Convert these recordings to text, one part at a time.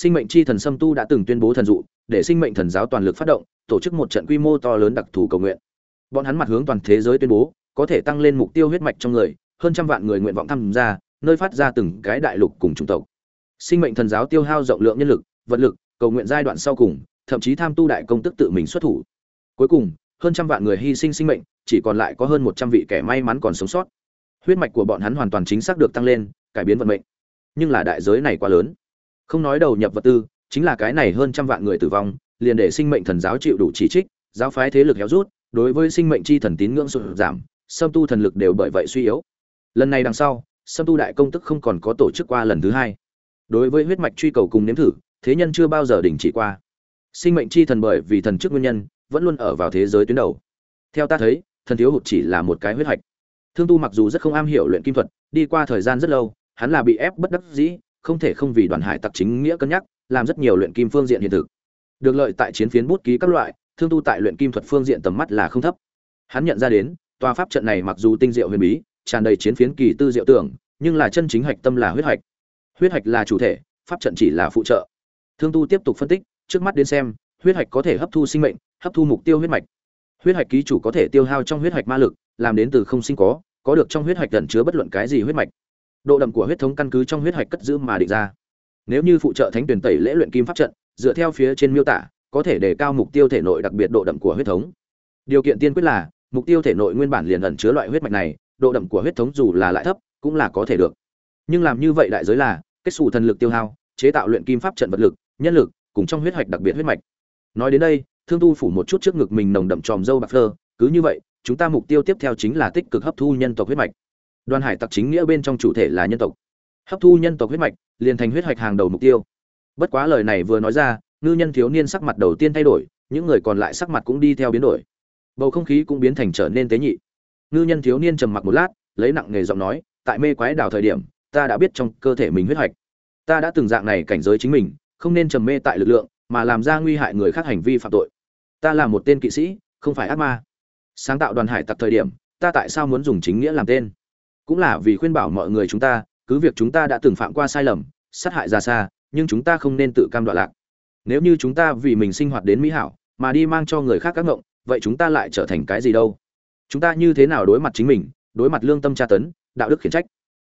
sinh mệnh chi thần sâm tu đã từng tuyên bố thần dụ, để sinh mệnh thần giáo toàn lực phát động, tổ chức một trận quy mô to lớn đặc thù cầu nguyện. Bọn hắn mặt hướng toàn thế giới tuyên bố, có thể tăng lên mục tiêu huyết mạch trong người, hơn trăm vạn người nguyện vọng tham gia, nơi phát ra từng cái đại lục cùng chủng tộc. Sinh mệnh thần giáo tiêu hao rộng lượng nhân lực, vật lực, cầu nguyện giai đoạn sau cùng, thậm chí tham tu đại công tức tự mình xuất thủ. Cuối cùng, hơn trăm vạn người hy sinh sinh mệnh, chỉ còn lại có hơn một trăm vị kẻ may mắn còn sống sót. Huyết mạch của bọn hắn hoàn toàn chính xác được tăng lên, cải biến vận mệnh. Nhưng là đại giới này quá lớn không nói đầu nhập vật tư, chính là cái này hơn trăm vạn người tử vong, liền để sinh mệnh thần giáo chịu đủ chỉ trích, giáo phái thế lực héo rút, đối với sinh mệnh chi thần tín ngưỡng sụt giảm, xâm tu thần lực đều bởi vậy suy yếu. Lần này đằng sau, xâm tu đại công tức không còn có tổ chức qua lần thứ hai. Đối với huyết mạch truy cầu cùng nếm thử, thế nhân chưa bao giờ đình chỉ qua. Sinh mệnh chi thần bởi vì thần chức nguyên nhân, vẫn luôn ở vào thế giới tuyến đầu. Theo ta thấy, thần thiếu hụt chỉ là một cái huyết hạch. Thương tu mặc dù rất không am hiểu luyện kim thuật, đi qua thời gian rất lâu, hắn là bị ép bất đắc dĩ không thể không vì đoàn hải tặc chính nghĩa cân nhắc, làm rất nhiều luyện kim phương diện hiện thực. Được lợi tại chiến phiến bút ký các loại, thương tu tại luyện kim thuật phương diện tầm mắt là không thấp. Hắn nhận ra đến, tòa pháp trận này mặc dù tinh diệu huyền bí, tràn đầy chiến phiến kỳ tư diệu tưởng, nhưng là chân chính hạch tâm là huyết hạch. Huyết hạch là chủ thể, pháp trận chỉ là phụ trợ. Thương tu tiếp tục phân tích, trước mắt đến xem, huyết hạch có thể hấp thu sinh mệnh, hấp thu mục tiêu huyết mạch. Huyết hạch ký chủ có thể tiêu hao trong huyết hạch ma lực, làm đến từ không sinh có có được trong huyết hạch gần chứa bất luận cái gì huyết mạch độ đậm của huyết thống căn cứ trong huyết hạch cất giữ mà định ra. Nếu như phụ trợ thánh tuyển tẩy lễ luyện kim pháp trận, dựa theo phía trên miêu tả, có thể đề cao mục tiêu thể nội đặc biệt độ đậm của huyết thống. Điều kiện tiên quyết là, mục tiêu thể nội nguyên bản liền ẩn chứa loại huyết mạch này, độ đậm của huyết thống dù là lại thấp, cũng là có thể được. Nhưng làm như vậy đại giới là, kết xù thần lực tiêu hao, chế tạo luyện kim pháp trận vật lực, nhân lực, cùng trong huyết hạch đặc biệt huyết mạch. Nói đến đây, thương tu phủ một chút trước ngực mình nồng đậm tròm dâu bạc phơ, cứ như vậy, chúng ta mục tiêu tiếp theo chính là tích cực hấp thu nhân tộc huyết mạch đoàn hải tặc chính nghĩa bên trong chủ thể là nhân tộc. Hấp thu nhân tộc huyết mạch, liền thành huyết hoạch hàng đầu mục tiêu. Bất quá lời này vừa nói ra, ngư nhân thiếu niên sắc mặt đầu tiên thay đổi, những người còn lại sắc mặt cũng đi theo biến đổi. Bầu không khí cũng biến thành trở nên tế nhị. Ngư nhân thiếu niên trầm mặc một lát, lấy nặng nghề giọng nói, tại mê quái đảo thời điểm, ta đã biết trong cơ thể mình huyết hạch. Ta đã từng dạng này cảnh giới chính mình, không nên trầm mê tại lực lượng, mà làm ra nguy hại người khác hành vi phạm tội. Ta là một tên kỵ sĩ, không phải ác ma. Sáng tạo đoàn hải tặc thời điểm, ta tại sao muốn dùng chính nghĩa làm tên? Cũng là vì khuyên bảo mọi người chúng ta, cứ việc chúng ta đã từng phạm qua sai lầm, sát hại ra xa, nhưng chúng ta không nên tự cam đoạn lạc. Nếu như chúng ta vì mình sinh hoạt đến mỹ hảo, mà đi mang cho người khác các ngộng, vậy chúng ta lại trở thành cái gì đâu? Chúng ta như thế nào đối mặt chính mình, đối mặt lương tâm tra tấn, đạo đức khiển trách?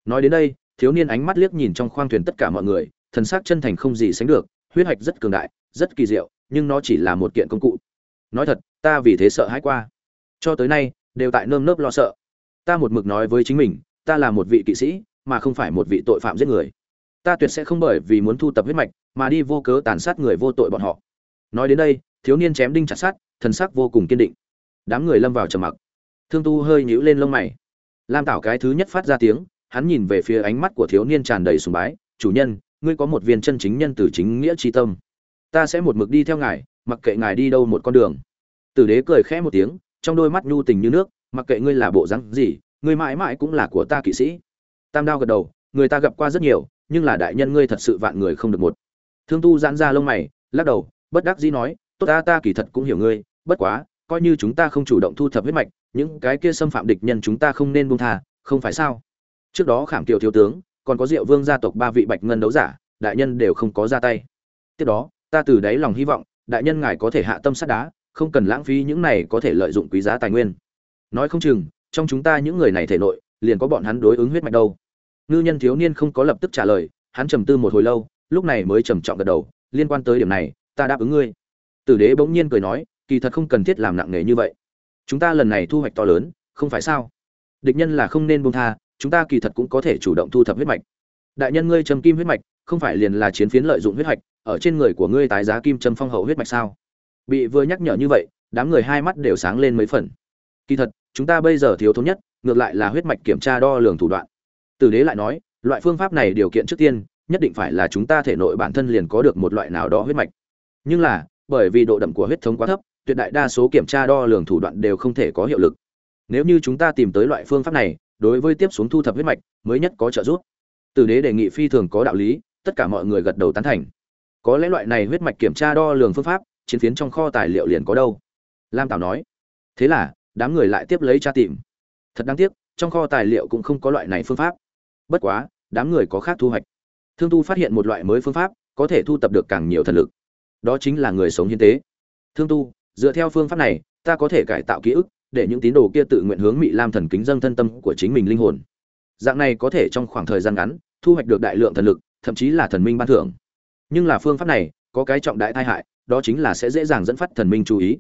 Nói đến đây, thiếu niên ánh mắt liếc nhìn trong khoang thuyền tất cả mọi người, thần sắc chân thành không gì sánh được, huyết hạch rất cường đại, rất kỳ diệu, nhưng nó chỉ là một kiện công cụ. Nói thật, ta vì thế sợ hãi qua. Cho tới nay, đều tại nơm nớp lo sợ ta một mực nói với chính mình, ta là một vị kỵ sĩ, mà không phải một vị tội phạm giết người. Ta tuyệt sẽ không bởi vì muốn thu tập huyết mạch, mà đi vô cớ tàn sát người vô tội bọn họ. Nói đến đây, thiếu niên chém đinh chặt sát thần sắc vô cùng kiên định. Đám người lâm vào trầm mặc. Thương tu hơi nhíu lên lông mày. Lam tảo cái thứ nhất phát ra tiếng, hắn nhìn về phía ánh mắt của thiếu niên tràn đầy sùng bái. Chủ nhân, ngươi có một viên chân chính nhân từ chính nghĩa tri tâm. Ta sẽ một mực đi theo ngài, mặc kệ ngài đi đâu một con đường. Tử đế cười khẽ một tiếng, trong đôi mắt nhu tình như nước mặc kệ ngươi là bộ rắn gì, ngươi mãi mãi cũng là của ta kỵ sĩ. Tam đao gật đầu, người ta gặp qua rất nhiều, nhưng là đại nhân ngươi thật sự vạn người không được một. Thương tu giãn ra lông mày, lắc đầu, bất đắc dĩ nói, tốt ta ta kỳ thật cũng hiểu ngươi, bất quá, coi như chúng ta không chủ động thu thập huyết mạch, những cái kia xâm phạm địch nhân chúng ta không nên buông tha, không phải sao? Trước đó khảm kiều thiếu tướng, còn có diệu vương gia tộc ba vị bạch ngân đấu giả, đại nhân đều không có ra tay. Tiếp đó, ta từ đáy lòng hy vọng, đại nhân ngài có thể hạ tâm sát đá, không cần lãng phí những này có thể lợi dụng quý giá tài nguyên nói không chừng, trong chúng ta những người này thể nội, liền có bọn hắn đối ứng huyết mạch đâu. Ngư nhân thiếu niên không có lập tức trả lời, hắn trầm tư một hồi lâu, lúc này mới trầm trọng gật đầu, liên quan tới điểm này, ta đáp ứng ngươi. Tử đế bỗng nhiên cười nói, kỳ thật không cần thiết làm nặng nề như vậy. Chúng ta lần này thu hoạch to lớn, không phải sao? Địch nhân là không nên buông tha, chúng ta kỳ thật cũng có thể chủ động thu thập huyết mạch. Đại nhân ngươi trầm kim huyết mạch, không phải liền là chiến phiến lợi dụng huyết mạch, ở trên người của ngươi tái giá kim trầm phong hậu huyết mạch sao? Bị vừa nhắc nhở như vậy, đám người hai mắt đều sáng lên mấy phần. Kỳ thật chúng ta bây giờ thiếu thốn nhất, ngược lại là huyết mạch kiểm tra đo lường thủ đoạn. Tử đế lại nói, loại phương pháp này điều kiện trước tiên, nhất định phải là chúng ta thể nội bản thân liền có được một loại nào đó huyết mạch. Nhưng là, bởi vì độ đậm của huyết thống quá thấp, tuyệt đại đa số kiểm tra đo lường thủ đoạn đều không thể có hiệu lực. Nếu như chúng ta tìm tới loại phương pháp này, đối với tiếp xuống thu thập huyết mạch, mới nhất có trợ giúp. Tử đế đề nghị phi thường có đạo lý, tất cả mọi người gật đầu tán thành. Có lẽ loại này huyết mạch kiểm tra đo lường phương pháp, chiến phiến trong kho tài liệu liền có đâu. Lam tảo nói, thế là đám người lại tiếp lấy tra tìm. Thật đáng tiếc, trong kho tài liệu cũng không có loại này phương pháp. Bất quá, đám người có khác thu hoạch. Thương tu phát hiện một loại mới phương pháp, có thể thu tập được càng nhiều thần lực. Đó chính là người sống hiến tế. Thương tu, dựa theo phương pháp này, ta có thể cải tạo ký ức, để những tín đồ kia tự nguyện hướng mỹ lam thần kính dâng thân tâm của chính mình linh hồn. Dạng này có thể trong khoảng thời gian ngắn, thu hoạch được đại lượng thần lực, thậm chí là thần minh ban thưởng. Nhưng là phương pháp này, có cái trọng đại tai hại, đó chính là sẽ dễ dàng dẫn phát thần minh chú ý.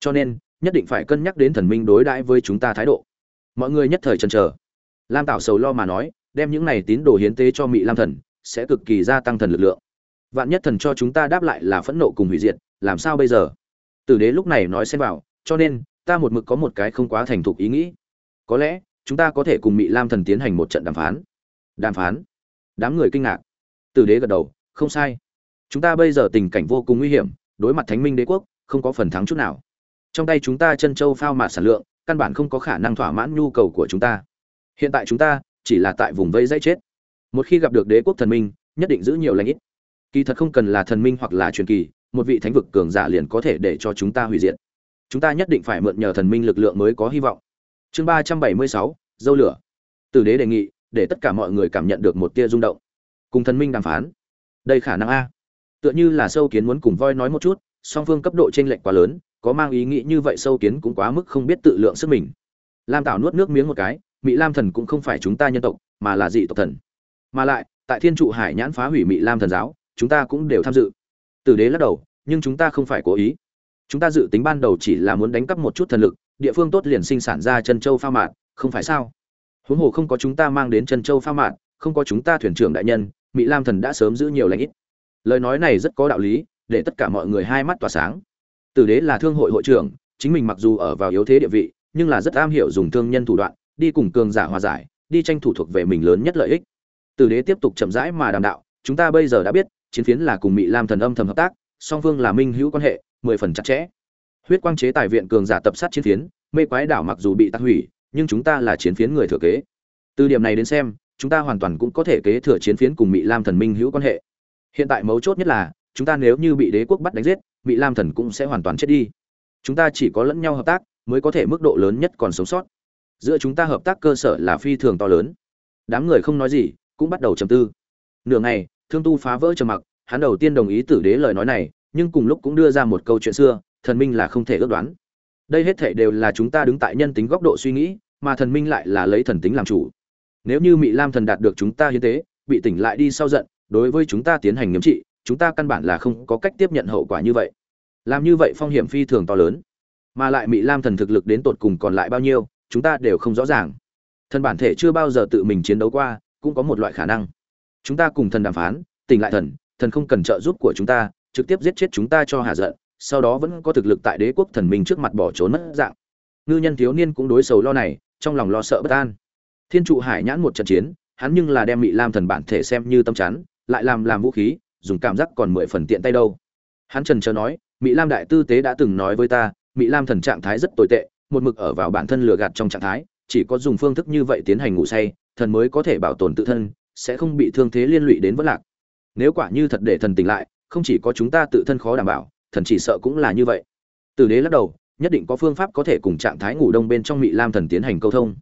Cho nên nhất định phải cân nhắc đến thần minh đối đãi với chúng ta thái độ. Mọi người nhất thời chần chờ. Lam tạo sầu lo mà nói, đem những này tín đồ hiến tế cho mỹ lam thần, sẽ cực kỳ gia tăng thần lực lượng. Vạn nhất thần cho chúng ta đáp lại là phẫn nộ cùng hủy diệt, làm sao bây giờ? Tử đế lúc này nói xem vào, cho nên, ta một mực có một cái không quá thành thục ý nghĩ. Có lẽ, chúng ta có thể cùng mỹ lam thần tiến hành một trận đàm phán. Đàm phán? Đám người kinh ngạc. Tử đế gật đầu, không sai. Chúng ta bây giờ tình cảnh vô cùng nguy hiểm, đối mặt thánh minh đế quốc, không có phần thắng chút nào trong tay chúng ta chân châu phao mạt sản lượng, căn bản không có khả năng thỏa mãn nhu cầu của chúng ta. Hiện tại chúng ta chỉ là tại vùng vây dãy chết. Một khi gặp được đế quốc thần minh, nhất định giữ nhiều lãnh ít. Kỳ thật không cần là thần minh hoặc là truyền kỳ, một vị thánh vực cường giả liền có thể để cho chúng ta hủy diệt. Chúng ta nhất định phải mượn nhờ thần minh lực lượng mới có hy vọng. Chương ba trăm bảy mươi sáu, dâu lửa. Tử đế đề nghị, để tất cả mọi người cảm nhận được một tia rung động. Cùng thần minh đàm phán. Đây khả năng a. Tựa như là sâu kiến muốn cùng voi nói một chút, song phương cấp độ t r ê n lệch quá lớn có mang ý nghĩ như vậy sâu kiến cũng quá mức không biết tự lượng sức mình. Lam tảo nuốt nước miếng một cái mỹ lam thần cũng không phải chúng ta nhân tộc, mà là dị tộc thần. Mà lại, tại thiên trụ hải nhãn phá hủy mỹ lam thần giáo, chúng ta cũng đều tham dự. Tử đế lắc đầu, nhưng chúng ta không phải cố ý. Chúng ta dự tính ban đầu chỉ là muốn đánh cắp một chút thần lực, địa phương tốt liền sinh sản ra chân châu pha mạn không phải sao? Huống hồ không có chúng ta mang đến chân châu pha mạn không có chúng ta thuyền trưởng đại nhân mỹ lam thần đã sớm giữ nhiều lãnh ít. Lời nói này rất có đạo lý, để tất cả mọi người hai mắt tỏa sáng tử đế là thương hội hội trưởng, chính mình mặc dù ở vào yếu thế địa vị, nhưng là rất am hiểu dùng thương nhân thủ đoạn, đi cùng cường giả hòa giải, đi tranh thủ thuộc về mình lớn nhất lợi ích. Tử đế tiếp tục chậm rãi mà đàm đạo, chúng ta bây giờ đã biết, chiến phiến là cùng mỹ lam thần âm thầm hợp tác, song phương là minh hữu quan hệ, mười phần chặt chẽ. Huyết quang chế tài viện cường giả tập sát chiến phiến, mê quái đảo mặc dù bị tắc hủy, nhưng chúng ta là chiến phiến người thừa kế. Từ điểm này đến xem, chúng ta hoàn toàn cũng có thể kế thừa chiến phiến cùng mỹ lam thần minh hữu quan hệ. Hiện tại mấu chốt nhất là chúng ta nếu như bị đế quốc bắt đánh giết bị lam thần cũng sẽ hoàn toàn chết đi. Chúng ta chỉ có lẫn nhau hợp tác, mới có thể mức độ lớn nhất còn sống sót. Giữa chúng ta hợp tác cơ sở là phi thường to lớn. Đám người không nói gì, cũng bắt đầu trầm tư. Nửa ngày, thương tu phá vỡ trầm mặc, hắn đầu tiên đồng ý tử đế lời nói này, nhưng cùng lúc cũng đưa ra một câu chuyện xưa, thần minh là không thể ước đoán. Đây hết thể đều là chúng ta đứng tại nhân tính góc độ suy nghĩ, mà thần minh lại là lấy thần tính làm chủ. Nếu như mỹ lam thần đạt được chúng ta hiến tế, bị tỉnh lại đi sau giận, đối với chúng ta tiến hành nghiêm trị chúng ta căn bản là không có cách tiếp nhận hậu quả như vậy. Làm như vậy phong hiểm phi thường to lớn. Mà lại mỹ lam thần thực lực đến tột cùng còn lại bao nhiêu, chúng ta đều không rõ ràng. Thần bản thể chưa bao giờ tự mình chiến đấu qua, cũng có một loại khả năng. Chúng ta cùng thần đàm phán, tỉnh lại thần thần không cần trợ giúp của chúng ta, trực tiếp giết chết chúng ta cho hạ giận, sau đó vẫn có thực lực tại đế quốc thần minh trước mặt bỏ trốn mất dạng. Ngư nhân thiếu niên cũng đối sầu lo này, trong lòng lo sợ bất an. Thiên trụ hải nhãn một trận chiến, hắn nhưng là đem mỹ lam thần bản thể xem như tâm chắn, lại làm làm vũ khí dùng cảm giác còn mười phần tiện tay đâu. Hắn trần chờ nói mỹ lam đại tư tế đã từng nói với ta mỹ lam thần trạng thái rất tồi tệ, một mực ở vào bản thân lừa gạt trong trạng thái, chỉ có dùng phương thức như vậy tiến hành ngủ say, thần mới có thể bảo tồn tự thân, sẽ không bị thương thế liên lụy đến vất lạc. Nếu quả như thật để thần tỉnh lại, không chỉ có chúng ta tự thân khó đảm bảo, thần chỉ sợ cũng là như vậy. Từ đế lắc đầu, nhất định có phương pháp có thể cùng trạng thái ngủ đông bên trong mỹ lam thần tiến hành câu thông.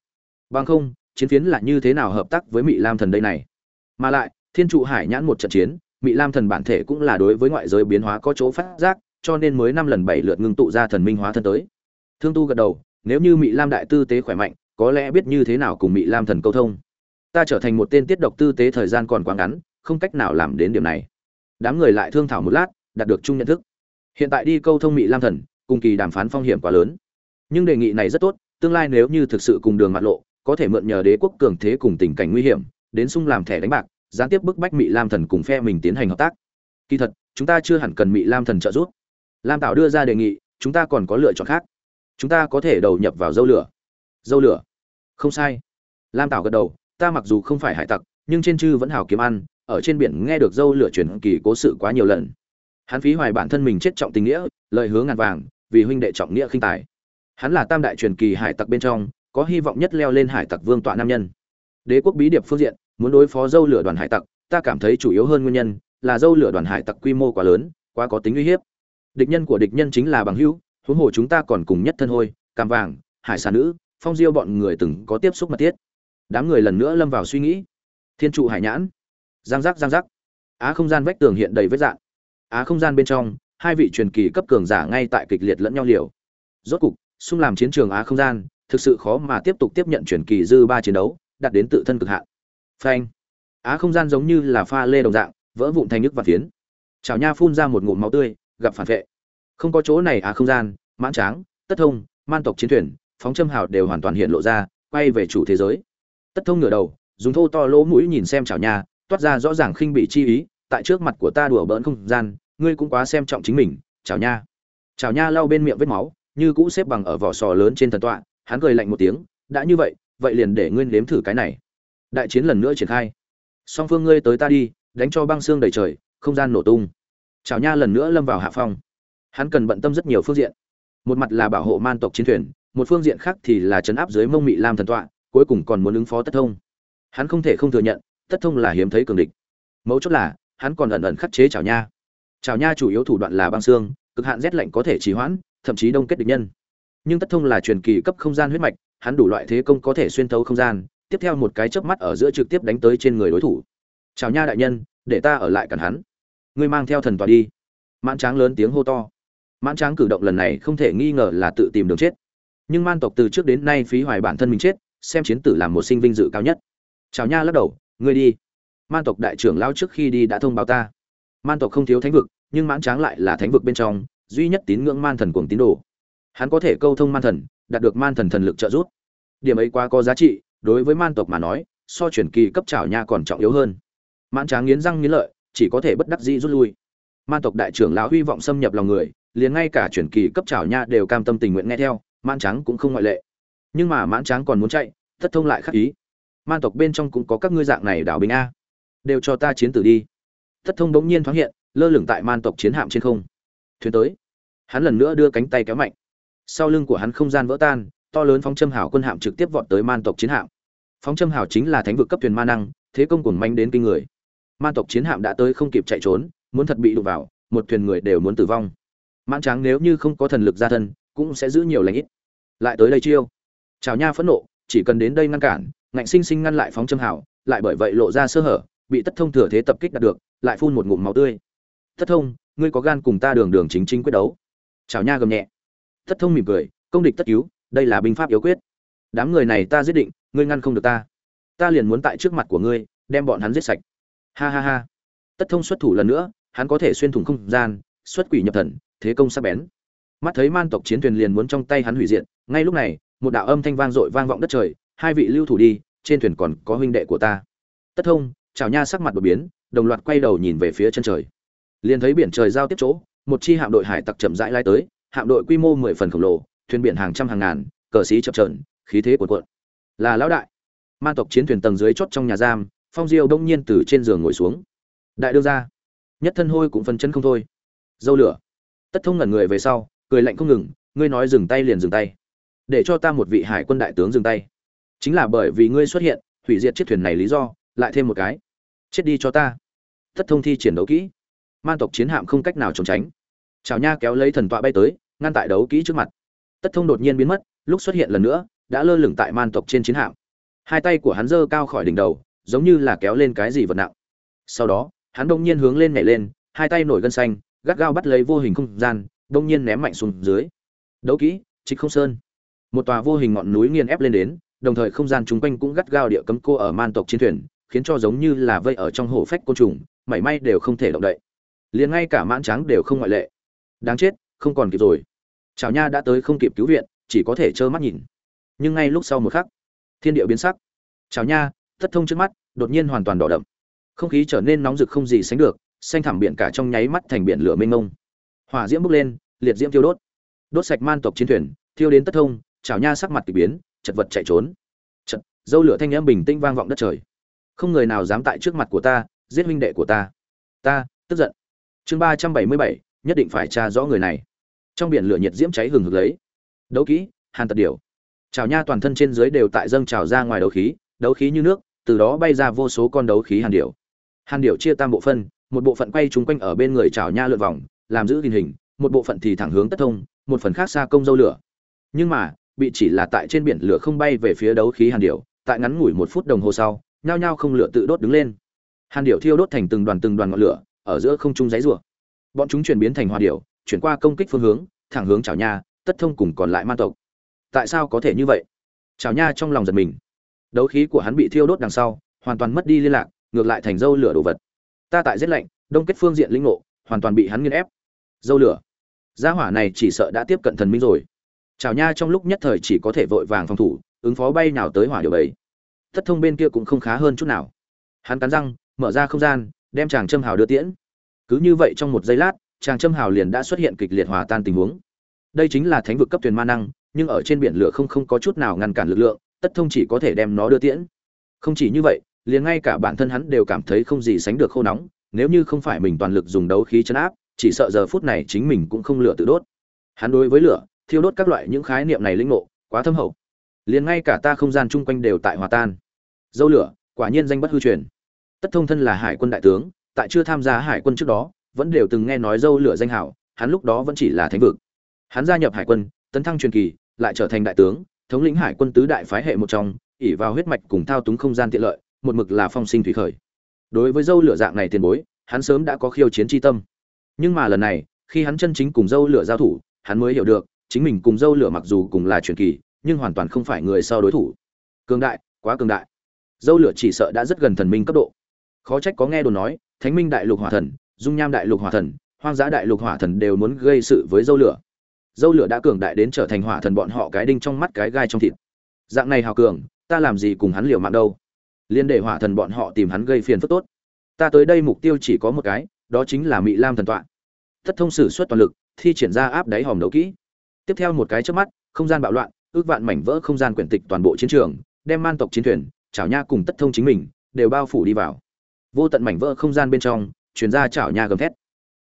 Bằng không, chiến phiến là như thế nào hợp tác với mỹ lam thần đây này? Mà lại, thiên trụ hải nhãn một trận chiến Mị lam thần bản thể cũng là đối với ngoại giới biến hóa có chỗ phát giác, cho nên mới năm lần bảy lượt ngưng tụ ra thần minh hóa thân tới. Thương tu gật đầu, nếu như Mị lam đại tư tế khỏe mạnh, có lẽ biết như thế nào cùng Mị lam thần câu thông. Ta trở thành một tên tiết độc tư tế thời gian còn quá ngắn, không cách nào làm đến điểm này. Đám người lại thương thảo một lát, đạt được chung nhận thức. Hiện tại đi câu thông Mị lam thần, cùng kỳ đàm phán phong hiểm quá lớn. Nhưng đề nghị này rất tốt, tương lai nếu như thực sự cùng đường mặt lộ, có thể mượn nhờ đế quốc cường thế cùng tình cảnh nguy hiểm, đến sung làm thẻ đánh bạc gián tiếp bức bách mỹ lam thần cùng phe mình tiến hành hợp tác. Kỳ thật, chúng ta chưa hẳn cần mỹ lam thần trợ giúp. Lam tạo đưa ra đề nghị, chúng ta còn có lựa chọn khác. Chúng ta có thể đầu nhập vào dâu lửa. Dâu lửa? Không sai. Lam tạo gật đầu, ta mặc dù không phải hải tặc, nhưng trên chư vẫn hào kiếm ăn, ở trên biển nghe được dâu lửa truyền kỳ cố sự quá nhiều lần. Hắn phí hoài bản thân mình chết trọng tình nghĩa, lời hứa ngàn vàng, vì huynh đệ trọng nghĩa khinh tài. Hắn là tam đại truyền kỳ hải tặc bên trong, có hy vọng nhất leo lên hải tặc vương tọa nam nhân. Đế quốc bí điệp phương diện muốn đối phó dâu lửa đoàn hải tặc, ta cảm thấy chủ yếu hơn nguyên nhân là dâu lửa đoàn hải tặc quy mô quá lớn, quá có tính uy hiếp. Địch nhân của địch nhân chính là bằng hữu, huống hồ chúng ta còn cùng nhất thân hôi, cam vàng, hải sản nữ, phong diêu bọn người từng có tiếp xúc mật thiết. Đám người lần nữa lâm vào suy nghĩ. Thiên trụ hải nhãn. Giang giác giang giác. Á không gian vách tường hiện đầy vết dạn á không gian bên trong, hai vị truyền kỳ cấp cường giả ngay tại kịch liệt lẫn nhau liều. Rốt cục, xung làm chiến trường á không gian, thực sự khó mà tiếp tục tiếp nhận truyền kỳ dư ba chiến đấu, đạt đến tự thân cực hạn phanh. Á không gian giống như là pha lê đồng dạng, vỡ vụn thành nước và phiến. Chảo nha phun ra một ngụm máu tươi, gặp phản vệ. Không có chỗ này á không gian, mãn tráng, tất thông, man tộc chiến thuyền, phóng châm hào đều hoàn toàn hiện lộ ra, quay về chủ thế giới. Tất thông ngửa đầu, dùng thô to lỗ mũi nhìn xem chảo nha, toát ra rõ ràng khinh bị chi ý, tại trước mặt của ta đùa bỡn không gian, ngươi cũng quá xem trọng chính mình, chảo nha. Chảo nha lau bên miệng vết máu, như cũ xếp bằng ở vỏ sò lớn trên thần tọa, hắn cười lạnh một tiếng, đã như vậy vậy liền để ngươi nếm thử cái này đại chiến lần nữa triển khai. Song phương ngươi tới ta đi, đánh cho băng xương đầy trời, không gian nổ tung. Chảo nha lần nữa lâm vào hạ phong. Hắn cần bận tâm rất nhiều phương diện. Một mặt là bảo hộ man tộc chiến thuyền, một phương diện khác thì là chấn áp dưới mông mị lam thần tọa, cuối cùng còn muốn ứng phó tất thông. Hắn không thể không thừa nhận, tất thông là hiếm thấy cường địch. Mấu chốt là, hắn còn ẩn ẩn khắc chế chảo nha. Chảo nha chủ yếu thủ đoạn là băng xương, cực hạn rét lạnh có thể trì hoãn, thậm chí đông kết địch nhân. Nhưng tất thông là truyền kỳ cấp không gian huyết mạch, hắn đủ loại thế công có thể xuyên thấu không gian tiếp theo một cái chớp mắt ở giữa trực tiếp đánh tới trên người đối thủ. Chào nha đại nhân, để ta ở lại cản hắn. Ngươi mang theo thần tòa đi. Mãn tráng lớn tiếng hô to. Mãn tráng cử động lần này không thể nghi ngờ là tự tìm đường chết. Nhưng man tộc từ trước đến nay phí hoài bản thân mình chết, xem chiến tử làm một sinh vinh dự cao nhất. Chào nha lắc đầu, ngươi đi. Man tộc đại trưởng lao trước khi đi đã thông báo ta. Man tộc không thiếu thánh vực, nhưng mãn tráng lại là thánh vực bên trong, duy nhất tín ngưỡng man thần cuồng tín đồ. Hắn có thể câu thông man thần, đạt được man thần thần lực trợ giúp. Điểm ấy quá có giá trị đối với man tộc mà nói, so chuyển kỳ cấp trào nha còn trọng yếu hơn. Mãn tráng nghiến răng nghiến lợi, chỉ có thể bất đắc dĩ rút lui. Man tộc đại trưởng lão hy vọng xâm nhập lòng người, liền ngay cả chuyển kỳ cấp trào nha đều cam tâm tình nguyện nghe theo, mãn tráng cũng không ngoại lệ. Nhưng mà mãn tráng còn muốn chạy, thất thông lại khắc ý. Man tộc bên trong cũng có các ngươi dạng này đảo bình a. Đều cho ta chiến tử đi. Thất thông bỗng nhiên thoáng hiện, lơ lửng tại man tộc chiến hạm trên không. Thuyền tới. Hắn lần nữa đưa cánh tay kéo mạnh. Sau lưng của hắn không gian vỡ tan to lớn phóng châm hào quân hạm trực tiếp vọt tới man tộc chiến hạm. Phóng châm hào chính là thánh vực cấp thuyền ma năng, thế công cuồng manh đến kinh người. Man tộc chiến hạm đã tới không kịp chạy trốn, muốn thật bị đụng vào, một thuyền người đều muốn tử vong. Mãn tráng nếu như không có thần lực gia thân, cũng sẽ giữ nhiều lãnh ít. Lại tới đây chiêu. Chào nha phẫn nộ, chỉ cần đến đây ngăn cản, ngạnh sinh sinh ngăn lại phóng châm hào, lại bởi vậy lộ ra sơ hở, bị tất thông thừa thế tập kích đạt được, lại phun một ngụm máu tươi. Tất thông, ngươi có gan cùng ta đường đường chính chính quyết đấu. Chào nha gầm nhẹ. Tất thông mỉm cười, công địch tất cứu đây là binh pháp yếu quyết. Đám người này ta giết định, ngươi ngăn không được ta. Ta liền muốn tại trước mặt của ngươi, đem bọn hắn giết sạch. Ha ha ha. Tất thông xuất thủ lần nữa, hắn có thể xuyên thủng không gian, xuất quỷ nhập thần, thế công sắc bén. Mắt thấy man tộc chiến thuyền liền muốn trong tay hắn hủy diệt, ngay lúc này, một đạo âm thanh vang dội vang vọng đất trời, hai vị lưu thủ đi, trên thuyền còn có huynh đệ của ta. Tất thông, chào nha sắc mặt đột biến, đồng loạt quay đầu nhìn về phía chân trời. Liền thấy biển trời giao tiếp chỗ, một chi hạm đội hải tặc chậm rãi lai tới, hạm đội quy mô mười phần khổng lồ thuyền biển hàng trăm hàng ngàn, cờ xí chập trờn khí thế cuồn cuộn. Là lão đại. Man tộc chiến thuyền tầng dưới chót trong nhà giam, phong diêu đông nhiên từ trên giường ngồi xuống. Đại đương ra nhất thân hôi cũng phân chân không thôi. Dâu lửa. Tất thông ngẩn người về sau, cười lạnh không ngừng, ngươi nói dừng tay liền dừng tay. Để cho ta một vị hải quân đại tướng dừng tay. Chính là bởi vì ngươi xuất hiện, hủy diệt chiếc thuyền này lý do, lại thêm một cái. Chết đi cho ta. Tất thông thi triển đấu kỹ. Man tộc chiến hạm không cách nào trốn tránh. Chào nha kéo lấy thần tọa bay tới, ngăn tại đấu kỹ trước mặt tất thông đột nhiên biến mất, lúc xuất hiện lần nữa, đã lơ lửng tại man tộc trên chiến hạm. Hai tay của hắn giơ cao khỏi đỉnh đầu, giống như là kéo lên cái gì vật nặng. Sau đó, hắn đông nhiên hướng lên nhảy lên, hai tay nổi gân xanh, gắt gao bắt lấy vô hình không gian đông nhiên ném mạnh xuống dưới. Đấu kỹ trịch không sơn. Một tòa vô hình ngọn núi nghiền ép lên đến, đồng thời không gian chung quanh cũng gắt gao địa cấm cô ở man tộc chiến thuyền, khiến cho giống như là vây ở trong hổ phách côn trùng, mảy may đều không thể động đậy. Liền ngay cả mãn tráng đều không ngoại lệ. Đáng chết, không còn kịp rồi chào nha đã tới không kịp cứu viện, chỉ có thể trơ mắt nhìn. Nhưng ngay lúc sau một khắc, thiên địa biến sắc. Chào nha, thất thông trước mắt, đột nhiên hoàn toàn đỏ đậm. Không khí trở nên nóng rực không gì sánh được, xanh thẳm biển cả trong nháy mắt thành biển lửa mênh mông. Hỏa diễm bốc lên, liệt diễm thiêu đốt. Đốt sạch man tộc chiến thuyền, thiêu đến tất thông chào nha sắc mặt k biến, chật vật chạy trốn. Chật, dâu lửa thanh n bình tĩnh vang vọng đất trời. Không người nào dám tại trước mặt của ta, giết huynh đệ của ta. Ta, tức giận. Chương ba trăm bảy mươi bảy, nhất định phải tra rõ người này trong biển lửa nhiệt diễm cháy hừng hực lấy. Đấu kỹ, hàn tật điều trào nha toàn thân trên dưới đều tại dâng trào ra ngoài đấu khí đấu khí như nước, từ đó bay ra vô số con đấu khí hàn điểu. Hàn điểu chia tam bộ phân, một bộ phận quay trúng quanh ở bên người trào nha lượn vòng, làm giữ hình hình, một bộ phận thì thẳng hướng tất thông, một phần khác xa công dâu lửa. Nhưng mà, bị chỉ là tại trên biển lửa không bay về phía đấu khí hàn điểu, tại ngắn ngủi một phút đồng hồ sau, nhao nhao không lửa tự đốt đứng lên. Hàn điểu thiêu đốt thành từng đoàn từng đoàn ngọn lửa, ở giữa không trung giấy rùa bọn chúng chuyển biến thành hoa điểu chuyển qua công kích phương hướng, thẳng hướng chảo nha, tất thông cùng còn lại man tộc. Tại sao có thể như vậy? Chảo nha trong lòng giật mình. Đấu khí của hắn bị thiêu đốt đằng sau, hoàn toàn mất đi liên lạc, ngược lại thành dâu lửa đồ vật. Ta tại rét lạnh, đông kết phương diện linh ngộ, hoàn toàn bị hắn nghiên ép. Dâu lửa. Gia hỏa này chỉ sợ đã tiếp cận thần minh rồi. Chảo nha trong lúc nhất thời chỉ có thể vội vàng phòng thủ, ứng phó bay nào tới hỏa điều ấy tất thông bên kia cũng không khá hơn chút nào. Hắn cắn răng, mở ra không gian, đem chàng châm hào đưa tiễn. Cứ như vậy trong một giây lát chàng châm hào liền đã xuất hiện kịch liệt hòa tan tình huống. Đây chính là thánh vực cấp thuyền ma năng, nhưng ở trên biển lửa không không có chút nào ngăn cản lực lượng, tất thông chỉ có thể đem nó đưa tiễn. Không chỉ như vậy, liền ngay cả bản thân hắn đều cảm thấy không gì sánh được khô nóng, nếu như không phải mình toàn lực dùng đấu khí chấn áp, chỉ sợ giờ phút này chính mình cũng không lửa tự đốt. Hắn đối với lửa, thiêu đốt các loại những khái niệm này linh ngộ, quá thâm hậu. Liền ngay cả ta không gian chung quanh đều tại hòa tan. Dâu lửa, quả nhiên danh bất hư truyền. Tất thông thân là hải quân đại tướng, tại chưa tham gia hải quân trước đó vẫn đều từng nghe nói dâu lửa danh hảo, hắn lúc đó vẫn chỉ là thánh vực. Hắn gia nhập hải quân, tấn thăng truyền kỳ, lại trở thành đại tướng, thống lĩnh hải quân tứ đại phái hệ một trong ỉ vào huyết mạch cùng thao túng không gian tiện lợi, một mực là phong sinh thủy khởi. Đối với dâu lửa dạng này tiền bối, hắn sớm đã có khiêu chiến tri tâm. Nhưng mà lần này, khi hắn chân chính cùng dâu lửa giao thủ, hắn mới hiểu được, chính mình cùng dâu lửa mặc dù cùng là truyền kỳ, nhưng hoàn toàn không phải người sau đối thủ. Cường đại, quá cường đại. Dâu lửa chỉ sợ đã rất gần thần minh cấp độ. Khó trách có nghe đồn nói, thánh minh đại lục hỏa thần dung nham đại lục hỏa thần, hoang dã đại lục hỏa thần đều muốn gây sự với dâu lửa. Dâu lửa đã cường đại đến trở thành hỏa thần bọn họ cái đinh trong mắt cái gai trong thịt. Dạng này hào cường, ta làm gì cùng hắn liều mạng đâu? Liên để hỏa thần bọn họ tìm hắn gây phiền phức tốt. Ta tới đây mục tiêu chỉ có một cái, đó chính là mỹ lam thần tọa. Tất thông sử xuất toàn lực, thi triển ra áp đáy hòm đấu kỹ. Tiếp theo một cái trước mắt, không gian bạo loạn, ước vạn mảnh vỡ không gian quyển tịch toàn bộ chiến trường, đem man tộc chiến thuyền, chảo nha cùng tất thông chính mình, đều bao phủ đi vào. Vô tận mảnh vỡ không gian bên trong chuyển ra chảo nha gầm thét.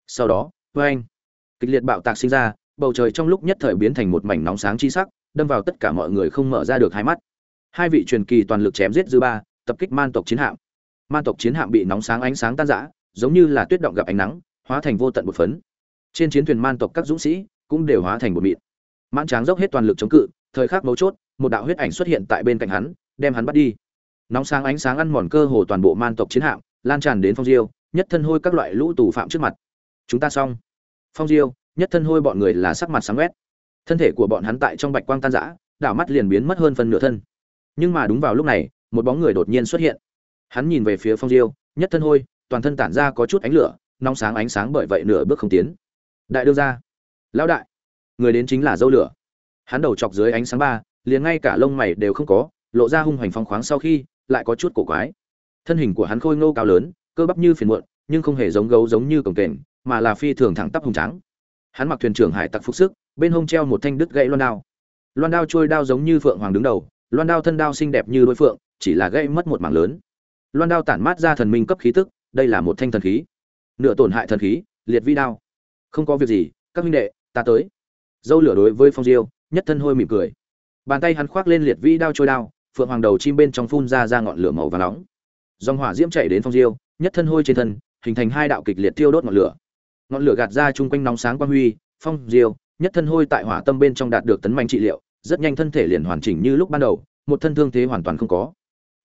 Sau đó, vê anh, kịch liệt bạo tạc sinh ra, bầu trời trong lúc nhất thời biến thành một mảnh nóng sáng chi sắc, đâm vào tất cả mọi người không mở ra được hai mắt. Hai vị truyền kỳ toàn lực chém giết dư ba, tập kích man tộc chiến hạm. Man tộc chiến hạm bị nóng sáng ánh sáng tan rã, giống như là tuyết động gặp ánh nắng, hóa thành vô tận một phấn. Trên chiến thuyền man tộc các dũng sĩ cũng đều hóa thành một mịn. Mãn tráng dốc hết toàn lực chống cự, thời khắc mấu chốt, một đạo huyết ảnh xuất hiện tại bên cạnh hắn, đem hắn bắt đi. Nóng sáng ánh sáng ăn mòn cơ hồ toàn bộ man tộc chiến hạm, lan tràn đến phong diêu nhất thân hôi các loại lũ tù phạm trước mặt. Chúng ta xong. Phong diêu, nhất thân hôi bọn người là sắc mặt sáng quét. Thân thể của bọn hắn tại trong bạch quang tan rã, đảo mắt liền biến mất hơn phần nửa thân. Nhưng mà đúng vào lúc này, một bóng người đột nhiên xuất hiện. Hắn nhìn về phía phong diêu, nhất thân hôi, toàn thân tản ra có chút ánh lửa, nóng sáng ánh sáng bởi vậy nửa bước không tiến. Đại đương ra lão đại, người đến chính là dâu lửa. Hắn đầu chọc dưới ánh sáng ba, liền ngay cả lông mày đều không có, lộ ra hung hoành phong khoáng sau khi, lại có chút cổ quái. Thân hình của hắn khôi ngô cao lớn cơ bắp như phiền muộn, nhưng không hề giống gấu giống như cổng kềnh, mà là phi thường thẳng tắp hùng trắng hắn mặc thuyền trưởng hải tặc phục sức, bên hông treo một thanh đứt gãy loan đao. Loan đao trôi đao giống như phượng hoàng đứng đầu, loan đao thân đao xinh đẹp như đôi phượng, chỉ là gãy mất một mảng lớn. Loan đao tản mát ra thần minh cấp khí tức, đây là một thanh thần khí. Nửa tổn hại thần khí, liệt vi đao. Không có việc gì, các huynh đệ, ta tới. Dâu lửa đối với phong diêu, nhất thân hôi mỉm cười. Bàn tay hắn khoác lên liệt vi đao trôi đao, phượng hoàng đầu chim bên trong phun ra ra ngọn lửa màu và nóng dòng hỏa diễm chạy đến phong diêu, nhất thân hôi trên thân, hình thành hai đạo kịch liệt tiêu đốt ngọn lửa. Ngọn lửa gạt ra chung quanh nóng sáng quang huy, phong diêu, nhất thân hôi tại hỏa tâm bên trong đạt được tấn mạnh trị liệu, rất nhanh thân thể liền hoàn chỉnh như lúc ban đầu, một thân thương thế hoàn toàn không có.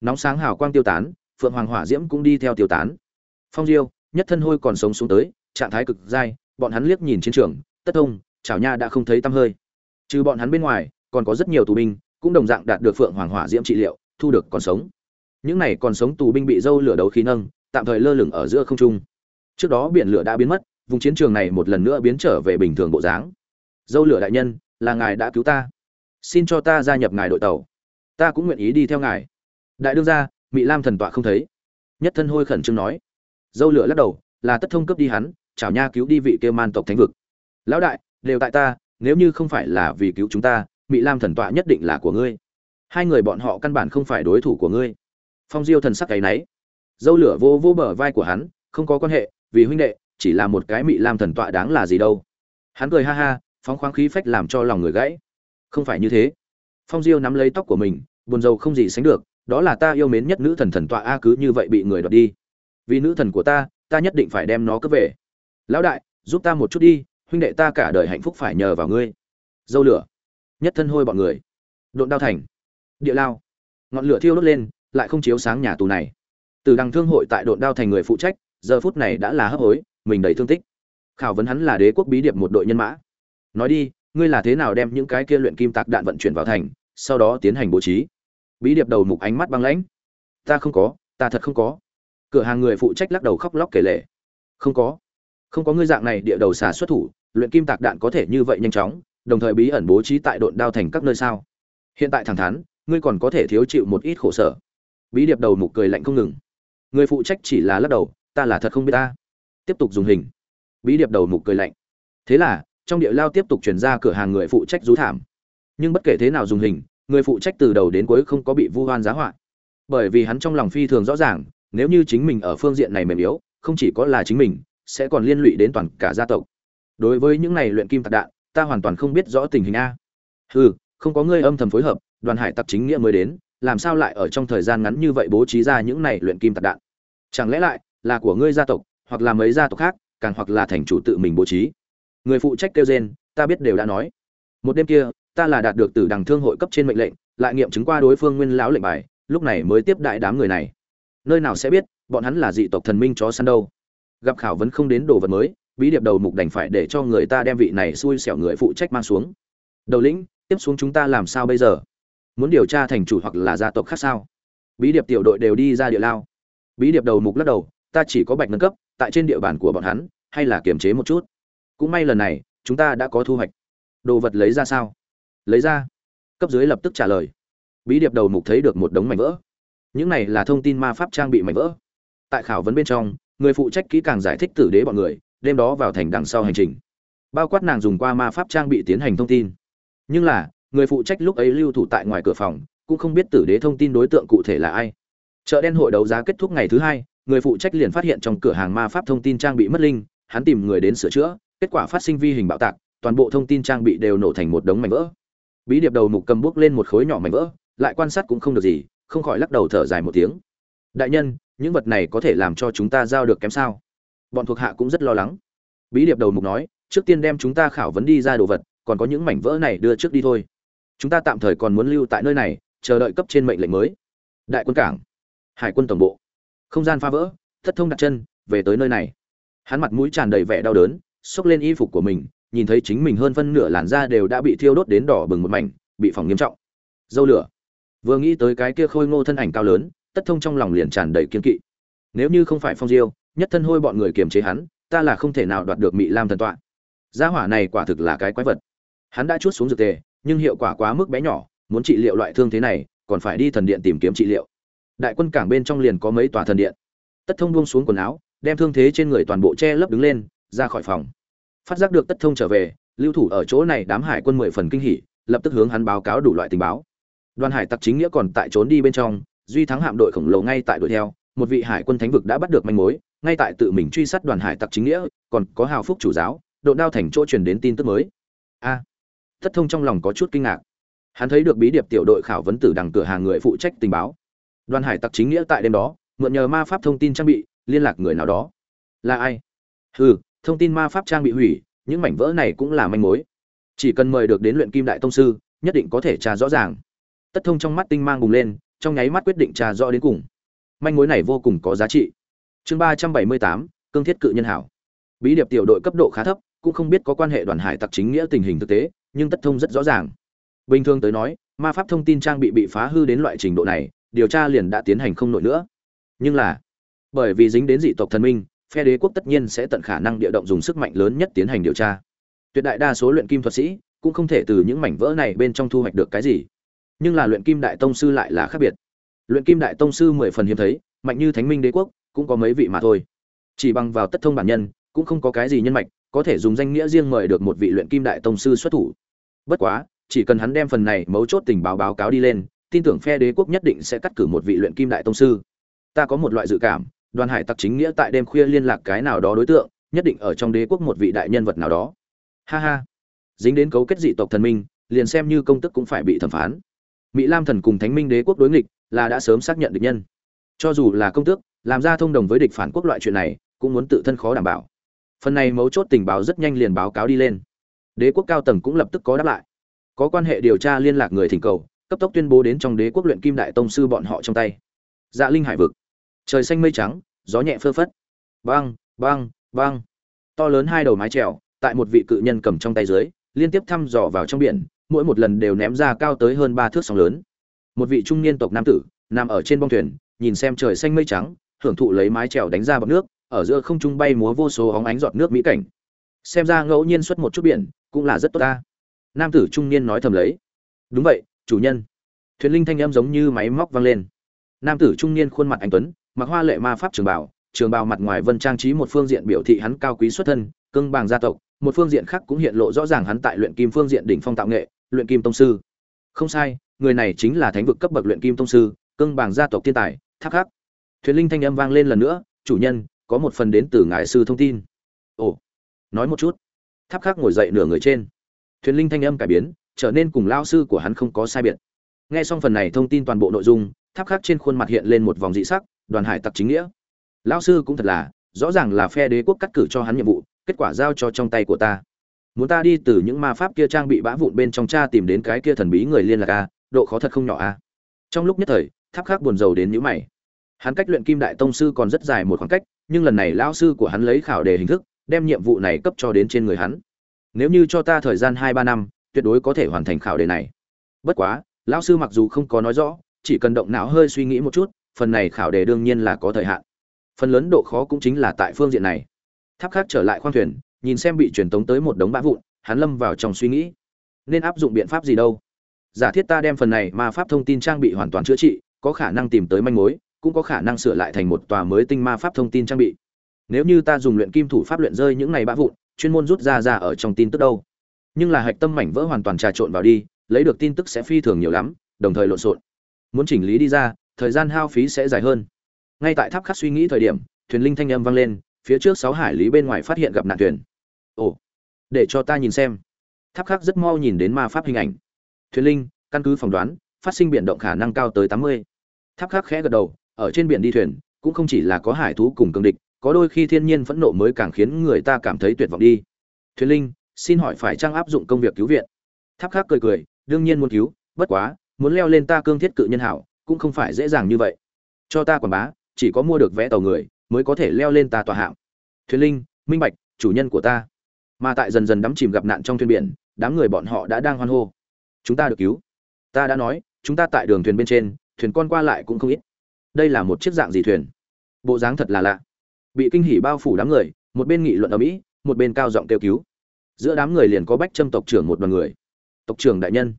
Nóng sáng hào quang tiêu tán, phượng hoàng hỏa diễm cũng đi theo tiêu tán. Phong diêu, nhất thân hôi còn sống xuống tới, trạng thái cực dai, bọn hắn liếc nhìn chiến trường, tất thông, chảo nha đã không thấy tăm hơi. Trừ bọn hắn bên ngoài, còn có rất nhiều tù binh, cũng đồng dạng đạt được phượng hoàng hỏa diễm trị liệu, thu được còn sống những này còn sống tù binh bị dâu lửa đấu khí nâng, tạm thời lơ lửng ở giữa không trung. Trước đó biển lửa đã biến mất, vùng chiến trường này một lần nữa biến trở về bình thường bộ dáng. Dâu lửa đại nhân, là ngài đã cứu ta. Xin cho ta gia nhập ngài đội tàu. Ta cũng nguyện ý đi theo ngài. Đại đương gia mỹ lam thần tọa không thấy. Nhất thân hôi khẩn trương nói. Dâu lửa lắc đầu, là tất thông cấp đi hắn, chảo nha cứu đi vị kêu man tộc thánh vực. Lão đại, đều tại ta, nếu như không phải là vì cứu chúng ta mỹ lam thần tọa nhất định là của ngươi. Hai người bọn họ căn bản không phải đối thủ của ngươi phong diêu thần sắc cái náy. Dâu lửa vô vô bờ vai của hắn, không có quan hệ, vì huynh đệ, chỉ là một cái mỹ lam thần tọa đáng là gì đâu. Hắn cười ha ha, phóng khoáng khí phách làm cho lòng người gãy. Không phải như thế. Phong diêu nắm lấy tóc của mình, buồn rầu không gì sánh được, đó là ta yêu mến nhất nữ thần thần tọa a cứ như vậy bị người đoạt đi. Vì nữ thần của ta ta nhất định phải đem nó cướp về. Lão đại, giúp ta một chút đi, huynh đệ ta cả đời hạnh phúc phải nhờ vào ngươi. Dâu lửa. Nhất thân hôi bọn người. Độn đao thành. Địa lao. Ngọn lửa thiêu đốt lên lại không chiếu sáng nhà tù này. Từ đằng thương hội tại độn đao thành người phụ trách, giờ phút này đã là hấp hối, mình đầy thương tích. Khảo vấn hắn là đế quốc bí điệp một đội nhân mã. Nói đi, ngươi là thế nào đem những cái kia luyện kim tạc đạn vận chuyển vào thành, sau đó tiến hành bố trí? Bí điệp đầu mục ánh mắt băng lãnh. Ta không có, ta thật không có. Cửa hàng người phụ trách lắc đầu khóc lóc kể lể. Không có. Không có ngươi dạng này địa đầu xà xuất thủ, luyện kim tạc đạn có thể như vậy nhanh chóng, đồng thời bí ẩn bố trí tại độn đao thành các nơi sao? Hiện tại thẳng thắn, ngươi còn có thể thiếu chịu một ít khổ sở bí điệp đầu mục cười lạnh không ngừng. Người phụ trách chỉ là lắc đầu, ta là thật không biết ta. Tiếp tục dùng hình. Bí điệp đầu mục cười lạnh. Thế là, trong địa lao tiếp tục chuyển ra cửa hàng người phụ trách rú thảm. Nhưng bất kể thế nào dùng hình, người phụ trách từ đầu đến cuối không có bị vu hoan giá họa. Bởi vì hắn trong lòng phi thường rõ ràng, nếu như chính mình ở phương diện này mềm yếu, không chỉ có là chính mình, sẽ còn liên lụy đến toàn cả gia tộc. Đối với những này luyện kim tạc đạn, ta hoàn toàn không biết rõ tình hình a. Hừ, không có ngươi âm thầm phối hợp, đoàn hải tặc chính nghĩa mới đến làm sao lại ở trong thời gian ngắn như vậy bố trí ra những này luyện kim tạc đạn? Chẳng lẽ lại là của ngươi gia tộc, hoặc là mấy gia tộc khác, càng hoặc là thành chủ tự mình bố trí? Người phụ trách kêu gen ta biết đều đã nói. Một đêm kia, ta là đạt được từ đằng thương hội cấp trên mệnh lệnh, lại nghiệm chứng qua đối phương nguyên lão lệnh bài, lúc này mới tiếp đại đám người này. Nơi nào sẽ biết, bọn hắn là dị tộc thần minh chó săn đâu. Gặp khảo vấn không đến đồ vật mới, bí điệp đầu mục đành phải để cho người ta đem vị này xui xẻo người phụ trách mang xuống. Đầu lĩnh, tiếp xuống chúng ta làm sao bây giờ? Muốn điều tra thành chủ hoặc là gia tộc khác sao? Bí điệp tiểu đội đều đi ra địa lao. Bí điệp đầu mục lắc đầu, ta chỉ có bạch nâng cấp, tại trên địa bàn của bọn hắn, hay là kiềm chế một chút? Cũng may lần này, chúng ta đã có thu hoạch. Đồ vật lấy ra sao? Lấy ra. Cấp dưới lập tức trả lời. Bí điệp đầu mục thấy được một đống mảnh vỡ. Những này là thông tin ma pháp trang bị mảnh vỡ. Tại khảo vấn bên trong, người phụ trách kỹ càng giải thích tử đế bọn người đêm đó vào thành đằng sau hành trình. Bao quát nàng dùng qua ma pháp trang bị tiến hành thông tin. Nhưng là người phụ trách lúc ấy lưu thủ tại ngoài cửa phòng, cũng không biết tử đế thông tin đối tượng cụ thể là ai. Chợ đen hội đấu giá kết thúc ngày thứ hai, người phụ trách liền phát hiện trong cửa hàng ma pháp thông tin trang bị mất linh, hắn tìm người đến sửa chữa, kết quả phát sinh vi hình bạo tạc, toàn bộ thông tin trang bị đều nổ thành một đống mảnh vỡ. Bí điệp đầu mục cầm bước lên một khối nhỏ mảnh vỡ, lại quan sát cũng không được gì, không khỏi lắc đầu thở dài một tiếng. Đại nhân, những vật này có thể làm cho chúng ta giao được kém sao? Bọn thuộc hạ cũng rất lo lắng. Bí điệp đầu mục nói, trước tiên đem chúng ta khảo vấn đi ra đồ vật, còn có những mảnh vỡ này đưa trước đi thôi chúng ta tạm thời còn muốn lưu tại nơi này, chờ đợi cấp trên mệnh lệnh mới. Đại quân cảng, hải quân tổng bộ. Không gian phá vỡ, thất thông đặt chân, về tới nơi này. Hắn mặt mũi tràn đầy vẻ đau đớn, xốc lên y phục của mình, nhìn thấy chính mình hơn phân nửa làn da đều đã bị thiêu đốt đến đỏ bừng một mảnh, bị phỏng nghiêm trọng. Dâu lửa. Vừa nghĩ tới cái kia khôi ngô thân ảnh cao lớn tất thông trong lòng liền tràn đầy kiên kỵ. Nếu như không phải phong diêu, nhất thân hôi bọn người kiềm chế hắn, ta là không thể nào đoạt được mỹ lam thần tọa. Gia hỏa này quả thực là cái quái vật. Hắn đã chút xuống dược tề nhưng hiệu quả quá mức bé nhỏ, muốn trị liệu loại thương thế này, còn phải đi thần điện tìm kiếm trị liệu. Đại quân cảng bên trong liền có mấy tòa thần điện. Tất thông buông xuống quần áo, đem thương thế trên người toàn bộ che lấp đứng lên, ra khỏi phòng. Phát giác được tất thông trở về, lưu thủ ở chỗ này đám hải quân mười phần kinh hỉ, lập tức hướng hắn báo cáo đủ loại tình báo. Đoàn hải tặc chính nghĩa còn tại trốn đi bên trong, duy thắng hạm đội khổng lồ ngay tại đuổi theo, một vị hải quân thánh vực đã bắt được manh mối, ngay tại tự mình truy sát đoàn hải tặc chính nghĩa, còn có hào phúc chủ giáo, độ đao thành chỗ truyền đến tin tức mới. A! Tất thông trong lòng có chút kinh ngạc. Hắn thấy được bí điệp tiểu đội khảo vấn tử đằng cửa hàng người phụ trách tình báo. Đoàn hải tặc chính nghĩa tại đêm đó, mượn nhờ ma pháp thông tin trang bị, liên lạc người nào đó. Là ai? Hừ, thông tin ma pháp trang bị hủy, những mảnh vỡ này cũng là manh mối. Chỉ cần mời được đến luyện kim đại tông sư, nhất định có thể tra rõ ràng. Tất thông trong mắt tinh mang bùng lên, trong nháy mắt quyết định tra rõ đến cùng. Manh mối này vô cùng có giá trị. Chương ba trăm bảy mươi tám, cương thiết cự nhân hảo. Bí điệp tiểu đội cấp độ khá thấp, cũng không biết có quan hệ đoàn hải tặc chính nghĩa tình hình thực tế nhưng tất thông rất rõ ràng. Bình thường tới nói, ma pháp thông tin trang bị bị phá hư đến loại trình độ này, điều tra liền đã tiến hành không nổi nữa. Nhưng là, bởi vì dính đến dị tộc thần minh, phe đế quốc tất nhiên sẽ tận khả năng địa động dùng sức mạnh lớn nhất tiến hành điều tra. Tuyệt đại đa số luyện kim thuật sĩ cũng không thể từ những mảnh vỡ này bên trong thu hoạch được cái gì. Nhưng là luyện kim đại tông sư lại là khác biệt. Luyện kim đại tông sư mười phần hiếm thấy, mạnh như thánh minh đế quốc, cũng có mấy vị mà thôi. Chỉ bằng vào tất thông bản nhân, cũng không có cái gì nhân mạch, có thể dùng danh nghĩa riêng mời được một vị luyện kim đại tông sư xuất thủ bất quá, chỉ cần hắn đem phần này mấu chốt tình báo báo cáo đi lên, tin tưởng phe đế quốc nhất định sẽ cắt cử một vị luyện kim đại tông sư. Ta có một loại dự cảm, đoàn hải tặc chính nghĩa tại đêm khuya liên lạc cái nào đó đối tượng, nhất định ở trong đế quốc một vị đại nhân vật nào đó. Ha ha. Dính đến cấu kết dị tộc thần minh, liền xem như công tức cũng phải bị thẩm phán. Mỹ lam thần cùng thánh minh đế quốc đối nghịch, là đã sớm xác nhận địch nhân. Cho dù là công tước, làm ra thông đồng với địch phản quốc loại chuyện này, cũng muốn tự thân khó đảm bảo. Phần này mấu chốt tình báo rất nhanh liền báo cáo đi lên đế quốc cao tầng cũng lập tức có đáp lại. Có quan hệ điều tra liên lạc người thỉnh cầu, cấp tốc tuyên bố đến trong đế quốc luyện kim đại tông sư bọn họ trong tay. Dạ linh hải vực. Trời xanh mây trắng, gió nhẹ phơ phất. Băng băng băng to lớn hai đầu mái trèo tại một vị cự nhân cầm trong tay dưới, liên tiếp thăm dò vào trong biển, mỗi một lần đều ném ra cao tới hơn ba thước sóng lớn. Một vị trung niên tộc nam tử, nằm ở trên bông thuyền, nhìn xem trời xanh mây trắng, hưởng thụ lấy mái trèo đánh ra bọc nước, ở giữa không trung bay múa vô số óng ánh giọt nước mỹ cảnh xem ra ngẫu nhiên xuất một chút biển cũng là rất tốt ta. Nam tử trung niên nói thầm lấy. Đúng vậy, chủ nhân. Thuyền linh thanh âm giống như máy móc vang lên. Nam tử trung niên khuôn mặt anh tuấn, mặc hoa lệ ma pháp trường bảo trường bào mặt ngoài vân trang trí một phương diện biểu thị hắn cao quý xuất thân cưng bàng gia tộc, một phương diện khác cũng hiện lộ rõ ràng hắn tại luyện kim phương diện đỉnh phong tạo nghệ, luyện kim tông sư. Không sai, người này chính là thánh vực cấp bậc luyện kim tông sư cưng bàng gia tộc thiên tài, thác khắc. Thuyền linh thanh âm vang lên lần nữa, chủ nhân, có một phần đến từ ngài sư thông tin. Ồ nói một chút. Tháp khắc ngồi dậy nửa người trên. Thuyền linh thanh âm cải biến, trở nên cùng lao sư của hắn không có sai biệt. Nghe xong phần này thông tin toàn bộ nội dung, tháp khắc trên khuôn mặt hiện lên một vòng dị sắc, đoàn hải tặc chính nghĩa. Lão sư cũng thật là, rõ ràng là phe đế quốc cắt cử cho hắn nhiệm vụ, kết quả giao cho trong tay của ta. Muốn ta đi từ những ma pháp kia trang bị bã vụn bên trong cha tìm đến cái kia thần bí người liên lạc a, độ khó thật không nhỏ a. Trong lúc nhất thời, tháp khắc buồn rầu đến nhữ mày. Hắn cách luyện kim đại tông sư còn rất dài một khoảng cách, nhưng lần này lão sư của hắn lấy khảo đề hình thức đem nhiệm vụ này cấp cho đến trên người hắn. Nếu như cho ta thời gian hai ba năm, tuyệt đối có thể hoàn thành khảo đề này. Bất quá, lão sư mặc dù không có nói rõ, chỉ cần động não hơi suy nghĩ một chút, phần này khảo đề đương nhiên là có thời hạn. Phần lớn độ khó cũng chính là tại phương diện này. Tháp khác trở lại khoang thuyền, nhìn xem bị truyền tống tới một đống bã vụn, hắn lâm vào trong suy nghĩ. Nên áp dụng biện pháp gì đâu? Giả thiết ta đem phần này ma pháp thông tin trang bị hoàn toàn chữa trị, có khả năng tìm tới manh mối, cũng có khả năng sửa lại thành một tòa mới tinh ma pháp thông tin trang bị nếu như ta dùng luyện kim thủ pháp luyện rơi những này bã vụn, chuyên môn rút ra ra ở trong tin tức đâu. Nhưng là hạch tâm mảnh vỡ hoàn toàn trà trộn vào đi, lấy được tin tức sẽ phi thường nhiều lắm, đồng thời lộn xộn. Muốn chỉnh lý đi ra, thời gian hao phí sẽ dài hơn. Ngay tại tháp khắc suy nghĩ thời điểm, thuyền linh thanh âm vang lên, phía trước sáu hải lý bên ngoài phát hiện gặp nạn thuyền. Ồ, để cho ta nhìn xem. Tháp khắc rất mau nhìn đến ma pháp hình ảnh. Thuyền linh, căn cứ phỏng đoán, phát sinh biển động khả năng cao tới tám mươi. Tháp khắc khẽ gật đầu, ở trên biển đi thuyền, cũng không chỉ là có hải thú cùng cường địch có đôi khi thiên nhiên phẫn nộ mới càng khiến người ta cảm thấy tuyệt vọng đi. Thuyền linh, xin hỏi phải trang áp dụng công việc cứu viện? Tháp khắc cười cười, đương nhiên muốn cứu, bất quá, muốn leo lên ta cương thiết cự nhân hảo, cũng không phải dễ dàng như vậy. Cho ta quảng bá, chỉ có mua được vé tàu người, mới có thể leo lên ta tòa hạng thuyền linh, minh bạch, chủ nhân của ta. Mà tại dần dần đắm chìm gặp nạn trong thuyền biển, đám người bọn họ đã đang hoan hô. Chúng ta được cứu. Ta đã nói, chúng ta tại đường thuyền bên trên, thuyền con qua lại cũng không ít. Đây là một chiếc dạng gì thuyền? Bộ dáng thật là lạ bị kinh hỉ bao phủ đám người, một bên nghị luận ở mỹ, một bên cao giọng kêu cứu. Giữa đám người liền có bách trâm tộc trưởng một đoàn người. Tộc trưởng đại nhân.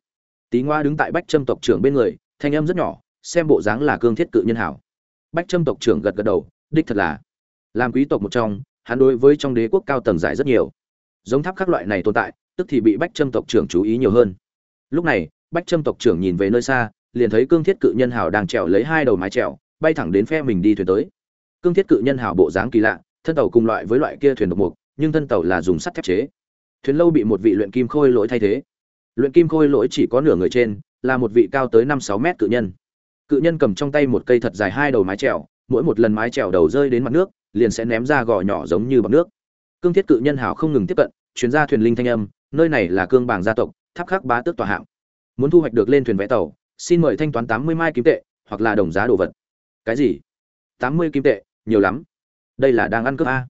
Tý ngoa đứng tại bách trâm tộc trưởng bên người, thanh âm rất nhỏ, xem bộ dáng là cương thiết cự nhân hảo. Bách trâm tộc trưởng gật gật đầu, đích thật là. Làm quý tộc một trong, hắn đối với trong đế quốc cao tầng giải rất nhiều. Giống tháp các loại này tồn tại, tức thì bị bách trâm tộc trưởng chú ý nhiều hơn. Lúc này, bách trâm tộc trưởng nhìn về nơi xa, liền thấy cương thiết cự nhân hào đang trèo lấy hai đầu mái trèo, bay thẳng đến phe mình đi thuyền tới cương thiết cự nhân hào bộ dáng kỳ lạ, thân tàu cùng loại với loại kia thuyền độc mục, nhưng thân tàu là dùng sắt thép chế. Thuyền lâu bị một vị luyện kim khôi lỗi thay thế. Luyện kim khôi lỗi chỉ có nửa người trên, là một vị cao tới năm sáu mét cự nhân. Cự nhân cầm trong tay một cây thật dài hai đầu mái trèo mỗi một lần mái trèo đầu rơi đến mặt nước, liền sẽ ném ra gò nhỏ giống như bằng nước. Cương thiết cự nhân hào không ngừng tiếp cận, chuyến ra thuyền linh thanh âm, nơi này là cương bảng gia tộc, tháp khắc bá tước tòa hạng. Muốn thu hoạch được lên thuyền vẽ tàu, xin mời thanh toán tám mươi mai kim tệ, hoặc là đồng giá đồ vật. Cái gì? Tám mươi kim tệ, nhiều lắm. Đây là đang ăn cướp a.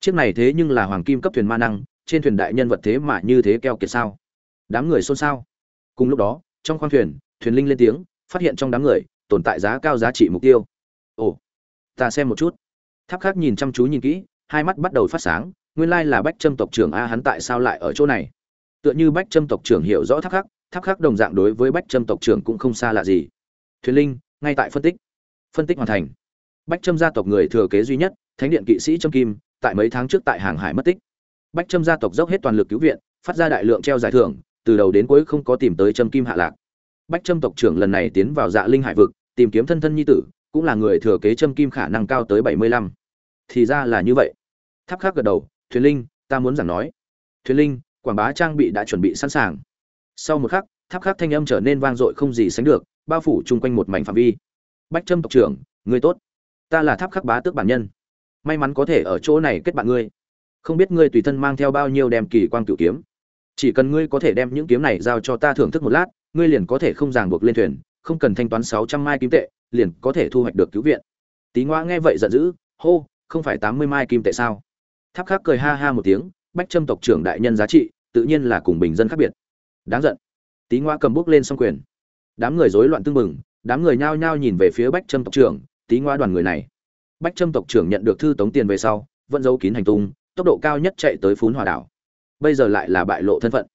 Chiếc này thế nhưng là hoàng kim cấp thuyền ma năng, trên thuyền đại nhân vật thế mà như thế keo kiệt sao? Đám người xôn xao. Cùng lúc đó, trong khoang thuyền thuyền linh lên tiếng, phát hiện trong đám người, tồn tại giá cao giá trị mục tiêu. Ồ, ta xem một chút. Tháp khác nhìn chăm chú nhìn kỹ, hai mắt bắt đầu phát sáng, nguyên lai là bách trâm tộc trưởng a hắn tại sao lại ở chỗ này? Tựa như bách trâm tộc trưởng hiểu rõ tháp khác tháp khác đồng dạng đối với bách trâm tộc trưởng cũng không xa lạ gì. Thuyền linh, ngay tại phân tích. Phân tích hoàn thành bách trâm gia tộc người thừa kế duy nhất, thánh điện kỵ sĩ trâm kim, tại mấy tháng trước tại hàng hải mất tích. Bách trâm gia tộc dốc hết toàn lực cứu viện, phát ra đại lượng treo giải thưởng, từ đầu đến cuối không có tìm tới trâm kim hạ lạc. Bách trâm tộc trưởng lần này tiến vào dạ linh hải vực, tìm kiếm thân thân nhi tử, cũng là người thừa kế trâm kim khả năng cao tới bảy mươi lăm. Thì ra là như vậy. Tháp khác gật đầu, thuyền linh, ta muốn giảng nói. Thuyền linh, quảng bá trang bị đã chuẩn bị sẵn sàng. Sau một khắc, tháp khác thanh âm trở nên vang dội không gì sánh được, bao phủ chung quanh một mảnh phạm vi. Bách trâm tộc trưởng, người tốt ta là tháp khắc bá tước bản nhân may mắn có thể ở chỗ này kết bạn ngươi không biết ngươi tùy thân mang theo bao nhiêu đem kỳ quang cửu kiếm chỉ cần ngươi có thể đem những kiếm này giao cho ta thưởng thức một lát ngươi liền có thể không ràng buộc lên thuyền không cần thanh toán sáu trăm mai kim tệ liền có thể thu hoạch được cứu viện Tí Ngoa nghe vậy giận dữ, hô, không phải tám mươi mai kim tệ sao? Tháp Khắc cười ha ha một tiếng, Bách Trâm tộc trưởng đại nhân giá trị, tự nhiên là cùng bình dân khác biệt. Đáng giận. Tí Ngoa cầm bước lên xong quyền. Đám người rối loạn tưng mừng, đám người nhao nhao nhìn về phía Bách Trâm tộc trưởng, Tí Ngoa đoàn người này. Bách Trâm tộc trưởng nhận được thư tống tiền về sau, vẫn giấu kín hành tung, tốc độ cao nhất chạy tới Phún Hòa đảo. Bây giờ lại là bại lộ thân phận.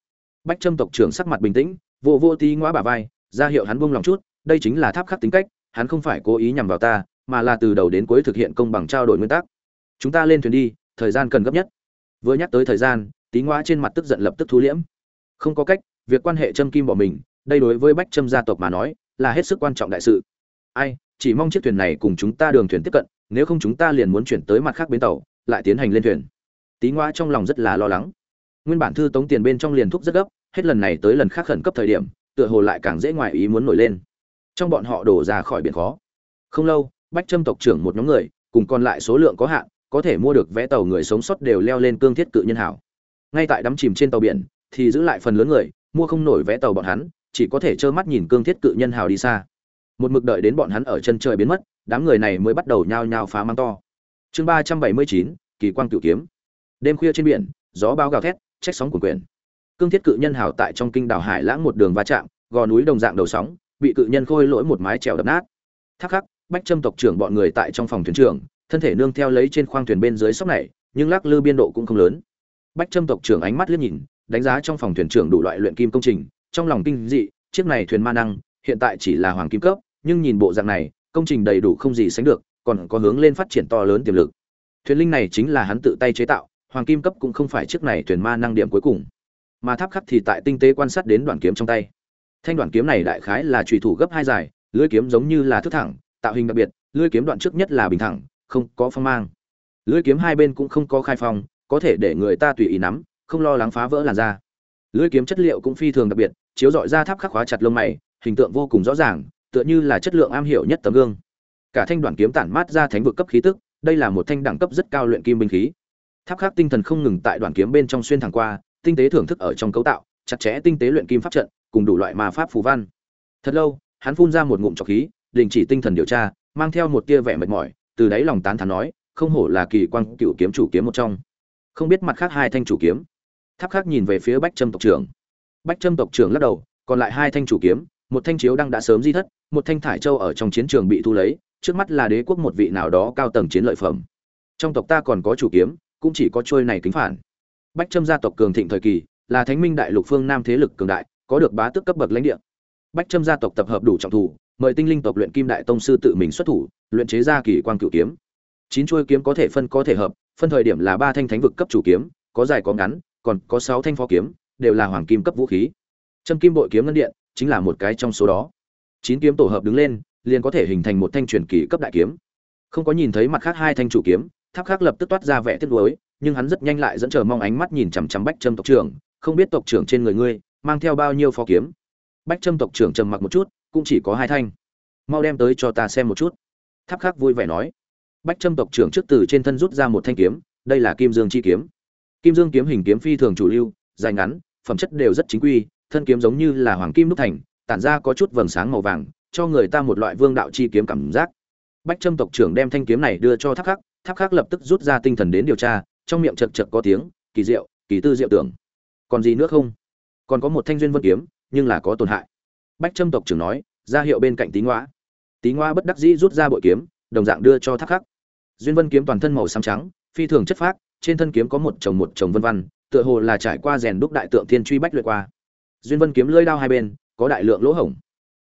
Bách Trâm tộc trưởng sắc mặt bình tĩnh, vô vô Tí Ngoa bả vai, ra hiệu hắn buông lòng chút, đây chính là tháp khắc tính cách, hắn không phải cố ý nhằm vào ta, mà là từ đầu đến cuối thực hiện công bằng trao đổi nguyên tắc. Chúng ta lên thuyền đi, thời gian cần gấp nhất. Vừa nhắc tới thời gian, Tí Ngoa trên mặt tức giận lập tức thu liễm. Không có cách, việc quan hệ châm kim bỏ mình, đây đối với Bách Trâm gia tộc mà nói, là hết sức quan trọng đại sự. Ai, chỉ mong chiếc thuyền này cùng chúng ta đường thuyền tiếp cận, nếu không chúng ta liền muốn chuyển tới mặt khác bến tàu, lại tiến hành lên thuyền. Tí Ngoa trong lòng rất là lo lắng. Nguyên bản thư tống tiền bên trong liền thúc rất gấp, hết lần này tới lần khác khẩn cấp thời điểm, tựa hồ lại càng dễ ngoài ý muốn nổi lên trong bọn họ đổ ra khỏi biển khó không lâu bách trâm tộc trưởng một nhóm người cùng còn lại số lượng có hạn có thể mua được vé tàu người sống sót đều leo lên cương thiết cự nhân hảo ngay tại đắm chìm trên tàu biển thì giữ lại phần lớn người mua không nổi vé tàu bọn hắn chỉ có thể trơ mắt nhìn cương thiết cự nhân hào đi xa một mực đợi đến bọn hắn ở chân trời biến mất, đám người này mới bắt đầu nhao nhao phá mang to. Chương ba trăm bảy mươi chín, kỳ quang cựu kiếm. Đêm khuya trên biển, gió bao gào thét, trách sóng của quyền cương thiết cự nhân hào tại trong kinh đảo hải lãng một đường va chạm, gò núi đồng dạng đầu sóng, bị cự nhân khôi lỗi một mái trèo đập nát. Thắc khắc, bách trâm tộc trưởng bọn người tại trong phòng thuyền trưởng, thân thể nương theo lấy trên khoang thuyền bên dưới sóc này, nhưng lắc lư biên độ cũng không lớn. Bách trâm tộc trưởng ánh mắt liếc nhìn, đánh giá trong phòng thuyền trưởng đủ loại luyện kim công trình, trong lòng kinh dị, chiếc này thuyền ma năng hiện tại chỉ là hoàng kim cấp, nhưng nhìn bộ dạng này, công trình đầy đủ không gì sánh được, còn có hướng lên phát triển to lớn tiềm lực. Thuyền linh này chính là hắn tự tay chế tạo, hoàng kim cấp cũng không phải chiếc này thuyền ma năng điểm cuối cùng. Mà tháp khắc thì tại tinh tế quan sát đến đoạn kiếm trong tay. Thanh đoạn kiếm này đại khái là chủy thủ gấp hai dài lưỡi kiếm giống như là thước thẳng, tạo hình đặc biệt lưỡi kiếm đoạn trước nhất là bình thẳng, không có phong mang. Lưỡi kiếm hai bên cũng không có khai phong, có thể để người ta tùy ý nắm, không lo lắng phá vỡ làn da. Lưỡi kiếm chất liệu cũng phi thường đặc biệt, chiếu dọi ra tháp khắc khóa chặt lông mày hình tượng vô cùng rõ ràng, tựa như là chất lượng am hiểu nhất tấm gương. Cả thanh đoạn kiếm tản mát ra thánh vực cấp khí tức, đây là một thanh đẳng cấp rất cao luyện kim binh khí. Tháp khắc tinh thần không ngừng tại đoạn kiếm bên trong xuyên thẳng qua, tinh tế thưởng thức ở trong cấu tạo, chặt chẽ tinh tế luyện kim pháp trận, cùng đủ loại ma pháp phù văn. Thật lâu, hắn phun ra một ngụm trọc khí, đình chỉ tinh thần điều tra, mang theo một tia vẻ mệt mỏi, từ đáy lòng tán thán nói, không hổ là kỳ quang cựu kiếm chủ kiếm một trong. Không biết mặt khác hai thanh chủ kiếm. Tháp khắc nhìn về phía bách trâm tộc trưởng. Bách trâm tộc trưởng lắc đầu, còn lại hai thanh chủ kiếm một thanh chiếu đang đã sớm di thất, một thanh thải châu ở trong chiến trường bị thu lấy, trước mắt là đế quốc một vị nào đó cao tầng chiến lợi phẩm. Trong tộc ta còn có chủ kiếm, cũng chỉ có trôi này kính phản. Bách trâm gia tộc cường thịnh thời kỳ, là thánh minh đại lục phương nam thế lực cường đại, có được bá tước cấp bậc lãnh địa. Bách trâm gia tộc tập hợp đủ trọng thủ, mời tinh linh tộc luyện kim đại tông sư tự mình xuất thủ, luyện chế ra kỳ quang cửu kiếm. Chín chuôi kiếm có thể phân có thể hợp, phân thời điểm là ba thanh thánh vực cấp chủ kiếm, có dài có ngắn, còn có sáu thanh phó kiếm, đều là hoàng kim cấp vũ khí. Trâm kim bội kiếm ngân điện chính là một cái trong số đó. Chín kiếm tổ hợp đứng lên, liền có thể hình thành một thanh truyền kỳ cấp đại kiếm. Không có nhìn thấy mặt khác hai thanh chủ kiếm, tháp khác lập tức toát ra vẻ tiếc nuối, nhưng hắn rất nhanh lại dẫn chờ mong ánh mắt nhìn chằm chằm bách trâm tộc trưởng, không biết tộc trưởng trên người ngươi mang theo bao nhiêu phó kiếm. Bách trâm tộc trưởng trầm mặc một chút, cũng chỉ có hai thanh. Mau đem tới cho ta xem một chút. Tháp khác vui vẻ nói. Bách trâm tộc trưởng trước từ trên thân rút ra một thanh kiếm, đây là kim dương chi kiếm. Kim dương kiếm hình kiếm phi thường chủ lưu, dài ngắn, phẩm chất đều rất chính quy thân kiếm giống như là hoàng kim đúc thành, tản ra có chút vầng sáng màu vàng, cho người ta một loại vương đạo chi kiếm cảm giác. Bách trâm tộc trưởng đem thanh kiếm này đưa cho tháp khắc tháp khắc lập tức rút ra tinh thần đến điều tra, trong miệng chật chật có tiếng, kỳ diệu, kỳ tư diệu tưởng. Còn gì nữa không? Còn có một thanh duyên vân kiếm, nhưng là có tổn hại. Bách trâm tộc trưởng nói, ra hiệu bên cạnh tí ngoã. Tí ngoa bất đắc dĩ rút ra bội kiếm, đồng dạng đưa cho tháp khắc. Duyên vân kiếm toàn thân màu xám trắng, phi thường chất phác, trên thân kiếm có một chồng một chồng vân văn tựa hồ là trải qua rèn đúc đại tượng thiên truy bách luyện qua duyên vân kiếm lưỡi đao hai bên, có đại lượng lỗ hổng.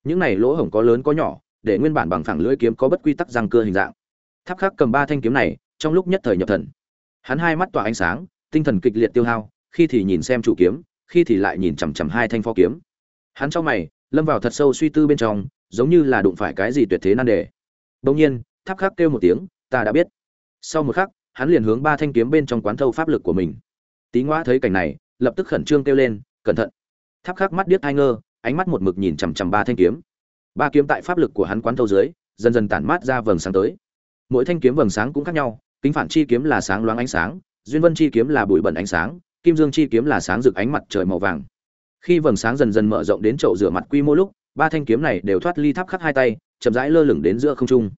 Những này lỗ hổng có lớn có nhỏ, để nguyên bản bằng phẳng lưỡi kiếm có bất quy tắc răng cưa hình dạng. Tháp khắc cầm ba thanh kiếm này, trong lúc nhất thời nhập thần. Hắn hai mắt tỏa ánh sáng, tinh thần kịch liệt tiêu hao, khi thì nhìn xem chủ kiếm, khi thì lại nhìn chằm chằm hai thanh phó kiếm. Hắn trong mày, lâm vào thật sâu suy tư bên trong, giống như là đụng phải cái gì tuyệt thế nan đề. Bỗng nhiên, tháp khắc kêu một tiếng, ta đã biết. Sau một khắc, hắn liền hướng ba thanh kiếm bên trong quán thâu pháp lực của mình. Tí ngoã thấy cảnh này, lập tức khẩn trương kêu lên, cẩn thận tháp khắc mắt điếc hai ngơ, ánh mắt một mực nhìn chằm chằm ba thanh kiếm. Ba kiếm tại pháp lực của hắn quán thâu dưới, dần dần tản mát ra vầng sáng tới. Mỗi thanh kiếm vầng sáng cũng khác nhau, kính phản chi kiếm là sáng loáng ánh sáng, duyên vân chi kiếm là bụi bẩn ánh sáng, kim dương chi kiếm là sáng rực ánh mặt trời màu vàng. Khi vầng sáng dần dần mở rộng đến chậu rửa mặt quy mô lúc, ba thanh kiếm này đều thoát ly tháp khắc hai tay, chậm rãi lơ lửng đến giữa không trung.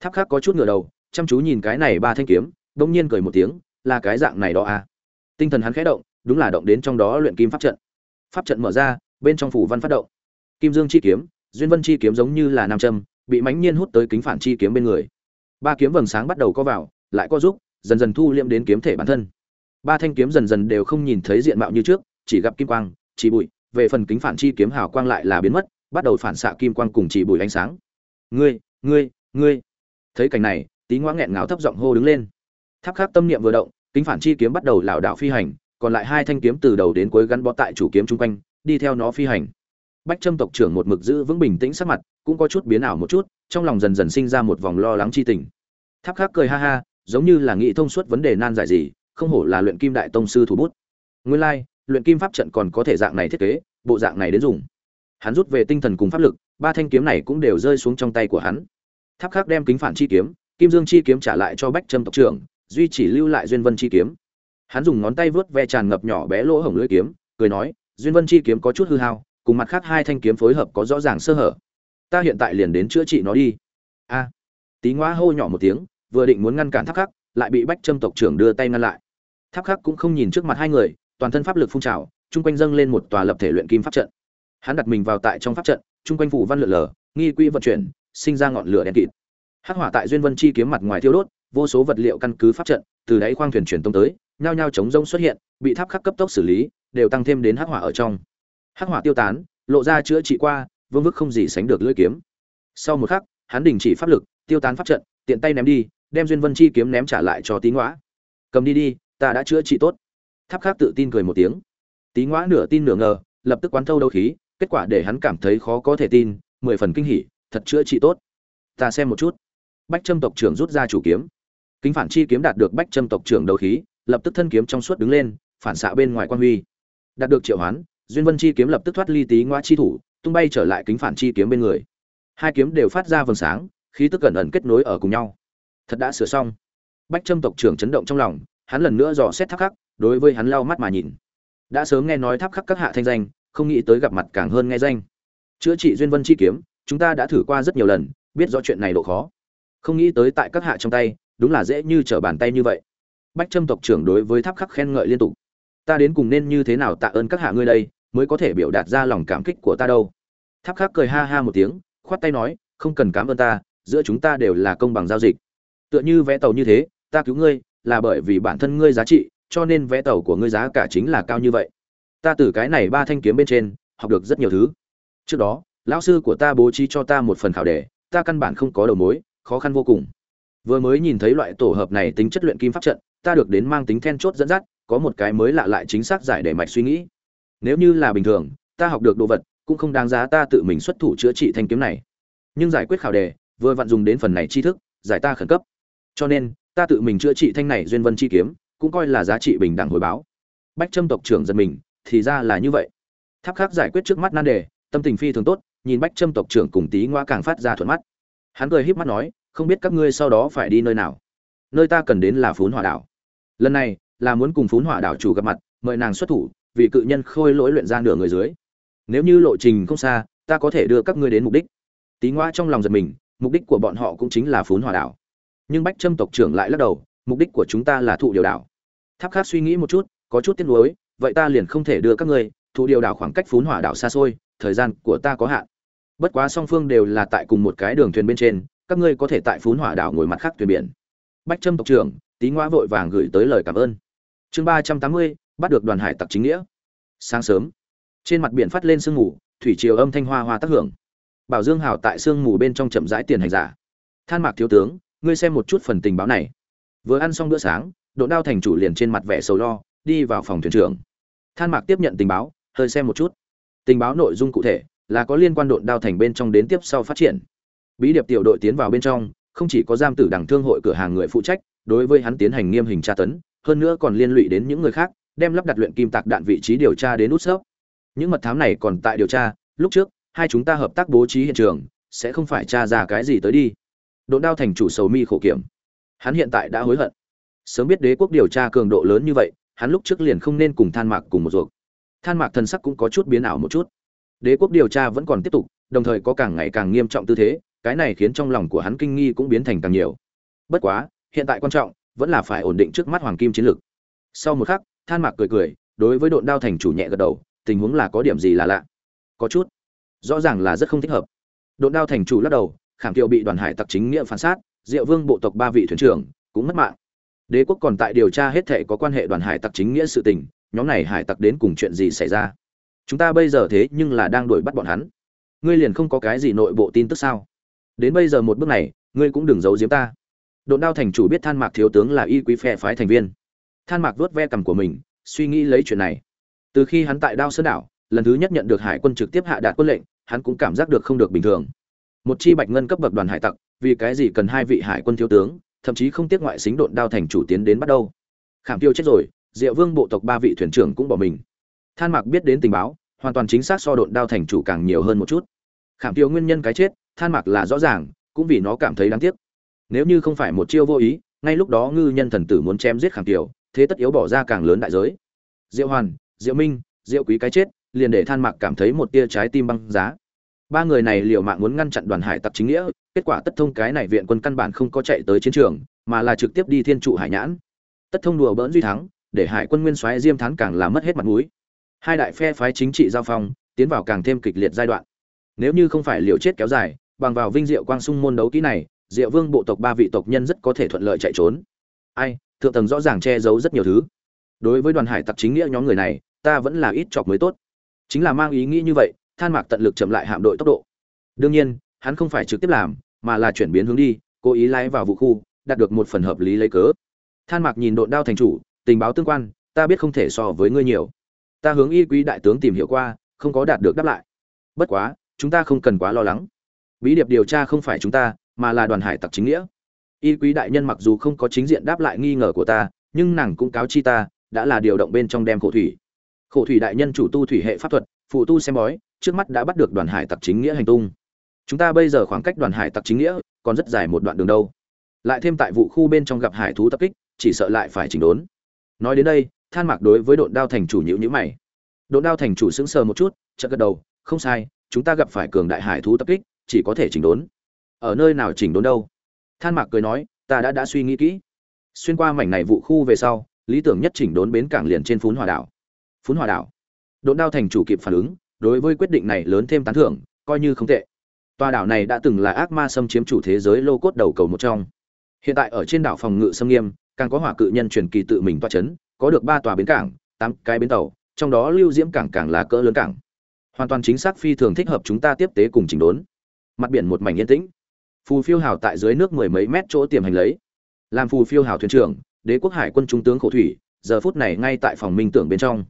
Tháp khắc có chút ngửa đầu, chăm chú nhìn cái này ba thanh kiếm, bỗng nhiên cười một tiếng, là cái dạng này đó à? Tinh thần hắn khẽ động, đúng là động đến trong đó luyện kim pháp trận pháp trận mở ra, bên trong phủ văn phát động. Kim dương chi kiếm, duyên vân chi kiếm giống như là nam châm, bị mãnh nhiên hút tới kính phản chi kiếm bên người. Ba kiếm vầng sáng bắt đầu co vào, lại co giúp dần dần thu liệm đến kiếm thể bản thân. Ba thanh kiếm dần dần đều không nhìn thấy diện mạo như trước, chỉ gặp kim quang, chỉ bụi, về phần kính phản chi kiếm hào quang lại là biến mất, bắt đầu phản xạ kim quang cùng chỉ bụi ánh sáng. Ngươi ngươi ngươi. Thấy cảnh này tí ngoã nghẹn ngào thấp giọng hô đứng lên. Tháp khác tâm niệm vừa động, kính phản chi kiếm bắt đầu lảo đảo phi hành còn lại hai thanh kiếm từ đầu đến cuối gắn bó tại chủ kiếm chung quanh, đi theo nó phi hành. Bách trâm tộc trưởng một mực giữ vững bình tĩnh sắc mặt, cũng có chút biến ảo một chút, trong lòng dần dần sinh ra một vòng lo lắng chi tình. Tháp khác cười ha ha, giống như là nghĩ thông suốt vấn đề nan giải gì, không hổ là luyện kim đại tông sư thủ bút. Nguyên lai, luyện kim pháp trận còn có thể dạng này thiết kế, bộ dạng này đến dùng. Hắn rút về tinh thần cùng pháp lực, ba thanh kiếm này cũng đều rơi xuống trong tay của hắn. Tháp khác đem kính phản chi kiếm, kim dương chi kiếm trả lại cho bách trâm tộc trưởng, duy chỉ lưu lại duyên vân chi kiếm hắn dùng ngón tay vớt ve tràn ngập nhỏ bé lỗ hổng lưỡi kiếm cười nói duyên vân chi kiếm có chút hư hao cùng mặt khác hai thanh kiếm phối hợp có rõ ràng sơ hở. Ta hiện tại liền đến chữa trị nó đi. A. À, tí ngoa hô nhỏ một tiếng vừa định muốn ngăn cản tháp khắc lại bị bách trâm tộc trưởng đưa tay ngăn lại. Tháp khắc cũng không nhìn trước mặt hai người toàn thân pháp lực phun trào chung quanh dâng lên một tòa lập thể luyện kim pháp trận. Hắn đặt mình vào tại trong pháp trận chung quanh phủ văn lượn lờ nghi quỹ vận chuyển sinh ra ngọn lửa đen kịt. Hắc hỏa tại duyên vân chi kiếm mặt ngoài thiêu đốt vô số vật liệu căn cứ pháp trận từ đáy khoang thuyền truyền tông tới nhao nhao chống rông xuất hiện, bị tháp khắc cấp tốc xử lý, đều tăng thêm đến hắc hỏa ở trong. Hắc hỏa tiêu tán, lộ ra chữa trị qua, vương vức không gì sánh được lưỡi kiếm. Sau một khắc, hắn đình chỉ pháp lực, tiêu tán pháp trận, tiện tay ném đi, đem duyên vân chi kiếm ném trả lại cho tí ngõa. Cầm đi đi, ta đã chữa trị tốt. Tháp khắc tự tin cười một tiếng. Tí ngõa nửa tin nửa ngờ, lập tức quán thâu đấu khí, kết quả để hắn cảm thấy khó có thể tin, mười phần kinh hỉ, thật chữa trị tốt. Ta xem một chút. Bách trâm tộc trưởng rút ra chủ kiếm. Kính phản chi kiếm đạt được bách trâm tộc trưởng đấu khí lập tức thân kiếm trong suốt đứng lên, phản xạ bên ngoài quan huy. Đạt được triệu hoán, duyên vân chi kiếm lập tức thoát ly tí ngoa chi thủ, tung bay trở lại kính phản chi kiếm bên người. Hai kiếm đều phát ra vầng sáng, khí tức cẩn ẩn kết nối ở cùng nhau. Thật đã sửa xong. Bách trâm tộc trưởng chấn động trong lòng, hắn lần nữa dò xét tháp khắc, đối với hắn lau mắt mà nhìn. Đã sớm nghe nói tháp khắc các hạ thanh danh, không nghĩ tới gặp mặt càng hơn nghe danh. Chữa trị duyên vân chi kiếm, chúng ta đã thử qua rất nhiều lần, biết rõ chuyện này độ khó. Không nghĩ tới tại các hạ trong tay, đúng là dễ như trở bàn tay như vậy bách trâm tộc trưởng đối với tháp khắc khen ngợi liên tục. Ta đến cùng nên như thế nào tạ ơn các hạ ngươi đây, mới có thể biểu đạt ra lòng cảm kích của ta đâu. Tháp khắc cười ha ha một tiếng, khoát tay nói, không cần cảm ơn ta, giữa chúng ta đều là công bằng giao dịch. Tựa như vé tàu như thế, ta cứu ngươi, là bởi vì bản thân ngươi giá trị, cho nên vé tàu của ngươi giá cả chính là cao như vậy. Ta từ cái này ba thanh kiếm bên trên, học được rất nhiều thứ. Trước đó, lão sư của ta bố trí cho ta một phần khảo đề, ta căn bản không có đầu mối, khó khăn vô cùng. Vừa mới nhìn thấy loại tổ hợp này tính chất luyện kim pháp trận ta được đến mang tính then chốt dẫn dắt, có một cái mới lạ lại chính xác giải để mạch suy nghĩ. Nếu như là bình thường, ta học được đồ vật, cũng không đáng giá ta tự mình xuất thủ chữa trị thanh kiếm này. Nhưng giải quyết khảo đề, vừa vặn dùng đến phần này tri thức, giải ta khẩn cấp. Cho nên, ta tự mình chữa trị thanh này duyên vân chi kiếm, cũng coi là giá trị bình đẳng hồi báo. Bách trâm tộc trưởng giật mình, thì ra là như vậy. Tháp khác giải quyết trước mắt nan đề, tâm tình phi thường tốt, nhìn bách trâm tộc trưởng cùng tí ngoa càng phát ra thuận mắt. Hắn cười híp mắt nói, không biết các ngươi sau đó phải đi nơi nào? Nơi ta cần đến là phún hỏa đảo. Lần này, là muốn cùng phún hỏa đảo chủ gặp mặt, mời nàng xuất thủ, vì cự nhân khôi lỗi luyện ra nửa người dưới. Nếu như lộ trình không xa, ta có thể đưa các ngươi đến mục đích. Tí ngoa trong lòng giật mình, mục đích của bọn họ cũng chính là phún hỏa đảo. Nhưng bách trâm tộc trưởng lại lắc đầu, mục đích của chúng ta là thụ điều đảo. Tháp khác suy nghĩ một chút, có chút tiếc nuối, vậy ta liền không thể đưa các ngươi, thụ điều đảo khoảng cách phún hỏa đảo xa xôi, thời gian của ta có hạn. Bất quá song phương đều là tại cùng một cái đường thuyền bên trên, các ngươi có thể tại phún hỏa đảo ngồi mặt khác thuyền biển bách trâm tộc trưởng tí ngoa vội vàng gửi tới lời cảm ơn. Chương ba trăm tám mươi, bắt được đoàn hải tặc chính nghĩa. Sáng sớm, trên mặt biển phát lên sương mù, thủy triều âm thanh hoa hoa tác hưởng. Bảo dương hào tại sương mù bên trong chậm rãi tiền hành giả. Than mạc thiếu tướng, ngươi xem một chút phần tình báo này. Vừa ăn xong bữa sáng, đỗ đao thành chủ liền trên mặt vẻ sầu lo, đi vào phòng thuyền trưởng. Than mạc tiếp nhận tình báo, hơi xem một chút. Tình báo nội dung cụ thể là có liên quan độn đao thành bên trong đến tiếp sau phát triển. Bí điệp tiểu đội tiến vào bên trong không chỉ có giam tử đảng thương hội cửa hàng người phụ trách, đối với hắn tiến hành nghiêm hình tra tấn, hơn nữa còn liên lụy đến những người khác, đem lắp đặt luyện kim tạc đạn vị trí điều tra đến nút sớp những mật thám này còn tại điều tra, lúc trước, hai chúng ta hợp tác bố trí hiện trường, sẽ không phải tra ra cái gì tới đi. Độn đao thành chủ sầu mi khổ kiểm. Hắn hiện tại đã hối hận. Sớm biết đế quốc điều tra cường độ lớn như vậy, hắn lúc trước liền không nên cùng than mạc cùng một ruột. Than mạc thần sắc cũng có chút biến ảo một chút. Đế quốc điều tra vẫn còn tiếp tục, đồng thời có càng ngày càng nghiêm trọng tư thế cái này khiến trong lòng của hắn kinh nghi cũng biến thành càng nhiều. Bất quá, hiện tại quan trọng vẫn là phải ổn định trước mắt hoàng kim chiến lược. Sau một khắc, than mạc cười cười, đối với độn đao thành chủ nhẹ gật đầu, tình huống là có điểm gì là lạ? Có chút. Rõ ràng là rất không thích hợp. Độn đao thành chủ lắc đầu, khảm Kiều bị đoàn hải tặc chính nghĩa phản sát, diệu vương bộ tộc ba vị thuyền trưởng cũng mất mạng. Đế quốc còn tại điều tra hết thảy có quan hệ đoàn hải tặc chính nghĩa sự tình, nhóm này hải tặc đến cùng chuyện gì xảy ra? Chúng ta bây giờ thế nhưng là đang đuổi bắt bọn hắn. Ngươi liền không có cái gì nội bộ tin tức sao? Đến bây giờ một bước này, ngươi cũng đừng giấu giếm ta. Đồn đao thành chủ biết than mạc thiếu tướng là y quý phe phái thành viên. Than mạc vuốt ve cằm của mình, suy nghĩ lấy chuyện này. Từ khi hắn tại đao sơn đảo, lần thứ nhất nhận được hải quân trực tiếp hạ đạt quân lệnh, hắn cũng cảm giác được không được bình thường. Một chi bạch ngân cấp bậc đoàn hải tặc, vì cái gì cần hai vị hải quân thiếu tướng, thậm chí không tiếc ngoại xính độn đao thành chủ tiến đến bắt đầu. Khảm tiêu chết rồi, diệu vương bộ tộc ba vị thuyền trưởng cũng bỏ mình. Than mạc biết đến tình báo, hoàn toàn chính xác so độn đao thành chủ càng nhiều hơn một chút. Khảm tiêu nguyên nhân cái chết than mạc là rõ ràng, cũng vì nó cảm thấy đáng tiếc. Nếu như không phải một chiêu vô ý, ngay lúc đó ngư nhân thần tử muốn chém giết khảm tiêu thế tất yếu bỏ ra càng lớn đại giới. Diệu hoàn, diệu minh, diệu quý cái chết, liền để than mạc cảm thấy một tia trái tim băng giá. Ba người này liều mạng muốn ngăn chặn đoàn hải tặc chính nghĩa, kết quả tất thông cái này viện quân căn bản không có chạy tới chiến trường, mà là trực tiếp đi thiên trụ hải nhãn. Tất thông đùa bỡn duy thắng, để hải quân nguyên soái diêm thắng càng làm mất hết mặt mũi. Hai đại phe phái chính trị giao phong, tiến vào càng thêm kịch liệt giai đoạn. Nếu như không phải liều chết kéo dài bằng vào vinh diệu quang sung môn đấu kỹ này, diệu vương bộ tộc ba vị tộc nhân rất có thể thuận lợi chạy trốn. Ai, thượng tầng rõ ràng che giấu rất nhiều thứ. Đối với đoàn hải tặc chính nghĩa nhóm người này, ta vẫn là ít chọc mới tốt. Chính là mang ý nghĩ như vậy, than mạc tận lực chậm lại hạm đội tốc độ. Đương nhiên, hắn không phải trực tiếp làm, mà là chuyển biến hướng đi, cố ý lái vào vụ khu, đạt được một phần hợp lý lấy cớ. Than mạc nhìn độn đao thành chủ, tình báo tương quan, ta biết không thể so với ngươi nhiều. Ta hướng y quý đại tướng tìm hiểu qua, không có đạt được đáp lại. Bất quá, chúng ta không cần quá lo lắng bí điệp điều tra không phải chúng ta, mà là đoàn hải tặc chính nghĩa. Y quý đại nhân mặc dù không có chính diện đáp lại nghi ngờ của ta, nhưng nàng cũng cáo chi ta, đã là điều động bên trong đem khổ thủy. Khổ thủy đại nhân chủ tu thủy hệ pháp thuật, phụ tu xem bói, trước mắt đã bắt được đoàn hải tặc chính nghĩa hành tung. Chúng ta bây giờ khoảng cách đoàn hải tặc chính nghĩa, còn rất dài một đoạn đường đâu. Lại thêm tại vụ khu bên trong gặp hải thú tập kích, chỉ sợ lại phải chỉnh đốn. Nói đến đây, than mạc đối với độn đao thành chủ nhữ nhữ mày. Độn đao thành chủ sững sờ một chút, chợt gật đầu, không sai, chúng ta gặp phải cường đại hải thú tập kích chỉ có thể chỉnh đốn. Ở nơi nào chỉnh đốn đâu? Than mạc cười nói, ta đã đã suy nghĩ kỹ. Xuyên qua mảnh này vụ khu về sau, lý tưởng nhất chỉnh đốn bến cảng liền trên phún hòa đảo. Phún hòa đảo. Độn đao thành chủ kịp phản ứng, đối với quyết định này lớn thêm tán thưởng, coi như không tệ. Tòa đảo này đã từng là ác ma xâm chiếm chủ thế giới lô cốt đầu cầu một trong. Hiện tại ở trên đảo phòng ngự xâm nghiêm, càng có hỏa cự nhân truyền kỳ tự mình toa chấn, có được ba tòa bến cảng, tám cái bến tàu, trong đó lưu diễm cảng càng là cỡ lớn cảng. Hoàn toàn chính xác phi thường thích hợp chúng ta tiếp tế cùng chỉnh đốn mặt biển một mảnh yên tĩnh. Phù phiêu hào tại dưới nước mười mấy mét chỗ tiềm hành lấy. Làm phù phiêu hào thuyền trưởng, đế quốc hải quân trung tướng khổ thủy, giờ phút này ngay tại phòng minh tưởng bên trong.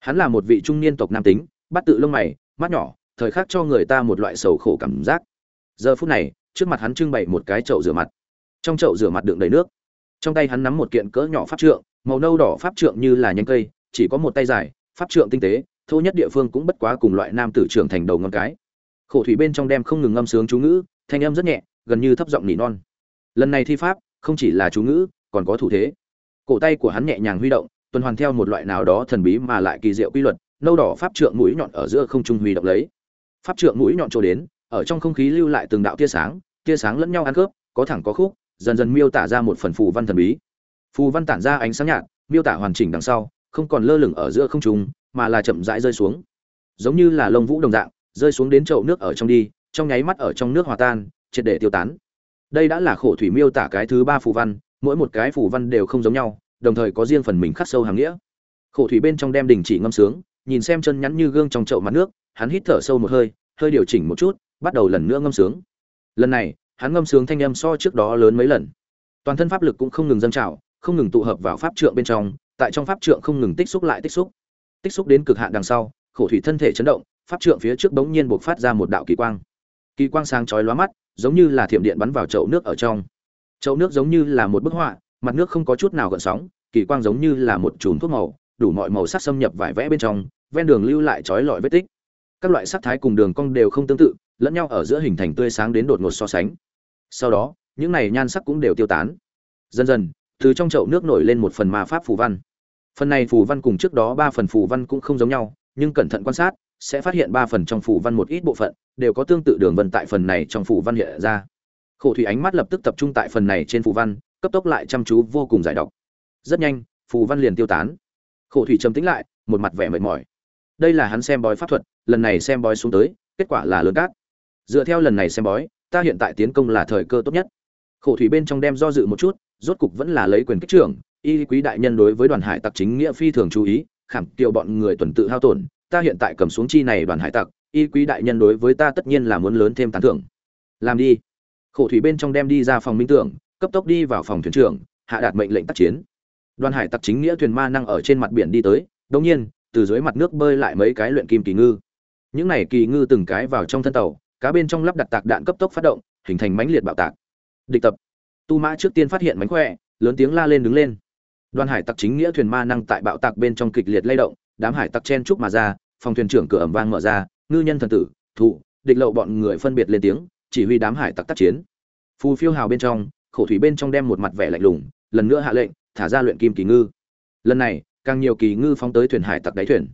Hắn là một vị trung niên tộc nam tính, bắt tự lông mày, mắt nhỏ, thời khắc cho người ta một loại sầu khổ cảm giác. Giờ phút này, trước mặt hắn trưng bày một cái chậu rửa mặt. Trong chậu rửa mặt đựng đầy nước. Trong tay hắn nắm một kiện cỡ nhỏ pháp trượng, màu nâu đỏ pháp trượng như là nhánh cây, chỉ có một tay dài, pháp trượng tinh tế, thô nhất địa phương cũng bất quá cùng loại nam tử trưởng thành đầu ngón cái khổ thủy bên trong đem không ngừng ngâm sướng chú ngữ, thanh âm rất nhẹ, gần như thấp giọng nỉ non. Lần này thi pháp, không chỉ là chú ngữ, còn có thủ thế. Cổ tay của hắn nhẹ nhàng huy động, tuần hoàn theo một loại nào đó thần bí mà lại kỳ diệu quy luật, nâu đỏ pháp trượng mũi nhọn ở giữa không trung huy động lấy. Pháp trượng mũi nhọn trổ đến, ở trong không khí lưu lại từng đạo tia sáng tia sáng lẫn nhau ăn khớp, có thẳng có khúc, dần dần miêu tả ra một phần phù văn thần bí. Phù văn tản ra ánh sáng nhạt, miêu tả hoàn chỉnh đằng sau, không còn lơ lửng ở giữa không trung, mà là chậm rãi rơi xuống. Giống như là lông vũ đồng dạng rơi xuống đến chậu nước ở trong đi, trong nháy mắt ở trong nước hòa tan, triệt để tiêu tán. Đây đã là khổ thủy miêu tả cái thứ ba phù văn, mỗi một cái phù văn đều không giống nhau, đồng thời có riêng phần mình khắc sâu hàng nghĩa. Khổ thủy bên trong đem đình chỉ ngâm sướng, nhìn xem chân nhắn như gương trong chậu mặt nước, hắn hít thở sâu một hơi hơi điều chỉnh một chút, bắt đầu lần nữa ngâm sướng. Lần này, hắn ngâm sướng thanh âm so trước đó lớn mấy lần. Toàn thân pháp lực cũng không ngừng dâng trào, không ngừng tụ hợp vào pháp trượng bên trong, tại trong pháp trượng không ngừng tích xúc lại tích xúc. Tích xúc đến cực hạn đằng sau, khổ thủy thân thể chấn động pháp trượng phía trước bỗng nhiên buộc phát ra một đạo kỳ quang. Kỳ quang sáng chói lóa mắt, giống như là thiểm điện bắn vào chậu nước ở trong. Chậu nước giống như là một bức họa, mặt nước không có chút nào gợn sóng, kỳ quang giống như là một chùm thuốc màu, đủ mọi màu sắc xâm nhập vải vẽ bên trong, ven đường lưu lại chói lọi vết tích. Các loại sắc thái cùng đường cong đều không tương tự, lẫn nhau ở giữa hình thành tươi sáng đến đột ngột so sánh. Sau đó, những này nhan sắc cũng đều tiêu tán. Dần dần, từ trong chậu nước nổi lên một phần ma pháp phù văn. Phần này phù văn cùng trước đó ba phần phù văn cũng không giống nhau, nhưng cẩn thận quan sát sẽ phát hiện ba phần trong phủ văn một ít bộ phận, đều có tương tự đường vân tại phần này trong phủ văn hiện ra. Khổ thủy ánh mắt lập tức tập trung tại phần này trên phủ văn, cấp tốc lại chăm chú vô cùng giải đọc. Rất nhanh phù văn liền tiêu tán. Khổ thủy trầm tĩnh lại, một mặt vẻ mệt mỏi. Đây là hắn xem bói pháp thuật, lần này xem bói xuống tới, kết quả là lớn cát. Dựa theo lần này xem bói, ta hiện tại tiến công là thời cơ tốt nhất. Khổ thủy bên trong đem do dự một chút, rốt cục vẫn là lấy quyền kích trưởng. Y quý đại nhân đối với đoàn hải tặc chính nghĩa phi thường chú ý, khảm kiệu bọn người tuần tự hao tổn ta hiện tại cầm xuống chi này đoàn hải tặc, y quý đại nhân đối với ta tất nhiên là muốn lớn thêm tán thưởng. Làm đi. Khổ thủy bên trong đem đi ra phòng minh tưởng, cấp tốc đi vào phòng thuyền trưởng, hạ đạt mệnh lệnh tác chiến. Đoàn hải tặc chính nghĩa thuyền ma năng ở trên mặt biển đi tới đông nhiên, từ dưới mặt nước bơi lại mấy cái luyện kim kỳ ngư. Những này kỳ ngư từng cái vào trong thân tàu, cá bên trong lắp đặt tạc đạn cấp tốc phát động, hình thành mãnh liệt bạo tạc. Địch tập. Tu mã trước tiên phát hiện mánh khỏe, lớn tiếng la lên đứng lên. Đoàn hải tặc chính nghĩa thuyền ma năng tại bạo tạc bên trong kịch liệt lay động đám hải tặc chen trúc mà ra phòng thuyền trưởng cửa ẩm vang mở ra ngư nhân thần tử thụ, địch lậu bọn người phân biệt lên tiếng chỉ huy đám hải tặc tác chiến. Phù phiêu hào bên trong khổ thủy bên trong đem một mặt vẻ lạnh lùng lần nữa hạ lệnh thả ra luyện kim kỳ ngư. Lần này càng nhiều kỳ ngư phóng tới thuyền hải tặc đáy thuyền.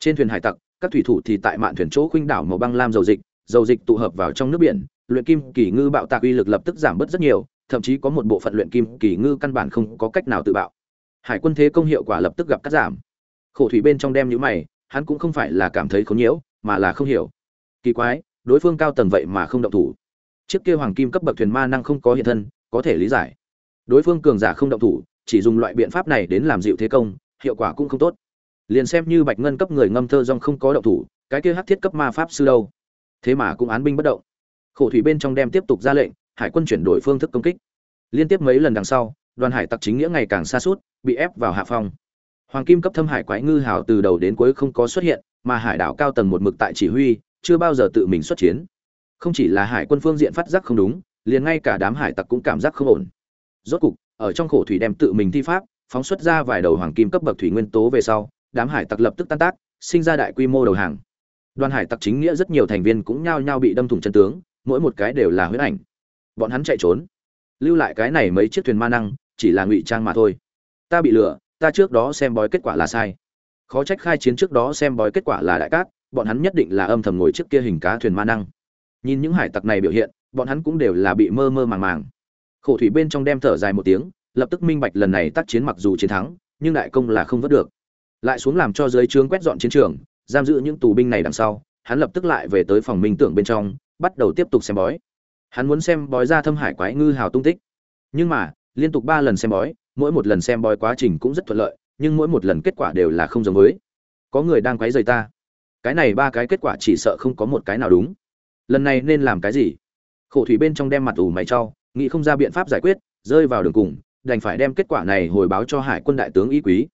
Trên thuyền hải tặc các thủy thủ thì tại mạn thuyền chỗ khuynh đảo màu băng lam dầu dịch dầu dịch tụ hợp vào trong nước biển luyện kim kỳ ngư bạo tạc uy lực lập tức giảm bớt rất nhiều thậm chí có một bộ phận luyện kim kỳ ngư căn bản không có cách nào tự bạo. Hải quân thế công hiệu quả lập tức gặp cắt giảm khổ thủy bên trong đem nhữ mày, hắn cũng không phải là cảm thấy khốn nhiễu, mà là không hiểu. Kỳ quái, đối phương cao tầng vậy mà không động thủ. Chiếc kia hoàng kim cấp bậc thuyền ma năng không có hiện thân, có thể lý giải. Đối phương cường giả không động thủ, chỉ dùng loại biện pháp này đến làm dịu thế công, hiệu quả cũng không tốt. Liền xem như bạch ngân cấp người ngâm thơ dong không có động thủ, cái kia hắc thiết cấp ma pháp sư đâu? Thế mà cũng án binh bất động. Khổ thủy bên trong đem tiếp tục ra lệnh, hải quân chuyển đổi phương thức công kích. Liên tiếp mấy lần đằng sau, đoàn hải tặc chính nghĩa ngày càng xa suốt bị ép vào hạ phong hoàng kim cấp thâm hải quái ngư hào từ đầu đến cuối không có xuất hiện, mà hải đảo cao tầng một mực tại chỉ huy, chưa bao giờ tự mình xuất chiến. Không chỉ là hải quân phương diện phát giác không đúng, liền ngay cả đám hải tặc cũng cảm giác không ổn. Rốt cục, ở trong khổ thủy đem tự mình thi pháp, phóng xuất ra vài đầu hoàng kim cấp bậc thủy nguyên tố về sau, đám hải tặc lập tức tan tác, sinh ra đại quy mô đầu hàng. Đoàn hải tặc chính nghĩa rất nhiều thành viên cũng nhao nhao bị đâm thủng chân tướng, mỗi một cái đều là huyết ảnh. Bọn hắn chạy trốn. Lưu lại cái này mấy chiếc thuyền ma năng, chỉ là ngụy trang mà thôi. Ta bị lừa ta trước đó xem bói kết quả là sai. Khó trách khai chiến trước đó xem bói kết quả là đại cát, bọn hắn nhất định là âm thầm ngồi trước kia hình cá thuyền ma năng. Nhìn những hải tặc này biểu hiện, bọn hắn cũng đều là bị mơ mơ màng màng. Khổ thủy bên trong đem thở dài một tiếng, lập tức minh bạch lần này tác chiến mặc dù chiến thắng, nhưng đại công là không vớt được. Lại xuống làm cho dưới trướng quét dọn chiến trường, giam giữ những tù binh này đằng sau, hắn lập tức lại về tới phòng minh tưởng bên trong, bắt đầu tiếp tục xem bói. Hắn muốn xem bói ra thâm hải quái ngư hào tung tích. Nhưng mà, liên tục ba lần xem bói mỗi một lần xem bói quá trình cũng rất thuận lợi, nhưng mỗi một lần kết quả đều là không giống với. Có người đang quấy rầy ta. Cái này ba cái kết quả chỉ sợ không có một cái nào đúng. Lần này nên làm cái gì? Khổ thủy bên trong đem mặt ủ mày cho, nghĩ không ra biện pháp giải quyết, rơi vào đường cùng, đành phải đem kết quả này hồi báo cho hải quân đại tướng y quý.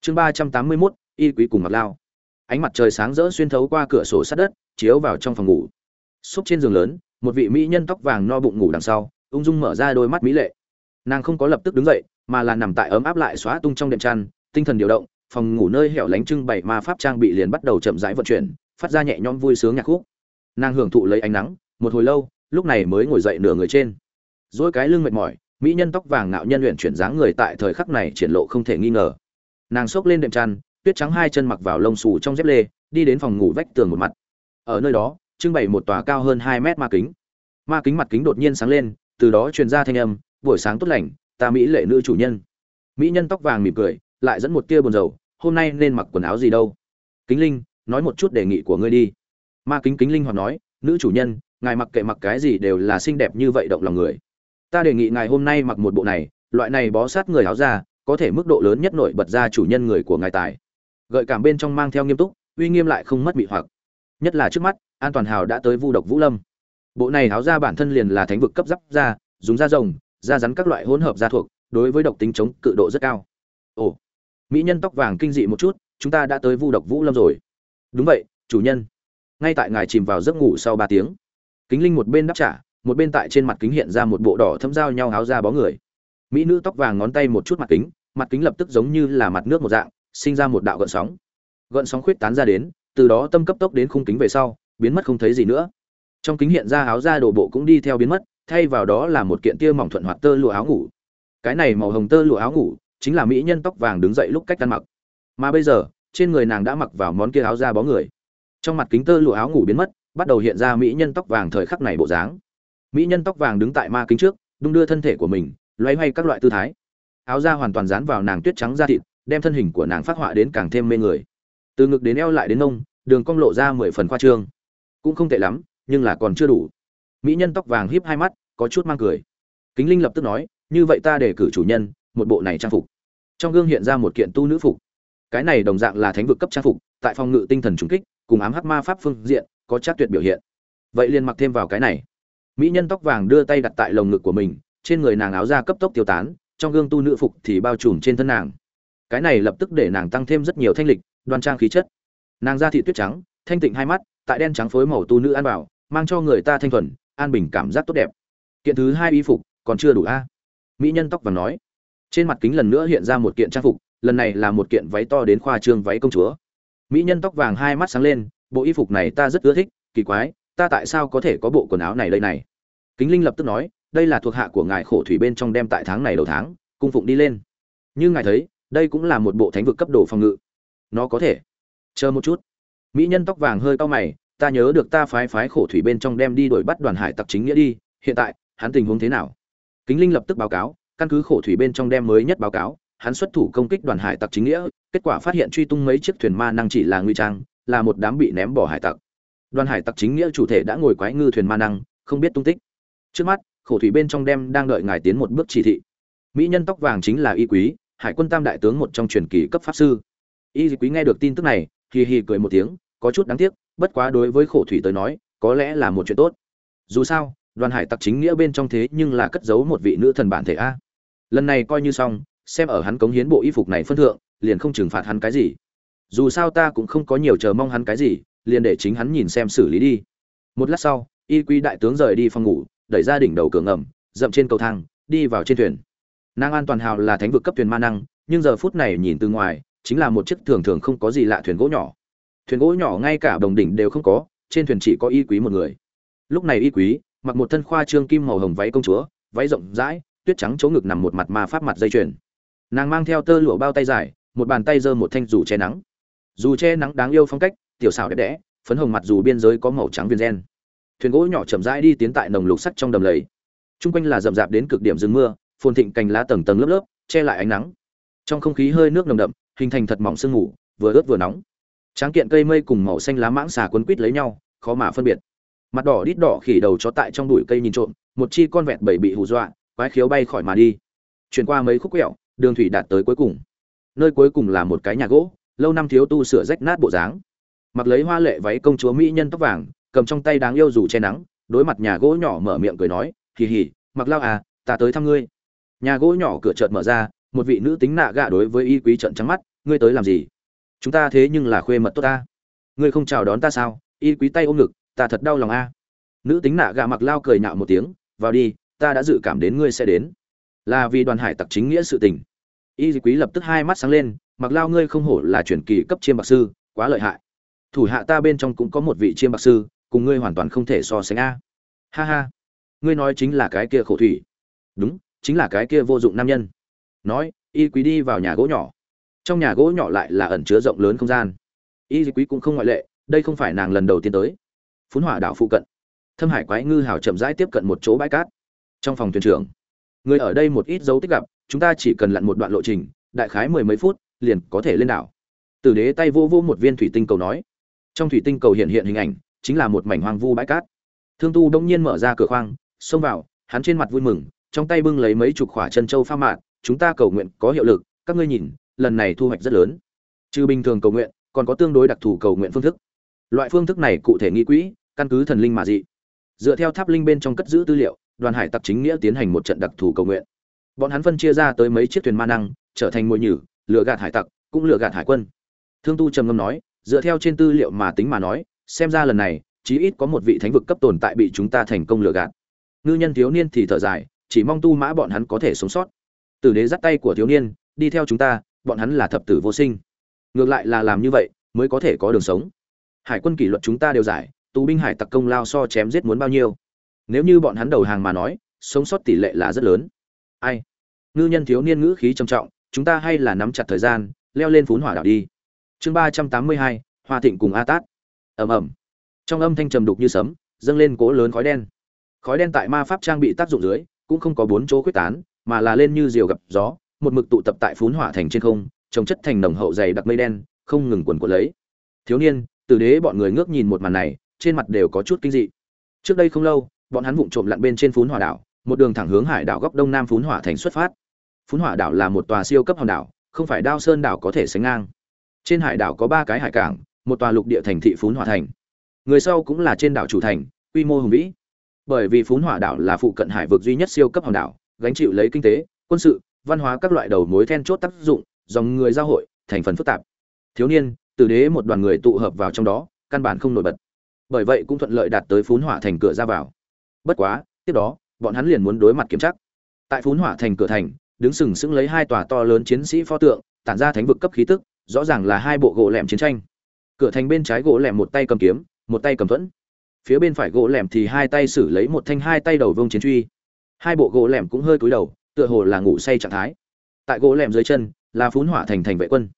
Chương ba trăm tám mươi mốt, y quý cùng mặt lao. Ánh mặt trời sáng rỡ xuyên thấu qua cửa sổ sát đất, chiếu vào trong phòng ngủ. Xúc trên giường lớn, một vị mỹ nhân tóc vàng no bụng ngủ đằng sau, ung dung mở ra đôi mắt mỹ lệ nàng không có lập tức đứng dậy, mà là nằm tại ấm áp lại xóa tung trong đệm chăn, tinh thần điều động, phòng ngủ nơi hẻo lánh trưng bày ma pháp trang bị liền bắt đầu chậm rãi vận chuyển, phát ra nhẹ nhõm vui sướng nhạc khúc. Nàng hưởng thụ lấy ánh nắng, một hồi lâu, lúc này mới ngồi dậy nửa người trên. Dỗi cái lưng mệt mỏi, mỹ nhân tóc vàng ngạo nhân luyện chuyển dáng người tại thời khắc này triển lộ không thể nghi ngờ. Nàng xốc lên đệm chăn, tuyết trắng hai chân mặc vào lông xù trong dép lê, đi đến phòng ngủ vách tường một mặt. Ở nơi đó, trưng bày một tòa cao hơn hai mét ma kính. Ma kính mặt kính đột nhiên sáng lên, từ đó truyền ra thanh âm buổi sáng tốt lành ta mỹ lệ nữ chủ nhân. Mỹ nhân tóc vàng mỉm cười lại dẫn một tia buồn rầu hôm nay nên mặc quần áo gì đâu? Kính linh nói một chút đề nghị của ngươi đi. Ma kính kính linh hoạt nói nữ chủ nhân ngài mặc kệ mặc cái gì đều là xinh đẹp như vậy động lòng người. Ta đề nghị ngài hôm nay mặc một bộ này loại này bó sát người áo ra có thể mức độ lớn nhất nổi bật ra chủ nhân người của ngài tài. Gợi cảm bên trong mang theo nghiêm túc uy nghiêm lại không mất bị hoặc. Nhất là trước mắt an toàn hào đã tới vu độc vũ lâm. Bộ này áo ra bản thân liền là thánh vực cấp giáp ra, dùng da rồng da rắn các loại hỗn hợp da thuộc, đối với độc tính chống cự độ rất cao. Ồ, mỹ nhân tóc vàng kinh dị một chút, chúng ta đã tới vu độc vũ lâm rồi. Đúng vậy, chủ nhân. Ngay tại ngài chìm vào giấc ngủ sau ba tiếng, kính linh một bên đáp trả, một bên tại trên mặt kính hiện ra một bộ đỏ thâm giao nhau áo da bó người. Mỹ nữ tóc vàng ngón tay một chút mặt kính mặt kính lập tức giống như là mặt nước một dạng, sinh ra một đạo gợn sóng. Gợn sóng khuyết tán ra đến, từ đó tâm cấp tốc đến khung kính về sau, biến mất không thấy gì nữa. Trong kính hiện ra áo da đồ bộ cũng đi theo biến mất thay vào đó là một kiện tia mỏng thuận hoạt tơ lụa áo ngủ. Cái này màu hồng tơ lụa áo ngủ chính là mỹ nhân tóc vàng đứng dậy lúc cách ăn mặc. Mà bây giờ, trên người nàng đã mặc vào món kia áo da bó người. Trong mặt kính tơ lụa áo ngủ biến mất, bắt đầu hiện ra mỹ nhân tóc vàng thời khắc này bộ dáng. Mỹ nhân tóc vàng đứng tại ma kính trước, đung đưa thân thể của mình, loay hoay các loại tư thái. Áo da hoàn toàn dán vào nàng tuyết trắng da thịt, đem thân hình của nàng phát họa đến càng thêm mê người. Từ ngực đến eo lại đến nông, đường cong lộ ra mười phần khoa trương. Cũng không tệ lắm, nhưng là còn chưa đủ mỹ nhân tóc vàng híp hai mắt, có chút mang cười. Kính linh lập tức nói, như vậy ta để cử chủ nhân một bộ này trang phục. Trong gương hiện ra một kiện tu nữ phục. Cái này đồng dạng là thánh vực cấp trang phục, tại phòng ngự tinh thần trùng kích, cùng ám hắc ma pháp phương diện, có chắc tuyệt biểu hiện. Vậy liền mặc thêm vào cái này. Mỹ nhân tóc vàng đưa tay đặt tại lồng ngực của mình, trên người nàng áo da cấp tốc tiêu tán, trong gương tu nữ phục thì bao trùm trên thân nàng. Cái này lập tức để nàng tăng thêm rất nhiều thanh lịch, đoan trang khí chất. Nàng da thị tuyết trắng, thanh tịnh hai mắt, tại đen trắng phối màu tu nữ ăn bảo mang cho người ta thanh thuần an bình cảm giác tốt đẹp. Kiện thứ hai y phục, còn chưa đủ a. Mỹ nhân tóc vàng nói. Trên mặt kính lần nữa hiện ra một kiện trang phục, lần này là một kiện váy to đến khoa trương váy công chúa. Mỹ nhân tóc vàng hai mắt sáng lên, bộ y phục này ta rất ưa thích, kỳ quái, ta tại sao có thể có bộ quần áo này đây này? Kính linh lập tức nói, đây là thuộc hạ của ngài khổ thủy bên trong đem tại tháng này đầu tháng, cung phụng đi lên. Như ngài thấy, đây cũng là một bộ thánh vực cấp độ phòng ngự. Nó có thể. Chờ một chút. Mỹ nhân tóc vàng hơi cau mày ta nhớ được ta phái phái khổ thủy bên trong đem đi đuổi bắt đoàn hải tặc chính nghĩa đi, hiện tại, hắn tình huống thế nào? Kính linh lập tức báo cáo, căn cứ khổ thủy bên trong đem mới nhất báo cáo, hắn xuất thủ công kích đoàn hải tặc chính nghĩa, kết quả phát hiện truy tung mấy chiếc thuyền ma năng chỉ là nguy trang, là một đám bị ném bỏ hải tặc. Đoàn hải tặc chính nghĩa chủ thể đã ngồi quái ngư thuyền ma năng, không biết tung tích. Trước mắt, khổ thủy bên trong đem đang đợi ngài tiến một bước chỉ thị. Mỹ nhân tóc vàng chính là y quý, hải quân tam đại tướng một trong truyền kỳ cấp pháp sư. Y quý nghe được tin tức này, hì hì cười một tiếng có chút đáng tiếc, bất quá đối với khổ thủy tới nói, có lẽ là một chuyện tốt. Dù sao, đoàn hải tặc chính nghĩa bên trong thế nhưng là cất giấu một vị nữ thần bản thể a. Lần này coi như xong, xem ở hắn cống hiến bộ y phục này phân thượng, liền không trừng phạt hắn cái gì. Dù sao ta cũng không có nhiều chờ mong hắn cái gì, liền để chính hắn nhìn xem xử lý đi. Một lát sau, y quý đại tướng rời đi phòng ngủ, đẩy ra đỉnh đầu cửa ngầm, dậm trên cầu thang, đi vào trên thuyền. Nàng an toàn hào là thánh vực cấp thuyền ma năng, nhưng giờ phút này nhìn từ ngoài, chính là một chiếc thường thường không có gì lạ thuyền gỗ nhỏ thuyền gỗ nhỏ ngay cả đồng đỉnh đều không có, trên thuyền chỉ có y quý một người. Lúc này y quý mặc một thân khoa trương kim màu hồng váy công chúa, váy rộng rãi, tuyết trắng chỗ ngực nằm một mặt ma pháp mặt dây chuyền. Nàng mang theo tơ lụa bao tay dài, một bàn tay giơ một thanh dù che nắng. Dù che nắng đáng yêu phong cách, tiểu xảo đẹp đẽ, phấn hồng mặt dù biên giới có màu trắng viên gen. Thuyền gỗ nhỏ chậm rãi đi tiến tại nồng lục sắt trong đầm lầy. Chung quanh là rậm rạp đến cực điểm rừng mưa, phồn thịnh cành lá tầng tầng lớp lớp, che lại ánh nắng. Trong không khí hơi nước nồng đậm, hình thành thật mỏng sương mù, vừa ướt vừa nóng tráng kiện cây mây cùng màu xanh lá mãng xà quấn quít lấy nhau, khó mà phân biệt. Mặt đỏ đít đỏ khỉ đầu chó tại trong bụi cây nhìn trộm, một chi con vẹt bảy bị hù dọa, quái khiếu bay khỏi mà đi. Chuyển qua mấy khúc quẹo, đường thủy đạt tới cuối cùng. Nơi cuối cùng là một cái nhà gỗ, lâu năm thiếu tu sửa rách nát bộ dáng. Mặc lấy hoa lệ váy công chúa mỹ nhân tóc vàng, cầm trong tay đáng yêu dù che nắng, đối mặt nhà gỗ nhỏ mở miệng cười nói, hì hì, mặc lao à ta tới thăm ngươi. Nhà gỗ nhỏ cửa chợt mở ra, một vị nữ tính nạ gạ đối với y quý trận trắng mắt, ngươi tới làm gì? Chúng ta thế nhưng là khuê mật tốt ta. Ngươi không chào đón ta sao? Y quý tay ôm ngực, ta thật đau lòng a. Nữ tính nạ gạ mặc lao cười nhạo một tiếng, vào đi, ta đã dự cảm đến ngươi sẽ đến. Là vì đoàn hải tặc chính nghĩa sự tình. Y quý lập tức hai mắt sáng lên, mặc lao ngươi không hổ là truyền kỳ cấp chiêm bạc sư, quá lợi hại. Thủ hạ ta bên trong cũng có một vị chiêm bạc sư, cùng ngươi hoàn toàn không thể so sánh a. Ha ha. Ngươi nói chính là cái kia khổ thủy. Đúng, chính là cái kia vô dụng nam nhân. Nói, y quý đi vào nhà gỗ nhỏ trong nhà gỗ nhỏ lại là ẩn chứa rộng lớn không gian. Y quý cũng không ngoại lệ, đây không phải nàng lần đầu tiên tới. Phun hỏa đảo phụ cận, thâm hải quái ngư hào chậm rãi tiếp cận một chỗ bãi cát. Trong phòng thuyền trưởng, người ở đây một ít dấu tích gặp, chúng ta chỉ cần lặn một đoạn lộ trình, đại khái mười mấy phút, liền có thể lên đảo. Tử đế tay vô vô một viên thủy tinh cầu nói. Trong thủy tinh cầu hiện hiện hình ảnh, chính là một mảnh hoang vu bãi cát. Thương tu đông nhiên mở ra cửa khoang, xông vào, hắn trên mặt vui mừng, trong tay bưng lấy mấy chục khỏa chân châu pha mạn chúng ta cầu nguyện có hiệu lực, các ngươi nhìn lần này thu hoạch rất lớn. Trừ bình thường cầu nguyện, còn có tương đối đặc thù cầu nguyện phương thức. Loại phương thức này cụ thể nghi quỹ, căn cứ thần linh mà dị. Dựa theo tháp linh bên trong cất giữ tư liệu, đoàn hải tặc chính nghĩa tiến hành một trận đặc thù cầu nguyện. Bọn hắn phân chia ra tới mấy chiếc thuyền ma năng, trở thành mồi nhử, lừa gạt hải tặc, cũng lừa gạt hải quân. Thương tu trầm ngâm nói, dựa theo trên tư liệu mà tính mà nói, xem ra lần này, chí ít có một vị thánh vực cấp tồn tại bị chúng ta thành công lừa gạt. Ngư nhân thiếu niên thì thở dài, chỉ mong tu mã bọn hắn có thể sống sót. Tử đế dắt tay của thiếu niên, đi theo chúng ta bọn hắn là thập tử vô sinh. Ngược lại là làm như vậy, mới có thể có đường sống. Hải quân kỷ luật chúng ta đều giải, tù binh hải tặc công lao so chém giết muốn bao nhiêu. Nếu như bọn hắn đầu hàng mà nói, sống sót tỷ lệ là rất lớn. Ai? Ngư nhân thiếu niên ngữ khí trầm trọng, chúng ta hay là nắm chặt thời gian, leo lên phún hỏa đảo đi. Chương ba trăm tám mươi hai, hoa thịnh cùng a tát. Ầm ầm. Trong âm thanh trầm đục như sấm, dâng lên cỗ lớn khói đen. Khói đen tại ma pháp trang bị tác dụng dưới, cũng không có bốn chỗ quyết tán, mà là lên như diều gặp gió một mực tụ tập tại phún hỏa thành trên không, trồng chất thành nồng hậu dày đặc mây đen, không ngừng quần của lấy. Thiếu niên từ đế bọn người ngước nhìn một màn này, trên mặt đều có chút kinh dị. Trước đây không lâu, bọn hắn vụng trộm lặn bên trên phún hỏa đảo, một đường thẳng hướng hải đảo góc đông nam phún hỏa thành xuất phát. Phún hỏa đảo là một tòa siêu cấp hòn đảo, không phải đao sơn đảo có thể sánh ngang. Trên hải đảo có ba cái hải cảng, một tòa lục địa thành thị phún hỏa thành. Người sau cũng là trên đảo chủ thành, quy mô hùng vĩ. Bởi vì phún hỏa đảo là phụ cận hải vực duy nhất siêu cấp hòn đảo, gánh chịu lấy kinh tế, quân sự văn hóa các loại đầu mối then chốt tác dụng, dòng người giao hội, thành phần phức tạp. Thiếu niên từ đế một đoàn người tụ hợp vào trong đó, căn bản không nổi bật. Bởi vậy cũng thuận lợi đạt tới phún hỏa thành cửa ra vào. Bất quá, tiếp đó, bọn hắn liền muốn đối mặt kiểm tra. Tại phún hỏa thành cửa thành, đứng sừng sững lấy hai tòa to lớn chiến sĩ pho tượng, tản ra thánh vực cấp khí tức, rõ ràng là hai bộ gỗ lẻm chiến tranh. Cửa thành bên trái gỗ lẻm một tay cầm kiếm, một tay cầm thuẫn. Phía bên phải gỗ lẻm thì hai tay xử lấy một thanh hai tay đầu vông chiến truy. Hai bộ gỗ lẻm cũng hơi cúi đầu tựa hồ là ngủ say trạng thái. Tại gỗ lẻm dưới chân, là phún hỏa thành thành vệ quân.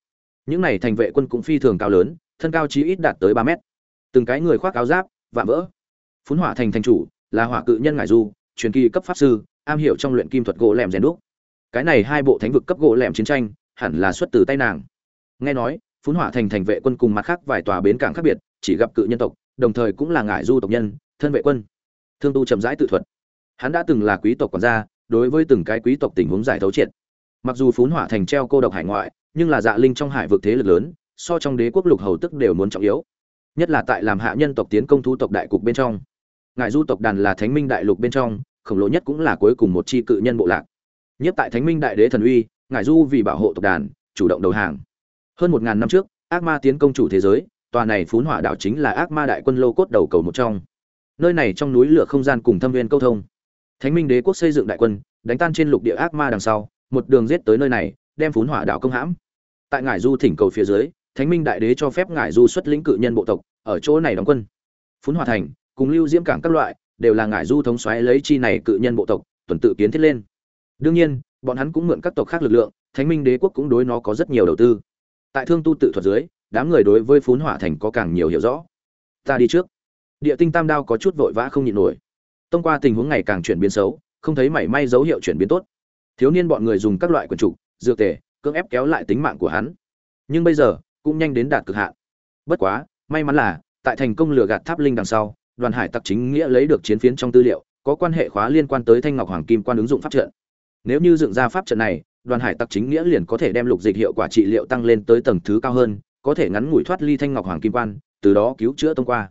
Những này thành vệ quân cũng phi thường cao lớn, thân cao chí ít đạt tới ba mét. Từng cái người khoác áo giáp, vạm vỡ. Phún hỏa thành thành chủ, là hỏa cự nhân ngải du, truyền kỳ cấp pháp sư, am hiểu trong luyện kim thuật gỗ lẻm rèn đúc. Cái này hai bộ thánh vực cấp gỗ lẻm chiến tranh, hẳn là xuất từ tay nàng. Nghe nói, phún hỏa thành thành vệ quân cùng mặt khác vài tòa bến cảng khác biệt, chỉ gặp cự nhân tộc, đồng thời cũng là ngải du tộc nhân, thân vệ quân. Thương tu chậm rãi tự thuật. Hắn đã từng là quý tộc quản gia đối với từng cái quý tộc tình huống giải thấu triệt. Mặc dù phún hỏa thành treo cô độc hải ngoại, nhưng là dạ linh trong hải vực thế lực lớn, so trong đế quốc lục hầu tức đều muốn trọng yếu. Nhất là tại làm hạ nhân tộc tiến công thu tộc đại cục bên trong. Ngài du tộc đàn là thánh minh đại lục bên trong, khổng lồ nhất cũng là cuối cùng một chi cự nhân bộ lạc. Nhất tại thánh minh đại đế thần uy, ngài du vì bảo hộ tộc đàn, chủ động đầu hàng. Hơn một ngàn năm trước, ác ma tiến công chủ thế giới, tòa này phún hỏa đảo chính là ác ma đại quân lô cốt đầu cầu một trong. Nơi này trong núi lửa không gian cùng thâm viên câu thông thánh minh đế quốc xây dựng đại quân, đánh tan trên lục địa ác ma đằng sau, một đường giết tới nơi này, đem phún hỏa đảo công hãm. Tại ngải du thỉnh cầu phía dưới, thánh minh đại đế cho phép ngải du xuất lĩnh cự nhân bộ tộc, ở chỗ này đóng quân. Phún hỏa thành, cùng lưu diễm cảng các loại, đều là ngải du thống soái lấy chi này cự nhân bộ tộc, tuần tự kiến thiết lên. Đương nhiên, bọn hắn cũng mượn các tộc khác lực lượng, thánh minh đế quốc cũng đối nó có rất nhiều đầu tư. Tại thương tu tự thuật dưới, đám người đối với phún hỏa thành có càng nhiều hiểu rõ. Ta đi trước. Địa tinh tam đao có chút vội vã không nhịn nổi tông qua tình huống ngày càng chuyển biến xấu, không thấy mảy may dấu hiệu chuyển biến tốt. Thiếu niên bọn người dùng các loại quần trục, dược tề, cưỡng ép kéo lại tính mạng của hắn. Nhưng bây giờ, cũng nhanh đến đạt cực hạn. Bất quá, may mắn là, tại thành công lừa gạt tháp linh đằng sau, đoàn hải tặc chính nghĩa lấy được chiến phiến trong tư liệu, có quan hệ khóa liên quan tới thanh ngọc hoàng kim quan ứng dụng pháp trận. Nếu như dựng ra pháp trận này, đoàn hải tặc chính nghĩa liền có thể đem lục dịch hiệu quả trị liệu tăng lên tới tầng thứ cao hơn, có thể ngắn ngủi thoát ly thanh ngọc hoàng kim quan, từ đó cứu chữa tông qua.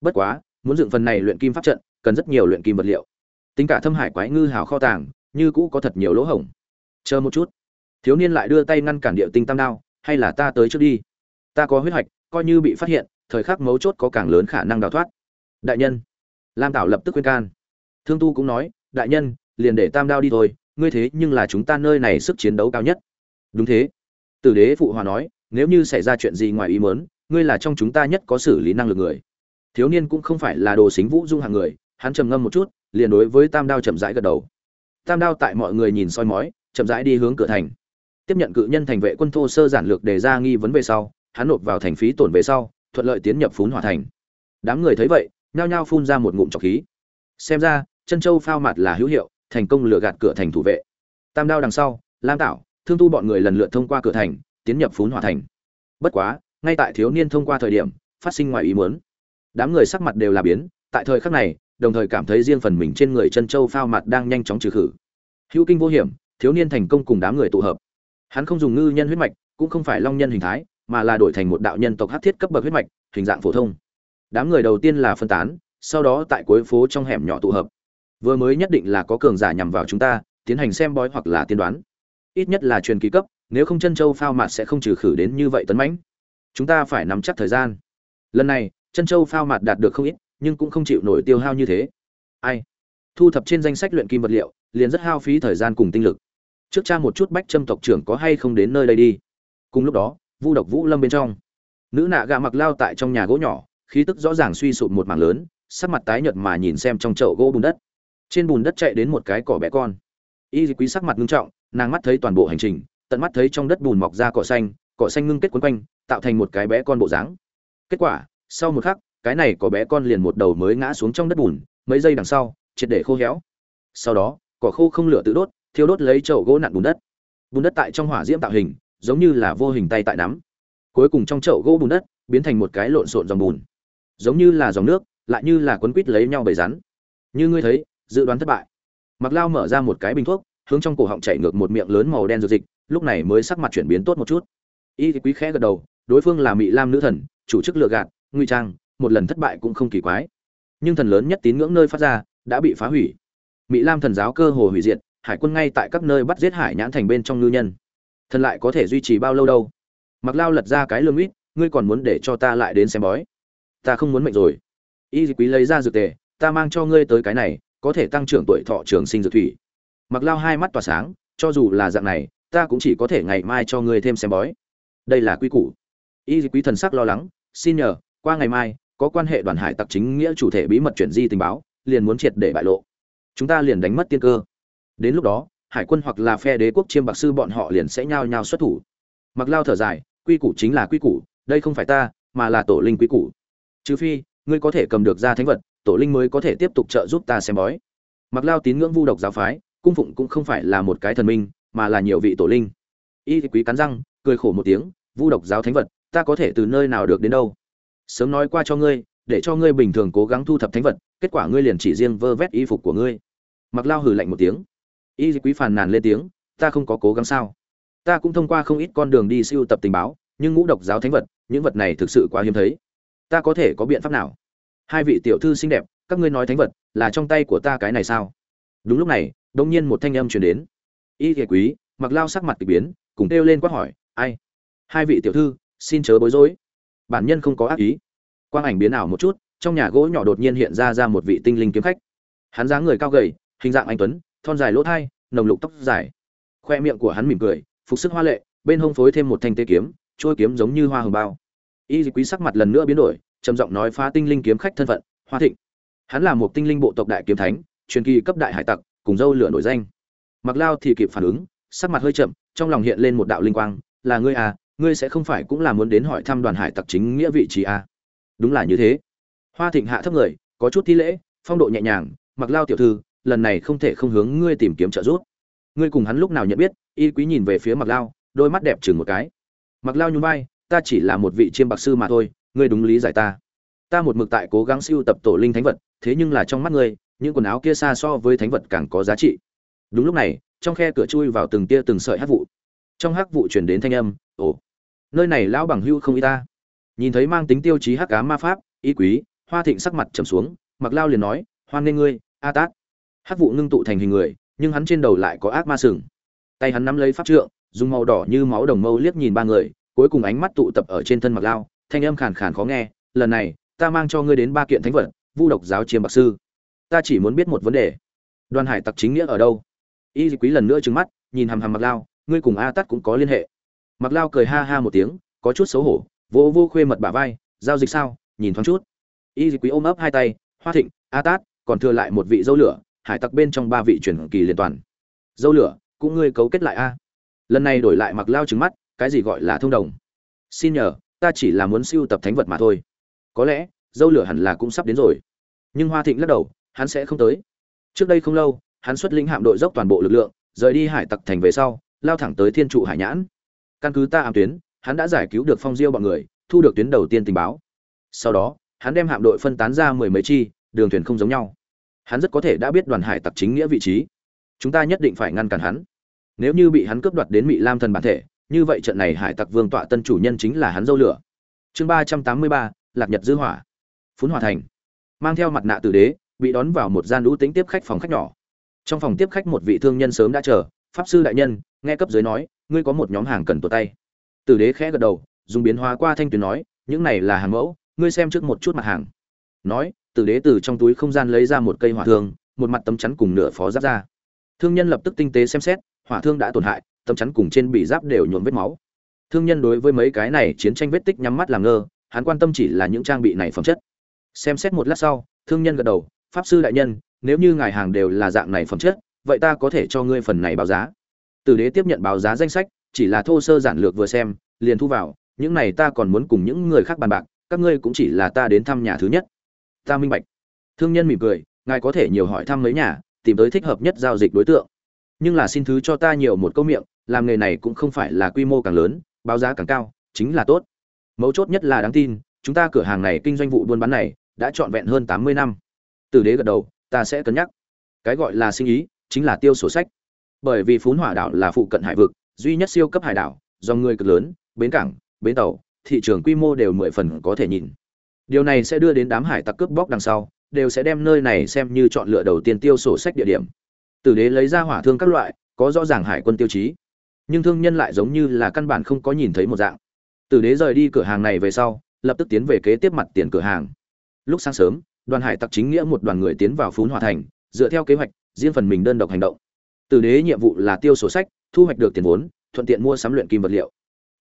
Bất quá, muốn dựng phần này luyện kim pháp trận cần rất nhiều luyện kim vật liệu. Tính cả thâm hải quái ngư hào kho tàng, như cũ có thật nhiều lỗ hổng. Chờ một chút. Thiếu niên lại đưa tay ngăn cản điệu tinh tam đao, hay là ta tới trước đi. Ta có huyết hạch, coi như bị phát hiện, thời khắc mấu chốt có càng lớn khả năng đào thoát. Đại nhân. Lam tảo lập tức khuyên can. Thương tu cũng nói, đại nhân, liền để tam đao đi thôi, ngươi thế nhưng là chúng ta nơi này sức chiến đấu cao nhất. Đúng thế. Tử đế phụ hòa nói, nếu như xảy ra chuyện gì ngoài ý mớn ngươi là trong chúng ta nhất có xử lý năng lực người. Thiếu niên cũng không phải là đồ xính vũ dung hàng người hắn trầm ngâm một chút, liền đối với tam đao chậm rãi gật đầu. Tam đao tại mọi người nhìn soi mói, chậm rãi đi hướng cửa thành. Tiếp nhận cự nhân thành vệ quân thô sơ giản lược đề ra nghi vấn về sau, hắn nộp vào thành phí tổn về sau, thuận lợi tiến nhập phún hòa thành. Đám người thấy vậy, nhao nhao phun ra một ngụm trọc khí. Xem ra, chân châu phao mặt là hữu hiệu, thành công lừa gạt cửa thành thủ vệ. Tam đao đằng sau, lam tạo thương tu bọn người lần lượt thông qua cửa thành, tiến nhập phún hòa thành. Bất quá, ngay tại thiếu niên thông qua thời điểm, phát sinh ngoài ý muốn. Đám người sắc mặt đều là biến, tại thời khắc này đồng thời cảm thấy riêng phần mình trên người chân châu phao mặt đang nhanh chóng trừ khử. Hữu kinh vô hiểm, thiếu niên thành công cùng đám người tụ hợp. Hắn không dùng ngư nhân huyết mạch, cũng không phải long nhân hình thái, mà là đổi thành một đạo nhân tộc hát thiết cấp bậc huyết mạch, hình dạng phổ thông. Đám người đầu tiên là phân tán, sau đó tại cuối phố trong hẻm nhỏ tụ hợp. Vừa mới nhất định là có cường giả nhằm vào chúng ta, tiến hành xem bói hoặc là tiên đoán. Ít nhất là truyền kỳ cấp, nếu không chân châu phao mạt sẽ không trừ khử đến như vậy tấn mãnh. Chúng ta phải nắm chắc thời gian. Lần này, chân châu phao mạt đạt được không ít nhưng cũng không chịu nổi tiêu hao như thế. Ai? Thu thập trên danh sách luyện kim vật liệu, liền rất hao phí thời gian cùng tinh lực. Trước cha một chút bách trâm tộc trưởng có hay không đến nơi đây đi. Cùng lúc đó, vu độc vũ lâm bên trong. Nữ nạ gạ mặc lao tại trong nhà gỗ nhỏ, khí tức rõ ràng suy sụp một mảng lớn, sắc mặt tái nhợt mà nhìn xem trong chậu gỗ bùn đất. Trên bùn đất chạy đến một cái cỏ bé con. Y quý sắc mặt ngưng trọng, nàng mắt thấy toàn bộ hành trình, tận mắt thấy trong đất bùn mọc ra cỏ xanh cỏ xanh ngưng kết quấn quanh, tạo thành một cái bé con bộ dáng. Kết quả, sau một khắc cái này có bé con liền một đầu mới ngã xuống trong đất bùn, mấy giây đằng sau, triệt để khô héo. Sau đó, cỏ khô không lửa tự đốt, thiêu đốt lấy chậu gỗ nặn bùn đất. Bùn đất tại trong hỏa diễm tạo hình, giống như là vô hình tay tại nắm. Cuối cùng trong chậu gỗ bùn đất, biến thành một cái lộn xộn dòng bùn. Giống như là dòng nước, lại như là quấn quít lấy nhau bầy rắn. Như ngươi thấy, dự đoán thất bại. Mặc lao mở ra một cái bình thuốc, hướng trong cổ họng chảy ngược một miệng lớn màu đen dược dịch, lúc này mới sắc mặt chuyển biến tốt một chút. Y quý khẽ gật đầu, đối phương là mỹ lam nữ thần, chủ chức lựa gạt nguy trang một lần thất bại cũng không kỳ quái. Nhưng thần lớn nhất tín ngưỡng nơi phát ra, đã bị phá hủy. Mỹ lam thần giáo cơ hồ hủy diệt, hải quân ngay tại các nơi bắt giết hải nhãn thành bên trong ngư nhân. Thần lại có thể duy trì bao lâu đâu? Mặc lao lật ra cái lương ít ngươi còn muốn để cho ta lại đến xem bói? Ta không muốn mệnh rồi. Y quý lấy ra dược tề, ta mang cho ngươi tới cái này, có thể tăng trưởng tuổi thọ trường sinh dược thủy. Mặc lao hai mắt tỏa sáng, cho dù là dạng này, ta cũng chỉ có thể ngày mai cho ngươi thêm xem bói. Đây là quy củ. Y quý thần sắc lo lắng, xin nhờ, qua ngày mai có quan hệ đoàn hải tặc chính nghĩa chủ thể bí mật chuyển di tình báo, liền muốn triệt để bại lộ. Chúng ta liền đánh mất tiên cơ. Đến lúc đó, hải quân hoặc là phe đế quốc chiêm bạc sư bọn họ liền sẽ nhao nhao xuất thủ. Mặc lao thở dài, quy củ chính là quy củ, đây không phải ta, mà là tổ linh quy củ. Trừ phi, ngươi có thể cầm được ra thánh vật, tổ linh mới có thể tiếp tục trợ giúp ta xem bói. Mặc lao tín ngưỡng vu độc giáo phái, cung phụng cũng không phải là một cái thần minh, mà là nhiều vị tổ linh. Y quý cắn răng, cười khổ một tiếng, vu độc giáo thánh vật, ta có thể từ nơi nào được đến đâu? Sớm nói qua cho ngươi, để cho ngươi bình thường cố gắng thu thập thánh vật, kết quả ngươi liền chỉ riêng vơ vét y phục của ngươi. Mặc lao hừ lạnh một tiếng. Y quý phàn nàn lên tiếng, ta không có cố gắng sao? Ta cũng thông qua không ít con đường đi siêu tập tình báo, nhưng ngũ độc giáo thánh vật, những vật này thực sự quá hiếm thấy. Ta có thể có biện pháp nào? Hai vị tiểu thư xinh đẹp, các ngươi nói thánh vật, là trong tay của ta cái này sao? Đúng lúc này đông nhiên một thanh âm truyền đến. Y thiệt quý. Mặc lao sắc mặt k ỳ biến, cùng kêu lên quát hỏi, ai? Hai vị tiểu thư, xin chớ bối rối bản nhân không có ác ý. Quang ảnh biến ảo một chút, trong nhà gỗ nhỏ đột nhiên hiện ra ra một vị tinh linh kiếm khách. Hắn dáng người cao gầy, hình dạng anh tuấn, thon dài lỗ thai, nồng lục tóc dài. Khoe miệng của hắn mỉm cười, phục sức hoa lệ, bên hông phối thêm một thanh tê kiếm trôi kiếm giống như hoa hồng bao. Y quý sắc mặt lần nữa biến đổi, trầm giọng nói phá tinh linh kiếm khách thân phận, hoa thịnh. Hắn là một tinh linh bộ tộc đại kiếm thánh, truyền kỳ cấp đại hải tặc, cùng dâu lửa nổi danh. Mặc lao thì kịp phản ứng, sắc mặt hơi chậm, trong lòng hiện lên một đạo linh quang, là ngươi à ngươi sẽ không phải cũng là muốn đến hỏi thăm đoàn hải tặc chính nghĩa vị trí à? Đúng là như thế. Hoa thịnh hạ thấp người, có chút thi lễ, phong độ nhẹ nhàng, mặc lao tiểu thư, lần này không thể không hướng ngươi tìm kiếm trợ giúp. Ngươi cùng hắn lúc nào nhận biết, y quý nhìn về phía mặc lao, đôi mắt đẹp chừng một cái. Mặc lao nhún vai, ta chỉ là một vị chiêm bạc sư mà thôi, ngươi đúng lý giải ta. Ta một mực tại cố gắng siêu tập tổ linh thánh vật, thế nhưng là trong mắt ngươi, những quần áo kia xa so với thánh vật càng có giá trị. Đúng lúc này, trong khe cửa chui vào từng tia từng sợi hắc vụ. Trong hắc vụ chuyển đến thanh âm, ồ nơi này lão bằng hưu không y ta. Nhìn thấy mang tính tiêu chí hắc cá ma pháp, y quý, hoa thịnh sắc mặt trầm xuống, mặc lao liền nói, hoan nghê ngươi, a tát. Hắc vụ ngưng tụ thành hình người, nhưng hắn trên đầu lại có ác ma sừng. Tay hắn nắm lấy pháp trượng, dùng màu đỏ như máu đồng mâu liếc nhìn ba người, cuối cùng ánh mắt tụ tập ở trên thân mặc lao, thanh âm khàn khàn khó nghe, lần này, ta mang cho ngươi đến ba kiện thánh vật, vu độc giáo chiêm bạc sư. Ta chỉ muốn biết một vấn đề. Đoàn hải tặc chính nghĩa ở đâu? Y quý lần nữa trừng mắt, nhìn hằm hằm mặc lao, ngươi cùng a tắt cũng có liên hệ mặc lao cười ha ha một tiếng, có chút xấu hổ, vỗ vô khuê mật bả vai, giao dịch sao, nhìn thoáng chút. Y quý ôm ấp hai tay, hoa thịnh, a tát, còn thừa lại một vị dâu lửa, hải tặc bên trong ba vị chuyển kỳ liên toàn. Dâu lửa, cũng ngươi cấu kết lại a. Lần này đổi lại mặc lao trừng mắt, cái gì gọi là thông đồng? Xin nhờ, ta chỉ là muốn siêu tập thánh vật mà thôi. Có lẽ, dâu lửa hẳn là cũng sắp đến rồi. Nhưng hoa thịnh lắc đầu, hắn sẽ không tới. Trước đây không lâu, hắn xuất lĩnh hạm đội dốc toàn bộ lực lượng, rời đi hải tặc thành về sau, lao thẳng tới thiên trụ hải nhãn căn cứ ta ám tuyến, hắn đã giải cứu được phong diêu bọn người, thu được tuyến đầu tiên tình báo. Sau đó, hắn đem hạm đội phân tán ra mười mấy chi, đường thuyền không giống nhau. Hắn rất có thể đã biết đoàn hải tặc chính nghĩa vị trí. Chúng ta nhất định phải ngăn cản hắn. Nếu như bị hắn cướp đoạt đến mỹ lam thần bản thể, như vậy trận này hải tặc vương tọa tân chủ nhân chính là hắn dâu lửa. Chương ba trăm tám mươi ba, lạc nhật dư hỏa. Phun hòa thành. Mang theo mặt nạ tử đế, bị đón vào một gian lũ tính tiếp khách phòng khách nhỏ. Trong phòng tiếp khách một vị thương nhân sớm đã chờ pháp sư đại nhân, nghe cấp dưới nói, ngươi có một nhóm hàng cần tuột tay. Tử đế khẽ gật đầu, dùng biến hóa qua thanh tuyến nói, những này là hàng mẫu, ngươi xem trước một chút mặt hàng. Nói, tử đế từ trong túi không gian lấy ra một cây hỏa thương, một mặt tấm chắn cùng nửa phó giáp ra. Thương nhân lập tức tinh tế xem xét, hỏa thương đã tổn hại, tấm chắn cùng trên bị giáp đều nhuộm vết máu. Thương nhân đối với mấy cái này chiến tranh vết tích nhắm mắt làm ngơ, hắn quan tâm chỉ là những trang bị này phẩm chất. Xem xét một lát sau, thương nhân gật đầu, pháp sư đại nhân, nếu như ngài hàng đều là dạng này phẩm chất vậy ta có thể cho ngươi phần này báo giá. Tử đế tiếp nhận báo giá danh sách, chỉ là thô sơ giản lược vừa xem, liền thu vào, những này ta còn muốn cùng những người khác bàn bạc, các ngươi cũng chỉ là ta đến thăm nhà thứ nhất. Ta minh bạch. Thương nhân mỉm cười, ngài có thể nhiều hỏi thăm mấy nhà, tìm tới thích hợp nhất giao dịch đối tượng. Nhưng là xin thứ cho ta nhiều một câu miệng, làm nghề này cũng không phải là quy mô càng lớn, báo giá càng cao, chính là tốt. Mấu chốt nhất là đáng tin, chúng ta cửa hàng này kinh doanh vụ buôn bán này, đã trọn vẹn hơn tám mươi năm. Tử đế gật đầu, ta sẽ cân nhắc. Cái gọi là sinh ý chính là tiêu sổ sách. Bởi vì phún hỏa đảo là phụ cận hải vực, duy nhất siêu cấp hải đảo do người cực lớn, bến cảng, bến tàu, thị trường quy mô đều mười phần có thể nhìn. Điều này sẽ đưa đến đám hải tặc cướp bóc đằng sau, đều sẽ đem nơi này xem như chọn lựa đầu tiên tiêu sổ sách địa điểm. Tử đế lấy ra hỏa thương các loại, có rõ ràng hải quân tiêu chí. Nhưng thương nhân lại giống như là căn bản không có nhìn thấy một dạng. Tử đế rời đi cửa hàng này về sau, lập tức tiến về kế tiếp mặt tiền cửa hàng. Lúc sáng sớm, đoàn hải tặc chính nghĩa một đoàn người tiến vào phún hòa thành, dựa theo kế hoạch riêng phần mình đơn độc hành động. Tử đế nhiệm vụ là tiêu sổ sách, thu hoạch được tiền vốn, thuận tiện mua sắm luyện kim vật liệu.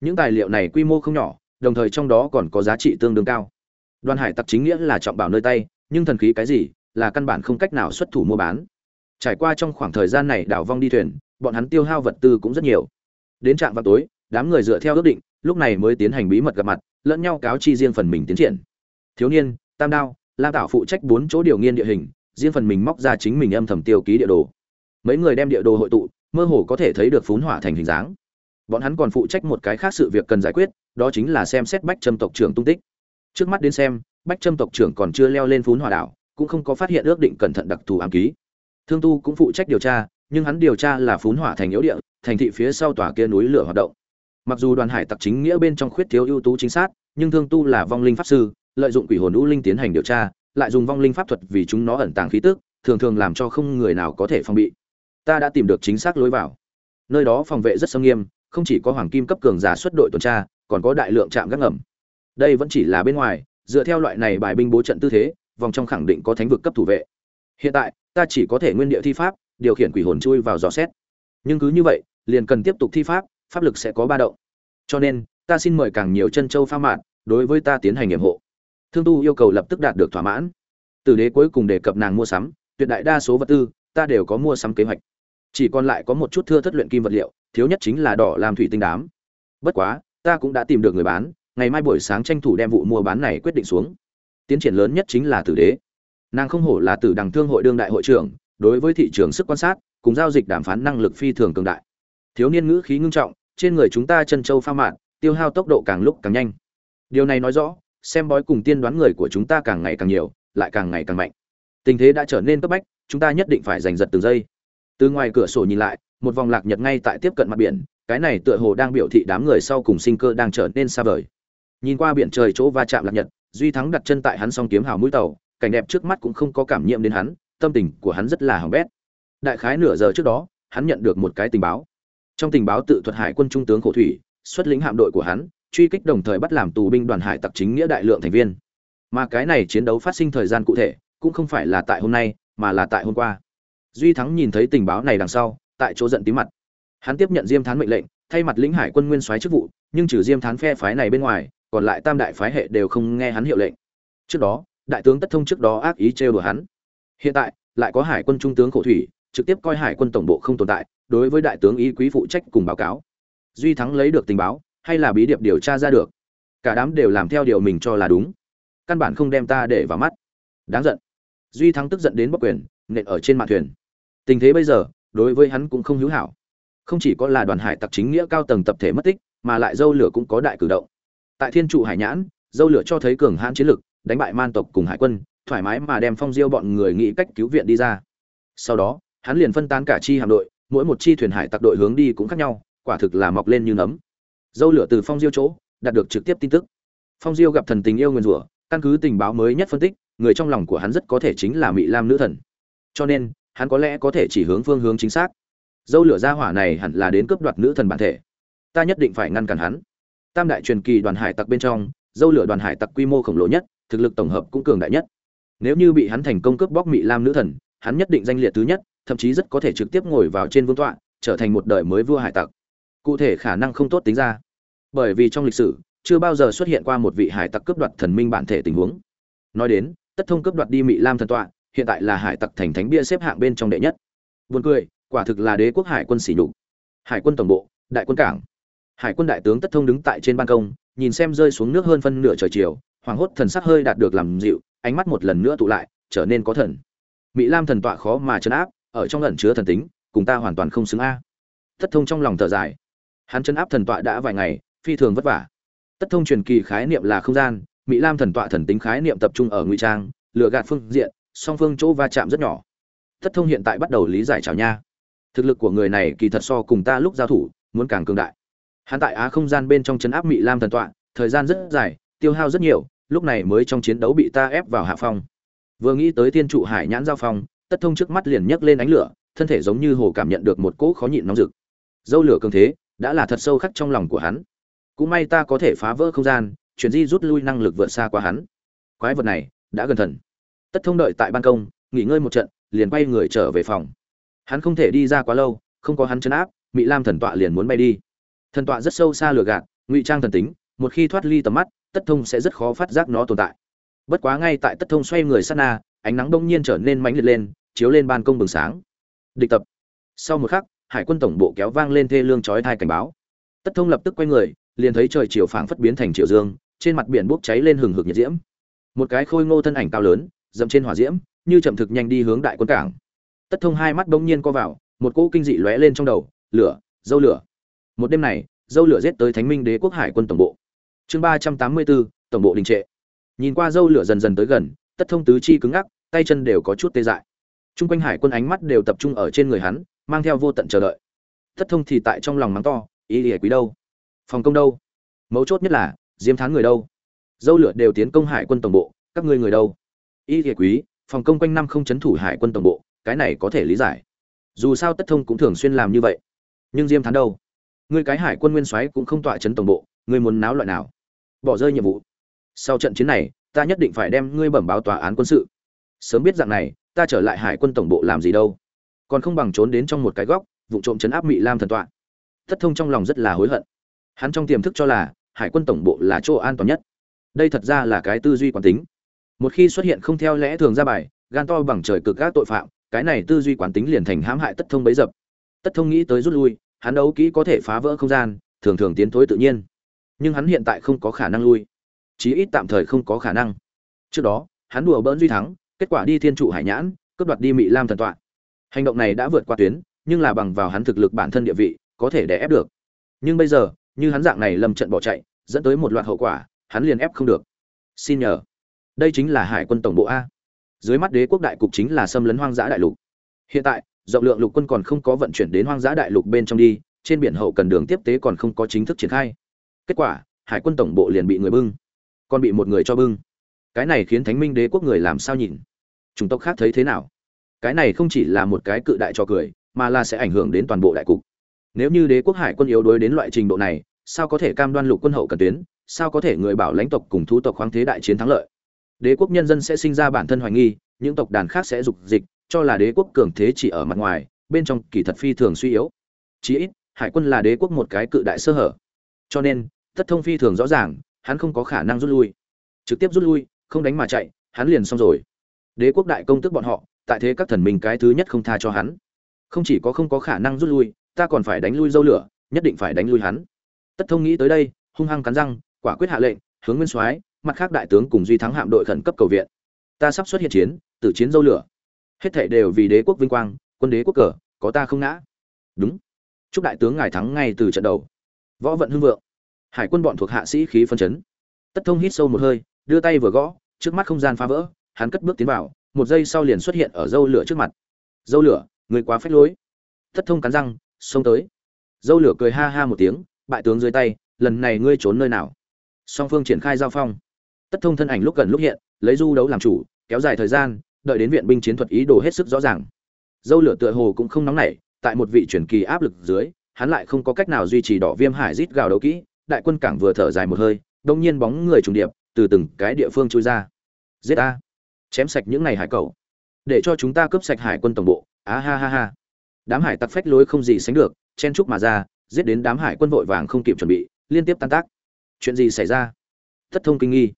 Những tài liệu này quy mô không nhỏ, đồng thời trong đó còn có giá trị tương đương cao. Đoàn hải tặc chính nghĩa là trọng bảo nơi tay, nhưng thần khí cái gì, là căn bản không cách nào xuất thủ mua bán. Trải qua trong khoảng thời gian này đảo vong đi thuyền, bọn hắn tiêu hao vật tư cũng rất nhiều. Đến trạm vào tối, đám người dựa theo ước định, lúc này mới tiến hành bí mật gặp mặt, lẫn nhau cáo chi riêng phần mình tiến triển. Thiếu niên, tam đao, Lam tạo phụ trách bốn chỗ điều nghiên địa hình riêng phần mình móc ra chính mình âm thầm tiêu ký địa đồ. Mấy người đem địa đồ hội tụ, mơ hồ có thể thấy được phún hỏa thành hình dáng. Bọn hắn còn phụ trách một cái khác sự việc cần giải quyết, đó chính là xem xét bách trâm tộc trưởng tung tích. Trước mắt đến xem, bách trâm tộc trưởng còn chưa leo lên phún hỏa đảo, cũng không có phát hiện ước định cẩn thận đặc thù ám ký. Thương tu cũng phụ trách điều tra, nhưng hắn điều tra là phún hỏa thành yếu địa, thành thị phía sau tòa kia núi lửa hoạt động. Mặc dù đoàn hải tặc chính nghĩa bên trong khuyết thiếu ưu tú chính xác, nhưng thương tu là vong linh pháp sư, lợi dụng quỷ hồn u linh tiến hành điều tra lại dùng vong linh pháp thuật vì chúng nó ẩn tàng khí tức, thường thường làm cho không người nào có thể phòng bị. Ta đã tìm được chính xác lối vào. Nơi đó phòng vệ rất nghiêm nghiêm, không chỉ có hoàng kim cấp cường giả xuất đội tuần tra, còn có đại lượng trạm gác ngầm. Đây vẫn chỉ là bên ngoài, dựa theo loại này bài binh bố trận tư thế, vòng trong khẳng định có thánh vực cấp thủ vệ. Hiện tại, ta chỉ có thể nguyên địa thi pháp, điều khiển quỷ hồn chui vào dò xét. Nhưng cứ như vậy, liền cần tiếp tục thi pháp pháp lực sẽ có ba động. Cho nên, ta xin mời càng nhiều chân châu pha mạn đối với ta tiến hành nghiệm hộ thương tu yêu cầu lập tức đạt được thỏa mãn. Tử đế cuối cùng đề cập nàng mua sắm, tuyệt đại đa số vật tư, ta đều có mua sắm kế hoạch. Chỉ còn lại có một chút thưa thất luyện kim vật liệu, thiếu nhất chính là đỏ làm thủy tinh đám. Bất quá, ta cũng đã tìm được người bán, ngày mai buổi sáng tranh thủ đem vụ mua bán này quyết định xuống. Tiến triển lớn nhất chính là tử đế. Nàng không hổ là tử đằng thương hội đương đại hội trưởng, đối với thị trường sức quan sát, cùng giao dịch đàm phán năng lực phi thường cường đại. Thiếu niên ngữ khí ngưng trọng, trên người chúng ta chân châu pha mạn, tiêu hao tốc độ càng lúc càng nhanh. Điều này nói rõ xem bói cùng tiên đoán người của chúng ta càng ngày càng nhiều, lại càng ngày càng mạnh. Tình thế đã trở nên cấp bách, chúng ta nhất định phải giành giật từng giây. Từ ngoài cửa sổ nhìn lại, một vòng lạc nhật ngay tại tiếp cận mặt biển, cái này tựa hồ đang biểu thị đám người sau cùng sinh cơ đang trở nên xa vời. Nhìn qua biển trời chỗ va chạm lạc nhật, duy thắng đặt chân tại hắn song kiếm hào mũi tàu, cảnh đẹp trước mắt cũng không có cảm nhiễm đến hắn, tâm tình của hắn rất là hỏng bét. Đại khái nửa giờ trước đó, hắn nhận được một cái tình báo. Trong tình báo tự thuật hải quân trung tướng khổ thủy, xuất lĩnh hạm đội của hắn truy kích đồng thời bắt làm tù binh đoàn hải tặc chính nghĩa đại lượng thành viên. Mà cái này chiến đấu phát sinh thời gian cụ thể, cũng không phải là tại hôm nay, mà là tại hôm qua. Duy thắng nhìn thấy tình báo này đằng sau, tại chỗ giận tí mặt. Hắn tiếp nhận diêm thán mệnh lệnh, thay mặt lĩnh hải quân nguyên soái chức vụ, nhưng trừ diêm thán phe phái này bên ngoài, còn lại tam đại phái hệ đều không nghe hắn hiệu lệnh. Trước đó, đại tướng tất thông trước đó ác ý trêu đùa hắn. Hiện tại, lại có hải quân trung tướng khổ thủy, trực tiếp coi hải quân tổng bộ không tồn tại, đối với đại tướng ý quý phụ trách cùng báo cáo. Duy thắng lấy được tình báo hay là bí điệp điều tra ra được. Cả đám đều làm theo điều mình cho là đúng. Căn bản không đem ta để vào mắt. Đáng giận. Duy thắng tức giận đến bóc quyền, nện ở trên mạn thuyền. Tình thế bây giờ, đối với hắn cũng không hữu hảo. Không chỉ có là đoàn hải tặc chính nghĩa cao tầng tập thể mất tích, mà lại dâu lửa cũng có đại cử động. Tại thiên trụ hải nhãn, dâu lửa cho thấy cường hãn chiến lực, đánh bại man tộc cùng hải quân, thoải mái mà đem phong diêu bọn người nghĩ cách cứu viện đi ra. Sau đó, hắn liền phân tán cả chi hạm đội, mỗi một chi thuyền hải tặc đội hướng đi cũng khác nhau, quả thực là mọc lên như nấm dâu lửa từ phong diêu chỗ, đạt được trực tiếp tin tức. Phong diêu gặp thần tình yêu nguyên rủa, căn cứ tình báo mới nhất phân tích, người trong lòng của hắn rất có thể chính là mỹ lam nữ thần. Cho nên, hắn có lẽ có thể chỉ hướng phương hướng chính xác. Dâu lửa gia hỏa này hẳn là đến cướp đoạt nữ thần bản thể. Ta nhất định phải ngăn cản hắn. Tam đại truyền kỳ đoàn hải tặc bên trong, dâu lửa đoàn hải tặc quy mô khổng lồ nhất, thực lực tổng hợp cũng cường đại nhất. Nếu như bị hắn thành công cướp bóc mỹ lam nữ thần, hắn nhất định danh liệt thứ nhất, thậm chí rất có thể trực tiếp ngồi vào trên vương tọa, trở thành một đời mới vua hải tặc cụ thể khả năng không tốt tính ra. Bởi vì trong lịch sử, chưa bao giờ xuất hiện qua một vị hải tặc cướp đoạt thần minh bản thể tình huống. Nói đến, tất thông cướp đoạt đi mỹ lam thần tọa, hiện tại là hải tặc thành thánh bia xếp hạng bên trong đệ nhất. Buồn cười, quả thực là đế quốc hải quân xỉ nhục. Hải quân tổng bộ, đại quân cảng. Hải quân đại tướng tất thông đứng tại trên ban công, nhìn xem rơi xuống nước hơn phân nửa trời chiều hoàng hốt thần sắc hơi đạt được làm dịu, ánh mắt một lần nữa tụ lại, trở nên có thần. Mỹ lam thần tọa khó mà chấn áp, ở trong ẩn chứa thần tính, cùng ta hoàn toàn không xứng a. Tất thông trong lòng thở dài hắn chân áp thần tọa đã vài ngày, phi thường vất vả. Tất thông truyền kỳ khái niệm là không gian, mỹ lam thần tọa thần tính khái niệm tập trung ở ngụy trang lựa gạt phương diện, song phương chỗ va chạm rất nhỏ. Tất thông hiện tại bắt đầu lý giải chào nha. Thực lực của người này kỳ thật so cùng ta lúc giao thủ, muốn càng cường đại. Hắn tại á không gian bên trong chấn áp mỹ lam thần tọa, thời gian rất dài, tiêu hao rất nhiều, lúc này mới trong chiến đấu bị ta ép vào hạ phong. Vừa nghĩ tới thiên trụ hải nhãn giao phong, tất thông trước mắt liền nhấc lên ánh lửa, thân thể giống như hồ cảm nhận được một cỗ khó nhịn nóng rực. Dâu lửa cường thế đã là thật sâu khắc trong lòng của hắn. Cũng may ta có thể phá vỡ không gian, chuyển di rút lui năng lực vượt xa qua hắn. Quái vật này, đã gần thần. Tất thông đợi tại ban công, nghỉ ngơi một trận, liền quay người trở về phòng. Hắn không thể đi ra quá lâu, không có hắn chấn áp mỹ lam thần tọa liền muốn bay đi. Thần tọa rất sâu xa lửa gạt, ngụy trang thần tính, một khi thoát ly tầm mắt, tất thông sẽ rất khó phát giác nó tồn tại. Bất quá ngay tại tất thông xoay người sát na, ánh nắng đông nhiên trở nên mãnh liệt lên, chiếu lên ban công bừng sáng. Địch tập. Sau một khắc hải quân tổng bộ kéo vang lên thê lương chói thai cảnh báo. Tất thông lập tức quay người, liền thấy trời chiều phảng phất biến thành triệu dương, trên mặt biển bốc cháy lên hừng hực nhiệt diễm. Một cái khôi ngô thân ảnh cao lớn, dậm trên hỏa diễm, như chậm thực nhanh đi hướng đại quân cảng. Tất thông hai mắt bỗng nhiên co vào, một cỗ kinh dị lóe lên trong đầu, lửa, dâu lửa. Một đêm này, dâu lửa giết tới thánh minh đế quốc hải quân tổng bộ. Chương ba trăm tám mươi bốn tổng bộ đình trệ. Nhìn qua dâu lửa dần dần tới gần, tất thông tứ chi cứng ngắc, tay chân đều có chút tê dại. T r u n g quanh hải quân ánh mắt đều tập trung ở trên người hắn mang theo vô tận chờ đợi. Tất thông thì tại trong lòng mắng to, ý ỉa quý đâu? Phòng công đâu? Mấu chốt nhất là diêm thán người đâu? Dâu lửa đều tiến công hải quân tổng bộ, các ngươi người đâu? Ý ỉa quý, phòng công quanh năm không c h ấ n thủ hải quân tổng bộ, cái này có thể lý giải. Dù sao tất thông cũng thường xuyên làm như vậy. Nhưng diêm thán đâu? Ngươi cái hải quân nguyên soái cũng không tọa chấn tổng bộ, ngươi muốn náo loại nào? Bỏ rơi nhiệm vụ. Sau trận chiến này, ta nhất định phải đem ngươi bẩm báo tòa án quân sự. Sớm biết dạng này, ta trở lại hải quân tổng bộ làm gì đâu? Còn không bằng trốn đến trong một cái góc, vụ trộm chấn áp mỹ lam thần tọa. Tất thông trong lòng rất là hối hận. Hắn trong tiềm thức cho là, hải quân tổng bộ là chỗ an toàn nhất. Đây thật ra là cái tư duy quán tính. Một khi xuất hiện không theo lẽ thường ra bài, gan to bằng trời cực các tội phạm, cái này tư duy quán tính liền thành hãm hại tất thông bấy dập. Tất thông nghĩ tới rút lui, hắn đấu kỹ có thể phá vỡ không gian, thường thường tiến thối tự nhiên. Nhưng hắn hiện tại không có khả năng lui. Chí ít tạm thời không có khả năng. Trước đó, hắn đùa bỡn duy thắng, kết quả đi thiên trụ hải nhãn, cướp đoạt đi mỹ lam thần tọa hành động này đã vượt qua tuyến, nhưng là bằng vào hắn thực lực bản thân địa vị, có thể đè ép được. Nhưng bây giờ, như hắn dạng này lâm trận bỏ chạy, dẫn tới một loạt hậu quả, hắn liền ép không được. Xin nhờ. Đây chính là hải quân tổng bộ a. Dưới mắt đế quốc đại cục chính là xâm lấn hoang dã đại lục. Hiện tại, rộng lượng lục quân còn không có vận chuyển đến hoang dã đại lục bên trong đi, trên biển hậu cần đường tiếp tế còn không có chính thức triển khai. Kết quả, hải quân tổng bộ liền bị người bưng. Còn bị một người cho bưng. Cái này khiến thánh minh đế quốc người làm sao nhìn? Chúng tộc khác thấy thế nào? Cái này không chỉ là một cái cự đại cho cười, mà là sẽ ảnh hưởng đến toàn bộ đại cục. Nếu như đế quốc hải quân yếu đuối đến loại trình độ này, sao có thể cam đoan lục quân hậu cần tuyến, sao có thể người bảo lãnh tộc cùng thu tộc khoáng thế đại chiến thắng lợi? Đế quốc nhân dân sẽ sinh ra bản thân hoài nghi, những tộc đàn khác sẽ dục dịch, cho là đế quốc cường thế chỉ ở mặt ngoài, bên trong kỳ thật phi thường suy yếu. Chí ít, hải quân là đế quốc một cái cự đại sơ hở. Cho nên tất thông phi thường rõ ràng, hắn không có khả năng rút lui. Trực tiếp rút lui, không đánh mà chạy, hắn liền xong rồi. Đế quốc đại công tức bọn họ tại thế các thần minh cái thứ nhất không tha cho hắn. Không chỉ có không có khả năng rút lui, ta còn phải đánh lui dâu lửa, nhất định phải đánh lui hắn. Tất thông nghĩ tới đây, hung hăng cắn răng, quả quyết hạ lệnh, hướng nguyên soái, mặt khác đại tướng cùng duy thắng hạm đội khẩn cấp cầu viện. Ta sắp xuất hiện chiến, tử chiến dâu lửa. Hết thảy đều vì đế quốc vinh quang, quân đế quốc cờ, có ta không ngã. Đúng. Chúc đại tướng ngài thắng ngay từ trận đầu. Võ vận hưng vượng. Hải quân bọn thuộc hạ sĩ khí phân chấn. Tất thông hít sâu một hơi, đưa tay vừa gõ, trước mắt không gian phá vỡ, hắn cất bước tiến vào một giây sau liền xuất hiện ở dâu lửa trước mặt. Dâu lửa, người quá phép lối. Thất thông cắn răng, xông tới. Dâu lửa cười ha ha một tiếng, bại tướng dưới tay, lần này ngươi trốn nơi nào? Song phương triển khai giao phong. Tất thông thân ảnh lúc gần lúc hiện, lấy du đấu làm chủ, kéo dài thời gian, đợi đến viện binh chiến thuật ý đồ hết sức rõ ràng. Dâu lửa tựa hồ cũng không nóng nảy, tại một vị truyền kỳ áp lực dưới, hắn lại không có cách nào duy trì đỏ viêm hải rít gào đấu kỹ, đại quân cảng vừa thở dài một hơi, đông nhiên bóng người trùng điệp, từ từng cái địa phương trôi ra. Giết a chém sạch những này hải cầu. Để cho chúng ta cướp sạch hải quân tổng bộ. Á ha ha ha. Đám hải tặc phách lối không gì sánh được, chen trúc mà ra, giết đến đám hải quân vội vàng không kịp chuẩn bị, liên tiếp tan tác. Chuyện gì xảy ra? Thất thông kinh nghi.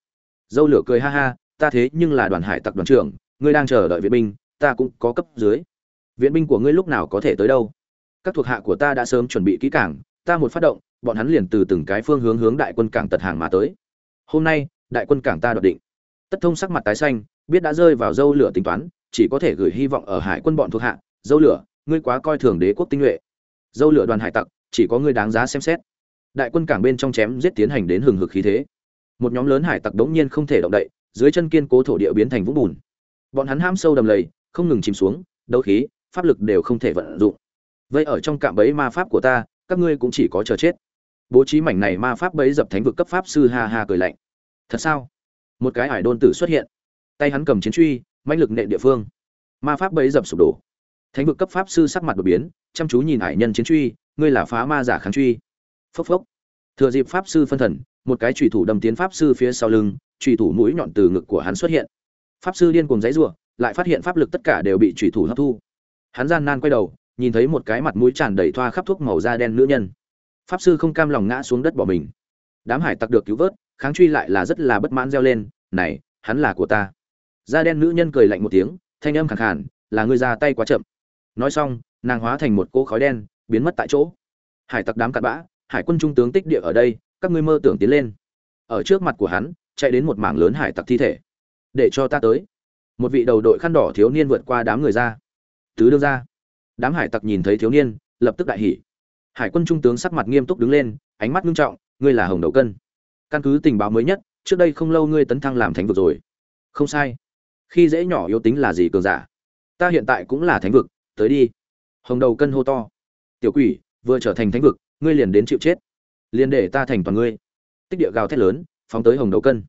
Dâu lửa cười ha ha, ta thế nhưng là đoàn hải tặc đoàn trưởng, ngươi đang chờ đợi viện binh, ta cũng có cấp dưới. Viện binh của ngươi lúc nào có thể tới đâu? Các thuộc hạ của ta đã sớm chuẩn bị kỹ cảng ta một phát động, bọn hắn liền từ từng cái phương hướng hướng đại quân cảng tật hàng mà tới. Hôm nay, đại quân cảng ta đoạt định. Tất thông sắc mặt tái xanh biết đã rơi vào dâu lửa tính toán, chỉ có thể gửi hy vọng ở hải quân bọn thuộc hạ, dâu lửa, ngươi quá coi thường đế quốc tinh nhuệ. Dâu lửa đoàn hải tặc, chỉ có ngươi đáng giá xem xét. Đại quân cảng bên trong chém giết tiến hành đến hừng hực khí thế. Một nhóm lớn hải tặc đống nhiên không thể động đậy, dưới chân kiên cố thổ địa biến thành vũng bùn. Bọn hắn ham sâu đầm lầy, không ngừng chìm xuống, đấu khí, pháp lực đều không thể vận dụng. Vậy ở trong cạm bẫy ma pháp của ta, các ngươi cũng chỉ có chờ chết. Bố trí mảnh này ma pháp bẫy dập thánh vực cấp pháp sư ha ha cười lạnh. Thật sao? Một cái hải đôn tử xuất hiện tay hắn cầm chiến truy, mãnh lực nện địa phương. Ma pháp bấy dập sụp đổ. Thánh vực cấp pháp sư sắc mặt đột biến, chăm chú nhìn hải nhân chiến truy, ngươi là phá ma giả kháng truy. Phốc phốc. Thừa dịp pháp sư phân thần, một cái trùy thủ đâm tiến pháp sư phía sau lưng trùy thủ mũi nhọn từ ngực của hắn xuất hiện. Pháp sư điên cuồng giấy rủa lại phát hiện pháp lực tất cả đều bị trùy thủ hấp thu. Hắn gian nan quay đầu, nhìn thấy một cái mặt mũi tràn đầy thoa khắp thuốc màu da đen nữ nhân. Pháp sư không cam lòng ngã xuống đất bỏ mình. Đám hải tặc được cứu vớt, kháng truy lại là rất là bất mãn reo lên, này, hắn là của ta da đen nữ nhân cười lạnh một tiếng, thanh âm khẳng khàn, là ngươi ra tay quá chậm. Nói xong, nàng hóa thành một cỗ khói đen, biến mất tại chỗ. Hải tặc đám cặn bã, hải quân trung tướng tích địa ở đây, các ngươi mơ tưởng tiến lên. Ở trước mặt của hắn, chạy đến một mảng lớn hải tặc thi thể. Để cho ta tới. Một vị đầu đội khăn đỏ thiếu niên vượt qua đám người ra. Tứ đương ra. Đám hải tặc nhìn thấy thiếu niên, lập tức đại hỉ. Hải quân trung tướng sắc mặt nghiêm túc đứng lên, ánh mắt nghiêm trọng, ngươi là hồng đầu cân. Căn cứ tình báo mới nhất, trước đây không lâu ngươi tấn thăng làm thánh vực rồi. Không sai khi dễ nhỏ yếu tính là gì cường giả? Ta hiện tại cũng là thánh vực, tới đi. Hồng đầu cân hô to. Tiểu quỷ, vừa trở thành thánh vực, ngươi liền đến chịu chết. Liền để ta thành toàn ngươi. Tích địa gào thét lớn, phóng tới hồng đầu cân.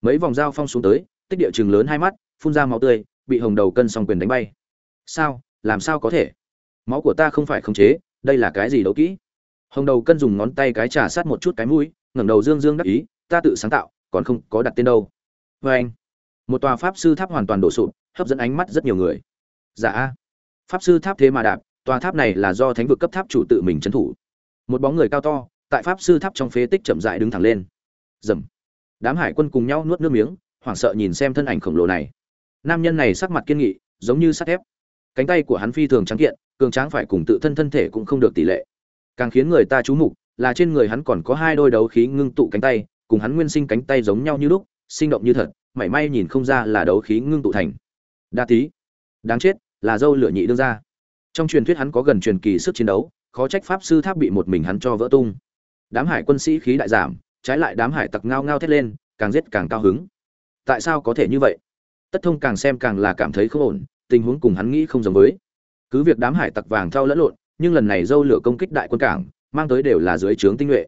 Mấy vòng dao phong xuống tới, tích địa chừng lớn hai mắt, phun ra máu tươi, bị hồng đầu cân song quyền đánh bay. Sao? Làm sao có thể? Máu của ta không phải khống chế, đây là cái gì đấu kỹ? Hồng đầu cân dùng ngón tay cái trà sát một chút cái mũi, ngẩng đầu dương dương đắc ý, ta tự sáng tạo, còn không có đặt tên đâu. Vê anh một tòa pháp sư tháp hoàn toàn đổ sụp, hấp dẫn ánh mắt rất nhiều người. Dạ pháp sư tháp thế mà đạp, tòa tháp này là do thánh vực cấp tháp chủ tự mình trấn thủ. Một bóng người cao to, tại pháp sư tháp trong phế tích chậm rãi đứng thẳng lên. Dầm. Đám hải quân cùng nhau nuốt nước miếng, hoảng sợ nhìn xem thân ảnh khổng lồ này. Nam nhân này sắc mặt kiên nghị, giống như sắt thép. Cánh tay của hắn phi thường trắng kiện, cường tráng phải cùng tự thân thân thể cũng không được tỷ lệ. Càng khiến người ta chú mục là trên người hắn còn có hai đôi đấu khí ngưng tụ cánh tay, cùng hắn nguyên sinh cánh tay giống nhau như lúc, sinh động như thật mảy may nhìn không ra là đấu khí ngưng tụ thành. Đa tí. Đáng chết, là dâu lửa nhị đương ra. Trong truyền thuyết hắn có gần truyền kỳ sức chiến đấu, khó trách pháp sư tháp bị một mình hắn cho vỡ tung. Đám hải quân sĩ khí đại giảm, trái lại đám hải tặc ngao ngao thét lên, càng giết càng cao hứng. Tại sao có thể như vậy? Tất thông càng xem càng là cảm thấy không ổn, tình huống cùng hắn nghĩ không giống với. Cứ việc đám hải tặc vàng thao lẫn lộn, nhưng lần này dâu lửa công kích đại quân cảng, mang tới đều là dưới trướng tinh nhuệ.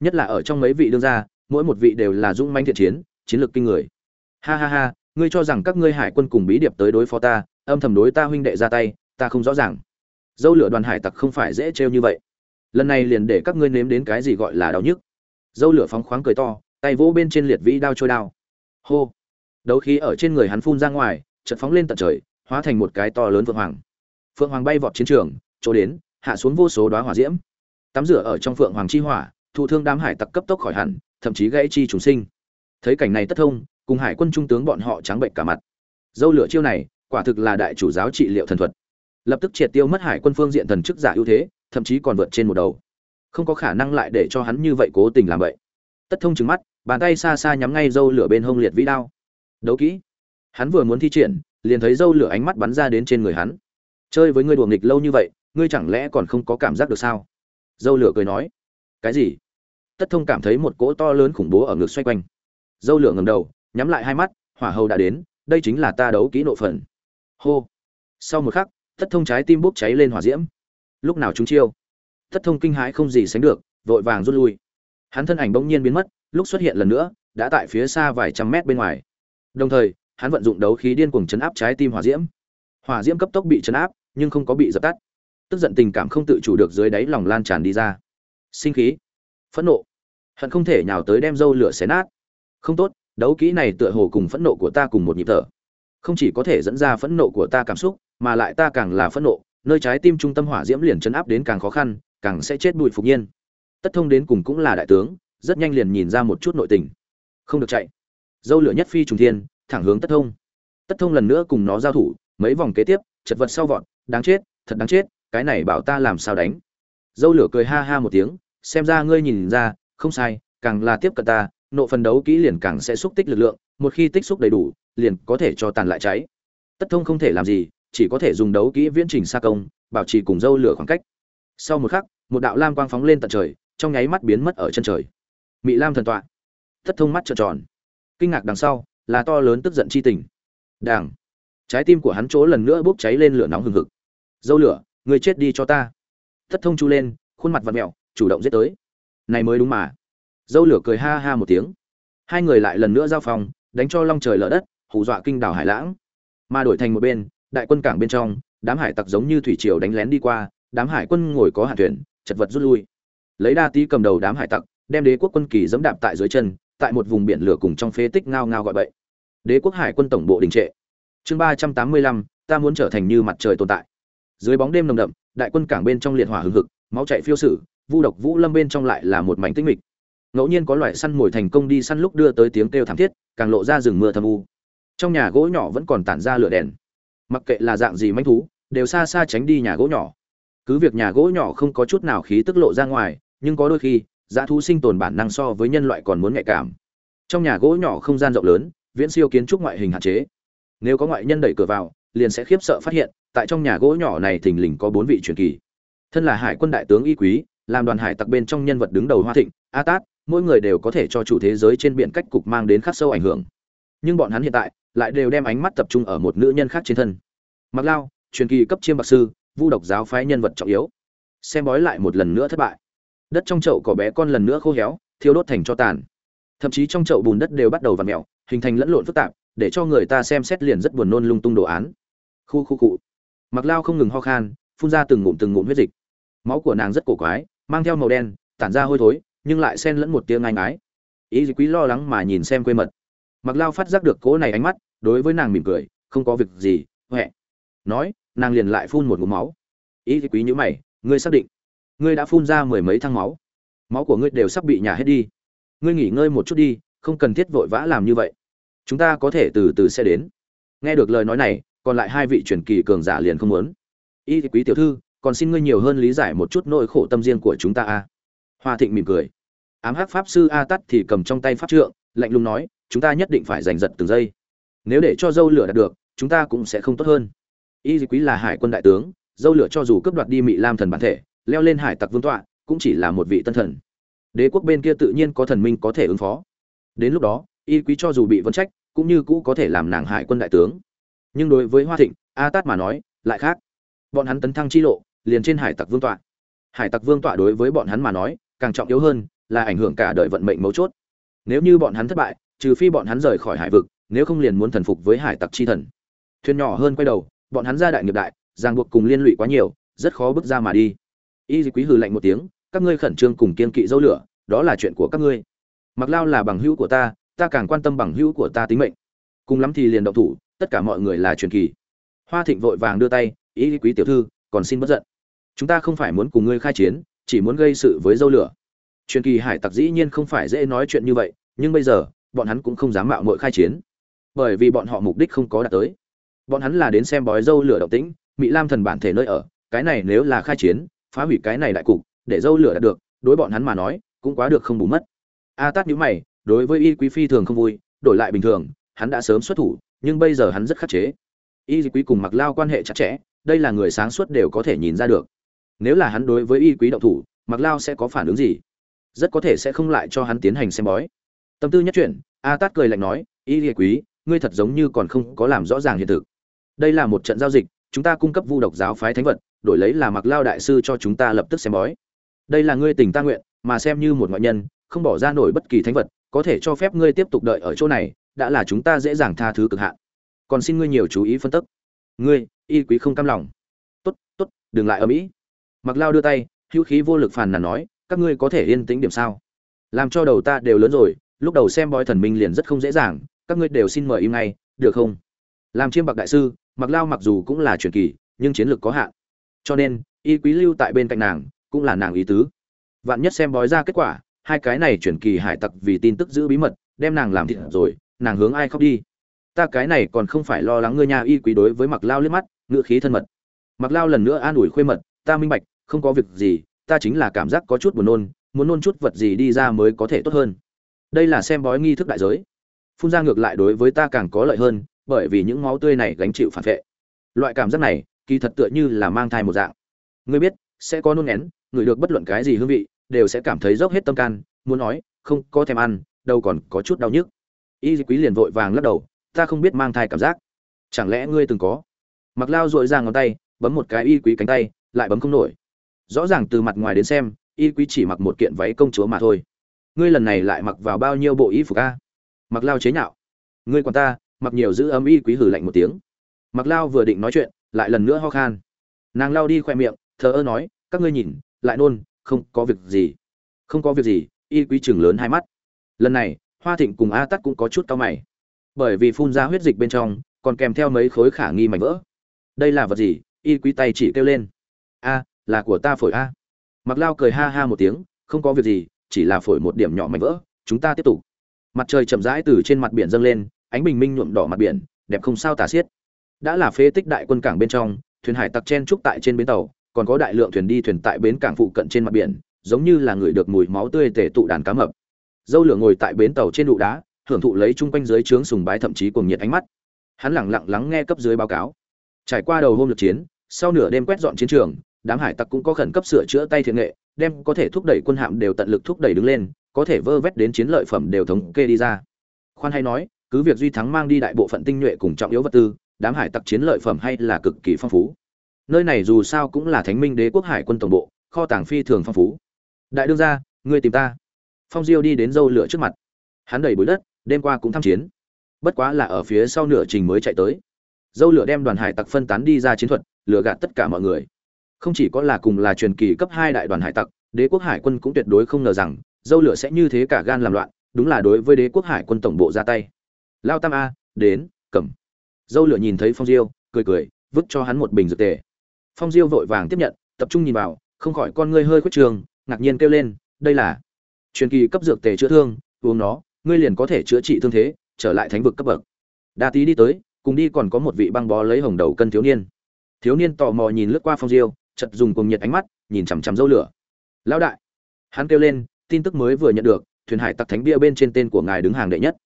Nhất là ở trong mấy vị đương gia, mỗi một vị đều là dũng manh thiện chiến chiến lược kinh người ha ha ha, ngươi cho rằng các ngươi hải quân cùng bí điệp tới đối phó ta, âm thầm đối ta huynh đệ ra tay, ta không rõ ràng. Dâu lửa đoàn hải tặc không phải dễ trêu như vậy. Lần này liền để các ngươi nếm đến cái gì gọi là đau nhức. Dâu lửa phóng khoáng cười to, tay vỗ bên trên liệt vĩ đao trôi đao. Hô. Đấu khí ở trên người hắn phun ra ngoài, chợt phóng lên tận trời, hóa thành một cái to lớn phượng hoàng. Phượng hoàng bay vọt chiến trường, chỗ đến, hạ xuống vô số đoá hỏa diễm. Tắm rửa ở trong phượng hoàng chi hỏa, thụ thương đám hải tặc cấp tốc khỏi hẳn, thậm chí gãy chi trùng sinh. Thấy cảnh này tất thông cùng hải quân trung tướng bọn họ trắng bệnh cả mặt. Dâu lửa chiêu này, quả thực là đại chủ giáo trị liệu thần thuật. Lập tức triệt tiêu mất hải quân phương diện thần chức giả ưu thế, thậm chí còn vượt trên một đầu. Không có khả năng lại để cho hắn như vậy cố tình làm vậy. Tất thông trứng mắt, bàn tay xa xa nhắm ngay dâu lửa bên hông liệt vĩ đao. Đấu kỹ. Hắn vừa muốn thi triển, liền thấy dâu lửa ánh mắt bắn ra đến trên người hắn. Chơi với ngươi đùa nghịch lâu như vậy, ngươi chẳng lẽ còn không có cảm giác được sao? Dâu lửa cười nói. Cái gì? Tất thông cảm thấy một cỗ to lớn khủng bố ở ngực xoay quanh. Dâu lửa ngầm đầu nhắm lại hai mắt, hỏa hầu đã đến, đây chính là ta đấu kỹ nộ phần. Hô. Sau một khắc tất thông trái tim bốc cháy lên hỏa diễm. Lúc nào chúng chiêu? Tất thông kinh hãi không gì sánh được, vội vàng rút lui. Hắn thân ảnh bỗng nhiên biến mất, lúc xuất hiện lần nữa, đã tại phía xa vài trăm mét bên ngoài. Đồng thời, hắn vận dụng đấu khí điên cuồng chấn áp trái tim hỏa diễm. Hỏa diễm cấp tốc bị chấn áp, nhưng không có bị dập tắt. Tức giận tình cảm không tự chủ được dưới đáy lòng lan tràn đi ra. Sinh khí. Phẫn nộ. Hận không thể nhào tới đem dâu lửa xé nát. Không tốt đấu kỹ này tựa hồ cùng phẫn nộ của ta cùng một nhịp thở. Không chỉ có thể dẫn ra phẫn nộ của ta cảm xúc, mà lại ta càng là phẫn nộ, nơi trái tim trung tâm hỏa diễm liền chấn áp đến càng khó khăn, càng sẽ chết bụi phục nhiên. Tất thông đến cùng cũng là đại tướng, rất nhanh liền nhìn ra một chút nội tình. Không được chạy. Dâu lửa nhất phi trùng thiên, thẳng hướng tất thông. Tất thông lần nữa cùng nó giao thủ, mấy vòng kế tiếp, chật vật sau vọt, đáng chết, thật đáng chết, cái này bảo ta làm sao đánh. Dâu lửa cười ha ha một tiếng, xem ra ngươi nhìn ra, không sai, càng là tiếp cận ta nộ phần đấu kỹ liền càng sẽ xúc tích lực lượng, một khi tích xúc đầy đủ, liền có thể cho tàn lại cháy. Tất thông không thể làm gì, chỉ có thể dùng đấu kỹ viễn trình xa công, bảo trì cùng dâu lửa khoảng cách. Sau một khắc, một đạo lam quang phóng lên tận trời, trong nháy mắt biến mất ở chân trời. Mị lam thần tọa. Tất thông mắt trợn tròn. Kinh ngạc đằng sau, là to lớn tức giận chi tình. Đảng trái tim của hắn chỗ lần nữa bốc cháy lên lửa nóng hừng hực. Dâu lửa, người chết đi cho ta. Tất thông chu lên, khuôn mặt vặn mẹo, chủ động giết tới. Này mới đúng mà dâu lửa cười ha ha một tiếng. Hai người lại lần nữa giao phòng, đánh cho long trời lở đất, hù dọa kinh đảo hải lãng. Mà đổi thành một bên, đại quân cảng bên trong, đám hải tặc giống như thủy triều đánh lén đi qua, đám hải quân ngồi có hạ thuyền, chật vật rút lui. Lấy đa tý cầm đầu đám hải tặc, đem đế quốc quân kỳ dẫm đạp tại dưới chân, tại một vùng biển lửa cùng trong phế tích ngao ngao gọi bậy. Đế quốc hải quân tổng bộ đình trệ. Chương ba trăm tám mươi lăm, ta muốn trở thành như mặt trời tồn tại. Dưới bóng đêm nồng đậm, đại quân cảng bên trong liệt hỏa hừng hực, máu chạy phiêu sử, vu độc vũ lâm bên trong lại là một mảnh tinh mịch ngẫu nhiên có loại săn mồi thành công đi săn lúc đưa tới tiếng kêu thảm thiết, càng lộ ra rừng mưa thâm u. Trong nhà gỗ nhỏ vẫn còn tản ra lửa đèn. Mặc kệ là dạng gì manh thú, đều xa xa tránh đi nhà gỗ nhỏ. Cứ việc nhà gỗ nhỏ không có chút nào khí tức lộ ra ngoài, nhưng có đôi khi, dã thú sinh tồn bản năng so với nhân loại còn muốn nhạy cảm. Trong nhà gỗ nhỏ không gian rộng lớn, viễn siêu kiến trúc ngoại hình hạn chế. Nếu có ngoại nhân đẩy cửa vào, liền sẽ khiếp sợ phát hiện, tại trong nhà gỗ nhỏ này thình lình có bốn vị truyền kỳ. Thân là hải quân đại tướng y quý, làm đoàn hải tặc bên trong nhân vật đứng đầu hoa thịnh, a tát mỗi người đều có thể cho chủ thế giới trên biển cách cục mang đến khắc sâu ảnh hưởng. Nhưng bọn hắn hiện tại lại đều đem ánh mắt tập trung ở một nữ nhân khác trên thân. Mặc lao, truyền kỳ cấp chiêm bạc sư, vu độc giáo phái nhân vật trọng yếu. Xem bói lại một lần nữa thất bại. Đất trong chậu cỏ bé con lần nữa khô héo, thiêu đốt thành cho tàn. Thậm chí trong chậu bùn đất đều bắt đầu v ặ mẹo hình thành lẫn lộn phức tạp, để cho người ta xem xét liền rất buồn nôn lung tung đồ án. Khu khu cụ mặc lao không ngừng ho khan, phun ra từng ngụm từng ngụm huyết dịch. Máu của nàng rất cổ quái, mang theo màu đen, tản ra hôi thối nhưng lại xen lẫn một tiếng ngang ái ý quý lo lắng mà nhìn xem quê mật. Mặc lao phát giác được cỗ này ánh mắt, đối với nàng mỉm cười, không có việc gì huệ nói, nàng liền lại phun một ngụm máu. Ý quý nhữ mày, ngươi xác định. Ngươi đã phun ra mười mấy thăng máu. Máu của ngươi đều sắp bị nhả hết đi. Ngươi nghỉ ngơi một chút đi, không cần thiết vội vã làm như vậy. Chúng ta có thể từ từ sẽ đến. Nghe được lời nói này, còn lại hai vị truyền kỳ cường giả liền không muốn. Y quý tiểu thư, còn xin ngươi nhiều hơn lý giải một chút nỗi khổ tâm riêng của chúng ta a hoa thịnh mỉm cười ám hắc pháp sư a tắt thì cầm trong tay pháp trượng, lạnh lùng nói, chúng ta nhất định phải giành giật từng giây. Nếu để cho dâu lửa đạt được, chúng ta cũng sẽ không tốt hơn. Y quý là hải quân đại tướng, dâu lửa cho dù cướp đoạt đi mị lam thần bản thể, leo lên hải tặc vương tọa, cũng chỉ là một vị tân thần. Đế quốc bên kia tự nhiên có thần minh có thể ứng phó. Đến lúc đó, y quý cho dù bị vấn trách, cũng như cũ có thể làm nàng hải quân đại tướng. Nhưng đối với hoa thịnh, a tát mà nói, lại khác. Bọn hắn tấn thăng chi lộ, liền trên hải tặc vương tọa. Hải tặc vương tọa đối với bọn hắn mà nói, càng trọng yếu hơn là ảnh hưởng cả đời vận mệnh mấu chốt. Nếu như bọn hắn thất bại, trừ phi bọn hắn rời khỏi hải vực, nếu không liền muốn thần phục với hải tặc chi thần. Thuyền nhỏ hơn quay đầu, bọn hắn ra đại nghiệp đại, ràng buộc cùng liên lụy quá nhiều, rất khó bước ra mà đi. Y quý hừ lạnh một tiếng, các ngươi khẩn trương cùng kiên kỵ dâu lửa, đó là chuyện của các ngươi. Mặc lao là bằng hữu của ta ta càng quan tâm bằng hữu của ta tính mệnh. Cùng lắm thì liền động thủ, tất cả mọi người là truyền kỳ. Hoa thịnh vội vàng đưa tay ý quý tiểu thư, còn xin bất giận. Chúng ta không phải muốn cùng ngươi khai chiến, chỉ muốn gây sự với dâu lửa truyền kỳ hải tặc dĩ nhiên không phải dễ nói chuyện như vậy, nhưng bây giờ, bọn hắn cũng không dám mạo mội khai chiến. Bởi vì bọn họ mục đích không có đạt tới. Bọn hắn là đến xem bói dâu lửa động tĩnh mỹ lam thần bản thể nơi ở, cái này nếu là khai chiến, phá hủy cái này đại cục, để dâu lửa đạt được, đối bọn hắn mà nói, cũng quá được không bù mất. A tát nhữ mày, đối với y quý phi thường không vui, đổi lại bình thường, hắn đã sớm xuất thủ, nhưng bây giờ hắn rất khắc chế. Y quý cùng mặc lao quan hệ chặt chẽ, đây là người sáng suốt đều có thể nhìn ra được. Nếu là hắn đối với y quý động thủ mặc lao sẽ có phản ứng gì? Rất có thể sẽ không lại cho hắn tiến hành xem bói. Tâm tư nhất chuyển, a tát cười lạnh nói, y quý, ngươi thật giống như còn không có làm rõ ràng hiện thực. Đây là một trận giao dịch, chúng ta cung cấp vu độc giáo phái thánh vật, đổi lấy là mặc lao đại sư cho chúng ta lập tức xem bói. Đây là ngươi tình ta nguyện, mà xem như một ngoại nhân, không bỏ ra nổi bất kỳ thánh vật, có thể cho phép ngươi tiếp tục đợi ở chỗ này, đã là chúng ta dễ dàng tha thứ cực hạn. Còn xin ngươi nhiều chú ý phân tích ngươi, y quý không cam lòng. Tốt tốt, đừng lại ở mỹ. Mặc lao đưa tay, hữu khí vô lực phàn nàn nói các ngươi có thể yên tĩnh điểm sao? Làm cho đầu ta đều lớn rồi, lúc đầu xem bói thần minh liền rất không dễ dàng, các ngươi đều xin mời im ngay, được không? Làm chiêm bạc đại sư, mặc lao mặc dù cũng là truyền kỳ, nhưng chiến lược có hạn. Cho nên, y quý lưu tại bên cạnh nàng, cũng là nàng ý tứ. Vạn nhất xem bói ra kết quả, hai cái này truyền kỳ hải tặc vì tin tức giữ bí mật, đem nàng làm thịt rồi, nàng hướng ai khóc đi? Ta cái này còn không phải lo lắng ngươi nha y quý đối với mặc lao liếc mắt, ngựa khí thân mật. Mặc lao lần nữa an ủi khuê mật, ta minh bạch, không có việc gì ta chính là cảm giác có chút buồn nôn muốn nôn chút vật gì đi ra mới có thể tốt hơn. Đây là xem bói nghi thức đại giới. Phun ra ngược lại đối với ta càng có lợi hơn bởi vì những máu tươi này gánh chịu phản vệ. Loại cảm giác này kỳ thật tựa như là mang thai một dạng. Ngươi biết sẽ có nôn nén, người được bất luận cái gì hương vị đều sẽ cảm thấy dốc hết tâm can muốn nói không có thèm ăn đâu còn có chút đau nhức. Y quý liền vội vàng lắc đầu ta không biết mang thai cảm giác. Chẳng lẽ ngươi từng có? Mặc lao dội ra ngón tay bấm một cái y quý cánh tay lại bấm không nổi rõ ràng từ mặt ngoài đến xem, y quý chỉ mặc một kiện váy công chúa mà thôi. Ngươi lần này lại mặc vào bao nhiêu bộ y phục a? Mặc lao chế nhạo. Ngươi còn ta, mặc nhiều giữ ấm y quý hử lạnh một tiếng. Mặc lao vừa định nói chuyện, lại lần nữa ho khan. Nàng lao đi khoe miệng, thờ ơ nói, các ngươi nhìn, lại nôn, không có việc gì. Không có việc gì, y quý chừng lớn hai mắt. Lần này, hoa thịnh cùng a tắt cũng có chút cao mày. Bởi vì phun ra huyết dịch bên trong, còn kèm theo mấy khối khả nghi mảnh vỡ. Đây là vật gì? Y quý tay chỉ kêu lên. A là của ta phổi a. Mặc lao cười ha ha một tiếng, không có việc gì, chỉ là phổi một điểm nhỏ mảnh vỡ, chúng ta tiếp tục. Mặt trời chậm rãi từ trên mặt biển dâng lên, ánh bình minh nhuộm đỏ mặt biển, đẹp không sao tả xiết. Đã là phế tích đại quân cảng bên trong, thuyền hải tặc chen trúc tại trên bến tàu, còn có đại lượng thuyền đi thuyền tại bến cảng phụ cận trên mặt biển, giống như là người được mùi máu tươi tể tụ đàn cá mập. Dâu lửa ngồi tại bến tàu trên đụ đá, hưởng thụ lấy chung quanh dưới trướng sùng bái thậm chí cuồng nhiệt ánh mắt. Hắn lẳng lặng lắng nghe cấp dưới báo cáo. Trải qua đầu hôm lượt chiến, sau nửa đêm quét dọn chiến trường đám hải tặc cũng có khẩn cấp sửa chữa tay thiện nghệ, đem có thể thúc đẩy quân hạm đều tận lực thúc đẩy đứng lên, có thể vơ vét đến chiến lợi phẩm đều thống kê đi ra. Khoan hay nói, cứ việc duy thắng mang đi đại bộ phận tinh nhuệ cùng trọng yếu vật tư, đám hải tặc chiến lợi phẩm hay là cực kỳ phong phú. Nơi này dù sao cũng là thánh minh đế quốc hải quân tổng bộ, kho tàng phi thường phong phú. Đại đương gia, ngươi tìm ta. Phong diêu đi đến dâu lửa trước mặt. Hắn đẩy bụi đất, đêm qua cũng tham chiến. Bất quá là ở phía sau nửa trình mới chạy tới. Dâu lửa đem đoàn hải tặc phân tán đi ra chiến thuật, lừa gạt tất cả mọi người không chỉ có là cùng là truyền kỳ cấp hai đại đoàn hải tặc, đế quốc hải quân cũng tuyệt đối không ngờ rằng, dâu lửa sẽ như thế cả gan làm loạn, đúng là đối với đế quốc hải quân tổng bộ ra tay. Lao tam a, đến, cầm. Dâu lửa nhìn thấy phong diêu, cười cười, vứt cho hắn một bình dược tề. Phong diêu vội vàng tiếp nhận, tập trung nhìn vào, không khỏi con ngươi hơi khuất trường, ngạc nhiên kêu lên, đây là truyền kỳ cấp dược tề chữa thương, uống nó, ngươi liền có thể chữa trị thương thế, trở lại thánh vực cấp bậc. Đa tý đi tới, cùng đi còn có một vị băng bó lấy hồng đầu cân thiếu niên. Thiếu niên tò mò nhìn lướt qua phong diêu chật dùng cùng nhiệt ánh mắt, nhìn chằm chằm dâu lửa. Lão đại. Hắn kêu lên, tin tức mới vừa nhận được, thuyền hải tặc thánh bia bên trên tên của ngài đứng hàng đệ nhất.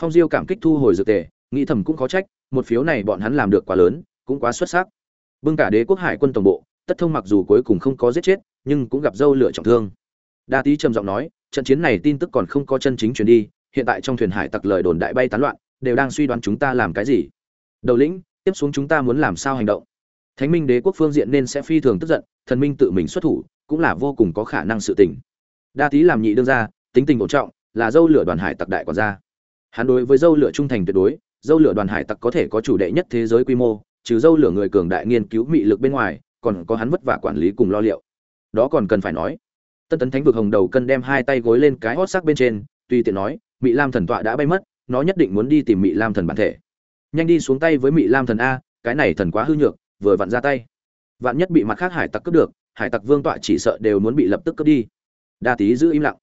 Phong diêu cảm kích thu hồi dược tề, nghĩ thầm cũng khó trách, một phiếu này bọn hắn làm được quá lớn, cũng quá xuất sắc. Bưng cả đế quốc hải quân tổng bộ, tất thông mặc dù cuối cùng không có giết chết, nhưng cũng gặp dâu lửa trọng thương. Đa tý trầm giọng nói, trận chiến này tin tức còn không có chân chính truyền đi, hiện tại trong thuyền hải tặc lời đồn đại bay tán loạn, đều đang suy đoán chúng ta làm cái gì. Đầu lĩnh, tiếp xuống chúng ta muốn làm sao hành động? Thánh minh đế quốc phương diện nên sẽ phi thường tức giận, thần minh tự mình xuất thủ cũng là vô cùng có khả năng sự tình. Đa tý làm nhị đương ra tính tình ổn trọng, là dâu lửa đoàn hải tặc đại quản gia. Hắn đối với dâu lửa trung thành tuyệt đối, dâu lửa đoàn hải tặc có thể có chủ đệ nhất thế giới quy mô, trừ dâu lửa người cường đại nghiên cứu mị lực bên ngoài, còn có hắn vất vả quản lý cùng lo liệu. Đó còn cần phải nói. Tân tấn thánh vực hồng đầu cân đem hai tay gối lên cái hót sắc bên trên tuy tiện nói, mị lam thần tọa đã bay mất, nó nhất định muốn đi tìm mị lam thần bản thể. Nhanh đi xuống tay với mị lam thần a, cái này thần quá hư nhược vừa vặn ra tay. Vạn nhất bị mặt khác hải tặc cướp được, hải tặc vương tọa chỉ sợ đều muốn bị lập tức cướp đi. Đa tý giữ im lặng.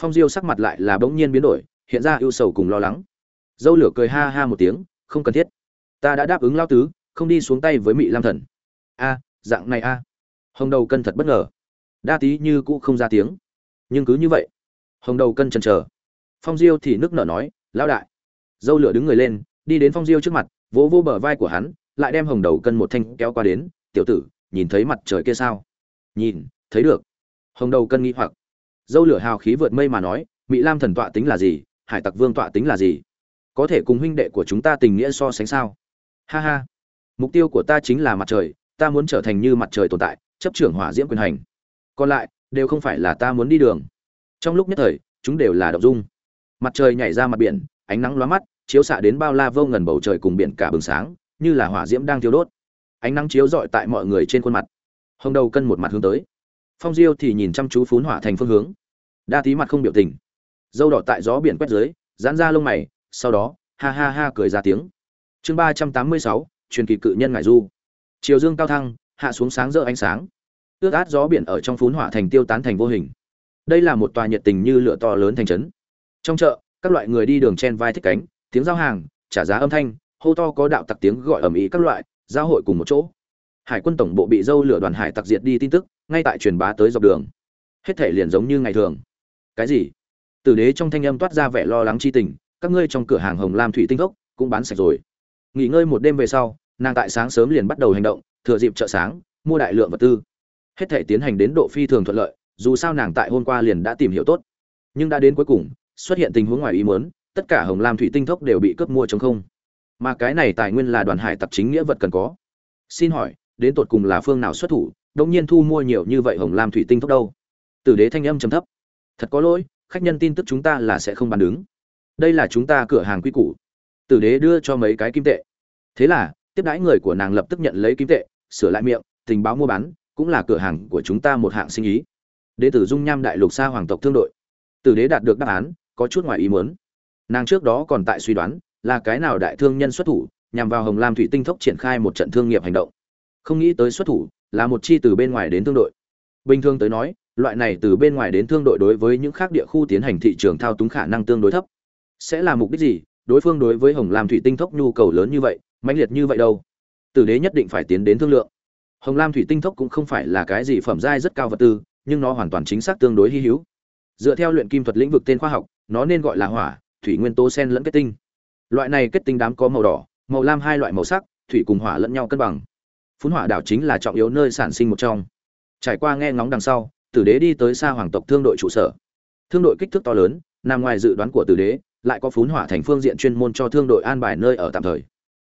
Phong diêu sắc mặt lại là bỗng nhiên biến đổi, hiện ra ưu sầu cùng lo lắng. Dâu lửa cười ha ha một tiếng, không cần thiết. Ta đã đáp ứng lao tứ, không đi xuống tay với mị lam thần. A, dạng này a. Hồng đầu cân thật bất ngờ. Đa tý như cũ không ra tiếng. Nhưng cứ như vậy. Hồng đầu cân chần chờ. Phong diêu thì nước nở nói, lão đại. Dâu lửa đứng người lên, đi đến phong diêu trước mặt, vỗ vỗ bờ vai của hắn lại đem hồng đầu cân một thanh kéo qua đến, tiểu tử, nhìn thấy mặt trời kia sao? Nhìn, thấy được. Hồng đầu cân nghĩ hoặc. Dâu lửa hào khí vượt mây mà nói mỹ lam thần tọa tính là gì? Hải tặc vương tọa tính là gì? Có thể cùng huynh đệ của chúng ta tình nghĩa so sánh sao? Ha ha. Mục tiêu của ta chính là mặt trời, ta muốn trở thành như mặt trời tồn tại, chấp trưởng hỏa diễm quyền hành. Còn lại, đều không phải là ta muốn đi đường. Trong lúc nhất thời, chúng đều là động dung. Mặt trời nhảy ra mặt biển, ánh nắng lóa mắt, chiếu xạ đến bao la vô ngần bầu trời cùng biển cả bừng sáng như là hỏa diễm đang thiêu đốt. Ánh nắng chiếu rọi tại mọi người trên khuôn mặt. Hồng đầu cân một mặt hướng tới. Phong diêu thì nhìn chăm chú phún hỏa thành phương hướng. Đa tí mặt không biểu tình. Dâu đỏ tại gió biển quét dưới, giãn ra lông mày, sau đó, ha ha ha cười ra tiếng. Chương ba trăm tám mươi sáu, truyền kỳ cự nhân ngải du. Chiều dương cao thăng, hạ xuống sáng rỡ ánh sáng. Ướt át gió biển ở trong phún hỏa thành tiêu tán thành vô hình. Đây là một tòa nhiệt tình như lửa to lớn thành trấn. Trong chợ, các loại người đi đường chen vai thích cánh, tiếng giao hàng, trả giá âm thanh hô to có đạo tặc tiếng gọi ầm ĩ các loại, giao hội cùng một chỗ. Hải quân tổng bộ bị dâu lửa đoàn hải tặc diệt đi tin tức, ngay tại truyền bá tới dọc đường. Hết thể liền giống như ngày thường. Cái gì? Tử đế trong thanh âm toát ra vẻ lo lắng chi tình, các ngươi trong cửa hàng hồng lam thủy tinh Cốc cũng bán sạch rồi. Nghỉ ngơi một đêm về sau, nàng tại sáng sớm liền bắt đầu hành động, thừa dịp chợ sáng, mua đại lượng vật tư. Hết thể tiến hành đến độ phi thường thuận lợi, dù sao nàng tại hôm qua liền đã tìm hiểu tốt. Nhưng đã đến cuối cùng, xuất hiện tình huống ngoài ý muốn, tất cả hồng lam thủy tinh Cốc đều bị cướp mua trống không mà cái này tài nguyên là đoàn hải tặc chính nghĩa vật cần có. Xin hỏi, đến tột cùng là phương nào xuất thủ, đông nhiên thu mua nhiều như vậy hồng lam thủy tinh thốc đâu? Tử đế thanh âm trầm thấp. Thật có lỗi, khách nhân tin tức chúng ta là sẽ không bán đứng. Đây là chúng ta cửa hàng quy củ. Tử đế đưa cho mấy cái kim tệ. Thế là, tiếp đãi người của nàng lập tức nhận lấy kim tệ, sửa lại miệng, tình báo mua bán, cũng là cửa hàng của chúng ta một hạng sinh ý. Đế tử dung nham đại lục xa hoàng tộc thương đội. Tử đế đạt được đáp án, có chút ngoài ý muốn. Nàng trước đó còn tại suy đoán là cái nào đại thương nhân xuất thủ, nhằm vào hồng lam thủy tinh thốc triển khai một trận thương nghiệp hành động. Không nghĩ tới xuất thủ, là một chi từ bên ngoài đến thương đội. Bình thường tới nói, loại này từ bên ngoài đến thương đội đối với những khác địa khu tiến hành thị trường thao túng khả năng tương đối thấp. Sẽ là mục đích gì? Đối phương đối với hồng lam thủy tinh thốc nhu cầu lớn như vậy, mãnh liệt như vậy đâu? Tử đế nhất định phải tiến đến thương lượng. Hồng lam thủy tinh thốc cũng không phải là cái gì phẩm giai rất cao vật tư, nhưng nó hoàn toàn chính xác tương đối hy hữu. Dựa theo luyện kim thuật lĩnh vực tên khoa học, nó nên gọi là hỏa, thủy nguyên tố sen lẫn kết tinh loại này kết tinh đám có màu đỏ, màu lam hai loại màu sắc, thủy cùng hỏa lẫn nhau cân bằng. Phun hỏa đảo chính là trọng yếu nơi sản sinh một trong. Trải qua nghe ngóng đằng sau, tử đế đi tới xa hoàng tộc thương đội trụ sở. Thương đội kích thước to lớn, nằm ngoài dự đoán của tử đế, lại có phun hỏa thành phương diện chuyên môn cho thương đội an bài nơi ở tạm thời.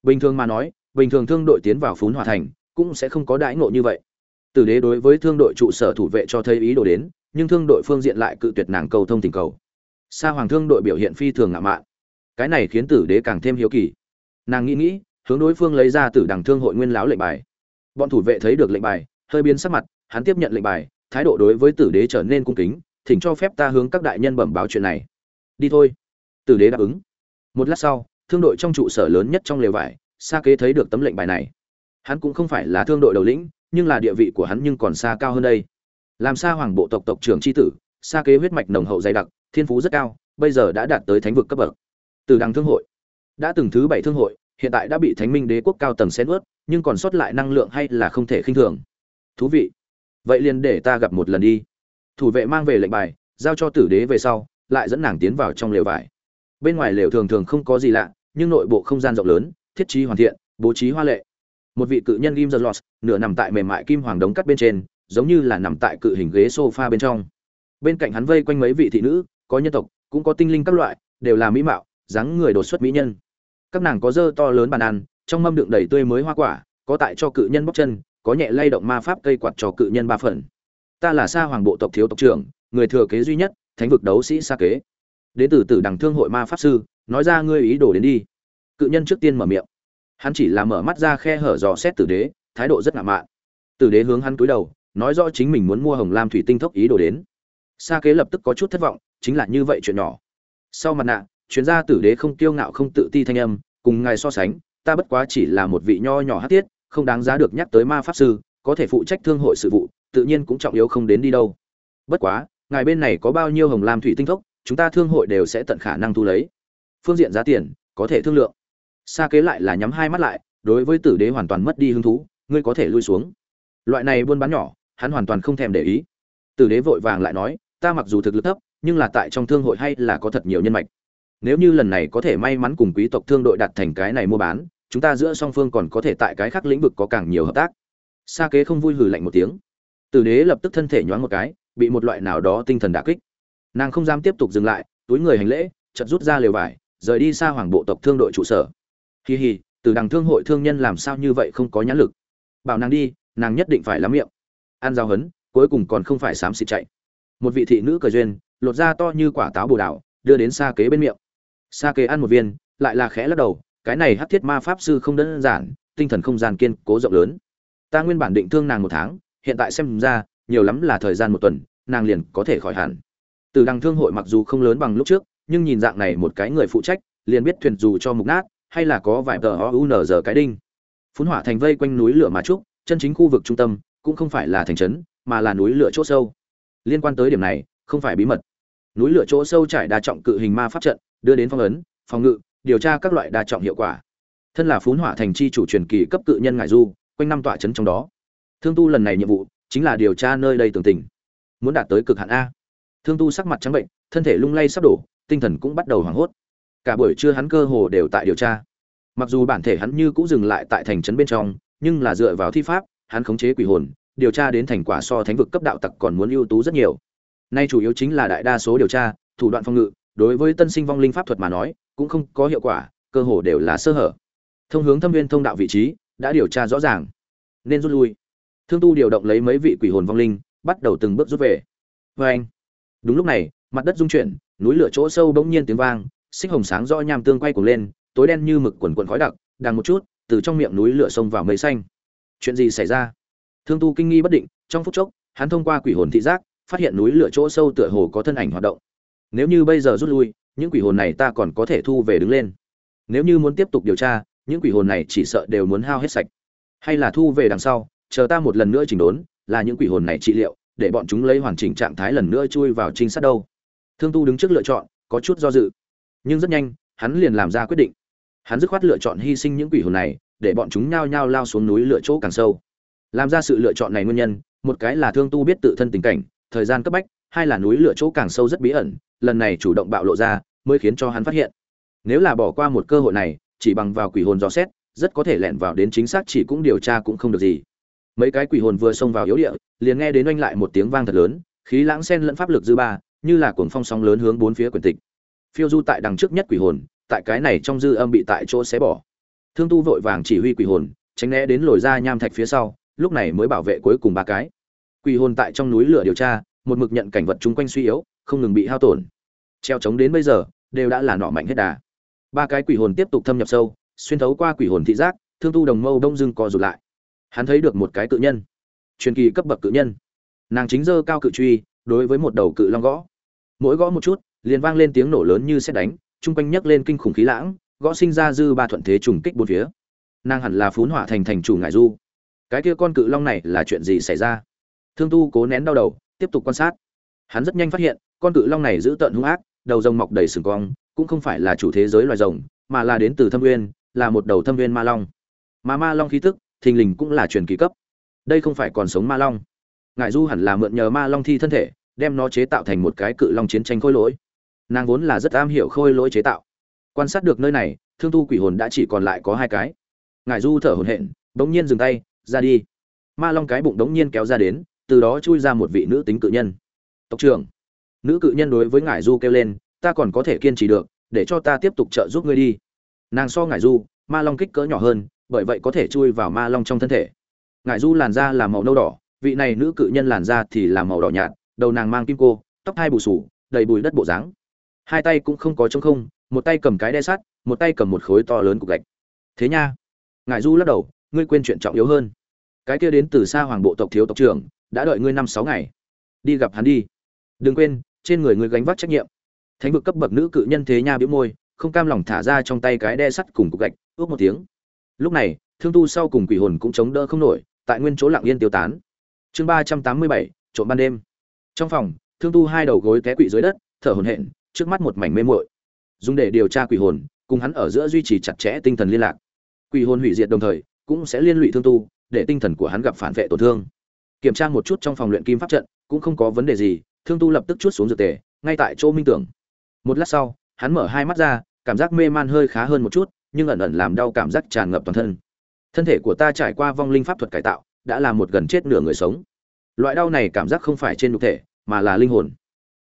Bình thường mà nói, bình thường thương đội tiến vào phun hỏa thành, cũng sẽ không có đãi ngộ như vậy. Tử đế đối với thương đội trụ sở thủ vệ cho thấy ý đồ đến, nhưng thương đội phương diện lại cự tuyệt nàng cầu thông tình cầu. Sa hoàng thương đội biểu hiện phi thường ngạo mạn cái này khiến tử đế càng thêm hiếu kỳ. Nàng nghĩ nghĩ, hướng đối phương lấy ra tử đằng thương hội nguyên lão lệnh bài. Bọn thủ vệ thấy được lệnh bài, hơi biến sắc mặt, hắn tiếp nhận lệnh bài, thái độ đối với tử đế trở nên cung kính, thỉnh cho phép ta hướng các đại nhân bẩm báo chuyện này. Đi thôi. Tử đế đáp ứng. Một lát sau, thương đội trong trụ sở lớn nhất trong lều vải, sa kế thấy được tấm lệnh bài này. Hắn cũng không phải là thương đội đầu lĩnh, nhưng là địa vị của hắn nhưng còn xa cao hơn đây. Làm sa hoàng bộ tộc tộc trưởng tri tử, sa kế huyết mạch nồng hậu dày đặc, thiên phú rất cao, bây giờ đã đạt tới thánh vực cấp bậc từ đằng thương hội. Đã từng thứ bảy thương hội hiện tại đã bị thánh minh đế quốc cao tầng xén ướt nhưng còn sót lại năng lượng hay là không thể khinh thường. Thú vị. Vậy liền để ta gặp một lần đi. Thủ vệ mang về lệnh bài giao cho tử đế về sau lại dẫn nàng tiến vào trong lều vải. Bên ngoài lều thường thường không có gì lạ nhưng nội bộ không gian rộng lớn thiết trí hoàn thiện bố trí hoa lệ. Một vị cự nhân Kim The Lost, nửa nằm tại mềm mại kim hoàng đống cắt bên trên, giống như là nằm tại cự hình ghế sofa bên trong. Bên cạnh hắn vây quanh mấy vị thị nữ, có nhân tộc, cũng có tinh linh các loại, đều là mỹ mạo, dáng người đột xuất mỹ nhân. Các nàng có dơ to lớn bàn ăn, trong mâm đựng đầy tươi mới hoa quả, có tại cho cự nhân bóc chân, có nhẹ lay động ma pháp cây quạt cho cự nhân ba phần. Ta là Sa Hoàng bộ tộc thiếu tộc trưởng, người thừa kế duy nhất, thánh vực đấu sĩ Sa kế. Đến từ Tử Đằng Thương hội ma pháp sư, nói ra ngươi ý đồ đến đi. Cự nhân trước tiên mở miệng hắn chỉ là mở mắt ra khe hở dò xét tử đế thái độ rất ngạo mạn tử đế hướng hắn cúi đầu nói rõ chính mình muốn mua hồng lam thủy tinh thốc ý đồ đến sa kế lập tức có chút thất vọng chính là như vậy chuyện nhỏ sau mặt nạ chuyên gia tử đế không kiêu ngạo không tự ti thanh âm cùng ngài so sánh ta bất quá chỉ là một vị nho nhỏ hát tiết không đáng giá được nhắc tới ma pháp sư có thể phụ trách thương hội sự vụ tự nhiên cũng trọng yếu không đến đi đâu bất quá ngài bên này có bao nhiêu hồng lam thủy tinh thốc chúng ta thương hội đều sẽ tận khả năng thu lấy phương diện giá tiền có thể thương lượng Sa kế lại là nhắm hai mắt lại, đối với tử đế hoàn toàn mất đi hứng thú, ngươi có thể lui xuống. Loại này buôn bán nhỏ, hắn hoàn toàn không thèm để ý. Tử đế vội vàng lại nói, ta mặc dù thực lực thấp, nhưng là tại trong thương hội hay là có thật nhiều nhân mạch. Nếu như lần này có thể may mắn cùng quý tộc thương đội đạt thành cái này mua bán, chúng ta giữa song phương còn có thể tại cái khác lĩnh vực có càng nhiều hợp tác. Sa kế không vui hừ lạnh một tiếng. Tử đế lập tức thân thể nhoáng một cái, bị một loại nào đó tinh thần đả kích. Nàng không dám tiếp tục dừng lại, túi người hành lễ, chợt rút ra lều vải, rời đi xa hoàng bộ tộc thương đội trụ sở. hì hì từ đằng thương hội thương nhân làm sao như vậy không có nhãn lực. Bảo nàng đi, nàng nhất định phải lắm miệng. Ăn giao hấn, cuối cùng còn không phải xám xịt chạy. Một vị thị nữ cờ duyên, lột da to như quả táo bồ đào, đưa đến xa kế bên miệng. Sa kê ăn một viên, lại là khẽ lắc đầu, cái này hắc thiết ma pháp sư không đơn giản, tinh thần không gian kiên cố rộng lớn. Ta nguyên bản định thương nàng một tháng, hiện tại xem ra, nhiều lắm là thời gian một tuần, nàng liền có thể khỏi hẳn. Từ đằng thương hội mặc dù không lớn bằng lúc trước, nhưng nhìn dạng này một cái người phụ trách, liền biết thuyền dù cho mục nát, hay là có vài tờ o u n giờ cái đinh phun hỏa thành vây quanh núi lửa mà trúc chân chính khu vực trung tâm cũng không phải là thành trấn mà là núi lửa chỗ sâu liên quan tới điểm này không phải bí mật núi lửa chỗ sâu trải đa trọng cự hình ma pháp trận đưa đến phong ấn, phòng ngự, điều tra các loại đa trọng hiệu quả. Thân là phún hỏa thành chi chủ truyền kỳ cấp cự nhân ngải du, quanh năm tọa trấn trong đó. Thương tu lần này nhiệm vụ chính là điều tra nơi đây tường tình. Muốn đạt tới cực hạn a. Thương tu sắc mặt trắng bệnh, thân thể lung lay sắp đổ, tinh thần cũng bắt đầu hoảng hốt. Cả buổi trưa hắn cơ hồ đều tại điều tra. Mặc dù bản thể hắn như cũng dừng lại tại thành trấn bên trong, nhưng là dựa vào thi pháp, hắn khống chế quỷ hồn, điều tra đến thành quả so thánh vực cấp đạo tặc còn muốn ưu tú rất nhiều. Nay chủ yếu chính là đại đa số điều tra, thủ đoạn phòng ngự đối với tân sinh vong linh pháp thuật mà nói, cũng không có hiệu quả, cơ hồ đều là sơ hở. Thông hướng thâm viên thông đạo vị trí, đã điều tra rõ ràng. Nên rút lui. Thương tu điều động lấy mấy vị quỷ hồn vong linh, bắt đầu từng bước rút về. Vê anh. Đúng lúc này, mặt đất rung chuyển, núi lửa chỗ sâu bỗng nhiên tiếng vang, xích hồng sáng rõ nham tương quay cuồng lên, tối đen như mực quần quần khói đặc đằng một chút, từ trong miệng núi lửa sông vào mây xanh. Chuyện gì xảy ra? Thương tu kinh nghi bất định, trong phút chốc, hắn thông qua quỷ hồn thị giác, phát hiện núi lửa chỗ sâu tựa hồ có thân ảnh hoạt động nếu như bây giờ rút lui, những quỷ hồn này ta còn có thể thu về đứng lên. Nếu như muốn tiếp tục điều tra, những quỷ hồn này chỉ sợ đều muốn hao hết sạch. Hay là thu về đằng sau, chờ ta một lần nữa chỉnh đốn, là những quỷ hồn này trị liệu, để bọn chúng lấy hoàn chỉnh trạng thái lần nữa chui vào trinh sát đâu. Thương tu đứng trước lựa chọn, có chút do dự. Nhưng rất nhanh, hắn liền làm ra quyết định. Hắn dứt khoát lựa chọn hy sinh những quỷ hồn này, để bọn chúng nhao nhao lao xuống núi lựa chỗ càng sâu. Làm ra sự lựa chọn này nguyên nhân, một cái là thương tu biết tự thân tình cảnh, thời gian cấp bách, hai là núi lựa chỗ càng sâu rất bí ẩn lần này chủ động bạo lộ ra, mới khiến cho hắn phát hiện. Nếu là bỏ qua một cơ hội này, chỉ bằng vào quỷ hồn dò xét, rất có thể lẻn vào đến chính xác chỉ cũng điều tra cũng không được gì. Mấy cái quỷ hồn vừa xông vào yếu địa, liền nghe đến oanh lại một tiếng vang thật lớn, khí lãng sen lẫn pháp lực dư ba, như là cuồng phong sóng lớn hướng bốn phía quyền tịch. Phiêu du tại đằng trước nhất quỷ hồn, tại cái này trong dư âm bị tại chỗ xé bỏ. Thương tu vội vàng chỉ huy quỷ hồn, tránh né đến lồi ra nham thạch phía sau, lúc này mới bảo vệ cuối cùng ba cái. Quỷ hồn tại trong núi lửa điều tra, một mực nhận cảnh vật chung quanh suy yếu không ngừng bị hao tổn. Treo chống đến bây giờ, đều đã là nọ mạnh hết đà. Ba cái quỷ hồn tiếp tục thâm nhập sâu, xuyên thấu qua quỷ hồn thị giác, thương tu đồng mâu đông dưng co rụt lại. Hắn thấy được một cái cự nhân. Truyền kỳ cấp bậc cự nhân. Nàng chính dơ cao cự truy, đối với một đầu cự long gõ. Mỗi gõ một chút, liền vang lên tiếng nổ lớn như xét đánh, chung quanh nhấc lên kinh khủng khí lãng, gõ sinh ra dư ba thuận thế trùng kích bốn phía. Nàng hẳn là phún hỏa thành thành chủ ngải du. Cái kia con cự long này là chuyện gì xảy ra? Thương tu cố nén đau đầu, tiếp tục quan sát. Hắn rất nhanh phát hiện con cự long này giữ tợn hung ác, đầu rồng mọc đầy sừng cong, cũng không phải là chủ thế giới loài rồng, mà là đến từ thâm nguyên, là một đầu thâm nguyên ma long. Mà ma long khí tức, thình lình cũng là truyền kỳ cấp. Đây không phải còn sống ma long. Ngại du hẳn là mượn nhờ ma long thi thân thể, đem nó chế tạo thành một cái cự long chiến tranh khôi lỗi. Nàng vốn là rất am hiểu khôi lỗi chế tạo. Quan sát được nơi này, thương tu quỷ hồn đã chỉ còn lại có hai cái. Ngài du thở hổn hển g nhiên dừng tay, ra đi. Ma long cái bụng đống nhiên kéo ra đến, từ đó chui ra một vị nữ tính cự nhân. Tộc trưởng nữ cự nhân đối với ngải du kêu lên, ta còn có thể kiên trì được, để cho ta tiếp tục trợ giúp ngươi đi. Nàng so ngải du, ma long kích cỡ nhỏ hơn, bởi vậy có thể chui vào ma long trong thân thể. Ngải du làn da là màu nâu đỏ, vị này nữ cự nhân làn da thì là màu đỏ nhạt, đầu nàng mang kim cô, tóc hai bù sù, đầy bùi đất bộ dáng. Hai tay cũng không có trống không, một tay cầm cái đe sắt, một tay cầm một khối to lớn cục gạch. Thế nha. Ngài du lắc đầu, ngươi quên chuyện trọng yếu hơn. Cái kia đến từ xa hoàng bộ tộc thiếu tộc trưởng, đã đợi ngươi năm sáu ngày. Đi gặp hắn đi. Đừng quên trên người ngươi gánh vác trách nhiệm. Thánh vực cấp bậc nữ cự nhân thế nha biếu môi, không cam lòng thả ra trong tay cái đe sắt cùng cục gạch, ước một tiếng. Lúc này, thương tu sau cùng quỷ hồn cũng chống đỡ không nổi, tại nguyên chỗ lặng yên tiêu tán. Chương ba trăm tám mươi bảy, trộm ban đêm. Trong phòng, thương tu hai đầu gối té quỵ dưới đất, thở hổn hển, trước mắt một mảnh mê muội. Dùng để điều tra quỷ hồn, cùng hắn ở giữa duy trì chặt chẽ tinh thần liên lạc. Quỷ hồn hủy diệt đồng thời, cũng sẽ liên lụy thương tu, để tinh thần của hắn gặp phản vệ tổn thương. Kiểm tra một chút trong phòng luyện kim pháp trận, cũng không có vấn đề gì thương tu lập tức chút xuống dược tề, ngay tại chỗ minh tưởng. Một lát sau, hắn mở hai mắt ra, cảm giác mê man hơi khá hơn một chút, nhưng ẩn ẩn làm đau cảm giác tràn ngập toàn thân. Thân thể của ta trải qua vong linh pháp thuật cải tạo, đã là một gần chết nửa người sống. Loại đau này cảm giác không phải trên nhục thể, mà là linh hồn.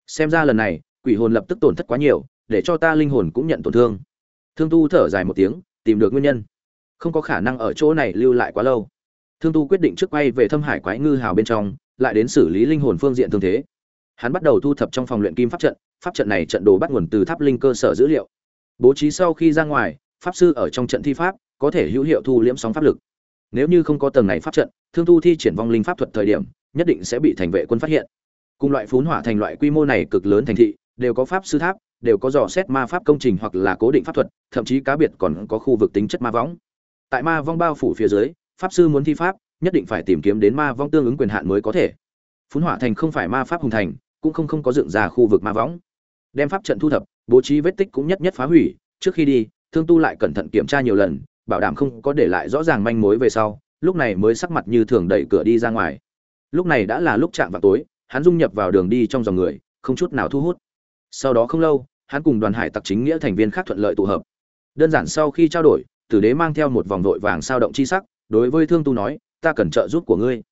Xem ra lần này, quỷ hồn lập tức tổn thất quá nhiều, để cho ta linh hồn cũng nhận tổn thương. Thương tu thở dài một tiếng, tìm được nguyên nhân. Không có khả năng ở chỗ này lưu lại quá lâu. Thương tu quyết định trước quay về thâm hải quái ngư hào bên trong, lại đến xử lý linh hồn phương diện thương thế hắn bắt đầu thu thập trong phòng luyện kim pháp trận pháp trận này trận đồ bắt nguồn từ tháp linh cơ sở dữ liệu. Bố trí sau khi ra ngoài, pháp sư ở trong trận thi pháp, có thể hữu hiệu thu liễm sóng pháp lực. Nếu như không có tầng này pháp trận, thương tu thi triển vong linh pháp thuật thời điểm, nhất định sẽ bị thành vệ quân phát hiện. Cùng loại phún hỏa thành loại quy mô này cực lớn thành thị, đều có pháp sư tháp, đều có dò xét ma pháp công trình hoặc là cố định pháp thuật, thậm chí cá biệt còn có khu vực tính chất ma võng. Tại ma vong bao phủ phía dưới, pháp sư muốn thi pháp, nhất định phải tìm kiếm đến ma vong tương ứng quyền hạn mới có thể. Phún hỏa thành không phải ma pháp hùng thành cũng không không có dựng ra khu vực ma võng. Đem pháp trận thu thập, bố trí vết tích cũng nhất nhất phá hủy, trước khi đi, thương tu lại cẩn thận kiểm tra nhiều lần, bảo đảm không có để lại rõ ràng manh mối về sau, lúc này mới sắc mặt như thường đẩy cửa đi ra ngoài. Lúc này đã là lúc chạm vào tối, hắn dung nhập vào đường đi trong dòng người, không chút nào thu hút. Sau đó không lâu, hắn cùng đoàn hải tặc chính nghĩa thành viên khác thuận lợi tụ hợp. Đơn giản sau khi trao đổi, tử đế mang theo một vòng vội vàng sao động chi sắc, đối với thương tu nói, ta cần trợ giúp của ngươi.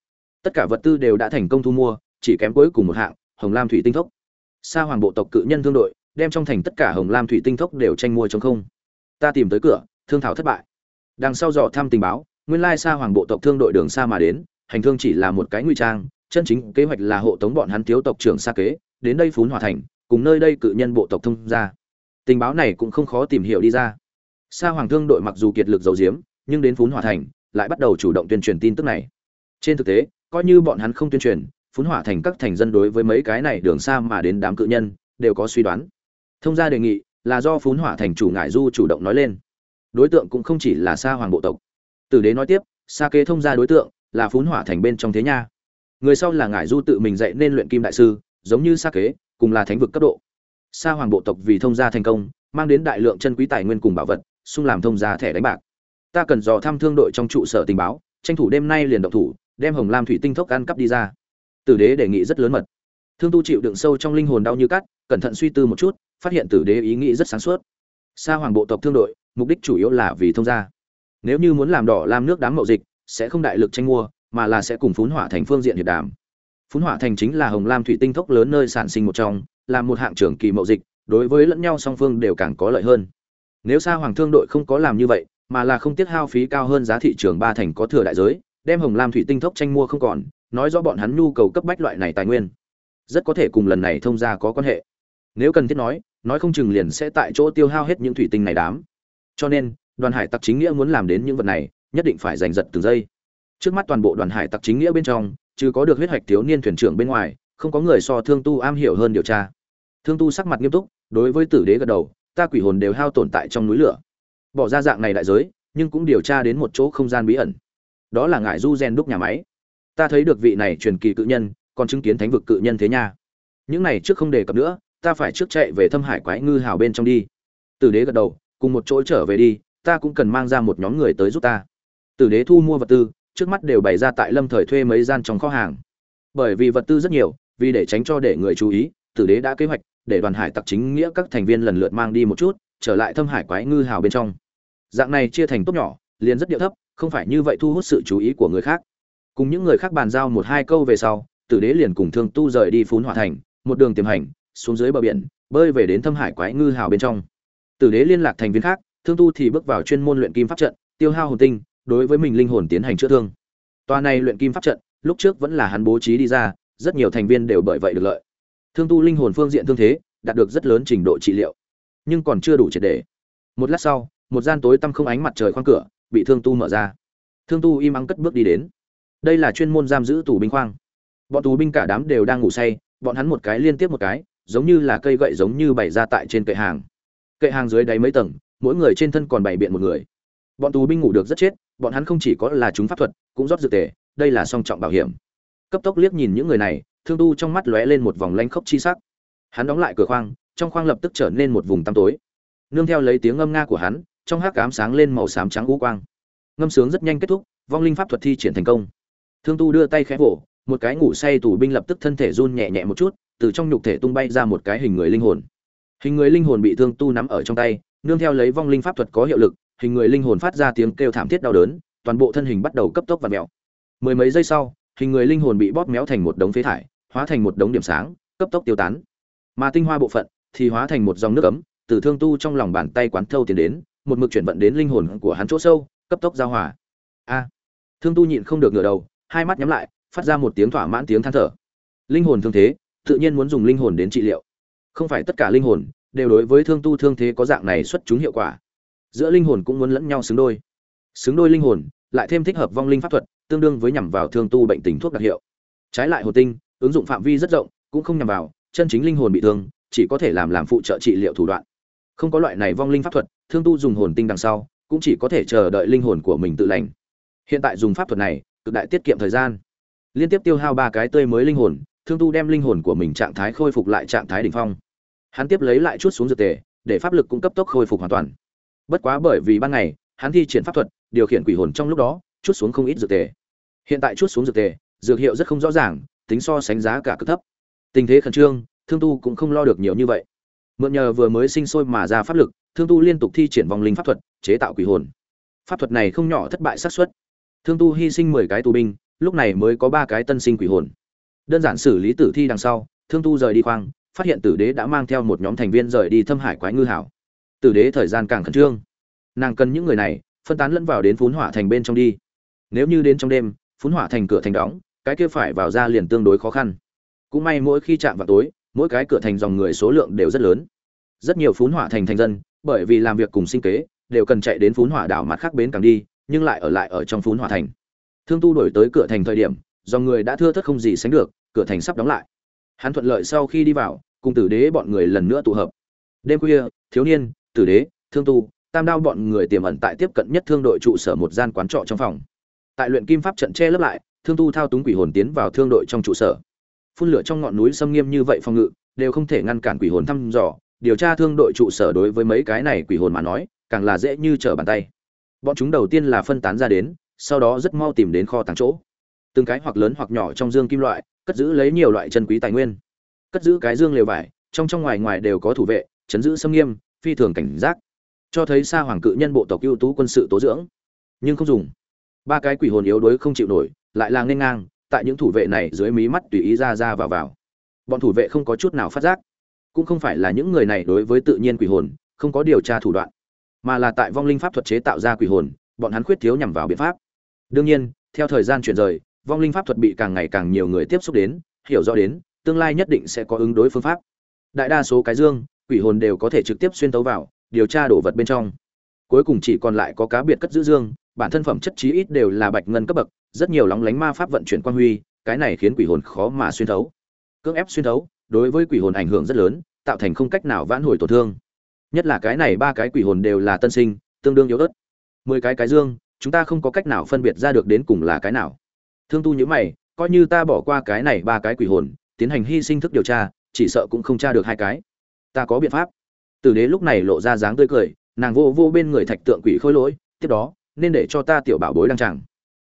Tất cả vật tư đều đã thành công thu mua, chỉ kém cuối cùng một hạng hồng lam thủy tinh thốc. Sa hoàng bộ tộc cự nhân thương đội, đem trong thành tất cả hồng lam thủy tinh thốc đều tranh mua chống không. Ta tìm tới cửa, thương thảo thất bại. Đằng sau dò thăm tình báo, nguyên lai sa hoàng bộ tộc thương đội đường xa mà đến, hành thương chỉ là một cái nguy trang, chân chính kế hoạch là hộ tống bọn hắn thiếu tộc trưởng xa kế, đến đây phún hòa thành, cùng nơi đây cự nhân bộ tộc thông ra. Tình báo này cũng không khó tìm hiểu đi ra. Sa hoàng thương đội mặc dù kiệt lực giấu diếm nhưng đến phún hòa thành, lại bắt đầu chủ động tuyên truyền tin tức này. Trên thực tế, coi như bọn hắn không tuyên truyền phún hỏa thành các thành dân đối với mấy cái này đường xa mà đến đám cự nhân, đều có suy đoán. Thông gia đề nghị là do phún hỏa thành chủ ngại du chủ động nói lên. Đối tượng cũng không chỉ là sa hoàng bộ tộc. Tử đế nói tiếp, sa kế thông gia đối tượng là phún hỏa thành bên trong thế nha. Người sau là ngải du tự mình dạy nên luyện kim đại sư, giống như sa kế, cùng là thánh vực cấp độ. Sa hoàng bộ tộc vì thông gia thành công, mang đến đại lượng chân quý tài nguyên cùng bảo vật, xung làm thông gia thẻ đánh bạc. Ta cần dò thăm thương đội trong trụ sở tình báo, tranh thủ đêm nay liền động thủ, đem hồng lam thủy tinh thốc ăn cắp đi ra tử đế đề nghị rất lớn mật. Thương tu chịu đựng sâu trong linh hồn đau như cắt, cẩn thận suy tư một chút, phát hiện tử đế ý nghĩ rất sáng suốt. Sa hoàng bộ tộc thương đội, mục đích chủ yếu là vì thông gia. Nếu như muốn làm đỏ làm nước đám mậu dịch, sẽ không đại lực tranh mua, mà là sẽ cùng phún hỏa thành phương diện hiệp đàm. Phún hỏa thành chính là hồng lam thủy tinh thốc lớn nơi sản sinh một trong, là một hạng trưởng kỳ mậu dịch, đối với lẫn nhau song phương đều càng có lợi hơn. Nếu sa hoàng thương đội không có làm như vậy, mà là không tiết hao phí cao hơn giá thị trường ba thành có thừa đại giới, đem hồng lam thủy tinh thốc tranh mua không còn nói rõ bọn hắn nhu cầu cấp bách loại này tài nguyên. Rất có thể cùng lần này thông gia có quan hệ. Nếu cần thiết nói nói không chừng liền sẽ tại chỗ tiêu hao hết những thủy tinh này đám. Cho nên, đoàn hải tặc chính nghĩa muốn làm đến những vật này, nhất định phải giành giật từng giây. Trước mắt toàn bộ đoàn hải tặc chính nghĩa bên trong, chứ có được huyết hoạch thiếu niên thuyền trưởng bên ngoài, không có người so thương tu am hiểu hơn điều tra. Thương tu sắc mặt nghiêm túc, đối với tử đế gật đầu, ta quỷ hồn đều hao tồn tại trong núi lửa. Bỏ ra dạng này đại giới, nhưng cũng điều tra đến một chỗ không gian bí ẩn. Đó là ngải du gen đúc nhà máy ta thấy được vị này truyền kỳ cự nhân, còn chứng kiến thánh vực cự nhân thế nha. Những này trước không đề cập nữa, ta phải trước chạy về thâm hải quái ngư hào bên trong đi. Tử đế gật đầu, cùng một chỗ trở về đi, ta cũng cần mang ra một nhóm người tới giúp ta. Tử đế thu mua vật tư, trước mắt đều bày ra tại lâm thời thuê mấy gian trong kho hàng. Bởi vì vật tư rất nhiều, vì để tránh cho để người chú ý, tử đế đã kế hoạch, để đoàn hải tặc chính nghĩa các thành viên lần lượt mang đi một chút, trở lại thâm hải quái ngư hào bên trong. Dạng này chia thành tốt nhỏ, liền rất điệu thấp, không phải như vậy thu hút sự chú ý của người khác cùng những người khác bàn giao một hai câu về sau, tử đế liền cùng thương tu rời đi phún hỏa thành, một đường tiềm hành, xuống dưới bờ biển, bơi về đến thâm hải quái ngư hào bên trong. Tử đế liên lạc thành viên khác, thương tu thì bước vào chuyên môn luyện kim pháp trận, tiêu hao hồn tinh, đối với mình linh hồn tiến hành chữa thương. Toa này luyện kim pháp trận, lúc trước vẫn là hắn bố trí đi ra, rất nhiều thành viên đều bởi vậy được lợi. Thương tu linh hồn phương diện thương thế, đạt được rất lớn trình độ trị liệu, nhưng còn chưa đủ triệt để. Một lát sau, một gian tối tăm không ánh mặt trời khoang cửa, bị thương tu mở ra. Thương tu im ắng cất bước đi đến đây là chuyên môn giam giữ tù binh khoang. Bọn tù binh cả đám đều đang ngủ say, bọn hắn một cái liên tiếp một cái, giống như là cây gậy giống như bày ra tại trên kệ hàng. Kệ hàng dưới đáy mấy tầng, mỗi người trên thân còn bày biện một người. Bọn tù binh ngủ được rất chết, bọn hắn không chỉ có là chúng pháp thuật, cũng rót dược tề, đây là song trọng bảo hiểm. Cấp tốc liếc nhìn những người này, thương tu trong mắt lóe lên một vòng lanh khốc chi sắc. Hắn đóng lại cửa khoang, trong khoang lập tức trở nên một vùng tăm tối. Nương theo lấy tiếng ngâm nga của hắn, trong hát cám sáng lên màu xám trắng u quang. Ngâm sướng rất nhanh kết thúc, vong linh pháp thuật thi triển thành công thương tu đưa tay khẽ vỗ, một cái ngủ say tù binh lập tức thân thể run nhẹ nhẹ một chút, từ trong nhục thể tung bay ra một cái hình người linh hồn. Hình người linh hồn bị thương tu nắm ở trong tay, nương theo lấy vong linh pháp thuật có hiệu lực, hình người linh hồn phát ra tiếng kêu thảm thiết đau đớn, toàn bộ thân hình bắt đầu cấp tốc và mèo. Mười mấy giây sau, hình người linh hồn bị bóp méo thành một đống phế thải, hóa thành một đống điểm sáng, cấp tốc tiêu tán. Mà tinh hoa bộ phận thì hóa thành một dòng nước ấm, từ thương tu trong lòng bàn tay quán thâu tiến đến, một mực chuyển vận đến linh hồn của hắn chỗ sâu, cấp tốc giao hòa. A! Thương tu nhịn không được ngửa đầu hai mắt nhắm lại, phát ra một tiếng thỏa mãn tiếng than thở. Linh hồn thương thế, tự nhiên muốn dùng linh hồn đến trị liệu. Không phải tất cả linh hồn đều đối với thương tu thương thế có dạng này xuất chúng hiệu quả. Giữa linh hồn cũng muốn lẫn nhau xứng đôi. Xứng đôi linh hồn, lại thêm thích hợp vong linh pháp thuật, tương đương với nhằm vào thương tu bệnh tình thuốc đặc hiệu. Trái lại hồ tinh, ứng dụng phạm vi rất rộng, cũng không nhằm vào chân chính linh hồn bị thương, chỉ có thể làm làm phụ trợ trị liệu thủ đoạn. Không có loại này vong linh pháp thuật, thương tu dùng hồn tinh đằng sau, cũng chỉ có thể chờ đợi linh hồn của mình tự lành. Hiện tại dùng pháp thuật này cực đại tiết kiệm thời gian. Liên tiếp tiêu hao ba cái tươi mới linh hồn, thương tu đem linh hồn của mình trạng thái khôi phục lại trạng thái đỉnh phong. Hắn tiếp lấy lại chút xuống dược tề, để pháp lực cũng cấp tốc khôi phục hoàn toàn. Bất quá bởi vì ban ngày, hắn thi triển pháp thuật, điều khiển quỷ hồn trong lúc đó, chút xuống không ít dược tề. Hiện tại chút xuống dược tề, dược hiệu rất không rõ ràng, tính so sánh giá cả cực thấp. Tình thế khẩn trương, thương tu cũng không lo được nhiều như vậy. Mượn nhờ vừa mới sinh sôi mà ra pháp lực, thương tu liên tục thi triển vong linh pháp thuật, chế tạo quỷ hồn. Pháp thuật này không nhỏ thất bại xác suất thương tu hy sinh mười cái tù binh, lúc này mới có ba cái tân sinh quỷ hồn. Đơn giản xử lý tử thi đằng sau, thương tu rời đi khoang, phát hiện tử đế đã mang theo một nhóm thành viên rời đi thâm hải quái ngư hảo. Tử đế thời gian càng khẩn trương. Nàng cần những người này, phân tán lẫn vào đến phún hỏa thành bên trong đi. Nếu như đến trong đêm, phún hỏa thành cửa thành đóng, cái kia phải vào ra liền tương đối khó khăn. Cũng may mỗi khi chạm vào tối, mỗi cái cửa thành dòng người số lượng đều rất lớn. Rất nhiều phún hỏa thành thành dân, bởi vì làm việc cùng sinh kế, đều cần chạy đến phún hỏa đảo mặt khác bến càng đi nhưng lại ở lại ở trong phún hỏa thành. Thương tu đổi tới cửa thành thời điểm do người đã thưa thất không gì sánh được, cửa thành sắp đóng lại. Hắn thuận lợi sau khi đi vào, cùng tử đế bọn người lần nữa tụ hợp. Đêm khuya, thiếu niên, tử đế, thương tu, tam đao bọn người tiềm ẩn tại tiếp cận nhất thương đội trụ sở một gian quán trọ trong phòng. Tại luyện kim pháp trận che lấp lại, thương tu thao túng quỷ hồn tiến vào thương đội trong trụ sở. Phun lửa trong ngọn núi xâm nghiêm như vậy phòng ngự, đều không thể ngăn cản quỷ hồn thăm dò. Điều tra thương đội trụ sở đối với mấy cái này quỷ hồn mà nói, càng là dễ như trở bàn tay bọn chúng đầu tiên là phân tán ra đến, sau đó rất mau tìm đến kho tàng chỗ. Từng cái hoặc lớn hoặc nhỏ trong dương kim loại, cất giữ lấy nhiều loại chân quý tài nguyên. Cất giữ cái dương lều vải, trong trong ngoài ngoài đều có thủ vệ, chấn giữ xâm nghiêm, phi thường cảnh giác. Cho thấy xa hoàng cự nhân bộ tộc ưu tú quân sự tố dưỡng. Nhưng không dùng. Ba cái quỷ hồn yếu đuối không chịu nổi, lại là nên ngang, tại những thủ vệ này dưới mí mắt tùy ý ra ra vào vào. Bọn thủ vệ không có chút nào phát giác. Cũng không phải là những người này đối với tự nhiên quỷ hồn, không có điều tra thủ đoạn mà là tại vong linh pháp thuật chế tạo ra quỷ hồn, bọn hắn khuyết thiếu nhằm vào biện pháp. Đương nhiên, theo thời gian chuyển rời, vong linh pháp thuật bị càng ngày càng nhiều người tiếp xúc đến, hiểu rõ đến, tương lai nhất định sẽ có ứng đối phương pháp. Đại đa số cái dương, quỷ hồn đều có thể trực tiếp xuyên tấu vào, điều tra đồ vật bên trong. Cuối cùng chỉ còn lại có cá biệt cất giữ dương, bản thân phẩm chất chí ít đều là bạch ngân cấp bậc, rất nhiều lóng lánh ma pháp vận chuyển quan huy, cái này khiến quỷ hồn khó mà xuyên thấu. Cưỡng ép xuyên thấu, đối với quỷ hồn ảnh hưởng rất lớn, tạo thành không cách nào vãn hồi tổn thương nhất là cái này ba cái quỷ hồn đều là tân sinh, tương đương yếu ớt. Mười cái cái dương, chúng ta không có cách nào phân biệt ra được đến cùng là cái nào. Thương tu nhữ mày, coi như ta bỏ qua cái này ba cái quỷ hồn, tiến hành hy sinh thức điều tra, chỉ sợ cũng không tra được hai cái. Ta có biện pháp. Tử đế lúc này lộ ra dáng tươi cười, nàng vô vô bên người thạch tượng quỷ khôi lỗi, tiếp đó, nên để cho ta tiểu bảo bối đăng tràng.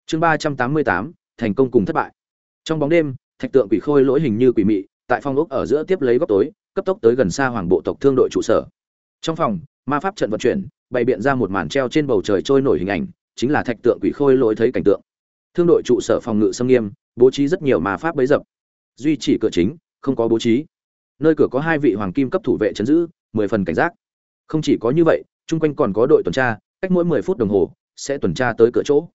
Chương ba trăm tám mươi tám, thành công cùng thất bại. Trong bóng đêm, thạch tượng quỷ khôi lỗi hình như quỷ mị, tại phong ốc ở giữa tiếp lấy góc tối, cấp tốc tới gần xa hoàng bộ tộc thương đội trụ sở trong phòng, ma pháp trận vận chuyển, bày biện ra một màn treo trên bầu trời trôi nổi hình ảnh, chính là thạch tượng quỷ khôi lỗi thấy cảnh tượng. Thương đội trụ sở phòng ngự xâm nghiêm, bố trí rất nhiều ma pháp bấy dập. Duy chỉ cửa chính, không có bố trí. Nơi cửa có hai vị hoàng kim cấp thủ vệ chấn giữ, mười phần cảnh giác. Không chỉ có như vậy, chung quanh còn có đội tuần tra, cách mỗi mười phút đồng hồ, sẽ tuần tra tới cửa chỗ.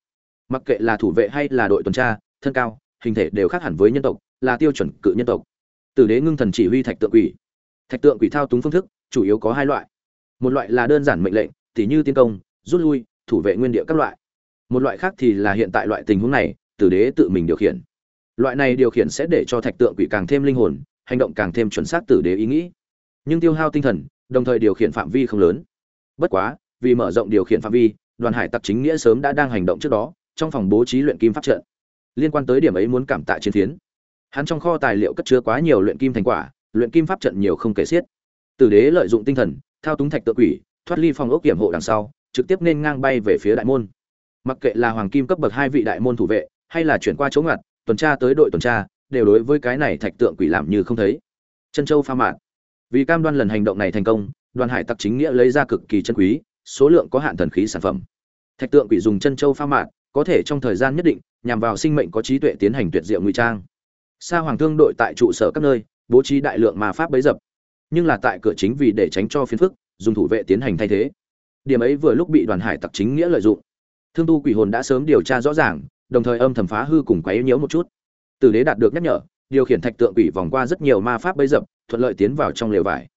Mặc kệ là thủ vệ hay là đội tuần tra, thân cao, hình thể đều khác hẳn với nhân tộc, là tiêu chuẩn cự nhân tộc. Tử đế ngưng thần chỉ huy thạch tượng quỷ. Thạch tượng quỷ thao túng phương thức, chủ yếu có hai loại một loại là đơn giản mệnh lệnh, tỉ như tiến công, rút lui, thủ vệ nguyên địa các loại. Một loại khác thì là hiện tại loại tình huống này, tử đế tự mình điều khiển. Loại này điều khiển sẽ để cho thạch tượng quỷ càng thêm linh hồn, hành động càng thêm chuẩn xác tử đế ý nghĩ. Nhưng tiêu hao tinh thần, đồng thời điều khiển phạm vi không lớn. Bất quá, vì mở rộng điều khiển phạm vi, đoàn hải tặc chính nghĩa sớm đã đang hành động trước đó, trong phòng bố trí luyện kim pháp trận. Liên quan tới điểm ấy muốn cảm tạ chiến phiến hắn trong kho tài liệu cất chứa quá nhiều luyện kim thành quả, luyện kim pháp trận nhiều không kể xiết. Tử đế lợi dụng tinh thần thao túng thạch tự quỷ, thoát ly phòng ốc kiểm hộ đằng sau, trực tiếp nên ngang bay về phía đại môn. Mặc kệ là hoàng kim cấp bậc hai vị đại môn thủ vệ, hay là chuyển qua chỗ ngặt, tuần tra tới đội tuần tra, đều đối với cái này thạch tượng quỷ làm như không thấy. Chân châu pha mạn vì cam đoan lần hành động này thành công, đoàn hải tặc chính nghĩa lấy ra cực kỳ chân quý, số lượng có hạn thần khí sản phẩm. Thạch tượng quỷ dùng chân châu pha mạn có thể trong thời gian nhất định, nhằm vào sinh mệnh có trí tuệ tiến hành tuyệt diệu ngụy trang. Sa hoàng thương đội tại trụ sở các nơi, bố trí đại lượng ma pháp bấy dập nhưng là tại cửa chính vì để tránh cho phiền phức, dùng thủ vệ tiến hành thay thế. Điểm ấy vừa lúc bị đoàn hải tặc chính nghĩa lợi dụng. Thương tu quỷ hồn đã sớm điều tra rõ ràng, đồng thời âm thầm phá hư cùng quấy nhiễu một chút. Tử đế đạt được nhắc nhở, điều khiển thạch tượng quỷ vòng qua rất nhiều ma pháp bấy dập, thuận lợi tiến vào trong lều vải.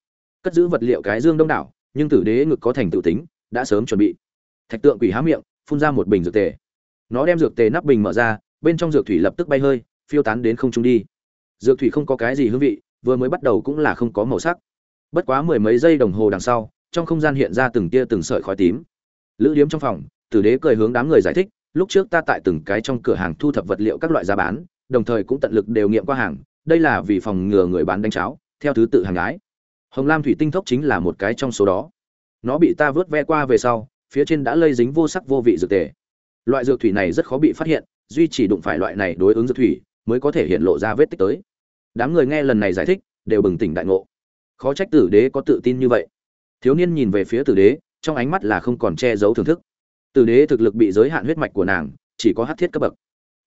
Cất giữ vật liệu cái dương đông đảo, nhưng tử đế ngực có thành tự tính, đã sớm chuẩn bị. Thạch tượng quỷ há miệng, phun ra một bình dược tề. Nó đem dược tề nắp bình mở ra, bên trong dược thủy lập tức bay hơi, phiêu tán đến không trung đi. Dược thủy không có cái gì hương vị vừa mới bắt đầu cũng là không có màu sắc. Bất quá mười mấy giây đồng hồ đằng sau, trong không gian hiện ra từng tia từng sợi khói tím. Lữ điếm trong phòng, tử đế cười hướng đám người giải thích, lúc trước ta tại từng cái trong cửa hàng thu thập vật liệu các loại giá bán, đồng thời cũng tận lực đều nghiệm qua hàng, đây là vì phòng ngừa người bán đánh cháo, theo thứ tự hàng ái hồng lam thủy tinh thốc chính là một cái trong số đó. Nó bị ta vớt ve qua về sau, phía trên đã lây dính vô sắc vô vị dược tề. Loại dược thủy này rất khó bị phát hiện, duy chỉ đụng phải loại này đối ứng dược thủy, mới có thể hiện lộ ra vết tích tới đám người nghe lần này giải thích, đều bừng tỉnh đại ngộ. Khó trách tử đế có tự tin như vậy. Thiếu niên nhìn về phía tử đế, trong ánh mắt là không còn che giấu thưởng thức. Tử đế thực lực bị giới hạn huyết mạch của nàng, chỉ có hát thiết cấp bậc.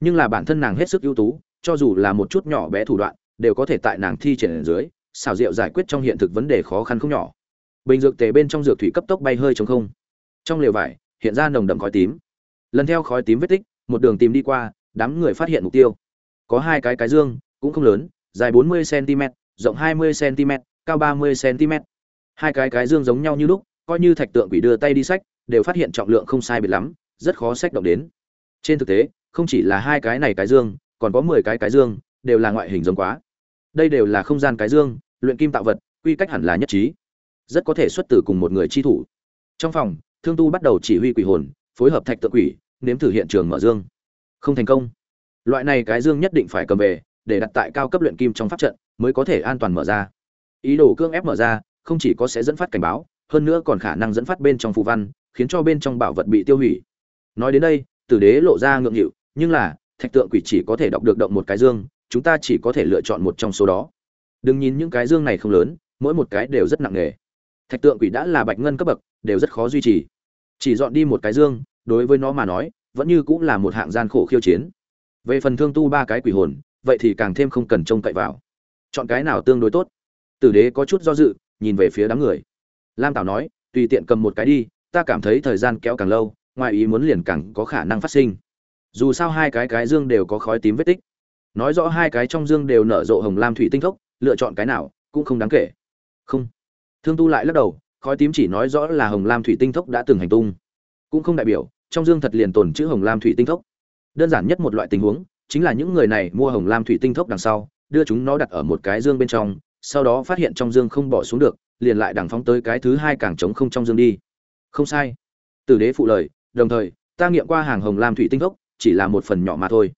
Nhưng là bản thân nàng hết sức ưu tú, cho dù là một chút nhỏ bé thủ đoạn, đều có thể tại nàng thi triển ở dưới, xảo diệu giải quyết trong hiện thực vấn đề khó khăn không nhỏ. Bình dược tề bên trong dược thủy cấp tốc bay hơi trong không. Trong lều vải, hiện ra nồng đậm khói tím. Lần theo khói tím vết tích, một đường tìm đi qua, đám người phát hiện mục tiêu. Có hai cái cái dương, cũng không lớn dài 40 cm rộng 20 cm cao 30 cm hai cái cái dương giống nhau như lúc, coi như thạch tượng quỷ đưa tay đi sách, đều phát hiện trọng lượng không sai biệt lắm, rất khó sách động đến. Trên thực tế, không chỉ là hai cái này cái dương, còn có 10 cái cái dương, đều là ngoại hình giống quá. Đây đều là không gian cái dương, luyện kim tạo vật, quy cách hẳn là nhất trí. Rất có thể xuất từ cùng một người chi thủ. Trong phòng, thương tu bắt đầu chỉ huy quỷ hồn, phối hợp thạch tượng quỷ, nếm thử hiện trường mở dương. Không thành công. Loại này cái dương nhất định phải cầm về để đặt tại cao cấp luyện kim trong pháp trận mới có thể an toàn mở ra. Ý đồ cương ép mở ra, không chỉ có sẽ dẫn phát cảnh báo, hơn nữa còn khả năng dẫn phát bên trong phù văn, khiến cho bên trong bảo vật bị tiêu hủy. Nói đến đây, tử đế lộ ra ngượng nghịu, nhưng là, thạch tượng quỷ chỉ có thể đọc được động một cái dương, chúng ta chỉ có thể lựa chọn một trong số đó. Đừng nhìn những cái dương này không lớn, mỗi một cái đều rất nặng nề. Thạch tượng quỷ đã là bạch ngân cấp bậc, đều rất khó duy trì. Chỉ dọn đi một cái dương, đối với nó mà nói, vẫn như cũng là một hạng gian khổ khiêu chiến. Về phần thương tu ba cái quỷ hồn vậy thì càng thêm không cần trông cậy vào. Chọn cái nào tương đối tốt. Tử đế có chút do dự, nhìn về phía đám người. Lam tảo nói, tùy tiện cầm một cái đi, ta cảm thấy thời gian kéo càng lâu, ngoài ý muốn liền càng có khả năng phát sinh. Dù sao hai cái cái dương đều có khói tím vết tích. Nói rõ hai cái trong dương đều nở rộ hồng lam thủy tinh thốc, lựa chọn cái nào, cũng không đáng kể. Không. Thương tu lại lắc đầu, khói tím chỉ nói rõ là hồng lam thủy tinh thốc đã từng hành tung. Cũng không đại biểu, trong dương thật liền tồn chữ hồng lam thủy tinh thốc. Đơn giản nhất một loại tình huống chính là những người này mua hồng lam thủy tinh thốc đằng sau, đưa chúng nó đặt ở một cái dương bên trong, sau đó phát hiện trong dương không bỏ xuống được, liền lại đằng phóng tới cái thứ hai càng trống không trong dương đi. Không sai. Tử đế phụ lời, đồng thời, ta nghiệm qua hàng hồng lam thủy tinh thốc, chỉ là một phần nhỏ mà thôi.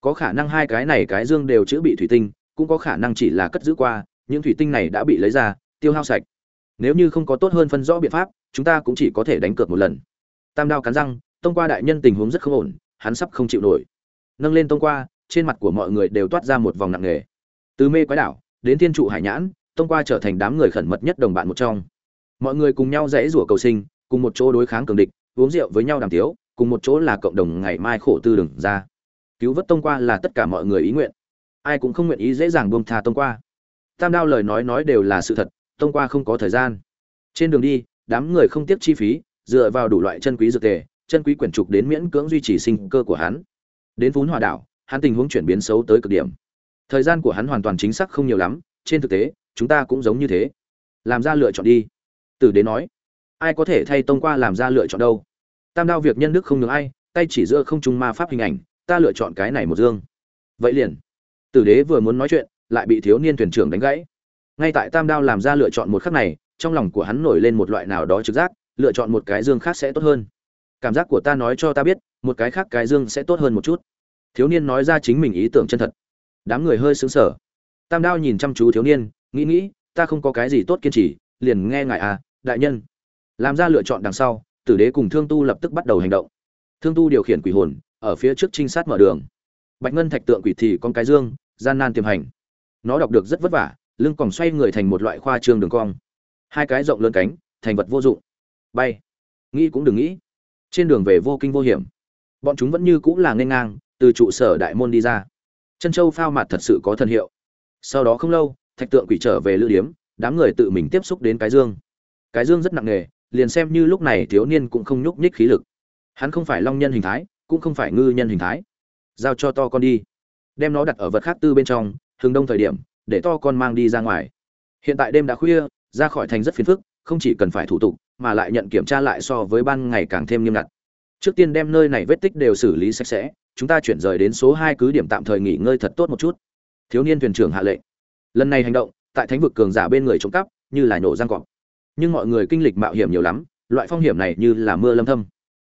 Có khả năng hai cái này cái dương đều chữ bị thủy tinh, cũng có khả năng chỉ là cất giữ qua, những thủy tinh này đã bị lấy ra, tiêu hao sạch. Nếu như không có tốt hơn phân rõ biện pháp, chúng ta cũng chỉ có thể đánh cược một lần. Tam đao cắn răng, tông qua đại nhân tình huống rất không ổn, hắn sắp không chịu nổi nâng lên tông qua, trên mặt của mọi người đều toát ra một vòng nặng nề. Từ mê quái đảo, đến thiên trụ hải nhãn, tông qua trở thành đám người khẩn mật nhất đồng bạn một trong. Mọi người cùng nhau dãy rủa cầu sinh, cùng một chỗ đối kháng cường địch, uống rượu với nhau đàm tiếu, cùng một chỗ là cộng đồng ngày mai khổ tư đừng ra. Cứu vớt tông qua là tất cả mọi người ý nguyện. Ai cũng không nguyện ý dễ dàng buông tha tông qua. Tam đao lời nói nói đều là sự thật, tông qua không có thời gian. Trên đường đi, đám người không tiếc chi phí, dựa vào đủ loại chân quý dược tề, chân quý quyển trục đến miễn cưỡng duy trì sinh cơ của hắn đến vốn hòa đảo, hắn tình huống chuyển biến xấu tới cực điểm. Thời gian của hắn hoàn toàn chính xác không nhiều lắm, trên thực tế, chúng ta cũng giống như thế. Làm ra lựa chọn đi. Tử đế nói. Ai có thể thay tông qua làm ra lựa chọn đâu? Tam đao việc nhân đức không ngừng ai, tay chỉ giữa không trung ma pháp hình ảnh, ta lựa chọn cái này một dương. Vậy liền. Tử đế vừa muốn nói chuyện, lại bị thiếu niên thuyền trưởng đánh gãy. Ngay tại tam đao làm ra lựa chọn một khắc này, trong lòng của hắn nổi lên một loại nào đó trực giác, lựa chọn một cái dương khác sẽ tốt hơn cảm giác của ta nói cho ta biết, một cái khác cái dương sẽ tốt hơn một chút. Thiếu niên nói ra chính mình ý tưởng chân thật. Đám người hơi xứng sở tam đao nhìn chăm chú thiếu niên, nghĩ nghĩ, ta không có cái gì tốt kiên trì, liền nghe ngài à đại nhân. Làm ra lựa chọn đằng sau, tử đế cùng thương tu lập tức bắt đầu hành động. Thương tu điều khiển quỷ hồn, ở phía trước trinh sát mở đường. Bạch ngân thạch tượng quỷ thì con cái dương, gian nan tiềm hành. Nó đọc được rất vất vả, lưng còn xoay người thành một loại khoa trương đường cong. Hai cái rộng lớn cánh, thành vật vô dụng. Bay. Nghĩ cũng đừng nghĩ trên đường về vô kinh vô hiểm, bọn chúng vẫn như cũng là nghênh ngang, từ trụ sở đại môn đi ra. Chân châu phao mặt thật sự có thần hiệu. Sau đó không lâu, thạch tượng quỷ trở về lữ điếm, đám người tự mình tiếp xúc đến cái dương. Cái dương rất nặng nề, liền xem như lúc này thiếu niên cũng không nhúc nhích khí lực. Hắn không phải long nhân hình thái, cũng không phải ngư nhân hình thái. Giao cho to con đi. Đem nó đặt ở vật khác tư bên trong thường đông thời điểm, để to con mang đi ra ngoài. Hiện tại đêm đã khuya, ra khỏi thành rất phiền phức, không chỉ cần phải thủ tục mà lại nhận kiểm tra lại so với ban ngày càng thêm nghiêm ngặt. Trước tiên đem nơi này vết tích đều xử lý sạch sẽ, chúng ta chuyển rời đến số hai cứ điểm tạm thời nghỉ ngơi thật tốt một chút. Thiếu niên thuyền trưởng hạ lệnh. Lần này hành động, tại thánh vực cường giả bên người trộm cắp, như là nhổ răng cọp. Nhưng mọi người kinh lịch mạo hiểm nhiều lắm, loại phong hiểm này như là mưa lâm thâm.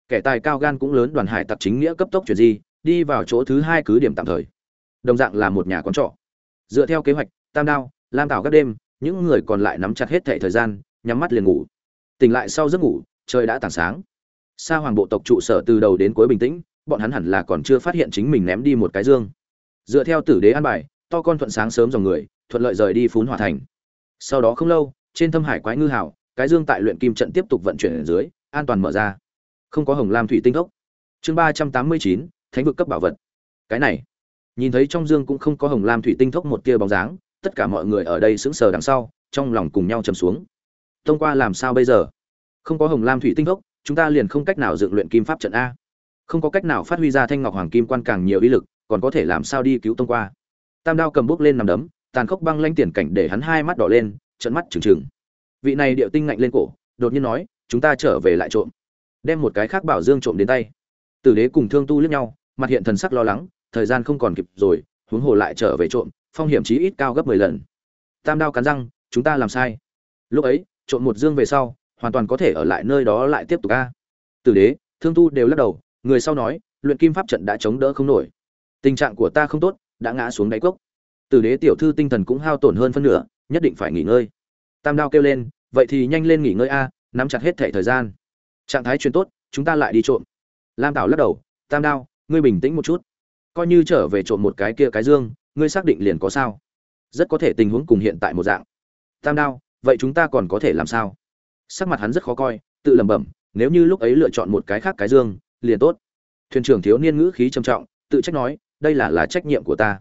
Kẻ tài cao gan cũng lớn đoàn hải tặc chính nghĩa cấp tốc chuyển di, đi vào chỗ thứ hai cứ điểm tạm thời. Đồng dạng là một nhà quán trọ. Dựa theo kế hoạch, tam đao, lam tảo các đêm, những người còn lại nắm chặt hết thệ thời gian, nhắm mắt liền ngủ tỉnh lại sau giấc ngủ, trời đã tảng sáng. Sa hoàng bộ tộc trụ sở từ đầu đến cuối bình tĩnh, bọn hắn hẳn là còn chưa phát hiện chính mình ném đi một cái dương. Dựa theo tử đế an bài, to con thuận sáng sớm dòng người, thuận lợi rời đi phún hòa thành. Sau đó không lâu, trên thâm hải quái ngư hảo cái dương tại luyện kim trận tiếp tục vận chuyển ở dưới, an toàn mở ra. Không có hồng lam thủy tinh gốc chương ba trăm tám mươi chín, thánh vực cấp bảo vật. Cái này, nhìn thấy trong dương cũng không có hồng lam thủy tinh thốc một tia bóng dáng, tất cả mọi người ở đây sững sờ đằng sau, trong lòng cùng nhau trầm xuống thông qua làm sao bây giờ? Không có hồng lam thủy tinh thốc chúng ta liền không cách nào dựng luyện kim pháp trận a. Không có cách nào phát huy ra thanh ngọc hoàng kim quan càng nhiều ý lực, còn có thể làm sao đi cứu tông qua? Tam đao cầm bút lên nằm đấm, tàn khốc băng lanh tiền cảnh để hắn hai mắt đỏ lên trận mắt trừng trừng. Vị này điệu tinh ngạnh lên cổ, đột nhiên nói, chúng ta trở về lại trộm. Đem một cái khác bảo dương trộm đến tay. Tử đế cùng thương tu liếc nhau, mặt hiện thần sắc lo lắng, thời gian không còn kịp rồi, huống hồ lại trở về trộm, phong hiểm chí ít cao gấp mười lần. Tam đao cắn răng, chúng ta làm sai. Lúc ấy trộn một dương về sau, hoàn toàn có thể ở lại nơi đó lại tiếp tục a tử đế, thương tu đều lắc đầu, người sau nói, luyện kim pháp trận đã chống đỡ không nổi. Tình trạng của ta không tốt, đã ngã xuống đáy cốc. Tử đế tiểu thư tinh thần cũng hao tổn hơn phân nửa, nhất định phải nghỉ ngơi. Tam đao kêu lên, vậy thì nhanh lên nghỉ ngơi a, nắm chặt hết thẻ thời gian. Trạng thái truyền tốt, chúng ta lại đi trộm. Lam tảo lắc đầu, tam đao, ngươi bình tĩnh một chút. Coi như trở về trộm một cái kia cái dương, ngươi xác định liền có sao. Rất có thể tình huống cùng hiện tại một dạng. Tam đao vậy chúng ta còn có thể làm sao? Sắc mặt hắn rất khó coi, tự lẩm bẩm, nếu như lúc ấy lựa chọn một cái khác cái dương, liền tốt. Thuyền trưởng thiếu niên ngữ khí trầm trọng, tự trách nói, đây là là trách nhiệm của ta.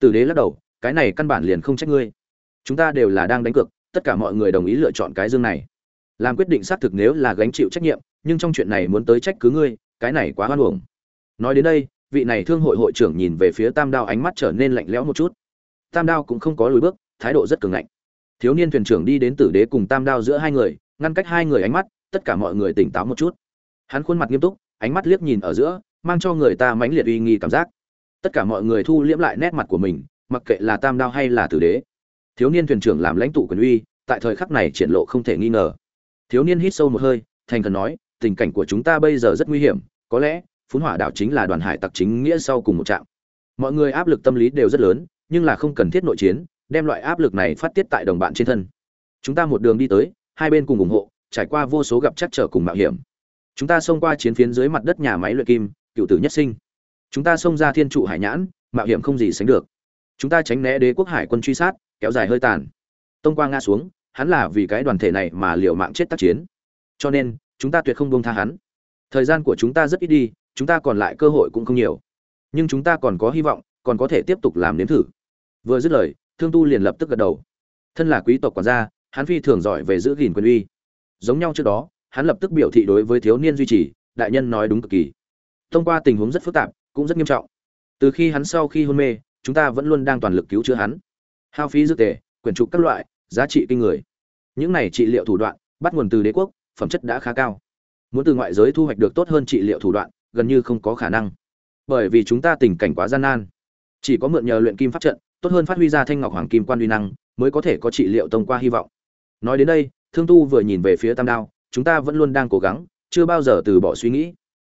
Tử đế lắc đầu, cái này căn bản liền không trách ngươi. Chúng ta đều là đang đánh cược, tất cả mọi người đồng ý lựa chọn cái dương này. Làm quyết định xác thực nếu là gánh chịu trách nhiệm, nhưng trong chuyện này muốn tới trách cứ ngươi, cái này quá hoan hưởng nói đến đây, vị này thương hội hội trưởng nhìn về phía tam đao ánh mắt trở nên lạnh lẽo một chút. Tam đao cũng không có lùi bước, thái độ rất cường ngạnh thiếu niên thuyền trưởng đi đến tử đế cùng tam đao giữa hai người, ngăn cách hai người ánh mắt, tất cả mọi người tỉnh táo một chút. Hắn khuôn mặt nghiêm túc, ánh mắt liếc nhìn ở giữa, mang cho người ta mãnh liệt uy nghi cảm giác. Tất cả mọi người thu liễm lại nét mặt của mình, mặc kệ là tam đao hay là tử đế. Thiếu niên thuyền trưởng làm lãnh tụ quyền uy, tại thời khắc này triển lộ không thể nghi ngờ. Thiếu niên hít sâu một hơi, thành thần nói, tình cảnh của chúng ta bây giờ rất nguy hiểm, có lẽ phun hỏa đảo chính là đoàn hải tặc chính nghĩa sau cùng một trạm. Mọi người áp lực tâm lý đều rất lớn, nhưng là không cần thiết nội chiến đem loại áp lực này phát tiết tại đồng bạn trên thân. Chúng ta một đường đi tới, hai bên cùng ủng hộ, trải qua vô số gặp chắc trở cùng mạo hiểm. Chúng ta xông qua chiến phiến dưới mặt đất nhà máy luyện kim, cựu tử nhất sinh. Chúng ta xông ra thiên trụ hải nhãn, mạo hiểm không gì sánh được. Chúng ta tránh né đế quốc hải quân truy sát, kéo dài hơi tàn. Tông qua ngã xuống, hắn là vì cái đoàn thể này mà liều mạng chết tác chiến. Cho nên, chúng ta tuyệt không buông tha hắn. Thời gian của chúng ta rất ít đi, chúng ta còn lại cơ hội cũng không nhiều. Nhưng chúng ta còn có hy vọng, còn có thể tiếp tục làm nếm thử. Vừa dứt lời thương tu liền lập tức gật đầu. Thân là quý tộc quản gia, hắn phi thường giỏi về giữ gìn quyền uy. Giống nhau trước đó, hắn lập tức biểu thị đối với thiếu niên duy trì, đại nhân nói đúng cực kỳ. Thông qua tình huống rất phức tạp, cũng rất nghiêm trọng. Từ khi hắn sau khi hôn mê, chúng ta vẫn luôn đang toàn lực cứu chữa hắn. Hao phí dược tề quyền trục các loại, giá trị kinh người. Những này trị liệu thủ đoạn, bắt nguồn từ đế quốc, phẩm chất đã khá cao. Muốn từ ngoại giới thu hoạch được tốt hơn trị liệu thủ đoạn, gần như không có khả năng. Bởi vì chúng ta tình cảnh quá gian nan. Chỉ có mượn nhờ luyện kim pháp trận tốt hơn phát huy ra thanh ngọc hoàng kim quan uy năng, mới có thể có trị liệu thông qua hy vọng. Nói đến đây, thương tu vừa nhìn về phía tam đao, chúng ta vẫn luôn đang cố gắng, chưa bao giờ từ bỏ suy nghĩ.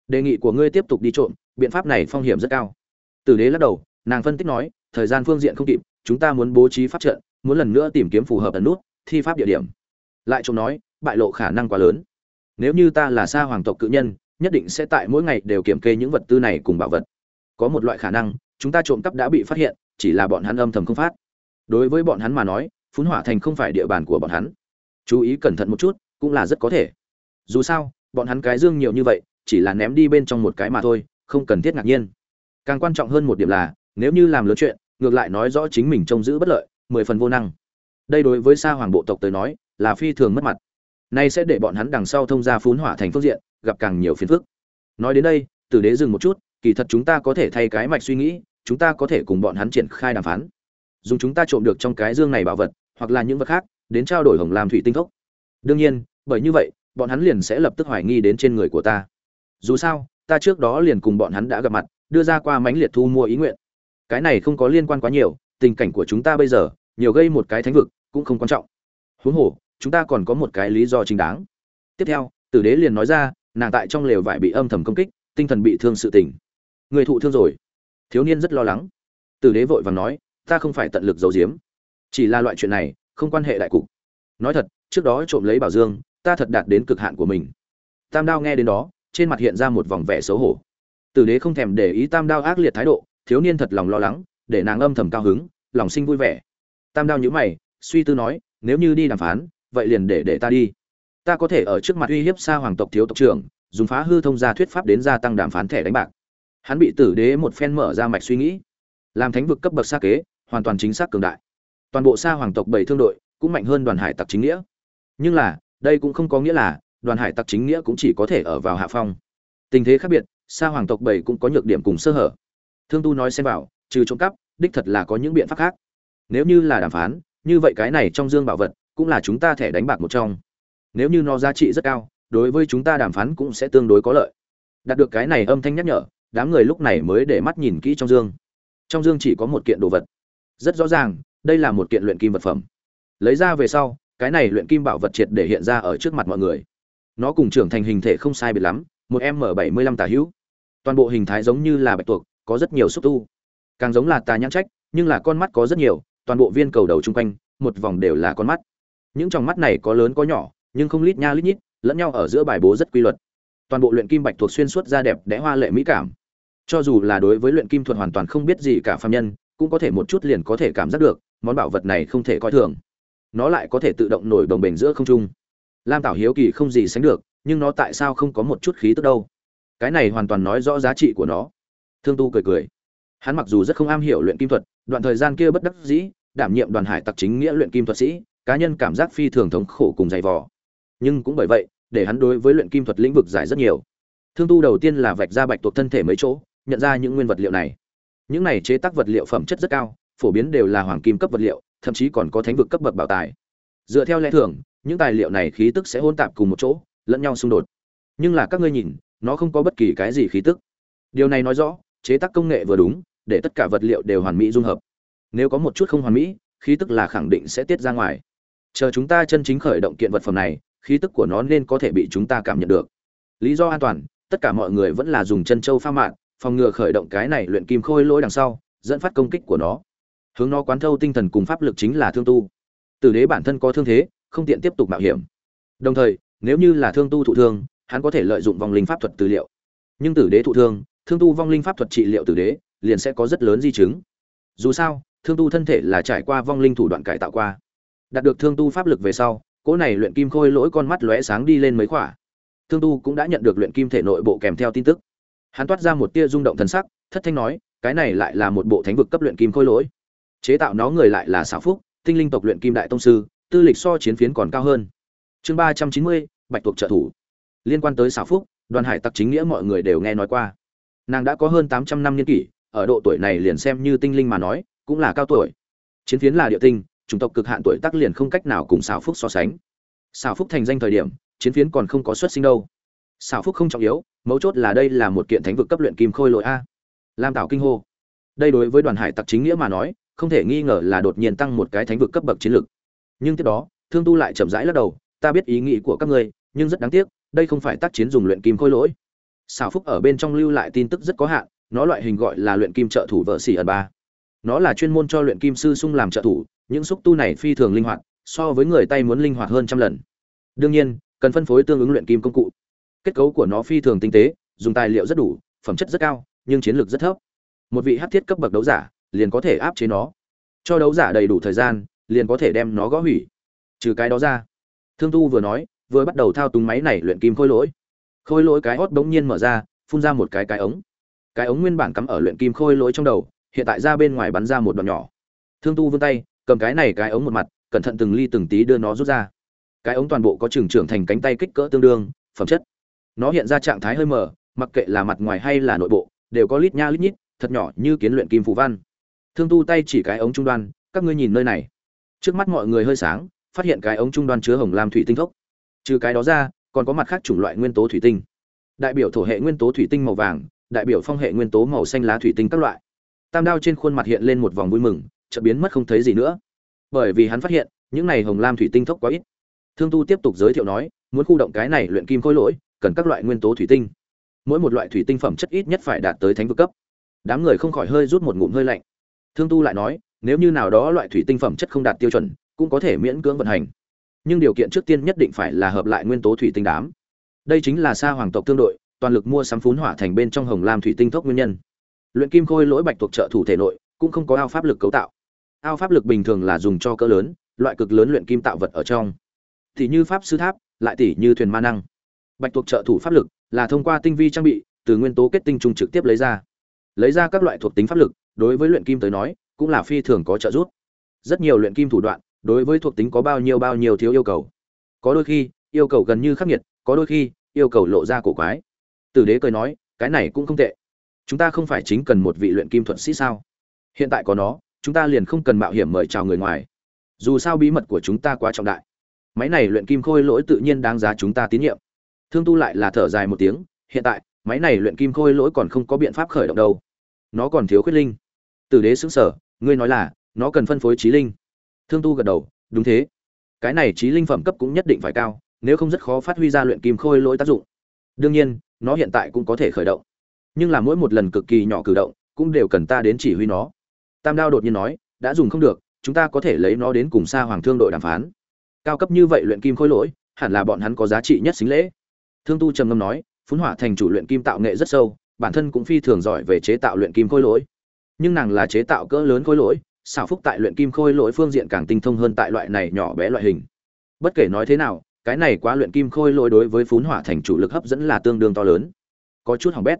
Đề nghị của ngươi tiếp tục đi trộm, biện pháp này phong hiểm rất cao. Tử đế lắc đầu, nàng phân tích nói, thời gian phương diện không kịp, chúng ta muốn bố trí pháp trận, muốn lần nữa tìm kiếm phù hợp ẩn nút, thi pháp địa điểm. Lại trộm nói, bại lộ khả năng quá lớn. Nếu như ta là xa hoàng tộc cự nhân, nhất định sẽ tại mỗi ngày đều kiểm kê những vật tư này cùng bảo vật. Có một loại khả năng, chúng ta trộm cắp đã bị phát hiện chỉ là bọn hắn âm thầm không phát. Đối với bọn hắn mà nói phun hỏa thành không phải địa bàn của bọn hắn. Chú ý cẩn thận một chút, cũng là rất có thể. Dù sao, bọn hắn cái dương nhiều như vậy, chỉ là ném đi bên trong một cái mà thôi, không cần thiết ngạc nhiên. Càng quan trọng hơn một điểm là, nếu như làm lớn chuyện, ngược lại nói rõ chính mình trông giữ bất lợi, mười phần vô năng. Đây đối với sa hoàng bộ tộc tới nói, là phi thường mất mặt. Nay sẽ để bọn hắn đằng sau thông ra phun hỏa thành phương diện, gặp càng nhiều phiền phức. Nói đến đây, tử đế dừng một chút, kỳ thật chúng ta có thể thay cái mạch suy nghĩ chúng ta có thể cùng bọn hắn triển khai đàm phán. Dùng chúng ta trộm được trong cái dương này bảo vật, hoặc là những vật khác, đến trao đổi hồng làm thủy tinh thốc. Đương nhiên, bởi như vậy, bọn hắn liền sẽ lập tức hoài nghi đến trên người của ta. Dù sao, ta trước đó liền cùng bọn hắn đã gặp mặt, đưa ra qua mánh liệt thu mua ý nguyện. Cái này không có liên quan quá nhiều, tình cảnh của chúng ta bây giờ, nhiều gây một cái thánh vực, cũng không quan trọng. Huống hồ, chúng ta còn có một cái lý do chính đáng. Tiếp theo, tử đế liền nói ra, nàng tại trong lều vải bị âm thầm công kích, tinh thần bị thương sự tình. Người thụ thương rồi thiếu niên rất lo lắng. Tử đế vội vàng nói, ta không phải tận lực giấu giếm. Chỉ là loại chuyện này, không quan hệ đại cục. Nói thật, trước đó trộm lấy bảo dương, ta thật đạt đến cực hạn của mình. Tam đao nghe đến đó, trên mặt hiện ra một vòng vẻ xấu hổ. Tử đế không thèm để ý tam đao ác liệt thái độ, thiếu niên thật lòng lo lắng, để nàng âm thầm cao hứng, lòng sinh vui vẻ. Tam đao nhíu mày, suy tư nói, nếu như đi đàm phán, vậy liền để để ta đi. Ta có thể ở trước mặt uy hiếp xa hoàng tộc thiếu tộc trưởng, dùng phá hư thông gia thuyết pháp đến gia tăng đàm phán thẻ đánh bạc hắn bị tử đế một phen mở ra mạch suy nghĩ, làm thánh vực cấp bậc xa kế, hoàn toàn chính xác cường đại. Toàn bộ xa hoàng tộc bảy thương đội cũng mạnh hơn đoàn hải tặc chính nghĩa. Nhưng là, đây cũng không có nghĩa là đoàn hải tặc chính nghĩa cũng chỉ có thể ở vào hạ phong. Tình thế khác biệt xa hoàng tộc bảy cũng có nhược điểm cùng sơ hở. Thương tu nói xem vào, trừ trộm cắp, đích thật là có những biện pháp khác. Nếu như là đàm phán, như vậy cái này trong dương bảo vật cũng là chúng ta thẻ đánh bạc một trong. Nếu như nó giá trị rất cao, đối với chúng ta đàm phán cũng sẽ tương đối có lợi. Đạt được cái này âm thanh nhắc nhở đám người lúc này mới để mắt nhìn kỹ trong dương. Trong dương chỉ có một kiện đồ vật. Rất rõ ràng, đây là một kiện luyện kim vật phẩm. Lấy ra về sau, cái này luyện kim bảo vật triệt để hiện ra ở trước mặt mọi người. Nó cùng trưởng thành hình thể không sai biệt lắm, một m bảy mươi lăm tà hữu. Toàn bộ hình thái giống như là bạch tuộc, có rất nhiều xúc tu. Càng giống là tà nhãn trách, nhưng là con mắt có rất nhiều, toàn bộ viên cầu đầu chung quanh, một vòng đều là con mắt. Những tròng mắt này có lớn có nhỏ, nhưng không lít nha lít nhít, lẫn nhau ở giữa bài bố rất quy luật. Toàn bộ luyện kim bạch thuộc xuyên suốt ra đẹp đẽ hoa lệ mỹ cảm cho dù là đối với luyện kim thuật hoàn toàn không biết gì cả phạm nhân, cũng có thể một chút liền có thể cảm giác được, món bảo vật này không thể coi thường. Nó lại có thể tự động nổi đồng bền giữa không trung. Lam tảo hiếu kỳ không gì sánh được, nhưng nó tại sao không có một chút khí tức đâu? Cái này hoàn toàn nói rõ giá trị của nó. Thương tu cười cười. Hắn mặc dù rất không am hiểu luyện kim thuật, đoạn thời gian kia bất đắc dĩ, đảm nhiệm đoàn hải tặc chính nghĩa luyện kim thuật sĩ, cá nhân cảm giác phi thường thống khổ cùng dày vò. Nhưng cũng bởi vậy, để hắn đối với luyện kim thuật lĩnh vực giải rất nhiều. Thương tu đầu tiên là vạch ra bạch tuộc thân thể mấy chỗ nhận ra những nguyên vật liệu này. Những này chế tác vật liệu phẩm chất rất cao, phổ biến đều là hoàng kim cấp vật liệu, thậm chí còn có thánh vực cấp bậc bảo tài. Dựa theo lẽ thường, những tài liệu này khí tức sẽ hôn tạp cùng một chỗ, lẫn nhau xung đột. Nhưng là các ngươi nhìn, nó không có bất kỳ cái gì khí tức. Điều này nói rõ, chế tác công nghệ vừa đúng, để tất cả vật liệu đều hoàn mỹ dung hợp. Nếu có một chút không hoàn mỹ, khí tức là khẳng định sẽ tiết ra ngoài. Chờ chúng ta chân chính khởi động kiện vật phẩm này, khí tức của nó nên có thể bị chúng ta cảm nhận được. Lý do an toàn, tất cả mọi người vẫn là dùng chân châu pha mạn phòng ngừa khởi động cái này luyện kim khôi lỗi đằng sau, dẫn phát công kích của nó. Hướng nó quán thâu tinh thần cùng pháp lực chính là thương tu. Tử đế bản thân có thương thế, không tiện tiếp tục mạo hiểm. Đồng thời, nếu như là thương tu thụ thương, hắn có thể lợi dụng vong linh pháp thuật tư liệu. Nhưng tử đế thụ thương thương tu vong linh pháp thuật trị liệu tử đế, liền sẽ có rất lớn di chứng. Dù sao, thương tu thân thể là trải qua vong linh thủ đoạn cải tạo qua. Đạt được thương tu pháp lực về sau, cỗ này luyện kim khôi lỗi con mắt lóe sáng đi lên mấy khỏa. Thương tu cũng đã nhận được luyện kim thể nội bộ kèm theo tin tức hắn toát ra một tia rung động thần sắc, thất thanh nói, cái này lại là một bộ thánh vực cấp luyện kim khôi lỗi. Chế tạo nó người lại là xảo phúc, tinh linh tộc luyện kim đại tông sư, tư lịch so chiến phiến còn cao hơn. Chương ba trăm chín mươi, bạch tuộc trợ thủ. Liên quan tới xảo phúc, đoàn hải tặc chính nghĩa mọi người đều nghe nói qua. Nàng đã có hơn tám trăm năm niên kỷ, ở độ tuổi này liền xem như tinh linh mà nói, cũng là cao tuổi. Chiến phiến là địa tinh, chủng tộc cực hạn tuổi tác liền không cách nào cùng xảo phúc so sánh. Xảo phúc thành danh thời điểm, chiến phiến còn không có xuất sinh đâu xảo phúc không trọng yếu, mấu chốt là đây là một kiện thánh vực cấp luyện kim khôi lội a. Lam tảo kinh hô. Đây đối với đoàn hải tặc chính nghĩa mà nói, không thể nghi ngờ là đột nhiên tăng một cái thánh vực cấp bậc chiến lược. Nhưng tiếp đó, thương tu lại chậm rãi lắc đầu, ta biết ý nghĩ của các ngươi, nhưng rất đáng tiếc, đây không phải tác chiến dùng luyện kim khôi lỗi. Xảo phúc ở bên trong lưu lại tin tức rất có hạn, nó loại hình gọi là luyện kim trợ thủ vợ xỉ ẩn ba. Nó là chuyên môn cho luyện kim sư sung làm trợ thủ, những xúc tu này phi thường linh hoạt, so với người tay muốn linh hoạt hơn trăm lần. Đương nhiên, cần phân phối tương ứng luyện kim công cụ kết cấu của nó phi thường tinh tế, dùng tài liệu rất đủ, phẩm chất rất cao, nhưng chiến lược rất thấp. Một vị hát thiết cấp bậc đấu giả liền có thể áp chế nó. Cho đấu giả đầy đủ thời gian, liền có thể đem nó gõ hủy. Trừ cái đó ra, thương tu vừa nói, vừa bắt đầu thao túng máy này luyện kim khôi lỗi. Khôi lỗi cái hót bỗng nhiên mở ra, phun ra một cái cái ống. Cái ống nguyên bản cắm ở luyện kim khôi lỗi trong đầu, hiện tại ra bên ngoài bắn ra một đoạn nhỏ. Thương tu vươn tay, cầm cái này cái ống một mặt, cẩn thận từng ly từng tí đưa nó rút ra. Cái ống toàn bộ có trường trưởng thành cánh tay kích cỡ tương đương, phẩm chất nó hiện ra trạng thái hơi mờ, mặc kệ là mặt ngoài hay là nội bộ, đều có lít nha lít nhít, thật nhỏ như kiến luyện kim phù văn. Thương tu tay chỉ cái ống trung đoan, các ngươi nhìn nơi này. Trước mắt mọi người hơi sáng, phát hiện cái ống trung đoan chứa hồng lam thủy tinh thốc. Trừ cái đó ra, còn có mặt khác chủng loại nguyên tố thủy tinh. Đại biểu thổ hệ nguyên tố thủy tinh màu vàng, đại biểu phong hệ nguyên tố màu xanh lá thủy tinh các loại. Tam đao trên khuôn mặt hiện lên một vòng vui mừng, chợt biến mất không thấy gì nữa. Bởi vì hắn phát hiện, những này hồng lam thủy tinh thốc quá ít. Thương tu tiếp tục giới thiệu nói, muốn khu động cái này luyện kim khối lỗi cần các loại nguyên tố thủy tinh. Mỗi một loại thủy tinh phẩm chất ít nhất phải đạt tới thánh vực cấp. Đám người không khỏi hơi rút một ngụm hơi lạnh. Thương tu lại nói, nếu như nào đó loại thủy tinh phẩm chất không đạt tiêu chuẩn, cũng có thể miễn cưỡng vận hành. Nhưng điều kiện trước tiên nhất định phải là hợp lại nguyên tố thủy tinh đám. Đây chính là sa hoàng tộc tương đội, toàn lực mua sắm phún hỏa thành bên trong hồng lam thủy tinh thốc nguyên nhân. Luyện kim khôi lỗi bạch thuộc trợ thủ thể nội, cũng không có ao pháp lực cấu tạo. Ao pháp lực bình thường là dùng cho cỡ lớn, loại cực lớn luyện kim tạo vật ở trong. Tỷ như pháp sư tháp, lại tỷ như thuyền ma năng bạch thuộc trợ thủ pháp lực là thông qua tinh vi trang bị từ nguyên tố kết tinh trung trực tiếp lấy ra. Lấy ra các loại thuộc tính pháp lực, đối với luyện kim tới nói, cũng là phi thường có trợ giúp. Rất nhiều luyện kim thủ đoạn, đối với thuộc tính có bao nhiêu bao nhiêu thiếu yêu cầu. Có đôi khi, yêu cầu gần như khắc nghiệt, có đôi khi, yêu cầu lộ ra cổ quái. Tử đế cười nói, cái này cũng không tệ. Chúng ta không phải chính cần một vị luyện kim thuật sĩ sao? Hiện tại có nó, chúng ta liền không cần mạo hiểm mời chào người ngoài. Dù sao bí mật của chúng ta quá trọng đại. Máy này luyện kim khôi lỗi tự nhiên đáng giá chúng ta tín nhiệm thương tu lại là thở dài một tiếng, hiện tại, máy này luyện kim khôi lỗi còn không có biện pháp khởi động đâu. Nó còn thiếu khuyết linh. Tử đế xứng sở ngươi nói là, nó cần phân phối trí linh. Thương tu gật đầu, đúng thế. Cái này trí linh phẩm cấp cũng nhất định phải cao, nếu không rất khó phát huy ra luyện kim khôi lỗi tác dụng. Đương nhiên, nó hiện tại cũng có thể khởi động. Nhưng là mỗi một lần cực kỳ nhỏ cử động, cũng đều cần ta đến chỉ huy nó. Tam đao đột nhiên nói, đã dùng không được, chúng ta có thể lấy nó đến cùng xa hoàng thương đội đàm phán. Cao cấp như vậy luyện kim khôi lỗi, hẳn là bọn hắn có giá trị nhất xính lễ thương tu trầm ngâm nói phun hỏa thành chủ luyện kim tạo nghệ rất sâu, bản thân cũng phi thường giỏi về chế tạo luyện kim khôi lỗi. Nhưng nàng là chế tạo cỡ lớn khôi lỗi, xảo phúc tại luyện kim khôi lỗi phương diện càng tinh thông hơn tại loại này nhỏ bé loại hình. Bất kể nói thế nào, cái này quá luyện kim khôi lỗi đối với phún hỏa thành chủ lực hấp dẫn là tương đương to lớn. Có chút hỏng bét.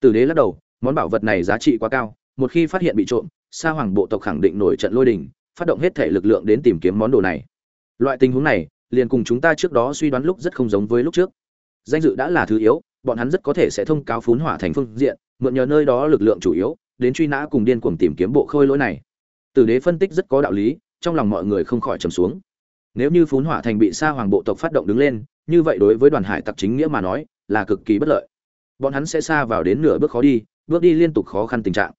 Từ đế lắc đầu, món bảo vật này giá trị quá cao, một khi phát hiện bị trộm, sa hoàng bộ tộc khẳng định nổi trận lôi đình, phát động hết thể lực lượng đến tìm kiếm món đồ này. Loại tình huống này, liền cùng chúng ta trước đó suy đoán lúc rất không giống với lúc trước danh dự đã là thứ yếu, bọn hắn rất có thể sẽ thông cáo phún hỏa thành phương diện, mượn nhờ nơi đó lực lượng chủ yếu, đến truy nã cùng điên cuồng tìm kiếm bộ khôi lỗi này. Tử đế phân tích rất có đạo lý, trong lòng mọi người không khỏi trầm xuống. Nếu như phún hỏa thành bị sa hoàng bộ tộc phát động đứng lên, như vậy đối với đoàn hải tặc chính nghĩa mà nói, là cực kỳ bất lợi. Bọn hắn sẽ xa vào đến nửa bước khó đi, bước đi liên tục khó khăn tình trạng.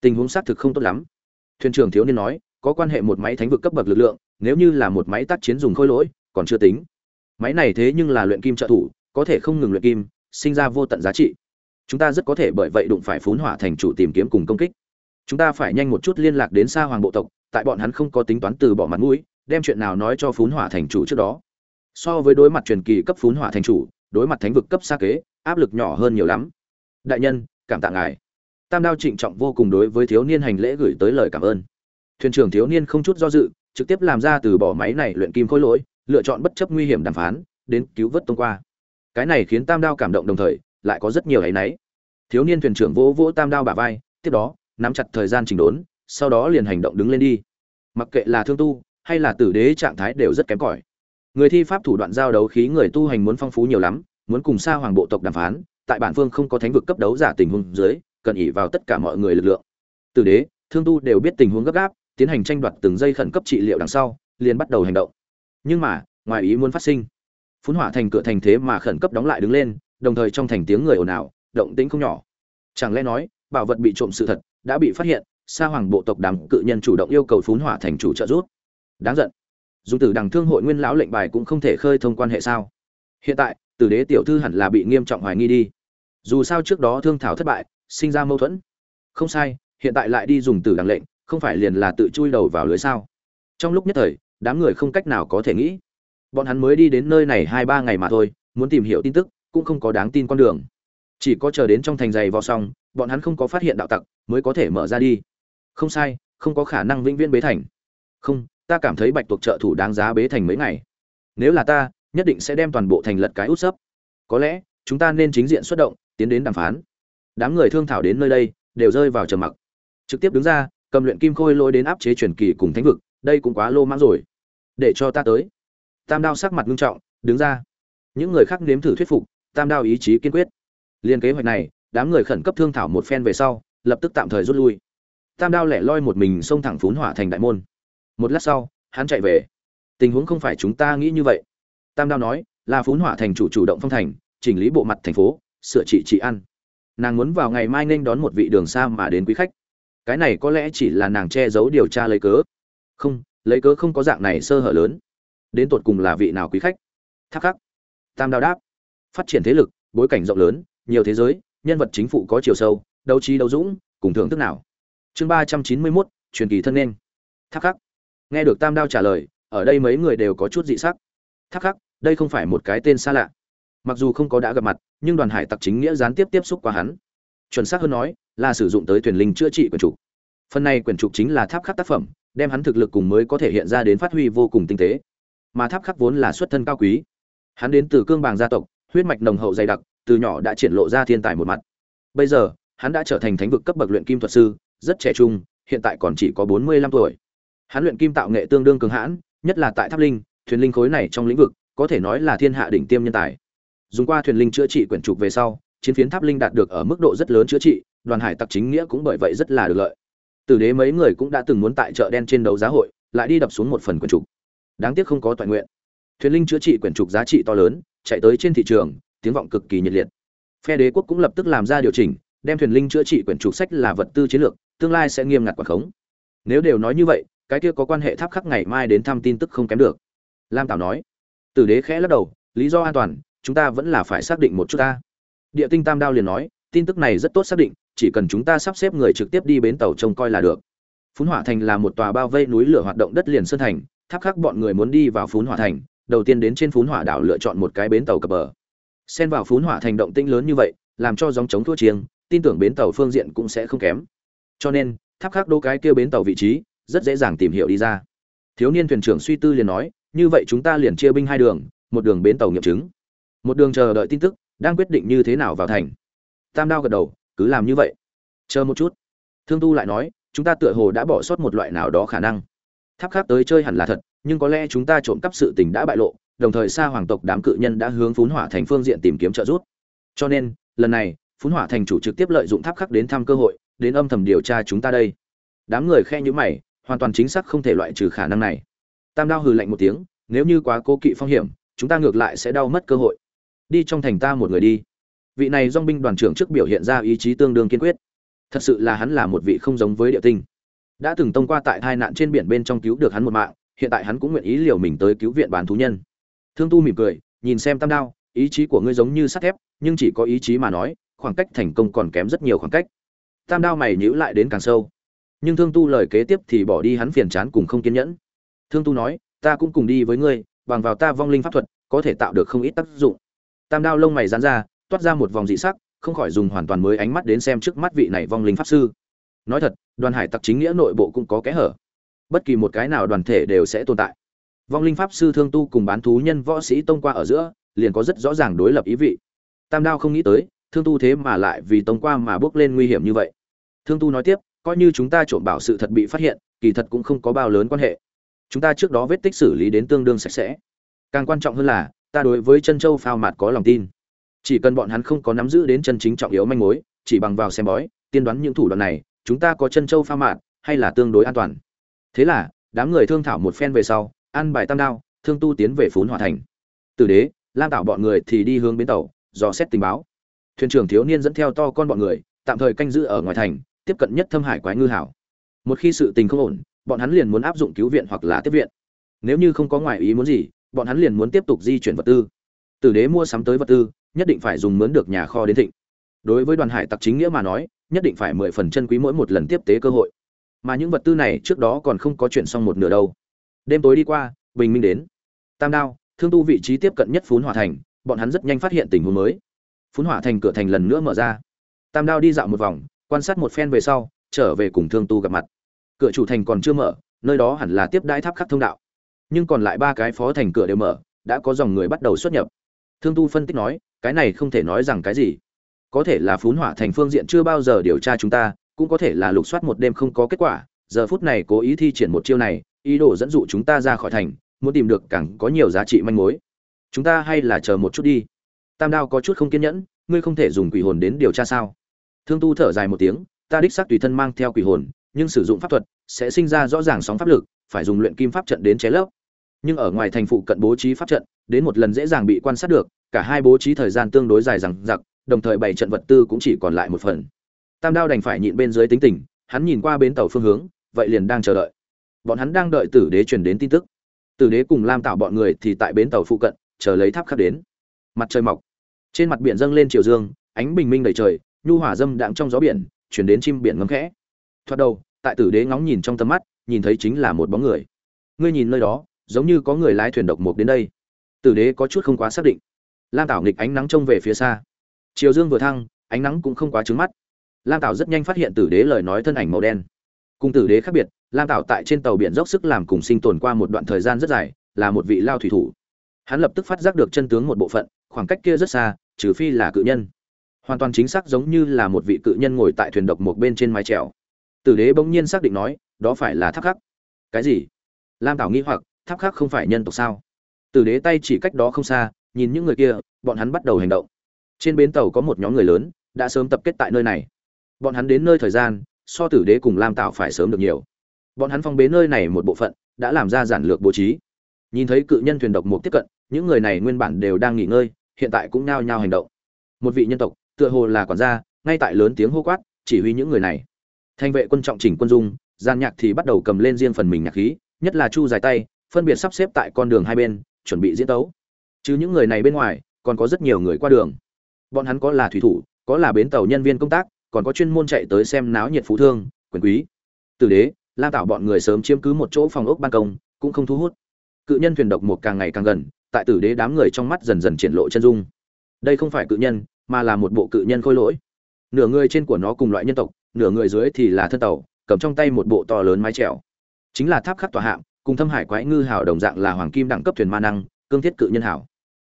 Tình huống xác thực không tốt lắm. Thuyền trưởng thiếu niên nói, có quan hệ một máy thánh vực cấp bậc lực lượng, nếu như là một máy tác chiến dùng khôi lỗi, còn chưa tính. Máy này thế nhưng là luyện kim trợ thủ có thể không ngừng luyện kim, sinh ra vô tận giá trị. Chúng ta rất có thể bởi vậy đụng phải phún hỏa thành chủ tìm kiếm cùng công kích. Chúng ta phải nhanh một chút liên lạc đến xa hoàng bộ tộc, tại bọn hắn không có tính toán từ bỏ mặt mũi, đem chuyện nào nói cho phún hỏa thành chủ trước đó. So với đối mặt truyền kỳ cấp phún hỏa thành chủ, đối mặt thánh vực cấp xa kế, áp lực nhỏ hơn nhiều lắm. Đại nhân, cảm tạ ngài. Tam đao trịnh trọng vô cùng đối với thiếu niên hành lễ gửi tới lời cảm ơn. Thuyền trưởng thiếu niên không chút do dự, trực tiếp làm ra từ bỏ máy này luyện kim khối lỗi, lựa chọn bất chấp nguy hiểm đàm phán, đến cứu vớt tông qua cái này khiến tam đao cảm động đồng thời, lại có rất nhiều áy náy. Thiếu niên thuyền trưởng vỗ vỗ tam đao bả vai, tiếp đó, nắm chặt thời gian chỉnh đốn, sau đó liền hành động đứng lên đi. Mặc kệ là thương tu, hay là tử đế trạng thái đều rất kém cỏi. Người thi pháp thủ đoạn giao đấu khí người tu hành muốn phong phú nhiều lắm, muốn cùng xa hoàng bộ tộc đàm phán, tại bản phương không có thánh vực cấp đấu giả tình huống dưới, cần ỉ vào tất cả mọi người lực lượng. Tử đế, thương tu đều biết tình huống gấp gáp, tiến hành tranh đoạt từng giây khẩn cấp trị liệu đằng sau, liền bắt đầu hành động. Nhưng mà, ngoài ý muốn phát sinh phun hỏa thành cửa thành thế mà khẩn cấp đóng lại đứng lên, đồng thời trong thành tiếng người ồn ào, động tĩnh không nhỏ. Chẳng lẽ nói, bảo vật bị trộm sự thật, đã bị phát hiện, sa hoàng bộ tộc đám cự nhân chủ động yêu cầu phun hỏa thành chủ trợ giúp. Đáng giận. Dùng từ đằng thương hội nguyên lão lệnh bài cũng không thể khơi thông quan hệ sao? Hiện tại, tử đế tiểu thư hẳn là bị nghiêm trọng hoài nghi đi. Dù sao trước đó thương thảo thất bại, sinh ra mâu thuẫn. Không sai, hiện tại lại đi dùng từ đằng lệnh, không phải liền là tự chui đầu vào lưới sao? Trong lúc nhất thời, đám người không cách nào có thể nghĩ bọn hắn mới đi đến nơi này hai ba ngày mà thôi, muốn tìm hiểu tin tức, cũng không có đáng tin con đường. Chỉ có chờ đến trong thành giày vào xong, bọn hắn không có phát hiện đạo tặc, mới có thể mở ra đi. Không sai, không có khả năng vĩnh viễn bế thành. Không, ta cảm thấy bạch tuộc trợ thủ đáng giá bế thành mấy ngày. Nếu là ta, nhất định sẽ đem toàn bộ thành lật cái út sấp. Có lẽ, chúng ta nên chính diện xuất động, tiến đến đàm phán. Đám người thương thảo đến nơi đây, đều rơi vào trầm mặc. Trực tiếp đứng ra, cầm luyện kim khôi lôi đến áp chế truyền kỳ cùng thánh vực, đây cũng quá lô mãng rồi. Để cho ta tới tam đao sắc mặt nghiêm trọng, đứng ra. Những người khác nếm thử thuyết phục, tam đao ý chí kiên quyết. Liên kế hoạch này, đám người khẩn cấp thương thảo một phen về sau, lập tức tạm thời rút lui. Tam đao lẻ loi một mình xông thẳng phún hỏa thành đại môn. Một lát sau, hắn chạy về. Tình huống không phải chúng ta nghĩ như vậy. Tam đao nói, là phún hỏa thành chủ chủ động phong thành, chỉnh lý bộ mặt thành phố, sửa trị trị ăn. Nàng muốn vào ngày mai nên đón một vị đường xa mà đến quý khách. Cái này có lẽ chỉ là nàng che giấu điều tra lấy cớ. Không, lấy cớ không có dạng này sơ hở lớn đến tột cùng là vị nào quý khách? Thắc khắc. Tam đao đáp. Phát triển thế lực, bối cảnh rộng lớn, nhiều thế giới, nhân vật chính phủ có chiều sâu, đấu trí đấu dũng, cùng thưởng thức nào. Chương ba trăm chín mươi mốt, truyền kỳ thân nên. Thắc khắc. Nghe được tam đao trả lời, ở đây mấy người đều có chút dị sắc. Thắc khắc, đây không phải một cái tên xa lạ. Mặc dù không có đã gặp mặt, nhưng đoàn hải tặc chính nghĩa gián tiếp tiếp xúc qua hắn. Chuẩn xác hơn nói, là sử dụng tới thuyền linh chữa trị quyển trục phần này quyển trục chính là tháp khắc tác phẩm, đem hắn thực lực cùng mới có thể hiện ra đến phát huy vô cùng tinh tế mà tháp khắc vốn là xuất thân cao quý. Hắn đến từ cương bàng gia tộc, huyết mạch nồng hậu dày đặc, từ nhỏ đã triển lộ ra thiên tài một mặt. Bây giờ, hắn đã trở thành thánh vực cấp bậc luyện kim thuật sư, rất trẻ trung, hiện tại còn chỉ có bốn mươi lăm tuổi. Hắn luyện kim tạo nghệ tương đương cường hãn, nhất là tại tháp linh, thuyền linh khối này trong lĩnh vực, có thể nói là thiên hạ đỉnh tiêm nhân tài. Dùng qua thuyền linh chữa trị quyển trục về sau, chiến phiến tháp linh đạt được ở mức độ rất lớn chữa trị, đoàn hải tặc chính nghĩa cũng bởi vậy rất là được lợi. Tử đế mấy người cũng đã từng muốn tại chợ đen trên đấu giá hội, lại đi đập xuống một phần quyển trục đáng tiếc không có toàn nguyện. Thuyền linh chữa trị quyển trục giá trị to lớn, chạy tới trên thị trường, tiếng vọng cực kỳ nhiệt liệt. Phe đế quốc cũng lập tức làm ra điều chỉnh, đem thuyền linh chữa trị quyển trục sách là vật tư chiến lược, tương lai sẽ nghiêm ngặt quản khống. Nếu đều nói như vậy, cái kia có quan hệ tháp khắc ngày mai đến thăm tin tức không kém được. Lam tảo nói. Tử đế khẽ lắc đầu, lý do an toàn, chúng ta vẫn là phải xác định một chút ta. Địa tinh tam đao liền nói, tin tức này rất tốt xác định, chỉ cần chúng ta sắp xếp người trực tiếp đi bến tàu trông coi là được. Phún hỏa thành là một tòa bao vây núi lửa hoạt động đất liền sơn thành tháp khắc bọn người muốn đi vào phún hỏa thành, đầu tiên đến trên phún hỏa đảo lựa chọn một cái bến tàu cập bờ. Xen vào phún hỏa thành động tĩnh lớn như vậy, làm cho dòng chống thua chiêng, tin tưởng bến tàu phương diện cũng sẽ không kém. Cho nên, tháp khắc đô cái kêu bến tàu vị trí, rất dễ dàng tìm hiểu đi ra. Thiếu niên thuyền trưởng suy tư liền nói, như vậy chúng ta liền chia binh hai đường, một đường bến tàu nghiệm chứng. Một đường chờ đợi tin tức, đang quyết định như thế nào vào thành. Tam đao gật đầu, cứ làm như vậy. Chờ một chút. Thương tu lại nói, chúng ta tựa hồ đã bỏ sót một loại nào đó khả năng tháp khác tới chơi hẳn là thật, nhưng có lẽ chúng ta trộm cắp sự tình đã bại lộ, đồng thời xa hoàng tộc đám cự nhân đã hướng phún hỏa thành phương diện tìm kiếm trợ giúp. Cho nên, lần này, phún hỏa thành chủ trực tiếp lợi dụng tháp khắc đến thăm cơ hội, đến âm thầm điều tra chúng ta đây. Đám người khe nhữ mày, hoàn toàn chính xác không thể loại trừ khả năng này. Tam đao hừ lạnh một tiếng, nếu như quá cố kỵ phong hiểm, chúng ta ngược lại sẽ đau mất cơ hội. Đi trong thành ta một người đi. Vị này dong binh đoàn trưởng trước biểu hiện ra ý chí tương đương kiên quyết. Thật sự là hắn là một vị không giống với địa tinh đã từng tông qua tại tai nạn trên biển bên trong cứu được hắn một mạng, hiện tại hắn cũng nguyện ý liều mình tới cứu viện bán thú nhân. Thương tu mỉm cười, nhìn xem tam đao, ý chí của ngươi giống như sắt thép, nhưng chỉ có ý chí mà nói, khoảng cách thành công còn kém rất nhiều khoảng cách. Tam đao mày nhữ lại đến càng sâu. Nhưng thương tu lời kế tiếp thì bỏ đi hắn phiền chán cùng không kiên nhẫn. Thương tu nói, ta cũng cùng đi với ngươi, bằng vào ta vong linh pháp thuật, có thể tạo được không ít tác dụng. Tam đao lông mày dán ra, toát ra một vòng dị sắc, không khỏi dùng hoàn toàn mới ánh mắt đến xem trước mắt vị này vong linh pháp sư nói thật, đoàn hải tặc chính nghĩa nội bộ cũng có kẽ hở. Bất kỳ một cái nào đoàn thể đều sẽ tồn tại. Vong linh pháp sư thương tu cùng bán thú nhân võ sĩ tông qua ở giữa, liền có rất rõ ràng đối lập ý vị. Tam đao không nghĩ tới, thương tu thế mà lại vì tông qua mà bước lên nguy hiểm như vậy. Thương tu nói tiếp, coi như chúng ta trộm bảo sự thật bị phát hiện, kỳ thật cũng không có bao lớn quan hệ. Chúng ta trước đó vết tích xử lý đến tương đương sạch sẽ. Càng quan trọng hơn là, ta đối với chân châu phao mạt có lòng tin. Chỉ cần bọn hắn không có nắm giữ đến chân chính trọng yếu manh mối, chỉ bằng vào xem bói, tiên đoán những thủ đoạn này chúng ta có chân châu pha mạn hay là tương đối an toàn? Thế là, đám người thương thảo một phen về sau, ăn bài tam đao, thương tu tiến về phún hòa thành. Từ đế, lam tạo bọn người thì đi hướng bến tàu, dò xét tình báo. Thuyền trưởng thiếu niên dẫn theo to con bọn người, tạm thời canh giữ ở ngoài thành, tiếp cận nhất thâm hải quái ngư hảo. Một khi sự tình không ổn, bọn hắn liền muốn áp dụng cứu viện hoặc là tiếp viện. Nếu như không có ngoại ý muốn gì, bọn hắn liền muốn tiếp tục di chuyển vật tư. Tử đế mua sắm tới vật tư, nhất định phải dùng mướn được nhà kho đến thịnh. Đối với đoàn hải tặc chính nghĩa mà nói nhất định phải mười phần chân quý mỗi một lần tiếp tế cơ hội. Mà những vật tư này trước đó còn không có chuyển xong một nửa đâu. Đêm tối đi qua, bình minh đến. Tam đao, thương tu vị trí tiếp cận nhất phún hỏa thành, bọn hắn rất nhanh phát hiện tình huống mới. Phún hỏa thành cửa thành lần nữa mở ra. Tam đao đi dạo một vòng, quan sát một phen về sau, trở về cùng thương tu gặp mặt. Cửa chủ thành còn chưa mở, nơi đó hẳn là tiếp đãi tháp khắc thông đạo. Nhưng còn lại ba cái phó thành cửa đều mở, đã có dòng người bắt đầu xuất nhập. Thương tu phân tích nói, cái này không thể nói rằng cái gì có thể là phún hỏa thành phương diện chưa bao giờ điều tra chúng ta, cũng có thể là lục soát một đêm không có kết quả, giờ phút này cố ý thi triển một chiêu này, ý đồ dẫn dụ chúng ta ra khỏi thành, muốn tìm được càng có nhiều giá trị manh mối. Chúng ta hay là chờ một chút đi. Tam đao có chút không kiên nhẫn, ngươi không thể dùng quỷ hồn đến điều tra sao? Thương tu thở dài một tiếng, ta đích xác tùy thân mang theo quỷ hồn, nhưng sử dụng pháp thuật sẽ sinh ra rõ ràng sóng pháp lực, phải dùng luyện kim pháp trận đến chế lấp. Nhưng ở ngoài thành phụ cận bố trí pháp trận, đến một lần dễ dàng bị quan sát được, cả hai bố trí thời gian tương đối dài rằng giặc đồng thời bảy trận vật tư cũng chỉ còn lại một phần. Tam đao đành phải nhịn bên dưới tính tình, hắn nhìn qua bến tàu phương hướng, vậy liền đang chờ đợi. Bọn hắn đang đợi tử đế truyền đến tin tức. Tử đế cùng lam tạo bọn người thì tại bến tàu phụ cận, chờ lấy tháp khắc đến. Mặt trời mọc. Trên mặt biển dâng lên chiều dương, ánh bình minh đầy trời, nhu hỏa dâm đạm trong gió biển, chuyển đến chim biển ngấm khẽ. Thoát đầu, tại tử đế ngóng nhìn trong tầm mắt, nhìn thấy chính là một bóng người. Ngươi nhìn nơi đó, giống như có người lái thuyền độc mục đến đây. Tử đế có chút không quá xác định. Lam tảo nghịch ánh nắng trông về phía xa chiều dương vừa thăng, ánh nắng cũng không quá trứng mắt. Lam tảo rất nhanh phát hiện tử đế lời nói thân ảnh màu đen. Cùng tử đế khác biệt, lam tảo tại trên tàu biển dốc sức làm cùng sinh tồn qua một đoạn thời gian rất dài, là một vị lao thủy thủ. Hắn lập tức phát giác được chân tướng một bộ phận, khoảng cách kia rất xa, trừ phi là cự nhân. Hoàn toàn chính xác giống như là một vị cự nhân ngồi tại thuyền độc một bên trên mái trèo tử đế bỗng nhiên xác định nói, đó phải là tháp khắc. Cái gì? Lam tảo nghi hoặc, tháp khắc không phải nhân tộc sao? Tử đế tay chỉ cách đó không xa, nhìn những người kia, bọn hắn bắt đầu hành động trên bến tàu có một nhóm người lớn, đã sớm tập kết tại nơi này. Bọn hắn đến nơi thời gian, so tử đế cùng lam tạo phải sớm được nhiều. Bọn hắn phong bế nơi này một bộ phận, đã làm ra giản lược bố trí. Nhìn thấy cự nhân thuyền độc mục tiếp cận, những người này nguyên bản đều đang nghỉ ngơi, hiện tại cũng nao nhao hành động. Một vị nhân tộc, tựa hồ là quản gia, ngay tại lớn tiếng hô quát, chỉ huy những người này. Thanh vệ quân trọng chỉnh quân dung, gian nhạc thì bắt đầu cầm lên riêng phần mình nhạc khí, nhất là chu dài tay, phân biệt sắp xếp tại con đường hai bên, chuẩn bị diễn tấu. Chứ những người này bên ngoài, còn có rất nhiều người qua đường bọn hắn có là thủy thủ, có là bến tàu nhân viên công tác, còn có chuyên môn chạy tới xem náo nhiệt phú thương, quyền quý. Tử đế la tạo bọn người sớm chiếm cứ một chỗ phòng ốc ban công, cũng không thu hút. Cự nhân thuyền độc một càng ngày càng gần, tại tử đế đám người trong mắt dần dần triển lộ chân dung. Đây không phải cự nhân, mà là một bộ cự nhân khôi lỗi. Nửa người trên của nó cùng loại nhân tộc, nửa người dưới thì là thân tàu, cầm trong tay một bộ to lớn mái trèo chính là tháp khắc tòa hạng cùng thâm hải quái ngư hảo đồng dạng là hoàng kim đẳng cấp thuyền ma năng, cương thiết cự nhân hảo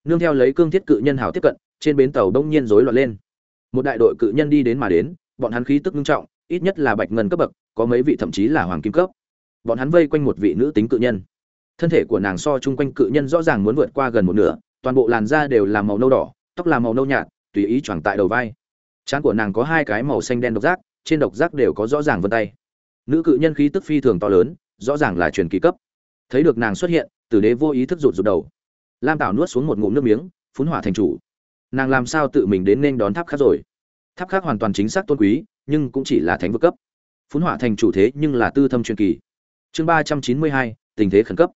nương theo lấy cương thiết cự nhân hảo tiếp cận trên bến tàu đông nhiên rối loạn lên. Một đại đội cự nhân đi đến mà đến, bọn hắn khí tức nghiêm trọng, ít nhất là bạch ngân cấp bậc, có mấy vị thậm chí là hoàng kim cấp. Bọn hắn vây quanh một vị nữ tính cự nhân. Thân thể của nàng so chung quanh cự nhân rõ ràng muốn vượt qua gần một nửa, toàn bộ làn da đều là màu nâu đỏ, tóc là màu nâu nhạt, tùy ý choàng tại đầu vai. Trán của nàng có hai cái màu xanh đen độc giác, trên độc giác đều có rõ ràng vân tay. Nữ cự nhân khí tức phi thường to lớn, rõ ràng là truyền kỳ cấp. Thấy được nàng xuất hiện, tử đế vô ý thức rụt rụt đầu. Lam tảo nuốt xuống một ngụm nước miếng, phun hỏa thành chủ nàng làm sao tự mình đến nên đón tháp khác rồi? Tháp khác hoàn toàn chính xác tôn quý, nhưng cũng chỉ là thánh vực cấp. Phun hỏa thành chủ thế nhưng là tư thâm truyền kỳ. Chương ba trăm chín mươi hai, tình thế khẩn cấp.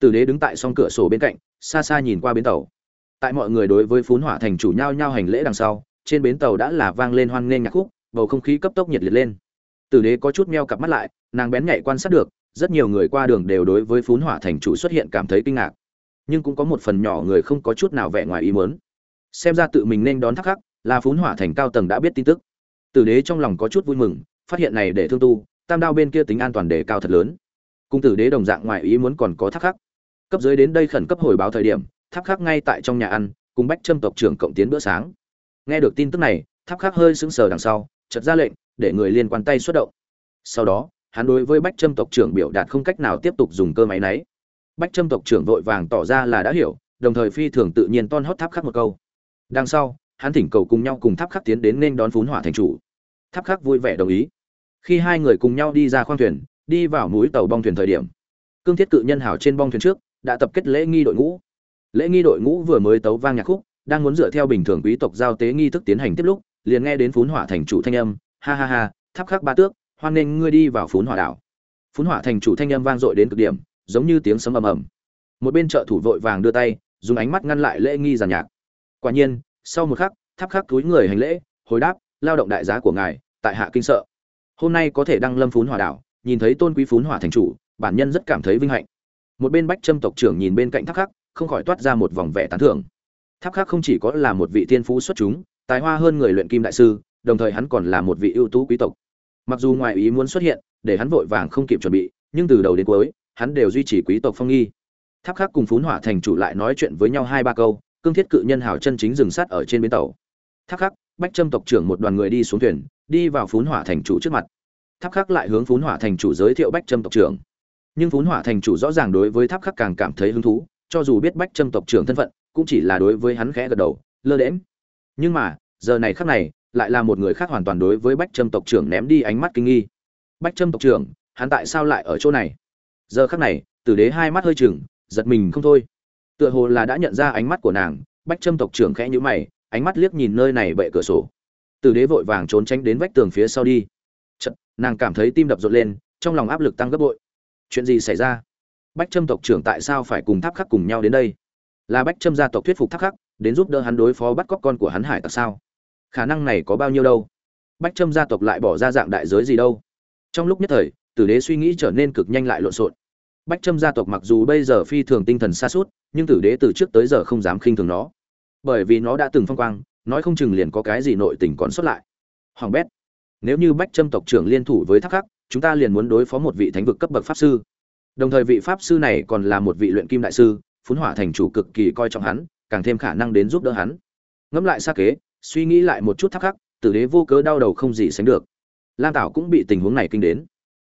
Tử đế đứng tại song cửa sổ bên cạnh, xa xa nhìn qua bến tàu. Tại mọi người đối với phun hỏa thành chủ nhau nhau hành lễ đằng sau, trên bến tàu đã là vang lên hoan nghênh nhạc khúc, bầu không khí cấp tốc nhiệt liệt lên. Tử đế có chút meo cặp mắt lại, nàng bén nhạy quan sát được, rất nhiều người qua đường đều đối với phun hỏa thành chủ xuất hiện cảm thấy kinh ngạc. Nhưng cũng có một phần nhỏ người không có chút nào vẻ ngoài ý muốn xem ra tự mình nên đón thắc khắc, là phún hỏa thành cao tầng đã biết tin tức. Tử đế trong lòng có chút vui mừng, phát hiện này để thương tu, tam đao bên kia tính an toàn đề cao thật lớn. Cung tử đế đồng dạng ngoài ý muốn còn có thắc khắc. Cấp dưới đến đây khẩn cấp hồi báo thời điểm tháp khắc ngay tại trong nhà ăn, cùng bách trâm tộc trưởng cộng tiến bữa sáng. Nghe được tin tức này tháp khắc hơi sững sờ đằng sau, chợt ra lệnh, để người liên quan tay xuất động. Sau đó, hắn đối với bách trâm tộc trưởng biểu đạt không cách nào tiếp tục dùng cơ máy náy bách trâm tộc trưởng vội vàng tỏ ra là đã hiểu, đồng thời phi thường tự nhiên ton hót tháp khắc một câu đằng sau, hắn thỉnh cầu cùng nhau cùng tháp khắc tiến đến nên đón phún hỏa thành chủ. Tháp khắc vui vẻ đồng ý. Khi hai người cùng nhau đi ra khoang thuyền, đi vào mũi tàu bong thuyền thời điểm, cương thiết cự nhân hảo trên bong thuyền trước đã tập kết lễ nghi đội ngũ. Lễ nghi đội ngũ vừa mới tấu vang nhạc khúc, đang muốn dựa theo bình thường quý tộc giao tế nghi thức tiến hành tiếp lúc, liền nghe đến phún hỏa thành chủ thanh âm, ha ha ha, tháp khắc ba tước, hoan nghênh ngươi đi vào phún hỏa đảo. Phún hỏa thành chủ thanh âm vang dội đến cực điểm, giống như tiếng sấm ầm ầm. Một bên trợ thủ vội vàng đưa tay, dùng ánh mắt ngăn lại lễ nghi giàn nhạc quả nhiên, sau một khắc, tháp khắc túi người hành lễ, hồi đáp, lao động đại giá của ngài, tại hạ kinh sợ. Hôm nay có thể đăng lâm phún Hòa đảo, nhìn thấy tôn quý phún Hòa thành chủ, bản nhân rất cảm thấy vinh hạnh. Một bên bách trâm tộc trưởng nhìn bên cạnh tháp khắc, không khỏi toát ra một vòng vẻ tán thưởng. Tháp khắc không chỉ có là một vị tiên phú xuất chúng, tài hoa hơn người luyện kim đại sư, đồng thời hắn còn là một vị ưu tú quý tộc. Mặc dù ngoại ý muốn xuất hiện, để hắn vội vàng không kịp chuẩn bị, nhưng từ đầu đến cuối, hắn đều duy trì quý tộc phong nghi. Tháp khắc cùng phún hỏa thành chủ lại nói chuyện với nhau hai ba câu cương thiết cự nhân hào chân chính dừng sát ở trên bến tàu. Tháp khắc, bách trâm tộc trưởng một đoàn người đi xuống thuyền, đi vào phún hỏa thành chủ trước mặt. Tháp khắc lại hướng phún hỏa thành chủ giới thiệu bách trâm tộc trưởng. Nhưng phún hỏa thành chủ rõ ràng đối với tháp khắc càng cảm thấy hứng thú, cho dù biết bách trâm tộc trưởng thân phận, cũng chỉ là đối với hắn khẽ gật đầu, lơ đễm nhưng mà, giờ này khắc này, lại là một người khác hoàn toàn đối với bách trâm tộc trưởng ném đi ánh mắt kinh nghi. Bách trâm tộc trưởng, hắn tại sao lại ở chỗ này? Giờ khắc này, tử đế hai mắt hơi chừng giật mình không thôi tựa hồ là đã nhận ra ánh mắt của nàng bách trâm tộc trưởng khẽ nhữ mày ánh mắt liếc nhìn nơi này bệ cửa sổ. Tử đế vội vàng trốn tránh đến vách tường phía sau đi. Chật, nàng cảm thấy tim đập rộn lên trong lòng áp lực tăng gấp bội. Chuyện gì xảy ra? Bách trâm tộc trưởng tại sao phải cùng tháp khắc cùng nhau đến đây? Là bách trâm gia tộc thuyết phục tháp khắc đến giúp đỡ hắn đối phó bắt cóc con của hắn hải tặc sao? Khả năng này có bao nhiêu đâu? Bách trâm gia tộc lại bỏ ra dạng đại giới gì đâu? Trong lúc nhất thời tử đế suy nghĩ trở nên cực nhanh lại lộn xộn. Bách trâm gia tộc mặc dù bây giờ phi thường tinh thần xa suốt nhưng tử đế từ trước tới giờ không dám khinh thường nó. Bởi vì nó đã từng phong quang, nói không chừng liền có cái gì nội tình còn xuất lại. Hoàng bét, nếu như bách trâm tộc trưởng liên thủ với thác khắc, chúng ta liền muốn đối phó một vị thánh vực cấp bậc pháp sư. Đồng thời vị pháp sư này còn là một vị luyện kim đại sư phun hỏa thành chủ cực kỳ coi trọng hắn, càng thêm khả năng đến giúp đỡ hắn. Ngẫm lại xa kế, suy nghĩ lại một chút thắc khắc, tử đế vô cớ đau đầu không gì sánh được. Lam tảo cũng bị tình huống này kinh đến.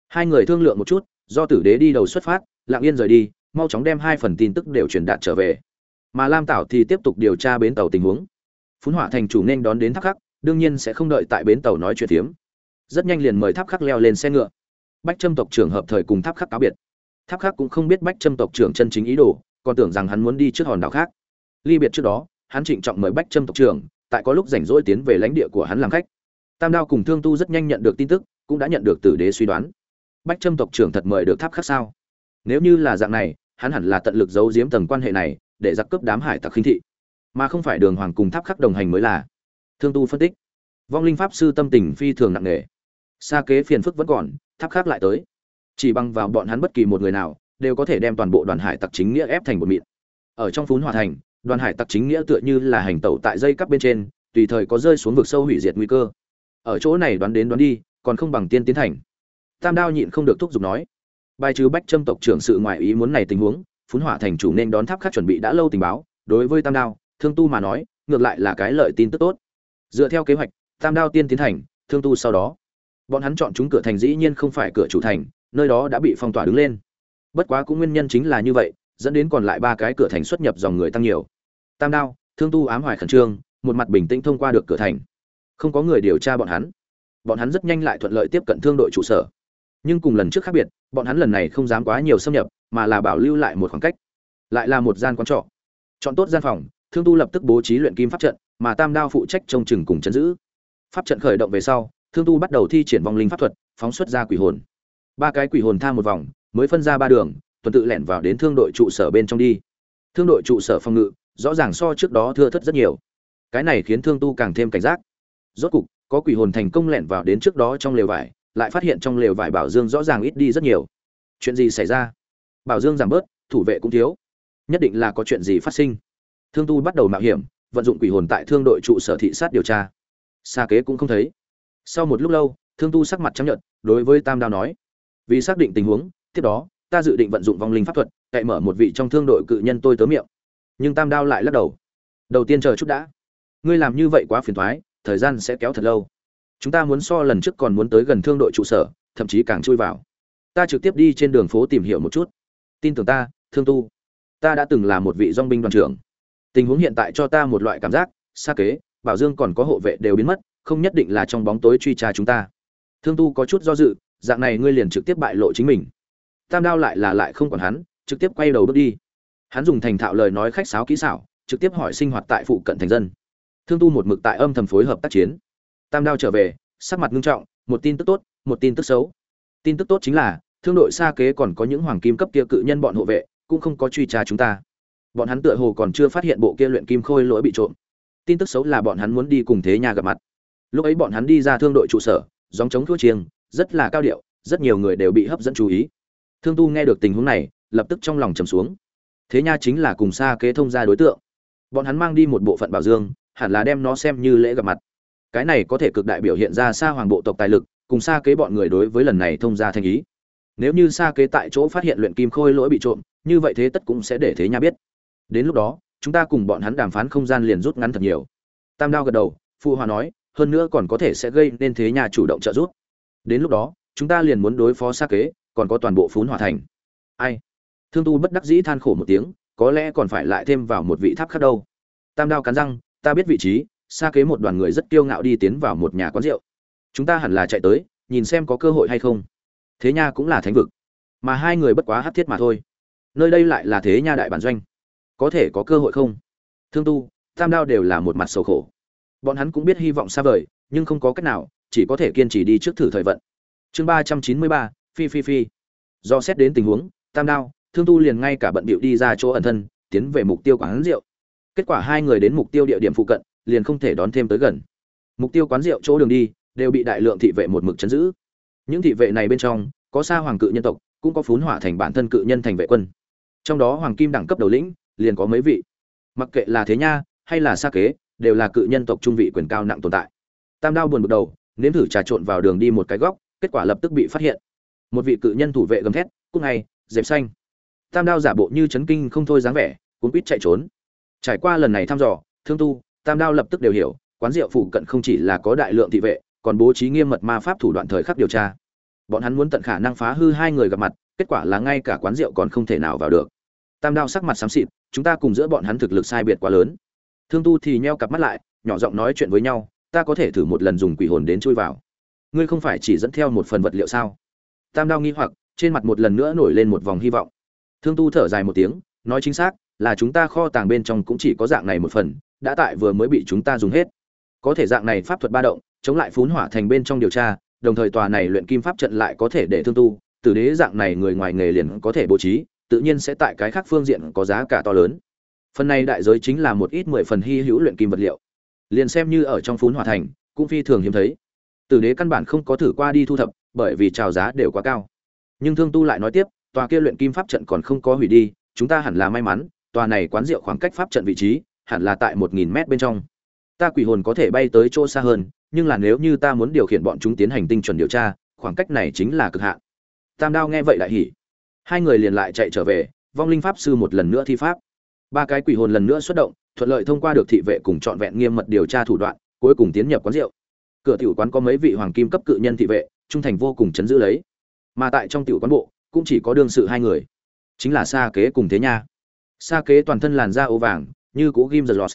Hai người thương lượng một chút, do tử đế đi đầu xuất phát, lặng yên rời đi mau chóng đem hai phần tin tức đều truyền đạt trở về. Mà lam tảo thì tiếp tục điều tra bến tàu tình huống. Phún hỏa thành chủ nên đón đến tháp khắc đương nhiên sẽ không đợi tại bến tàu nói chuyện tiếm, rất nhanh liền mời tháp khắc leo lên xe ngựa. Bách trâm tộc trưởng hợp thời cùng tháp khắc cáo biệt. Tháp khắc cũng không biết bách trâm tộc trưởng chân chính ý đồ còn tưởng rằng hắn muốn đi trước hòn đảo khác. Ly biệt trước đó hắn trịnh trọng mời bách trâm tộc trưởng tại có lúc rảnh rỗi tiến về lãnh địa của hắn làm khách. Tam đao cùng thương tu rất nhanh nhận được tin tức cũng đã nhận được tử đế suy đoán. Bách trâm tộc trưởng thật mời được tháp khắc sao? Nếu như là dạng này hắn hẳn là tận lực giấu giếm tầng quan hệ này, để giặc cướp đám hải tặc khinh thị. Mà không phải đường hoàng cùng tháp khắc đồng hành mới là. Thương tu phân tích. Vong linh pháp sư tâm tình phi thường nặng nề. Xa kế phiền phức vẫn còn, tháp khắc lại tới. Chỉ bằng vào bọn hắn bất kỳ một người nào, đều có thể đem toàn bộ đoàn hải tặc chính nghĩa ép thành một mịn. Ở trong phún hòa thành, đoàn hải tặc chính nghĩa tựa như là hành tẩu tại dây cắp bên trên, tùy thời có rơi xuống vực sâu hủy diệt nguy cơ. Ở chỗ này đoán đến đoán đi, còn không bằng tiên tiến thành. Tam đao nhịn không được thúc giục nói bài trừ bách châm tộc trưởng sự ngoại ý muốn này tình huống, phún hỏa thành chủ nên đón tháp khác chuẩn bị đã lâu tình báo, đối với tam đao, thương tu mà nói, ngược lại là cái lợi tin tức tốt. Dựa theo kế hoạch, tam đao tiên tiến thành, thương tu sau đó. Bọn hắn chọn chúng cửa thành dĩ nhiên không phải cửa chủ thành, nơi đó đã bị phong tỏa đứng lên. Bất quá cũng nguyên nhân chính là như vậy, dẫn đến còn lại ba cái cửa thành xuất nhập dòng người tăng nhiều. Tam đao, thương tu ám hoài khẩn trương, một mặt bình tĩnh thông qua được cửa thành. Không có người điều tra bọn hắn. Bọn hắn rất nhanh lại thuận lợi tiếp cận thương đội trụ sở nhưng cùng lần trước khác biệt, bọn hắn lần này không dám quá nhiều xâm nhập, mà là bảo lưu lại một khoảng cách, lại là một gian quán trọ. Chọn tốt gian phòng, thương tu lập tức bố trí luyện kim pháp trận, mà tam đao phụ trách trông chừng cùng chấn giữ. Pháp trận khởi động về sau, thương tu bắt đầu thi triển vong linh pháp thuật, phóng xuất ra quỷ hồn. Ba cái quỷ hồn tha một vòng, mới phân ra ba đường, tuần tự lẻn vào đến thương đội trụ sở bên trong đi. Thương đội trụ sở phòng ngự, rõ ràng so trước đó thưa thất rất nhiều. Cái này khiến thương tu càng thêm cảnh giác. Rốt cục, có quỷ hồn thành công lẻn vào đến trước đó trong lều vải lại phát hiện trong lều vải bảo dương rõ ràng ít đi rất nhiều. Chuyện gì xảy ra? Bảo dương giảm bớt, thủ vệ cũng thiếu. Nhất định là có chuyện gì phát sinh. Thương tu bắt đầu mạo hiểm, vận dụng quỷ hồn tại thương đội trụ sở thị sát điều tra. Xa kế cũng không thấy. Sau một lúc lâu, thương tu sắc mặt chấp nhận đối với tam đao nói, vì xác định tình huống, tiếp đó, ta dự định vận dụng vong linh pháp thuật, cậy mở một vị trong thương đội cự nhân tôi tớ miệng. Nhưng tam đao lại lắc đầu đầu tiên chờ chút đã. Ngươi làm như vậy quá phiền thoái, thời gian sẽ kéo thật lâu chúng ta muốn so lần trước còn muốn tới gần thương đội trụ sở, thậm chí càng chui vào. Ta trực tiếp đi trên đường phố tìm hiểu một chút. Tin tưởng ta, thương tu. Ta đã từng là một vị dong binh đoàn trưởng. Tình huống hiện tại cho ta một loại cảm giác xa kế, bảo dương còn có hộ vệ đều biến mất, không nhất định là trong bóng tối truy tra chúng ta. Thương tu có chút do dự, dạng này ngươi liền trực tiếp bại lộ chính mình. Tam đao lại là lại không còn hắn, trực tiếp quay đầu bước đi. Hắn dùng thành thạo lời nói khách sáo kỹ xảo, trực tiếp hỏi sinh hoạt tại phụ cận thành dân. Thương tu một mực tại âm thầm phối hợp tác chiến tam đao trở về, sắc mặt nghiêm trọng, một tin tức tốt, một tin tức xấu. Tin tức tốt chính là, thương đội xa kế còn có những hoàng kim cấp kia cự nhân bọn hộ vệ, cũng không có truy tra chúng ta. Bọn hắn tựa hồ còn chưa phát hiện bộ kia luyện kim khôi lỗi bị trộm. Tin tức xấu là bọn hắn muốn đi cùng thế nhà gặp mặt. Lúc ấy bọn hắn đi ra thương đội trụ sở dòng chống thua chiêng, rất là cao điệu, rất nhiều người đều bị hấp dẫn chú ý. Thương tu nghe được tình huống này, lập tức trong lòng trầm xuống. Thế nha chính là cùng xa kế thông gia đối tượng. Bọn hắn mang đi một bộ phận bảo dương, hẳn là đem nó xem như lễ gặp mặt cái này có thể cực đại biểu hiện ra xa hoàng bộ tộc tài lực, cùng xa kế bọn người đối với lần này thông gia thanh ý. Nếu như xa kế tại chỗ phát hiện luyện kim khôi lỗi bị trộm, như vậy thế tất cũng sẽ để thế nha biết. Đến lúc đó, chúng ta cùng bọn hắn đàm phán không gian liền rút ngắn thật nhiều. Tam đao gật đầu phụ hòa nói, hơn nữa còn có thể sẽ gây nên thế nhà chủ động trợ giúp. Đến lúc đó, chúng ta liền muốn đối phó xa kế, còn có toàn bộ phún hòa thành. Ai? Thương tu bất đắc dĩ than khổ một tiếng, có lẽ còn phải lại thêm vào một vị tháp khác đâu. Tam đao cắn răng, ta biết vị trí xa kế một đoàn người rất kiêu ngạo đi tiến vào một nhà quán rượu. Chúng ta hẳn là chạy tới, nhìn xem có cơ hội hay không. Thế nha cũng là thánh vực, mà hai người bất quá hát thiết mà thôi. Nơi đây lại là thế nha đại bản doanh. Có thể có cơ hội không? Thương tu, tam đao đều là một mặt sầu khổ. Bọn hắn cũng biết hy vọng xa vời, nhưng không có cách nào, chỉ có thể kiên trì đi trước thử thời vận. Chương ba trăm chín mươi ba, phi phi phi. Do xét đến tình huống, tam đao, thương tu liền ngay cả bận bịu đi ra chỗ ẩn thân, tiến về mục tiêu quán rượu. Kết quả hai người đến mục tiêu địa điểm phụ cận liền không thể đón thêm tới gần. Mục tiêu quán rượu chỗ đường đi, đều bị đại lượng thị vệ một mực chấn giữ. Những thị vệ này bên trong, có xa hoàng cự nhân tộc, cũng có phún hỏa thành bản thân cự nhân thành vệ quân. Trong đó hoàng kim đẳng cấp đầu lĩnh, liền có mấy vị. Mặc kệ là thế nha hay là xa kế, đều là cự nhân tộc trung vị quyền cao nặng tồn tại. Tam đao buồn bực đầu, nếm thử trà trộn vào đường đi một cái góc, kết quả lập tức bị phát hiện. Một vị cự nhân thủ vệ gầm thét cúc ngay, dẹp xanh. Tam đao giả bộ như chấn kinh không thôi dáng vẻ, cuốn quýt chạy trốn. Trải qua lần này thăm dò, thương tu tam đao lập tức đều hiểu, quán rượu phụ cận không chỉ là có đại lượng thị vệ, còn bố trí nghiêm mật ma pháp thủ đoạn thời khắc điều tra. Bọn hắn muốn tận khả năng phá hư hai người gặp mặt, kết quả là ngay cả quán rượu còn không thể nào vào được. Tam đao sắc mặt xám xịt, chúng ta cùng giữa bọn hắn thực lực sai biệt quá lớn. Thương tu thì nheo cặp mắt lại, nhỏ giọng nói chuyện với nhau, ta có thể thử một lần dùng quỷ hồn đến chui vào. Ngươi không phải chỉ dẫn theo một phần vật liệu sao? Tam đao nghi hoặc, trên mặt một lần nữa nổi lên một vòng hy vọng. Thương tu thở dài một tiếng, nói chính xác, là chúng ta kho tàng bên trong cũng chỉ có dạng này một phần đã tại vừa mới bị chúng ta dùng hết. Có thể dạng này pháp thuật ba động, chống lại phún hỏa thành bên trong điều tra, đồng thời tòa này luyện kim pháp trận lại có thể để thương tu từ đế dạng này người ngoài nghề liền có thể bố trí, tự nhiên sẽ tại cái khác phương diện có giá cả to lớn. Phần này đại giới chính là một ít mười phần hy hữu luyện kim vật liệu. Liền xem như ở trong phún hỏa thành, cũng phi thường hiếm thấy. Tử đế căn bản không có thử qua đi thu thập, bởi vì trào giá đều quá cao. Nhưng thương tu lại nói tiếp, tòa kia luyện kim pháp trận còn không có hủy đi, chúng ta hẳn là may mắn, tòa này quán rượu khoảng cách pháp trận vị trí hẳn là tại một nghìn mét bên trong. Ta quỷ hồn có thể bay tới chỗ xa hơn, nhưng là nếu như ta muốn điều khiển bọn chúng tiến hành tinh chuẩn điều tra, khoảng cách này chính là cực hạn. Tam đao nghe vậy lại hỉ. Hai người liền lại chạy trở về, vong linh pháp sư một lần nữa thi pháp. Ba cái quỷ hồn lần nữa xuất động, thuận lợi thông qua được thị vệ cùng trọn vẹn nghiêm mật điều tra thủ đoạn, cuối cùng tiến nhập quán rượu. Cửa tiểu quán có mấy vị hoàng kim cấp cự nhân thị vệ, trung thành vô cùng chấn giữ lấy. Mà tại trong tiểu quán bộ, cũng chỉ có đương sự hai người. Chính là sa kế cùng thế nha. Sa kế toàn thân làn da ố vàng như cũ ghim the lost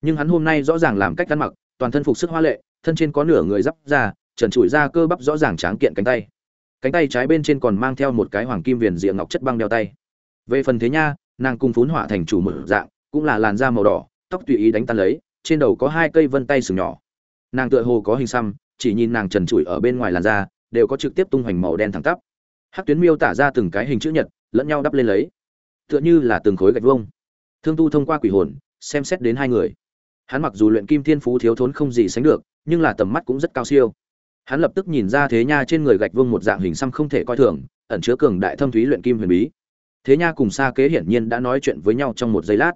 nhưng hắn hôm nay rõ ràng làm cách ăn mặc, toàn thân phục sức hoa lệ, thân trên có nửa người d ra trần trụi ra cơ bắp rõ ràng tráng kiện cánh tay. Cánh tay trái bên trên còn mang theo một cái hoàng kim viền diện ngọc chất băng đeo tay. Về phần thế nha, nàng cùng phún họa thành chủ một dạng, cũng là làn da màu đỏ, tóc tùy ý đánh tan lấy, trên đầu có hai cây vân tay sừng nhỏ. Nàng tựa hồ có hình xăm, chỉ nhìn nàng trần trụi ở bên ngoài làn da, đều có trực tiếp tung hoành màu đen thẳng tắp. Hắc tuyến miêu tả ra từng cái hình chữ nhật, lẫn nhau đắp lên lấy. Tựa như là từng khối gạch vông thương tu thông qua quỷ hồn, xem xét đến hai người. Hắn mặc dù luyện kim thiên phú thiếu thốn không gì sánh được, nhưng là tầm mắt cũng rất cao siêu. Hắn lập tức nhìn ra thế nha trên người gạch vương một dạng hình xăm không thể coi thường, ẩn chứa cường đại thâm thúy luyện kim huyền bí. Thế nha cùng sa kế hiển nhiên đã nói chuyện với nhau trong một giây lát.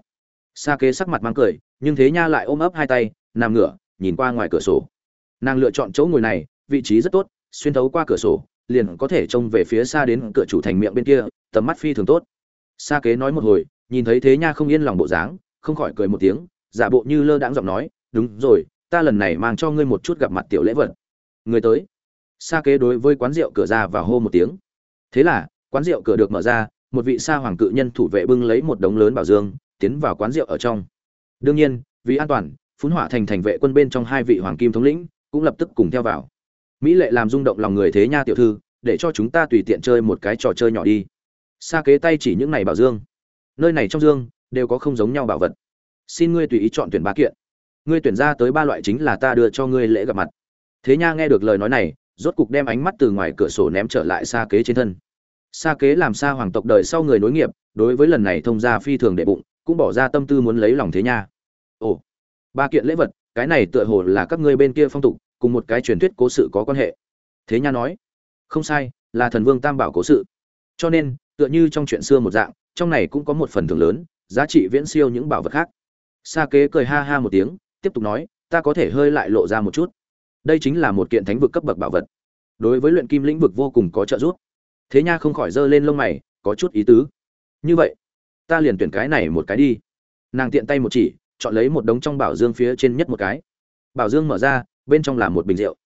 Sa kế sắc mặt mang cười, nhưng thế nha lại ôm ấp hai tay, nằm ngửa, nhìn qua ngoài cửa sổ. Nàng lựa chọn chỗ ngồi này, vị trí rất tốt, xuyên thấu qua cửa sổ, liền có thể trông về phía xa đến cửa chủ thành miệng bên kia, tầm mắt phi thường tốt. Sa kế nói một hồi nhìn thấy thế nha không yên lòng bộ dáng, không khỏi cười một tiếng, giả bộ như lơ đãng giọng nói, đúng rồi, ta lần này mang cho ngươi một chút gặp mặt tiểu lễ vật. Người tới. Sa kế đối với quán rượu cửa ra và hô một tiếng. Thế là, quán rượu cửa được mở ra, một vị sa hoàng cự nhân thủ vệ bưng lấy một đống lớn bảo dương, tiến vào quán rượu ở trong. Đương nhiên, vì an toàn phun hỏa thành thành vệ quân bên trong hai vị hoàng kim thống lĩnh cũng lập tức cùng theo vào. Mỹ lệ làm rung động lòng người thế nha tiểu thư, để cho chúng ta tùy tiện chơi một cái trò chơi nhỏ đi. Sa kế tay chỉ những này bảo dương nơi này trong dương đều có không giống nhau bảo vật. Xin ngươi tùy ý chọn tuyển ba kiện. Ngươi tuyển ra tới ba loại chính là ta đưa cho ngươi lễ gặp mặt. Thế nha nghe được lời nói này, rốt cục đem ánh mắt từ ngoài cửa sổ ném trở lại xa kế trên thân. Xa kế làm xa hoàng tộc đời sau người nối nghiệp, đối với lần này thông gia phi thường đệ bụng, cũng bỏ ra tâm tư muốn lấy lòng thế nha. Ồ, ba kiện lễ vật, cái này tựa hồ là các ngươi bên kia phong tục, cùng một cái truyền thuyết cố sự có quan hệ. Thế nha nói. Không sai, là thần vương tam bảo cố sự. Cho nên, tựa như trong chuyện xưa một dạng trong này cũng có một phần thưởng lớn, giá trị viễn siêu những bảo vật khác. Sa kế cười ha ha một tiếng, tiếp tục nói, ta có thể hơi lại lộ ra một chút. Đây chính là một kiện thánh vực cấp bậc bảo vật. Đối với luyện kim lĩnh vực vô cùng có trợ giúp. Thế nha không khỏi giơ lên lông mày, có chút ý tứ. Như vậy, ta liền tuyển cái này một cái đi. Nàng tiện tay một chỉ, chọn lấy một đống trong bảo dương phía trên nhất một cái. Bảo dương mở ra, bên trong là một bình rượu.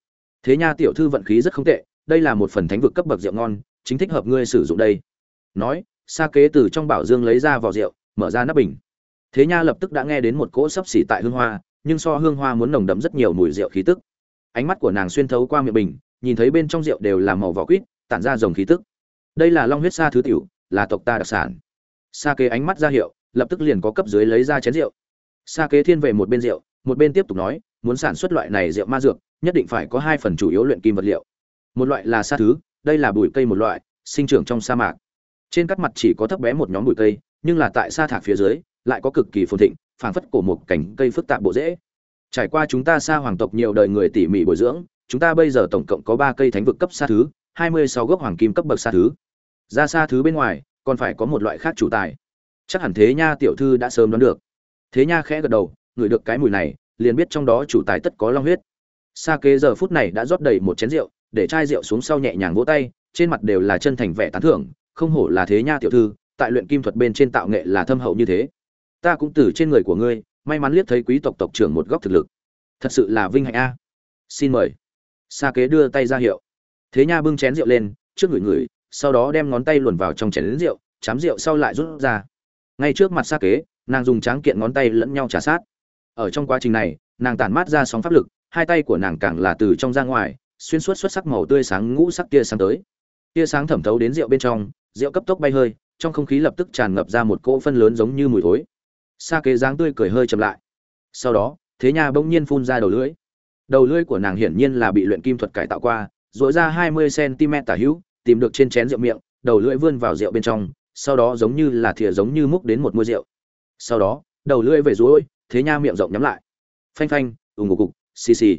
Thế nha tiểu thư vận khí rất không tệ, đây là một phần thánh vực cấp bậc rượu ngon, chính thích hợp ngươi sử dụng đây. Nói sa kế từ trong bảo dương lấy ra vỏ rượu, mở ra nắp bình. Thế nha lập tức đã nghe đến một cỗ sấp xỉ tại hương hoa, nhưng so hương hoa muốn nồng đậm rất nhiều mùi rượu khí tức. Ánh mắt của nàng xuyên thấu qua miệng bình, nhìn thấy bên trong rượu đều là màu vỏ quýt, tản ra dòng khí tức. Đây là long huyết sa thứ tiểu, là tộc ta đặc sản. Sa kế ánh mắt ra hiệu, lập tức liền có cấp dưới lấy ra chén rượu. Sa kế thiên về một bên rượu, một bên tiếp tục nói, muốn sản xuất loại này rượu ma dược, nhất định phải có hai phần chủ yếu luyện kim vật liệu. Một loại là sa thứ, đây là bụi cây một loại, sinh trưởng trong sa mạc trên các mặt chỉ có thấp bé một nhóm bụi cây, nhưng là tại sa thạc phía dưới, lại có cực kỳ phồn thịnh, phảng phất cổ một cảnh cây phức tạp bộ rễ. Trải qua chúng ta xa hoàng tộc nhiều đời người tỉ mỉ bồi dưỡng, chúng ta bây giờ tổng cộng có ba cây thánh vực cấp xa thứ, hai mươi sáu gốc hoàng kim cấp bậc xa thứ. Ra xa thứ bên ngoài, còn phải có một loại khác chủ tài. Chắc hẳn thế nha tiểu thư đã sớm đoán được. Thế nha khẽ gật đầu, ngửi được cái mùi này, liền biết trong đó chủ tài tất có long huyết. Sa kế giờ phút này đã rót đầy một chén rượu, để chai rượu xuống sau nhẹ nhàng vỗ tay, trên mặt đều là chân thành vẻ tán thưởng không hổ là thế nha tiểu thư, tại luyện kim thuật bên trên tạo nghệ là thâm hậu như thế. Ta cũng từ trên người của ngươi, may mắn liếc thấy quý tộc tộc trưởng một góc thực lực. Thật sự là vinh hạnh a. Xin mời. Sa kế đưa tay ra hiệu. Thế nha bưng chén rượu lên, trước người người sau đó đem ngón tay luồn vào trong chén lính rượu, chám rượu sau lại rút ra. Ngay trước mặt sa kế, nàng dùng tráng kiện ngón tay lẫn nhau trả sát. Ở trong quá trình này, nàng tản mát ra sóng pháp lực, hai tay của nàng càng là từ trong ra ngoài, xuyên suốt xuất sắc màu tươi sáng ngũ sắc tia sáng tới. Tia sáng thẩm thấu đến rượu bên trong rượu cấp tốc bay hơi, trong không khí lập tức tràn ngập ra một cỗ phân lớn giống như mùi thối. Sa kế dáng tươi cười hơi chậm lại. Sau đó, thế nha bỗng nhiên phun ra đầu lưỡi. Đầu lưỡi của nàng hiển nhiên là bị luyện kim thuật cải tạo qua dội ra hai mươi cm tả hữu, tìm được trên chén rượu miệng, đầu lưỡi vươn vào rượu bên trong, sau đó giống như là thìa giống như múc đến một môi rượu. Sau đó, đầu lưỡi về rối thế nha miệng rộng nhắm lại. Phanh phanh, ùng ục cục xì xì.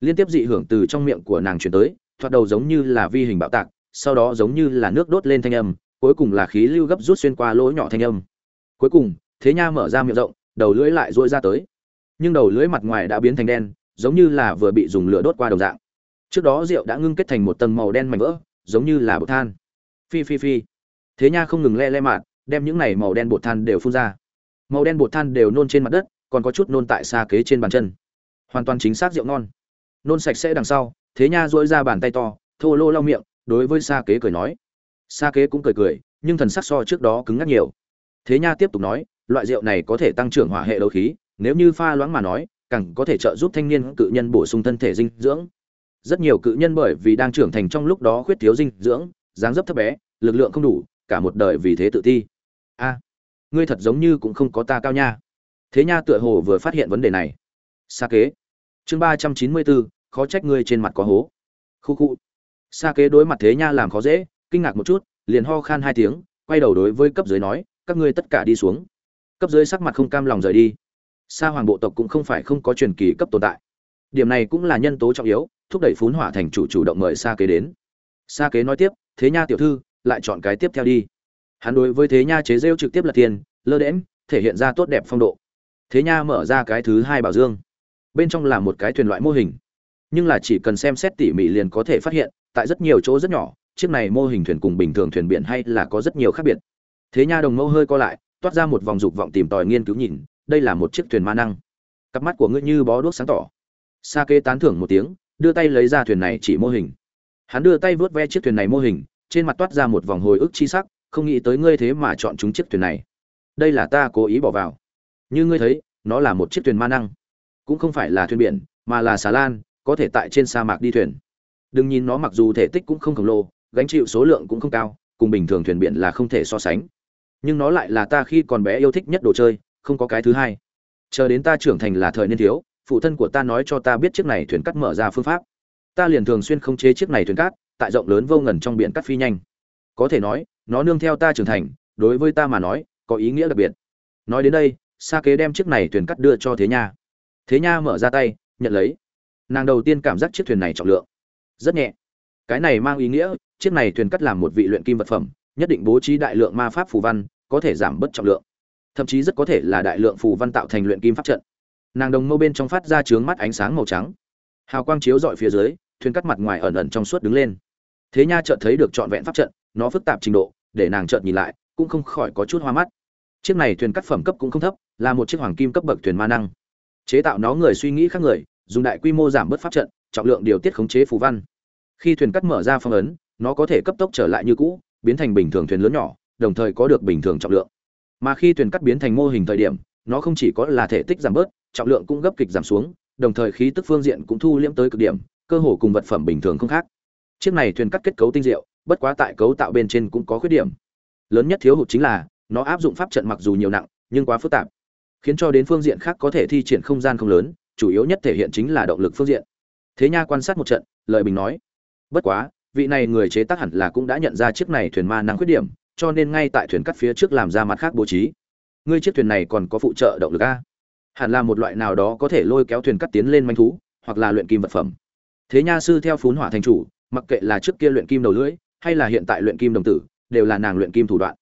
Liên tiếp dị hưởng từ trong miệng của nàng truyền tới, thoạt đầu giống như là vi hình bạo tạc sau đó giống như là nước đốt lên thanh âm, cuối cùng là khí lưu gấp rút xuyên qua lỗ nhỏ thanh âm. Cuối cùng, thế nha mở ra miệng rộng, đầu lưỡi lại rũa ra tới. Nhưng đầu lưỡi mặt ngoài đã biến thành đen, giống như là vừa bị dùng lửa đốt qua đồng dạng. Trước đó rượu đã ngưng kết thành một tầng màu đen mảnh vỡ, giống như là bột than. Phi phi phi. Thế nha không ngừng le le mạt, đem những này màu đen bột than đều phun ra. Màu đen bột than đều nôn trên mặt đất, còn có chút nôn tại xa kế trên bàn chân. Hoàn toàn chính xác rượu ngon. Nôn sạch sẽ đằng sau, thế nha duỗi ra bàn tay to, thô lô lau miệng đối với Sa kế cười nói. Sa kế cũng cười cười, nhưng thần sắc so trước đó cứng ngắc nhiều. Thế nha tiếp tục nói, loại rượu này có thể tăng trưởng hỏa hệ đấu khí, nếu như pha loãng mà nói, càng có thể trợ giúp thanh niên cự nhân bổ sung thân thể dinh dưỡng. Rất nhiều cự nhân bởi vì đang trưởng thành trong lúc đó khuyết thiếu dinh dưỡng, dáng dấp thấp bé, lực lượng không đủ, cả một đời vì thế tự ti. A, ngươi thật giống như cũng không có ta cao nha. Thế nha tựa hồ vừa phát hiện vấn đề này. Sa kế. Chương ba trăm chín mươi bốn, khó trách ngươi trên mặt có hố. Khu khu sa kế đối mặt thế nha làm khó dễ kinh ngạc một chút liền ho khan hai tiếng quay đầu đối với cấp dưới nói các ngươi tất cả đi xuống. Cấp dưới sắc mặt không cam lòng rời đi. Sa hoàng bộ tộc cũng không phải không có truyền kỳ cấp tồn tại. Điểm này cũng là nhân tố trọng yếu thúc đẩy phún hỏa thành chủ chủ động mời sa kế đến. Sa kế nói tiếp thế nha tiểu thư lại chọn cái tiếp theo đi. Hắn đối với thế nha chế rêu trực tiếp là tiền lơ đễnh, thể hiện ra tốt đẹp phong độ. Thế nha mở ra cái thứ hai bảo dương. Bên trong là một cái thuyền loại mô hình nhưng là chỉ cần xem xét tỉ mỉ liền có thể phát hiện, tại rất nhiều chỗ rất nhỏ, chiếc này mô hình thuyền cùng bình thường thuyền biển hay là có rất nhiều khác biệt. Thế nha đồng mẫu hơi co lại, toát ra một vòng dục vọng tìm tòi nghiên cứu nhìn, đây là một chiếc thuyền ma năng. Cặp mắt của ngươi như bó đuốc sáng tỏ. Sa kê tán thưởng một tiếng, đưa tay lấy ra thuyền này chỉ mô hình. Hắn đưa tay vớt ve chiếc thuyền này mô hình, trên mặt toát ra một vòng hồi ức chi sắc, không nghĩ tới ngươi thế mà chọn chúng chiếc thuyền này. Đây là ta cố ý bỏ vào. Như ngươi thấy, nó là một chiếc thuyền ma năng. Cũng không phải là thuyền biển, mà là xà lan có thể tại trên sa mạc đi thuyền. Đừng nhìn nó mặc dù thể tích cũng không khổng lồ, gánh chịu số lượng cũng không cao, cùng bình thường thuyền biển là không thể so sánh. Nhưng nó lại là ta khi còn bé yêu thích nhất đồ chơi, không có cái thứ hai. Chờ đến ta trưởng thành là thời niên thiếu, phụ thân của ta nói cho ta biết chiếc này thuyền cắt mở ra phương pháp. Ta liền thường xuyên không chế chiếc này thuyền cát tại rộng lớn vô ngần trong biển cắt phi nhanh. Có thể nói, nó nương theo ta trưởng thành, đối với ta mà nói, có ý nghĩa đặc biệt. Nói đến đây, sa kế đem chiếc này thuyền cắt đưa cho thế nha. Thế nha mở ra tay, nhận lấy nàng đầu tiên cảm giác chiếc thuyền này trọng lượng. Rất nhẹ. Cái này mang ý nghĩa, chiếc này thuyền cắt làm một vị luyện kim vật phẩm, nhất định bố trí đại lượng ma pháp phù văn, có thể giảm bớt trọng lượng. Thậm chí rất có thể là đại lượng phù văn tạo thành luyện kim pháp trận. Nàng đồng mâu bên trong phát ra trướng mắt ánh sáng màu trắng. Hào quang chiếu dọi phía dưới, thuyền cắt mặt ngoài ẩn ẩn trong suốt đứng lên. Thế nha chợt thấy được trọn vẹn pháp trận, nó phức tạp trình độ, để nàng chợt nhìn lại, cũng không khỏi có chút hoa mắt. Chiếc này thuyền cắt phẩm cấp cũng không thấp, là một chiếc hoàng kim cấp bậc thuyền ma năng. Chế tạo nó người suy nghĩ khác người dùng đại quy mô giảm bớt pháp trận, trọng lượng điều tiết khống chế phù văn. Khi thuyền cắt mở ra phong ấn, nó có thể cấp tốc trở lại như cũ, biến thành bình thường thuyền lớn nhỏ, đồng thời có được bình thường trọng lượng. Mà khi thuyền cắt biến thành mô hình thời điểm, nó không chỉ có là thể tích giảm bớt, trọng lượng cũng gấp kịch giảm xuống, đồng thời khí tức phương diện cũng thu liễm tới cực điểm, cơ hồ cùng vật phẩm bình thường không khác. Chiếc này thuyền cắt kết cấu tinh diệu, bất quá tại cấu tạo bên trên cũng có khuyết điểm. Lớn nhất thiếu hụt chính là, nó áp dụng pháp trận mặc dù nhiều nặng, nhưng quá phức tạp, khiến cho đến phương diện khác có thể thi triển không gian không lớn chủ yếu nhất thể hiện chính là động lực phương diện. Thế nha quan sát một trận, lời bình nói, bất quá, vị này người chế tác hẳn là cũng đã nhận ra chiếc này thuyền ma năng khuyết điểm, cho nên ngay tại thuyền cắt phía trước làm ra mặt khác bố trí. Ngươi chiếc thuyền này còn có phụ trợ động lực a? Hẳn là một loại nào đó có thể lôi kéo thuyền cắt tiến lên manh thú, hoặc là luyện kim vật phẩm. Thế nha sư theo phún hỏa thành chủ, mặc kệ là trước kia luyện kim đầu lưỡi, hay là hiện tại luyện kim đồng tử, đều là nàng luyện kim thủ đoạn.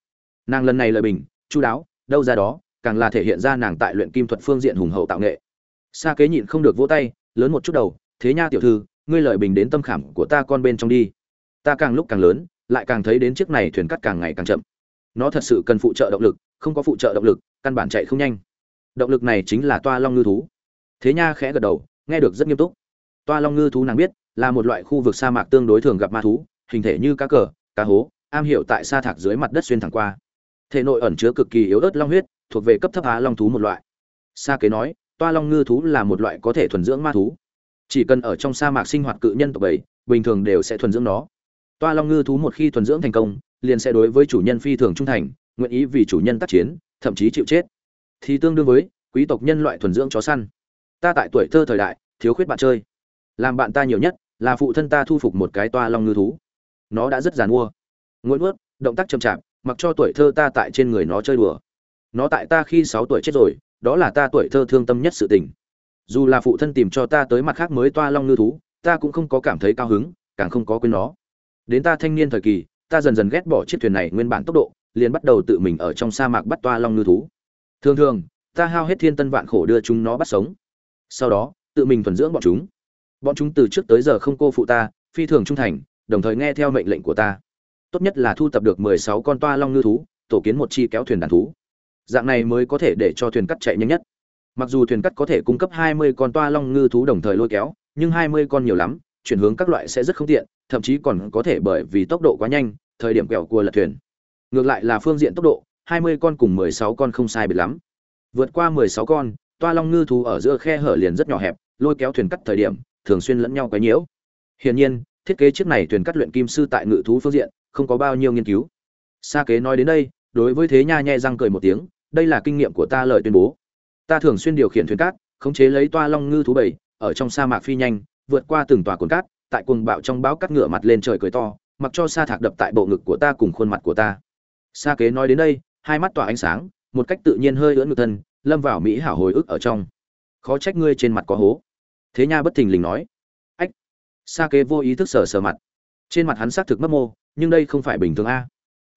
Nàng lần này lời bình chu đáo, đâu ra đó, càng là thể hiện ra nàng tại luyện kim thuật phương diện hùng hậu tạo nghệ sa kế nhịn không được vỗ tay, lớn một chút đầu, thế nha tiểu thư, ngươi lợi bình đến tâm khảm của ta con bên trong đi. Ta càng lúc càng lớn, lại càng thấy đến chiếc này thuyền cắt càng ngày càng chậm. Nó thật sự cần phụ trợ động lực, không có phụ trợ động lực, căn bản chạy không nhanh. Động lực này chính là toa long ngư thú. Thế nha khẽ gật đầu, nghe được rất nghiêm túc. Toa long ngư thú nàng biết, là một loại khu vực sa mạc tương đối thường gặp ma thú, hình thể như cá cờ, cá hố, am hiểu tại sa thạc dưới mặt đất xuyên thẳng qua. Thể nội ẩn chứa cực kỳ yếu ớt long huyết, thuộc về cấp thấp á long thú một loại. Sa kế nói toa long ngư thú là một loại có thể thuần dưỡng ma thú. Chỉ cần ở trong sa mạc sinh hoạt cự nhân tộc bảy, bình thường đều sẽ thuần dưỡng nó. Toa long ngư thú một khi thuần dưỡng thành công, liền sẽ đối với chủ nhân phi thường trung thành, nguyện ý vì chủ nhân tác chiến, thậm chí chịu chết. Thì tương đương với, quý tộc nhân loại thuần dưỡng chó săn. Ta tại tuổi thơ thời đại, thiếu khuyết bạn chơi. Làm bạn ta nhiều nhất, là phụ thân ta thu phục một cái toa long ngư thú. Nó đã rất giàn mua nguyễn ướt động tác chậm chạp, mặc cho tuổi thơ ta tại trên người nó chơi đùa. Nó tại ta khi sáu tuổi chết rồi đó là ta tuổi thơ thương tâm nhất sự tình. Dù là phụ thân tìm cho ta tới mặt khác mới toa long ngư thú, ta cũng không có cảm thấy cao hứng, càng không có quên nó. Đến ta thanh niên thời kỳ, ta dần dần ghét bỏ chiếc thuyền này nguyên bản tốc độ, liền bắt đầu tự mình ở trong sa mạc bắt toa long ngư thú. Thường thường, ta hao hết thiên tân vạn khổ đưa chúng nó bắt sống. Sau đó, tự mình thuần dưỡng bọn chúng. Bọn chúng từ trước tới giờ không cô phụ ta, phi thường trung thành, đồng thời nghe theo mệnh lệnh của ta. Tốt nhất là thu tập được mười sáu con toa long ngư thú, tổ kiến một chi kéo thuyền đàn thú dạng này mới có thể để cho thuyền cắt chạy nhanh nhất. Mặc dù thuyền cắt có thể cung cấp hai mươi con toa long ngư thú đồng thời lôi kéo, nhưng hai mươi con nhiều lắm, chuyển hướng các loại sẽ rất không tiện, thậm chí còn có thể bởi vì tốc độ quá nhanh, thời điểm quẹo cua lật thuyền. Ngược lại là phương diện tốc độ, hai mươi con cùng mười sáu con không sai biệt lắm. Vượt qua mười sáu con, toa long ngư thú ở giữa khe hở liền rất nhỏ hẹp, lôi kéo thuyền cắt thời điểm, thường xuyên lẫn nhau quấy nhiễu. Hiển nhiên, thiết kế chiếc này thuyền cắt luyện kim sư tại ngự thú phương diện, không có bao nhiêu nghiên cứu. Sa kế nói đến đây đối với thế nha nhẹ răng cười một tiếng, đây là kinh nghiệm của ta lời tuyên bố. Ta thường xuyên điều khiển thuyền cát, khống chế lấy toa long ngư thú bảy ở trong sa mạc phi nhanh, vượt qua từng tòa cồn cát, tại cuồng bạo trong bão cắt ngựa mặt lên trời cười to, mặc cho sa thạc đập tại bộ ngực của ta cùng khuôn mặt của ta. Sa kế nói đến đây, hai mắt tỏa ánh sáng, một cách tự nhiên hơi ưỡn ngực thân, lâm vào mỹ hảo hồi ức ở trong. Khó trách ngươi trên mặt có hố. Thế nha bất thình lình nói. Ách. Sa kế vô ý thức sờ sờ mặt. Trên mặt hắn xác thực mất mô, nhưng đây không phải bình thường a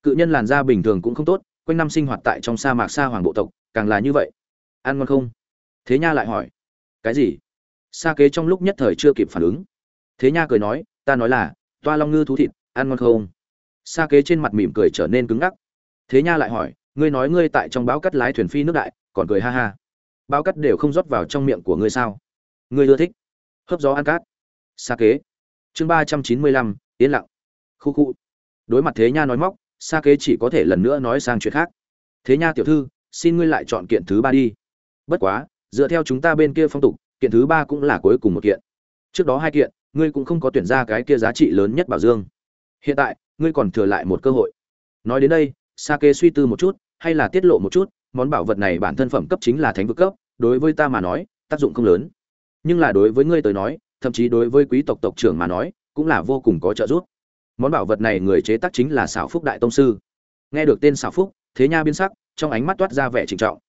cự nhân làn da bình thường cũng không tốt, quanh năm sinh hoạt tại trong sa mạc sa hoàng bộ tộc, càng là như vậy. Ăn ngon không? Thế nha lại hỏi. Cái gì? Sa kế trong lúc nhất thời chưa kịp phản ứng. Thế nha cười nói, ta nói là, toa long ngư thú thịt, ăn ngon không? Sa kế trên mặt mỉm cười trở nên cứng ngắc. Thế nha lại hỏi, ngươi nói ngươi tại trong báo cắt lái thuyền phi nước đại, còn cười ha ha. Báo cắt đều không rót vào trong miệng của ngươi sao? Ngươi ưa thích. Hấp gió ăn cát. Sa kế. Chương ba trăm chín mươi lăm, yên lặng. Khu khu. Đối mặt thế nha nói móc sa kế chỉ có thể lần nữa nói sang chuyện khác. Thế nha tiểu thư, xin ngươi lại chọn kiện thứ ba đi. Bất quá, dựa theo chúng ta bên kia phong tục, kiện thứ ba cũng là cuối cùng một kiện. Trước đó hai kiện, ngươi cũng không có tuyển ra cái kia giá trị lớn nhất bảo dương. Hiện tại, ngươi còn thừa lại một cơ hội. Nói đến đây, sa kế suy tư một chút, hay là tiết lộ một chút, món bảo vật này bản thân phẩm cấp chính là thánh vực cấp, đối với ta mà nói, tác dụng không lớn. Nhưng là đối với ngươi tới nói, thậm chí đối với quý tộc tộc trưởng mà nói, cũng là vô cùng có trợ giúp món bảo vật này người chế tác chính là xảo phúc đại tông sư. Nghe được tên xảo phúc, thế nha biến sắc, trong ánh mắt toát ra vẻ trịnh trọng.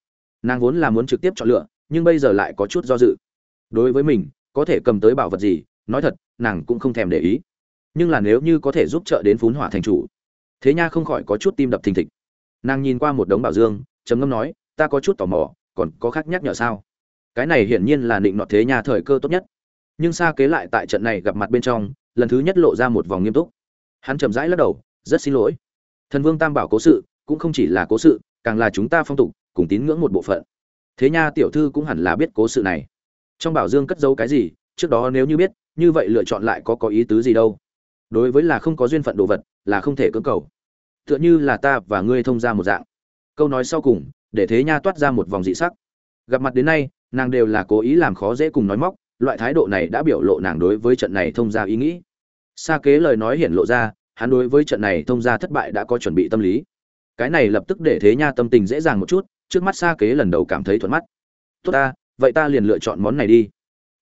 Nàng vốn là muốn trực tiếp chọn lựa, nhưng bây giờ lại có chút do dự. Đối với mình, có thể cầm tới bảo vật gì, nói thật, nàng cũng không thèm để ý. Nhưng là nếu như có thể giúp trợ đến phún hỏa thành chủ, thế nha không khỏi có chút tim đập thình thịch. Nàng nhìn qua một đống bảo dương, trầm ngâm nói, ta có chút tò mò, còn có khác nhắc nhở sao? Cái này hiển nhiên là định nọ thế nha thời cơ tốt nhất. Nhưng xa kế lại tại trận này gặp mặt bên trong, lần thứ nhất lộ ra một vòng nghiêm túc hắn chậm rãi lắc đầu, rất xin lỗi. Thần vương tam bảo cố sự cũng không chỉ là cố sự, càng là chúng ta phong tục, cùng tín ngưỡng một bộ phận. Thế nha tiểu thư cũng hẳn là biết cố sự này. Trong bảo dương cất giấu cái gì, trước đó nếu như biết, như vậy lựa chọn lại có có ý tứ gì đâu. Đối với là không có duyên phận đồ vật, là không thể cưỡng cầu. Tựa như là ta và ngươi thông ra một dạng. Câu nói sau cùng, để thế nha toát ra một vòng dị sắc. Gặp mặt đến nay, nàng đều là cố ý làm khó dễ cùng nói móc, loại thái độ này đã biểu lộ nàng đối với trận này thông ra ý nghĩ. Sa kế lời nói hiển lộ ra, hắn đối với trận này thông gia thất bại đã có chuẩn bị tâm lý. Cái này lập tức để Thế Nha tâm tình dễ dàng một chút, trước mắt Sa kế lần đầu cảm thấy thuận mắt. Tốt ta, vậy ta liền lựa chọn món này đi.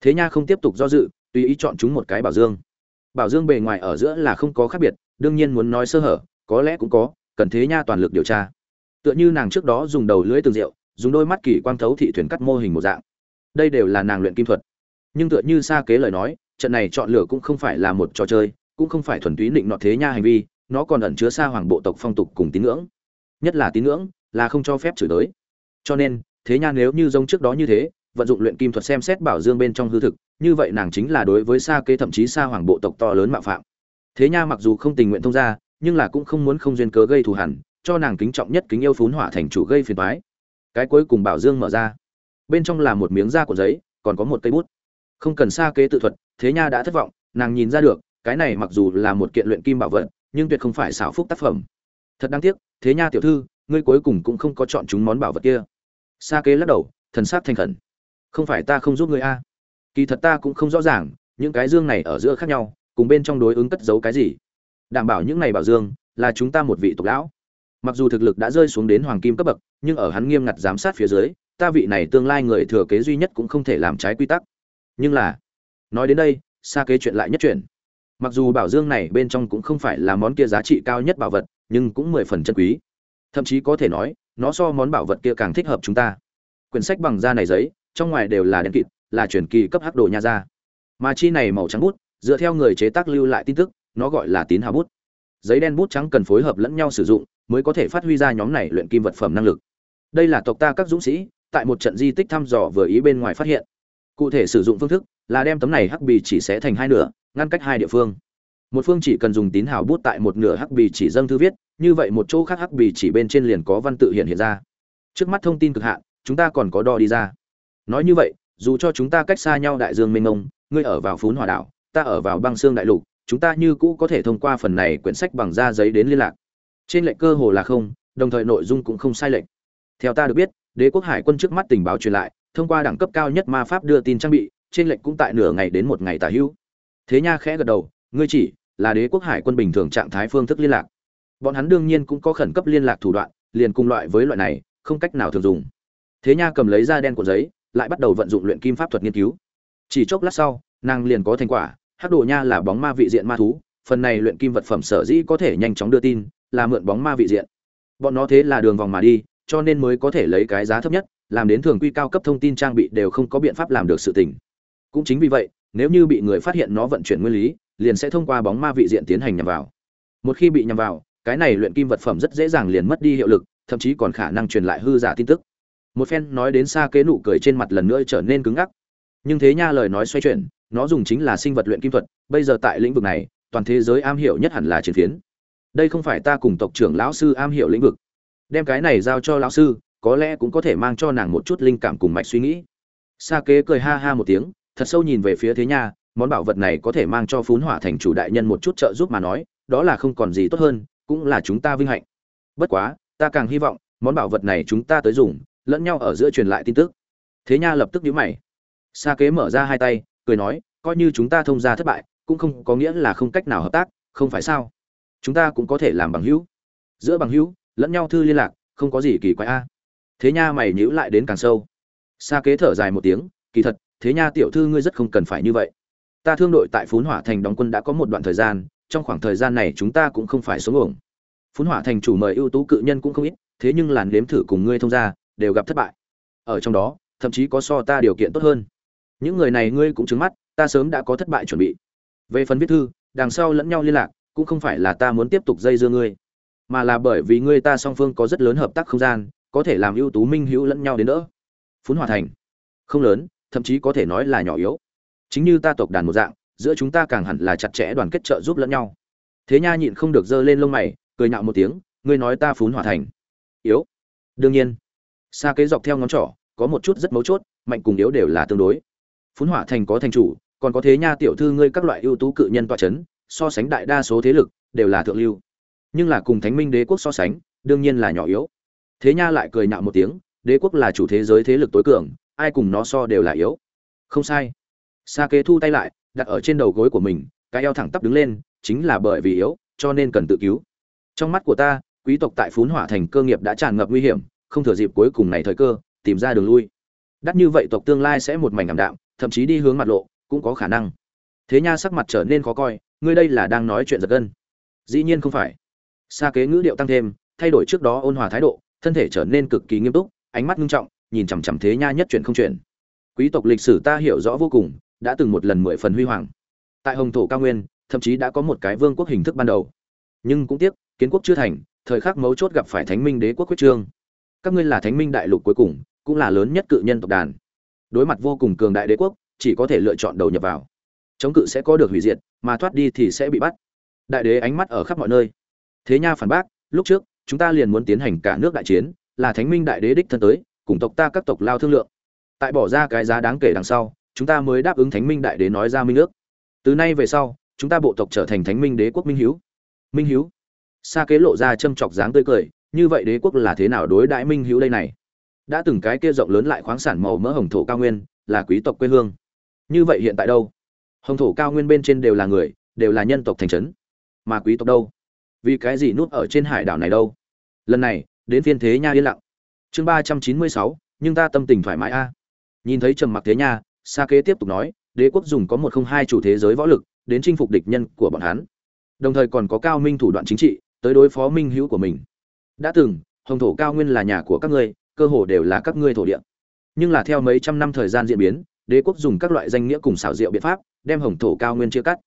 Thế Nha không tiếp tục do dự, tùy ý chọn chúng một cái bảo dương. Bảo dương bề ngoài ở giữa là không có khác biệt, đương nhiên muốn nói sơ hở, có lẽ cũng có, cần Thế Nha toàn lực điều tra. Tựa như nàng trước đó dùng đầu lưỡi từng rượu, dùng đôi mắt kỳ quang thấu thị thuyền cắt mô hình một dạng. Đây đều là nàng luyện kim thuật. Nhưng tựa như Sa kế lời nói, trận này chọn lựa cũng không phải là một trò chơi, cũng không phải thuần túy định nọ thế nha hành vi, nó còn ẩn chứa xa hoàng bộ tộc phong tục cùng tín ngưỡng. Nhất là tín ngưỡng, là không cho phép chửi tới cho nên, thế nha nếu như giống trước đó như thế, vận dụng luyện kim thuật xem xét bảo dương bên trong hư thực, như vậy nàng chính là đối với xa kế thậm chí xa hoàng bộ tộc to lớn mạo phạm. Thế nha mặc dù không tình nguyện thông ra nhưng là cũng không muốn không duyên cớ gây thù hẳn cho nàng kính trọng nhất kính yêu phún hỏa thành chủ gây phiền toái. Cái cuối cùng bảo dương mở ra. Bên trong là một miếng da của giấy, còn có một cây bút. Không cần xa kế tự thuật thế nha đã thất vọng, nàng nhìn ra được, cái này mặc dù là một kiện luyện kim bảo vật, nhưng tuyệt không phải xảo phúc tác phẩm. Thật đáng tiếc, thế nha tiểu thư, ngươi cuối cùng cũng không có chọn chúng món bảo vật kia. Sa kế lắc đầu, thần sát thành khẩn. Không phải ta không giúp ngươi a. Kỳ thật ta cũng không rõ ràng, những cái dương này ở giữa khác nhau, cùng bên trong đối ứng cất giấu cái gì. Đảm bảo những này bảo dương, là chúng ta một vị tục lão. Mặc dù thực lực đã rơi xuống đến hoàng kim cấp bậc, nhưng ở hắn nghiêm ngặt giám sát phía dưới, ta vị này tương lai người thừa kế duy nhất cũng không thể làm trái quy tắc. Nhưng là nói đến đây xa kế chuyện lại nhất chuyện mặc dù bảo dương này bên trong cũng không phải là món kia giá trị cao nhất bảo vật, nhưng cũng mười phần chân quý. Thậm chí có thể nói, nó so món bảo vật kia càng thích hợp chúng ta. Quyển sách bằng da này giấy, trong ngoài đều là đen kịt, là truyền kỳ cấp hắc đồ nha da mà chi này màu trắng bút, dựa theo người chế tác lưu lại tin tức, nó gọi là tín hào bút. Giấy đen bút trắng cần phối hợp lẫn nhau sử dụng, mới có thể phát huy ra nhóm này luyện kim vật phẩm năng lực. Đây là tộc ta các dũng sĩ, tại một trận di tích thăm dò vừa ý bên ngoài phát hiện cụ thể sử dụng phương thức là đem tấm này hắc bì chỉ xé thành hai nửa, ngăn cách hai địa phương. Một phương chỉ cần dùng tín hào bút tại một nửa hắc bì chỉ dâng thư viết, như vậy một chỗ khác hắc bì chỉ bên trên liền có văn tự hiện hiện ra. Trước mắt thông tin cực hạn, chúng ta còn có đo đi ra. Nói như vậy, dù cho chúng ta cách xa nhau đại dương mênh mông, ngươi ở vào phún hòa đảo, ta ở vào băng xương đại lục, chúng ta như cũ có thể thông qua phần này quyển sách bằng da giấy đến liên lạc. Trên lệnh cơ hồ là không, đồng thời nội dung cũng không sai lệch. Theo ta được biết, đế quốc hải quân trước mắt tình báo truyền lại thông qua đẳng cấp cao nhất ma pháp đưa tin trang bị, trên lệnh cũng tại nửa ngày đến một ngày tả hữu. Thế nha khẽ gật đầu, ngươi chỉ là đế quốc hải quân bình thường trạng thái phương thức liên lạc. Bọn hắn đương nhiên cũng có khẩn cấp liên lạc thủ đoạn, liền cùng loại với loại này, không cách nào thường dùng. Thế nha cầm lấy da đen của giấy, lại bắt đầu vận dụng luyện kim pháp thuật nghiên cứu. Chỉ chốc lát sau, nàng liền có thành quả, hắc đồ nha là bóng ma vị diện ma thú, phần này luyện kim vật phẩm sở dĩ có thể nhanh chóng đưa tin, là mượn bóng ma vị diện. Bọn nó thế là đường vòng mà đi, cho nên mới có thể lấy cái giá thấp nhất làm đến thường quy cao cấp thông tin trang bị đều không có biện pháp làm được sự tình. Cũng chính vì vậy, nếu như bị người phát hiện nó vận chuyển nguyên lý, liền sẽ thông qua bóng ma vị diện tiến hành nhằm vào. Một khi bị nhằm vào, cái này luyện kim vật phẩm rất dễ dàng liền mất đi hiệu lực, thậm chí còn khả năng truyền lại hư giả tin tức. Một phen nói đến xa kế nụ cười trên mặt lần nữa trở nên cứng ngắc. Nhưng thế nha lời nói xoay chuyển, nó dùng chính là sinh vật luyện kim thuật, bây giờ tại lĩnh vực này, toàn thế giới am hiểu nhất hẳn là chiến phiến. Đây không phải ta cùng tộc trưởng lão sư am hiểu lĩnh vực. Đem cái này giao cho lão sư có lẽ cũng có thể mang cho nàng một chút linh cảm cùng mạch suy nghĩ. Sa kế cười ha ha một tiếng, thật sâu nhìn về phía thế nha, món bảo vật này có thể mang cho phún hỏa thành chủ đại nhân một chút trợ giúp mà nói, đó là không còn gì tốt hơn, cũng là chúng ta vinh hạnh. Bất quá, ta càng hy vọng, món bảo vật này chúng ta tới dùng, lẫn nhau ở giữa truyền lại tin tức. Thế nha lập tức nhíu mày. Sa kế mở ra hai tay, cười nói, coi như chúng ta thông gia thất bại, cũng không có nghĩa là không cách nào hợp tác, không phải sao? Chúng ta cũng có thể làm bằng hữu. Giữa bằng hữu, lẫn nhau thư liên lạc, không có gì kỳ quái a thế nha mày nhíu lại đến càng sâu. Sa kế thở dài một tiếng, kỳ thật, thế nha tiểu thư ngươi rất không cần phải như vậy. Ta thương đội tại phún hỏa thành đóng quân đã có một đoạn thời gian, trong khoảng thời gian này chúng ta cũng không phải xuống ổng phún hỏa thành chủ mời ưu tú cự nhân cũng không ít, thế nhưng làn nếm thử cùng ngươi thông gia, đều gặp thất bại. Ở trong đó, thậm chí có so ta điều kiện tốt hơn. Những người này ngươi cũng chứng mắt, ta sớm đã có thất bại chuẩn bị. Về phần viết thư, đằng sau lẫn nhau liên lạc, cũng không phải là ta muốn tiếp tục dây dưa ngươi, mà là bởi vì ngươi ta song phương có rất lớn hợp tác không gian có thể làm ưu tú minh hữu lẫn nhau đến đỡ. Phún hòa thành. Không lớn, thậm chí có thể nói là nhỏ yếu. Chính như ta tộc đàn một dạng, giữa chúng ta càng hẳn là chặt chẽ đoàn kết trợ giúp lẫn nhau. Thế nha nhịn không được giơ lên lông mày, cười nhạo một tiếng, ngươi nói ta phún hòa thành. Yếu. Đương nhiên. Xa kế dọc theo ngón trỏ, có một chút rất mấu chốt, mạnh cùng yếu đều là tương đối. Phún hỏa thành có thành chủ, còn có thế nha tiểu thư ngươi các loại ưu tú cự nhân toa chấn, so sánh đại đa số thế lực, đều là thượng lưu. Nhưng là cùng thánh minh đế quốc so sánh, đương nhiên là nhỏ yếu thế nha lại cười nhạo một tiếng, đế quốc là chủ thế giới thế lực tối cường, ai cùng nó so đều là yếu. Không sai. Sa kế thu tay lại, đặt ở trên đầu gối của mình, cái eo thẳng tắp đứng lên, chính là bởi vì yếu, cho nên cần tự cứu. Trong mắt của ta, quý tộc tại phún hỏa thành cơ nghiệp đã tràn ngập nguy hiểm, không thừa dịp cuối cùng này thời cơ, tìm ra đường lui. Đắt như vậy tộc tương lai sẽ một mảnh ảm đạm, thậm chí đi hướng mặt lộ, cũng có khả năng. Thế nha sắc mặt trở nên khó coi, ngươi đây là đang nói chuyện giật gân. Dĩ nhiên không phải. Xa kế ngữ điệu tăng thêm, thay đổi trước đó ôn hòa thái độ thân thể trở nên cực kỳ nghiêm túc, ánh mắt nghiêm trọng, nhìn chằm chằm thế nha nhất chuyện không chuyện quý tộc lịch sử ta hiểu rõ vô cùng, đã từng một lần mười phần huy hoàng. Tại hồng thổ cao nguyên, thậm chí đã có một cái vương quốc hình thức ban đầu. Nhưng cũng tiếc, kiến quốc chưa thành, thời khắc mấu chốt gặp phải thánh minh đế quốc quyết trương. Các ngươi là thánh minh đại lục cuối cùng, cũng là lớn nhất cự nhân tộc đàn. Đối mặt vô cùng cường đại đế quốc, chỉ có thể lựa chọn đầu nhập vào. Chống cự sẽ có được hủy diệt, mà thoát đi thì sẽ bị bắt. Đại đế ánh mắt ở khắp mọi nơi. Thế nha phản bác, lúc trước chúng ta liền muốn tiến hành cả nước đại chiến, là thánh minh đại đế đích thân tới, cùng tộc ta các tộc lao thương lượng. Tại bỏ ra cái giá đáng kể đằng sau, chúng ta mới đáp ứng thánh minh đại đế nói ra minh ước. Từ nay về sau, chúng ta bộ tộc trở thành thánh minh đế quốc minh hiếu. Minh hiếu. Sa kế lộ ra châm chọc dáng tươi cười, như vậy đế quốc là thế nào đối đãi minh hiếu đây này? Đã từng cái kia rộng lớn lại khoáng sản màu mỡ hồng thổ cao nguyên, là quý tộc quê hương. Như vậy hiện tại đâu? Hồng thổ cao nguyên bên trên đều là người, đều là nhân tộc thành trấn. Mà quý tộc đâu? Vì cái gì núp ở trên hải đảo này đâu? Lần này, đến phiên thế nha yên lặng. Chương ba trăm chín mươi sáu, nhưng ta tâm tình thoải mái a. Nhìn thấy trầm mặc thế nha, sa kế tiếp tục nói, đế quốc dùng có một không hai chủ thế giới võ lực, đến chinh phục địch nhân của bọn hắn. Đồng thời còn có cao minh thủ đoạn chính trị, tới đối phó minh hữu của mình. Đã từng, hồng thổ cao nguyên là nhà của các ngươi, cơ hồ đều là các ngươi thổ địa. Nhưng là theo mấy trăm năm thời gian diễn biến, đế quốc dùng các loại danh nghĩa cùng xảo diệu biện pháp, đem hồng thổ cao nguyên chia cắt.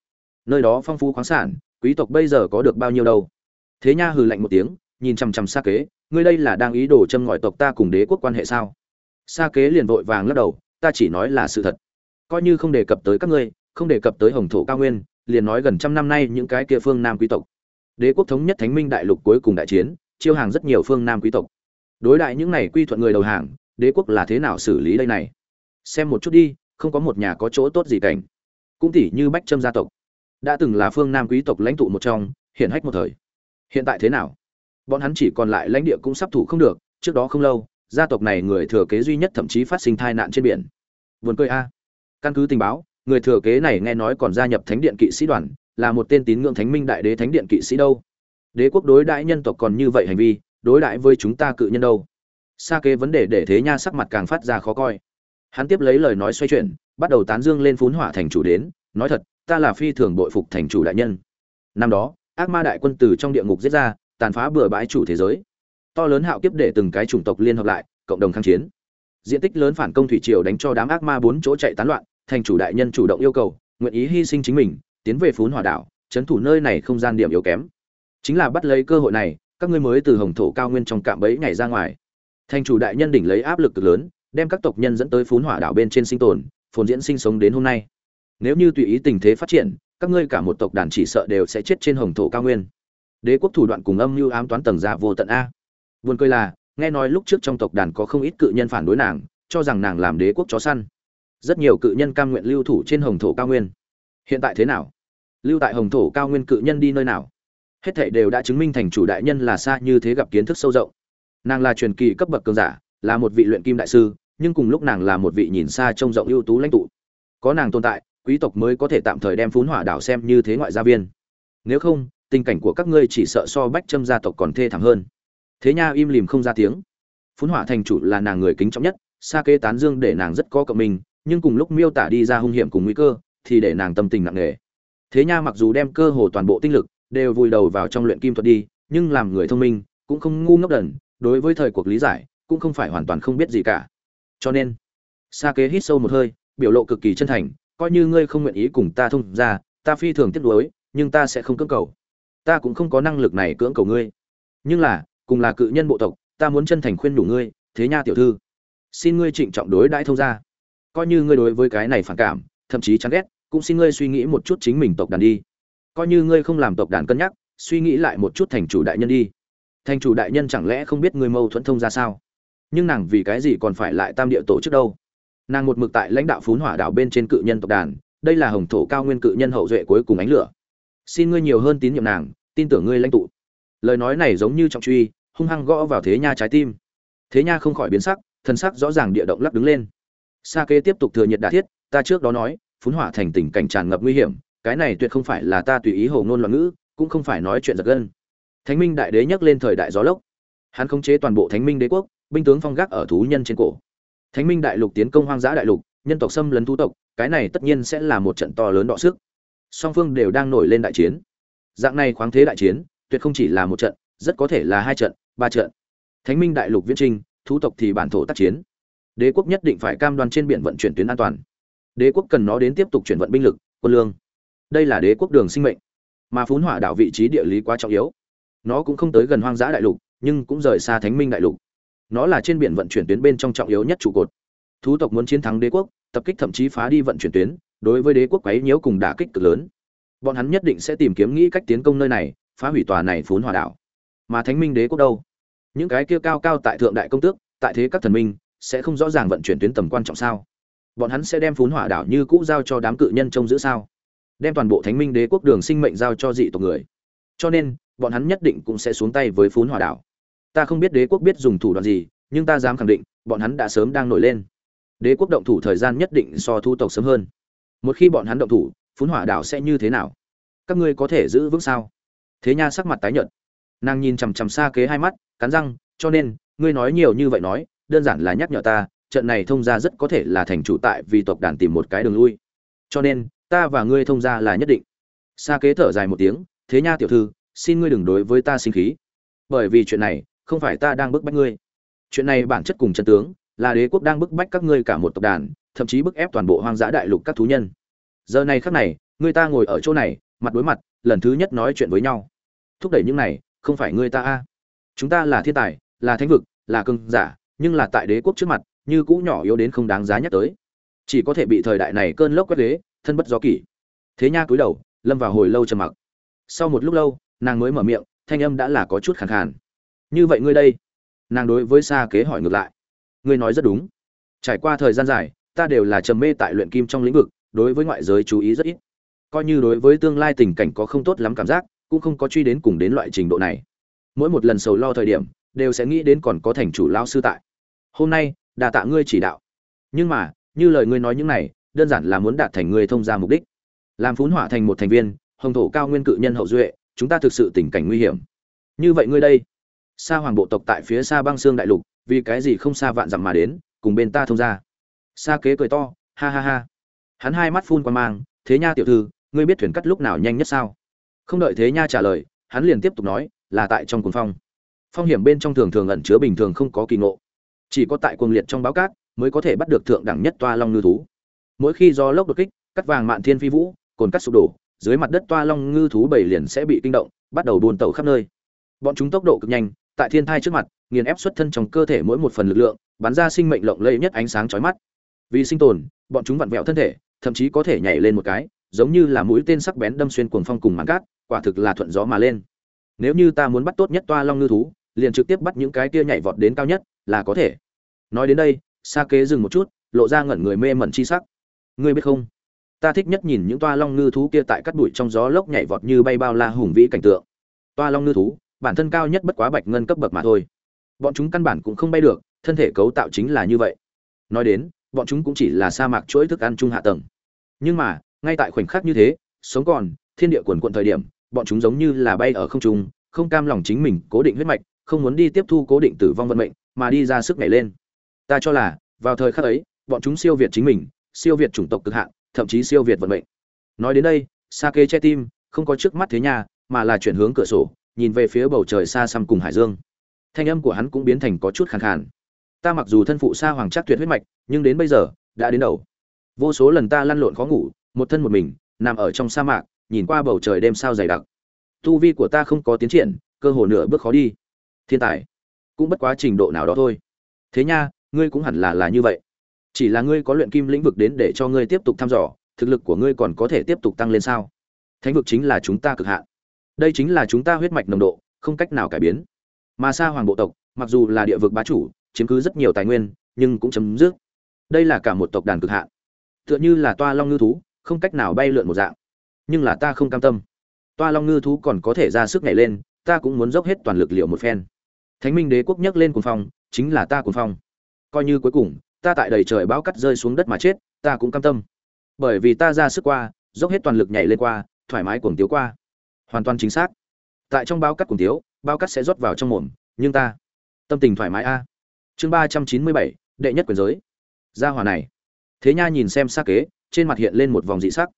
Nơi đó phong phú khoáng sản quý tộc bây giờ có được bao nhiêu đâu. Thế nha hừ lạnh một tiếng, nhìn chằm chằm xa kế, ngươi đây là đang ý đồ châm ngòi tộc ta cùng đế quốc quan hệ sao? Xa kế liền vội vàng lắc đầu, ta chỉ nói là sự thật. Coi như không đề cập tới các ngươi, không đề cập tới hồng thổ cao nguyên, liền nói gần trăm năm nay những cái kia phương nam quý tộc. Đế quốc thống nhất thánh minh đại lục cuối cùng đại chiến, chiêu hàng rất nhiều phương nam quý tộc. Đối đại những này quy thuận người đầu hàng, đế quốc là thế nào xử lý đây này? Xem một chút đi, không có một nhà có chỗ tốt gì cảnh. Cũng tỉ như bách trâm gia tộc đã từng là phương nam quý tộc lãnh tụ một trong hiện hách một thời. Hiện tại thế nào? Bọn hắn chỉ còn lại lãnh địa cũng sắp thủ không được, trước đó không lâu, gia tộc này người thừa kế duy nhất thậm chí phát sinh tai nạn trên biển. Vườn cười a. Căn cứ tình báo, người thừa kế này nghe nói còn gia nhập thánh điện kỵ sĩ đoàn, là một tên tín ngưỡng thánh minh đại đế thánh điện kỵ sĩ đâu. Đế quốc đối đãi nhân tộc còn như vậy hành vi, đối đãi với chúng ta cự nhân đâu. Xa kế vấn đề để thế nha sắc mặt càng phát ra khó coi. Hắn tiếp lấy lời nói xoay chuyển, bắt đầu tán dương lên phún hỏa thành chủ đến, nói thật ta là phi thường bội phục thành chủ đại nhân. Năm đó, ác ma đại quân từ trong địa ngục giết ra, tàn phá bừa bãi chủ thế giới. To lớn hạo kiếp để từng cái chủng tộc liên hợp lại, cộng đồng kháng chiến. Diện tích lớn phản công thủy triều đánh cho đám ác ma bốn chỗ chạy tán loạn, thành chủ đại nhân chủ động yêu cầu, nguyện ý hy sinh chính mình, tiến về phún hỏa đảo, trấn thủ nơi này không gian điểm yếu kém. Chính là bắt lấy cơ hội này, các ngươi mới từ hồng thổ cao nguyên trong cạm bẫy nhảy ra ngoài. Thành chủ đại nhân đỉnh lấy áp lực cực lớn, đem các tộc nhân dẫn tới phún hỏa đảo bên trên sinh tồn, phồn diễn sinh sống đến hôm nay nếu như tùy ý tình thế phát triển, các ngươi cả một tộc đàn chỉ sợ đều sẽ chết trên hồng thổ cao nguyên. Đế quốc thủ đoạn cùng âm mưu ám toán tầng ra vô tận a. Buồn cười là, nghe nói lúc trước trong tộc đàn có không ít cự nhân phản đối nàng, cho rằng nàng làm đế quốc chó săn. Rất nhiều cự nhân cam nguyện lưu thủ trên hồng thổ cao nguyên. Hiện tại thế nào? Lưu tại hồng thổ cao nguyên cự nhân đi nơi nào? Hết thảy đều đã chứng minh thành chủ đại nhân là xa như thế gặp kiến thức sâu rộng. Nàng là truyền kỳ cấp bậc cường giả, là một vị luyện kim đại sư, nhưng cùng lúc nàng là một vị nhìn xa trông rộng ưu tú lãnh tụ. Có nàng tồn tại quý tộc mới có thể tạm thời đem phún hỏa đảo xem như thế ngoại gia viên. Nếu không, tình cảnh của các ngươi chỉ sợ so bách châm gia tộc còn thê thảm hơn. Thế nha im lìm không ra tiếng. Phún hỏa thành chủ là nàng người kính trọng nhất xa kê tán dương để nàng rất có cộng mình nhưng cùng lúc miêu tả đi ra hung hiểm cùng nguy cơ, thì để nàng tâm tình nặng nề. Thế nha mặc dù đem cơ hồ toàn bộ tinh lực đều vùi đầu vào trong luyện kim thuật đi, nhưng làm người thông minh, cũng không ngu ngốc đần, đối với thời cuộc lý giải, cũng không phải hoàn toàn không biết gì cả. Cho nên, sa kế hít sâu một hơi, biểu lộ cực kỳ chân thành coi như ngươi không nguyện ý cùng ta thông ra ta phi thường tiếc nuối, nhưng ta sẽ không cưỡng cầu. Ta cũng không có năng lực này cưỡng cầu ngươi. Nhưng là, cùng là cự nhân bộ tộc, ta muốn chân thành khuyên đủ ngươi, thế nha tiểu thư. Xin ngươi trịnh trọng đối đãi thông ra coi như ngươi đối với cái này phản cảm, thậm chí chán ghét, cũng xin ngươi suy nghĩ một chút chính mình tộc đàn đi. Coi như ngươi không làm tộc đàn cân nhắc, suy nghĩ lại một chút thành chủ đại nhân đi. Thành chủ đại nhân chẳng lẽ không biết ngươi mâu thuẫn thông ra sao? Nhưng nàng vì cái gì còn phải lại tam địa tổ chức đâu? Nàng một mực tại lãnh đạo phún hỏa đảo bên trên cự nhân tộc đàn, đây là hồng thổ cao nguyên cự nhân hậu duệ cuối cùng ánh lửa. Xin ngươi nhiều hơn tín nhiệm nàng, tin tưởng ngươi lãnh tụ. Lời nói này giống như trọng truy, hung hăng gõ vào thế nha trái tim. Thế nha không khỏi biến sắc thân sắc rõ ràng địa động lắc đứng lên. Sa kê tiếp tục thừa nhiệt đà thiết, ta trước đó nói, phún hỏa thành tình cảnh tràn ngập nguy hiểm, cái này tuyệt không phải là ta tùy ý hồ ngôn loạn ngữ, cũng không phải nói chuyện giật gân. Thánh minh đại đế nhắc lên thời đại gió lốc. Hắn khống chế toàn bộ thánh minh đế quốc, binh tướng phong gác ở thú nhân trên cổ thánh minh đại lục tiến công hoang dã đại lục, nhân tộc xâm lấn thú tộc, cái này tất nhiên sẽ là một trận to lớn đọ sức. Song phương đều đang nổi lên đại chiến. Dạng này khoáng thế đại chiến, tuyệt không chỉ là một trận, rất có thể là hai trận, ba trận. Thánh minh đại lục viễn trinh thú tộc thì bản thổ tác chiến. Đế quốc nhất định phải cam đoan trên biển vận chuyển tuyến an toàn. Đế quốc cần nó đến tiếp tục chuyển vận binh lực, quân lương. Đây là đế quốc đường sinh mệnh. Mà phún hỏa đảo vị trí địa lý quá trọng yếu. Nó cũng không tới gần hoang dã đại lục, nhưng cũng rời xa thánh minh đại lục nó là trên biển vận chuyển tuyến bên trong trọng yếu nhất trụ cột. Thú tộc muốn chiến thắng đế quốc, tập kích thậm chí phá đi vận chuyển tuyến, đối với đế quốc quấy nhiễu cùng đả kích cực lớn. Bọn hắn nhất định sẽ tìm kiếm nghĩ cách tiến công nơi này, phá hủy tòa này phún hỏa đảo. Mà thánh minh đế quốc đâu? Những cái kia cao cao tại thượng đại công tước, tại thế các thần minh, sẽ không rõ ràng vận chuyển tuyến tầm quan trọng sao? Bọn hắn sẽ đem phún hỏa đảo như cũ giao cho đám cự nhân trông giữ sao? Đem toàn bộ thánh minh đế quốc đường sinh mệnh giao cho dị tộc người. Cho nên, bọn hắn nhất định cũng sẽ xuống tay với phún hỏa đảo ta không biết đế quốc biết dùng thủ đoạn gì, nhưng ta dám khẳng định, bọn hắn đã sớm đang nổi lên. Đế quốc động thủ thời gian nhất định so thu tộc sớm hơn. Một khi bọn hắn động thủ, phun hỏa đảo sẽ như thế nào? Các ngươi có thể giữ vững sao? Thế nha sắc mặt tái nhợt. Nàng nhìn chằm chằm xa kế hai mắt, cắn răng, cho nên, ngươi nói nhiều như vậy nói, đơn giản là nhắc nhở ta, trận này thông ra rất có thể là thành chủ tại vì tộc đàn tìm một cái đường lui. Cho nên, ta và ngươi thông ra là nhất định. Xa kế thở dài một tiếng, thế nha tiểu thư, xin ngươi đừng đối với ta sinh khí. Bởi vì chuyện này không phải ta đang bức bách ngươi. Chuyện này bản chất cùng chân tướng, là đế quốc đang bức bách các ngươi cả một tộc đàn, thậm chí bức ép toàn bộ hoang dã đại lục các thú nhân. Giờ này khắc này, người ta ngồi ở chỗ này, mặt đối mặt, lần thứ nhất nói chuyện với nhau. Thúc đẩy những này, không phải ngươi ta a. Chúng ta là thiên tài, là thánh vực, là cưng giả, nhưng là tại đế quốc trước mặt, như cũ nhỏ yếu đến không đáng giá nhắc tới. Chỉ có thể bị thời đại này cơn lốc quét ghế thân bất do kỷ. Thế nha cúi đầu, lâm vào hồi lâu trầm mặc. Sau một lúc lâu, nàng mới mở miệng, thanh âm đã là có chút khàn khàn như vậy ngươi đây. Nàng đối với xa kế hỏi ngược lại. Ngươi nói rất đúng. Trải qua thời gian dài, ta đều là trầm mê tại luyện kim trong lĩnh vực, đối với ngoại giới chú ý rất ít. Coi như đối với tương lai tình cảnh có không tốt lắm cảm giác, cũng không có truy đến cùng đến loại trình độ này. Mỗi một lần sầu lo thời điểm, đều sẽ nghĩ đến còn có thành chủ lao sư tại. Hôm nay đà tạ ngươi chỉ đạo. Nhưng mà, như lời ngươi nói những này, đơn giản là muốn đạt thành ngươi thông ra mục đích. Làm phún hỏa thành một thành viên, hồng thổ cao nguyên cự nhân hậu duệ, chúng ta thực sự tình cảnh nguy hiểm. Như vậy ngươi đây Sa hoàng bộ tộc tại phía xa băng xương đại lục, vì cái gì không xa vạn dặm mà đến, cùng bên ta thông ra Sa kế cười to, ha ha ha. Hắn hai mắt phun qua mang, thế nha tiểu thư, ngươi biết thuyền cắt lúc nào nhanh nhất sao? Không đợi thế nha trả lời, hắn liền tiếp tục nói, là tại trong cuồng phong. Phong hiểm bên trong thường thường ẩn chứa bình thường không có kỳ ngộ. Chỉ có tại cuồng liệt trong báo cát mới có thể bắt được thượng đẳng nhất toa long ngư thú. Mỗi khi do lốc đột kích, cắt vàng mạn thiên phi vũ, cồn cắt sụp đổ, dưới mặt đất toa long ngư thú bảy liền sẽ bị kinh động, bắt đầu buôn tẩu khắp nơi. Bọn chúng tốc độ cực nhanh tại thiên thai trước mặt, nghiền ép xuất thân trong cơ thể mỗi một phần lực lượng, bắn ra sinh mệnh lộng lẫy nhất ánh sáng chói mắt. Vì sinh tồn, bọn chúng vặn vẹo thân thể, thậm chí có thể nhảy lên một cái, giống như là mũi tên sắc bén đâm xuyên cuồng phong cùng màn cát, quả thực là thuận gió mà lên. Nếu như ta muốn bắt tốt nhất toa long ngư thú, liền trực tiếp bắt những cái kia nhảy vọt đến cao nhất, là có thể. Nói đến đây, sa kế dừng một chút, lộ ra ngẩn người mê mẩn chi sắc. Ngươi biết không? Ta thích nhất nhìn những toa long ngư thú kia tại cắt bụi trong gió lốc nhảy vọt như bay bao la hùng vĩ cảnh tượng. Toa long ngư thú bản thân cao nhất bất quá bạch ngân cấp bậc mà thôi. Bọn chúng căn bản cũng không bay được, thân thể cấu tạo chính là như vậy. Nói đến, bọn chúng cũng chỉ là sa mạc chuỗi thức ăn chung hạ tầng. Nhưng mà, ngay tại khoảnh khắc như thế, sống còn, thiên địa quần quận thời điểm, bọn chúng giống như là bay ở không trung, không cam lòng chính mình cố định huyết mạch, không muốn đi tiếp thu cố định tử vong vận mệnh, mà đi ra sức nhảy lên. Ta cho là, vào thời khắc ấy, bọn chúng siêu việt chính mình, siêu việt chủng tộc cực hạn, thậm chí siêu việt vận mệnh. Nói đến đây sa kê che tim, không có trước mắt thế nhà mà là chuyển hướng cửa sổ nhìn về phía bầu trời xa xăm cùng hải dương. Thanh âm của hắn cũng biến thành có chút khàn khàn. Ta mặc dù thân phụ xa hoàng chắc tuyệt huyết mạch, nhưng đến bây giờ, đã đến đầu. Vô số lần ta lăn lộn khó ngủ, một thân một mình, nằm ở trong sa mạc, nhìn qua bầu trời đêm sao dày đặc. Tu vi của ta không có tiến triển, cơ hồ nửa bước khó đi. Thiên tài, cũng bất quá trình độ nào đó thôi. Thế nha, ngươi cũng hẳn là là như vậy. Chỉ là ngươi có luyện kim lĩnh vực đến để cho ngươi tiếp tục thăm dò, thực lực của ngươi còn có thể tiếp tục tăng lên sao? Thánh vực chính là chúng ta cực hạn đây chính là chúng ta huyết mạch nồng độ, không cách nào cải biến. Mà sa hoàng bộ tộc, mặc dù là địa vực bá chủ, chiếm cứ rất nhiều tài nguyên, nhưng cũng chấm dứt. Đây là cả một tộc đàn cực hạn. Tựa như là toa long ngư thú, không cách nào bay lượn một dạng. Nhưng là ta không cam tâm. Toa long ngư thú còn có thể ra sức nhảy lên, ta cũng muốn dốc hết toàn lực liệu một phen. Thánh minh đế quốc nhấc lên cuồng phong, chính là ta cuồng phong. Coi như cuối cùng, ta tại đầy trời bão cắt rơi xuống đất mà chết, ta cũng cam tâm. Bởi vì ta ra sức qua, dốc hết toàn lực nhảy lên qua, thoải mái cuồng tiếu qua hoàn toàn chính xác. Tại trong bao cắt cùng tiếu, bao cắt sẽ rót vào trong mồm, nhưng ta, tâm tình thoải mái a. Chương ba trăm chín mươi bảy, đệ nhất quyền giới. Gia hòa này. Thế nha nhìn xem xa kế, trên mặt hiện lên một vòng dị sắc.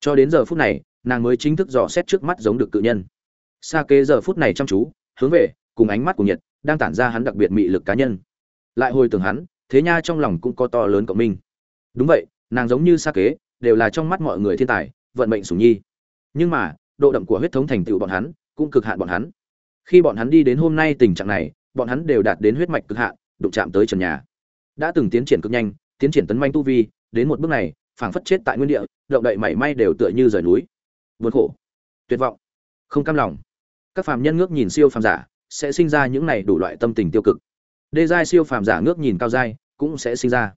Cho đến giờ phút này, nàng mới chính thức dò xét trước mắt giống được cự nhân. Xa kế giờ phút này chăm chú, hướng về, cùng ánh mắt của nhiệt, đang tản ra hắn đặc biệt mị lực cá nhân. Lại hồi tưởng hắn, thế nha trong lòng cũng có to lớn cộng minh. Đúng vậy, nàng giống như xa kế, đều là trong mắt mọi người thiên tài, vận mệnh sủng nhi. Nhưng mà độ đậm của huyết thống thành tựu bọn hắn, cũng cực hạn bọn hắn. Khi bọn hắn đi đến hôm nay tình trạng này, bọn hắn đều đạt đến huyết mạch cực hạn, đụng chạm tới trần nhà. Đã từng tiến triển cực nhanh, tiến triển tấn manh tu vi, đến một bước này, phảng phất chết tại nguyên địa, động đậy mảy may đều tựa như rời núi. Buồn khổ, tuyệt vọng, không cam lòng. Các phàm nhân ngước nhìn siêu phàm giả, sẽ sinh ra những này đủ loại tâm tình tiêu cực. Đê giai siêu phàm giả ngước nhìn cao giai, cũng sẽ sinh ra.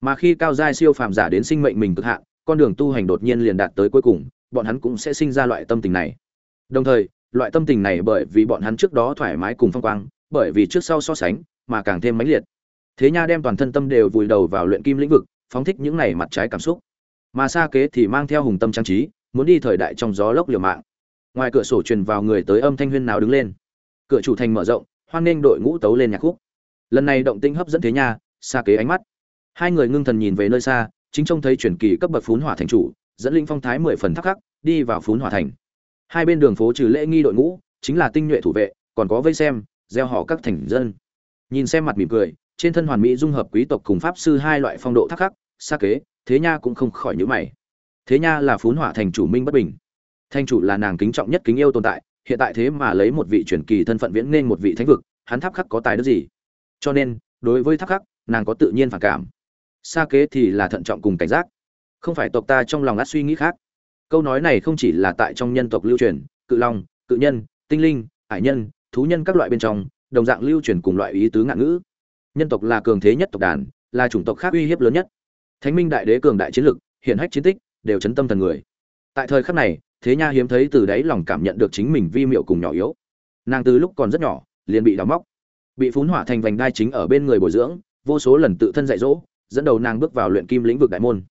Mà khi cao giai siêu phàm giả đến sinh mệnh mình cực hạn, con đường tu hành đột nhiên liền đạt tới cuối cùng bọn hắn cũng sẽ sinh ra loại tâm tình này. Đồng thời, loại tâm tình này bởi vì bọn hắn trước đó thoải mái cùng phong quang, bởi vì trước sau so sánh mà càng thêm mãnh liệt. Thế nha đem toàn thân tâm đều vùi đầu vào luyện kim lĩnh vực, phóng thích những này mặt trái cảm xúc. Mà xa kế thì mang theo hùng tâm trang trí, muốn đi thời đại trong gió lốc liều mạng. Ngoài cửa sổ truyền vào người tới âm thanh huyên nào đứng lên. Cửa chủ thành mở rộng, hoan nghênh đội ngũ tấu lên nhạc khúc. Lần này động tinh hấp dẫn thế nha xa kế ánh mắt. Hai người ngưng thần nhìn về nơi xa, chính trông thấy truyền kỳ cấp bậc phún hỏa thành chủ dẫn linh phong thái mười phần thắc khắc, đi vào phún hỏa thành. Hai bên đường phố trừ lễ nghi đội ngũ, chính là tinh nhuệ thủ vệ, còn có vây xem, gieo họ các thành dân. Nhìn xem mặt mỉm cười, trên thân hoàn mỹ dung hợp quý tộc cùng pháp sư hai loại phong độ thắc khắc, xa kế, thế nha cũng không khỏi nhữ mày. Thế nha là phún hỏa thành chủ minh bất bình. Thành chủ là nàng kính trọng nhất kính yêu tồn tại, hiện tại thế mà lấy một vị truyền kỳ thân phận viễn nên một vị thánh vực, hắn tháp khắc có tài đức gì? Cho nên, đối với tháp khắc, nàng có tự nhiên phản cảm. Xa kế thì là thận trọng cùng cảnh giác không phải tộc ta trong lòng át suy nghĩ khác. Câu nói này không chỉ là tại trong nhân tộc lưu truyền, cự long, cự nhân, tinh linh, hải nhân, thú nhân các loại bên trong, đồng dạng lưu truyền cùng loại ý tứ ngạn ngữ. Nhân tộc là cường thế nhất tộc đàn, là chủng tộc khác uy hiếp lớn nhất. Thánh minh đại đế cường đại chiến lực, hiển hách chiến tích, đều chấn tâm thần người. Tại thời khắc này, thế nha hiếm thấy từ đáy lòng cảm nhận được chính mình vi miệu cùng nhỏ yếu. Nàng từ lúc còn rất nhỏ, liền bị đào móc, bị phún hỏa thành vành đai chính ở bên người bồi dưỡng, vô số lần tự thân dạy dỗ, dẫn đầu nàng bước vào luyện kim lĩnh vực đại môn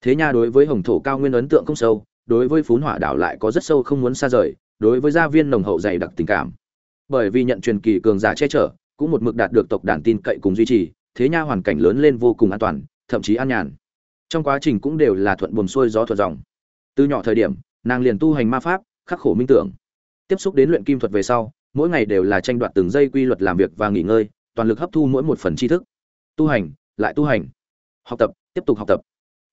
thế nha đối với hồng thổ cao nguyên ấn tượng không sâu, đối với phún hỏa đảo lại có rất sâu không muốn xa rời, đối với gia viên nồng hậu dày đặc tình cảm. Bởi vì nhận truyền kỳ cường giả che chở, cũng một mực đạt được tộc đàn tin cậy cùng duy trì, thế nha hoàn cảnh lớn lên vô cùng an toàn, thậm chí an nhàn. Trong quá trình cũng đều là thuận buồm xuôi gió thuận dòng. Từ nhỏ thời điểm, nàng liền tu hành ma pháp, khắc khổ minh tưởng. Tiếp xúc đến luyện kim thuật về sau, mỗi ngày đều là tranh đoạt từng giây quy luật làm việc và nghỉ ngơi, toàn lực hấp thu mỗi một phần tri thức. Tu hành, lại tu hành. Học tập, tiếp tục học tập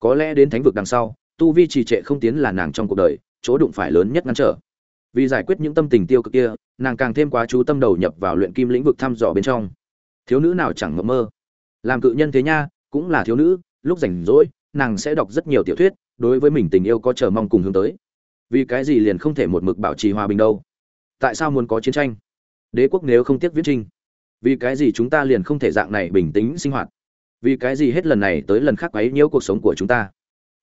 có lẽ đến thánh vực đằng sau, tu vi trì trệ không tiến là nàng trong cuộc đời, chỗ đụng phải lớn nhất ngăn trở. Vì giải quyết những tâm tình tiêu cực kia, nàng càng thêm quá chú tâm đầu nhập vào luyện kim lĩnh vực thăm dò bên trong. Thiếu nữ nào chẳng ngậm mơ? Làm cự nhân thế nha, cũng là thiếu nữ, lúc rảnh rỗi, nàng sẽ đọc rất nhiều tiểu thuyết, đối với mình tình yêu có chờ mong cùng hướng tới. Vì cái gì liền không thể một mực bảo trì hòa bình đâu? Tại sao muốn có chiến tranh? Đế quốc nếu không tiếc viết trinh vì cái gì chúng ta liền không thể dạng này bình tĩnh sinh hoạt? Vì cái gì hết lần này tới lần khác quấy nhiễu cuộc sống của chúng ta?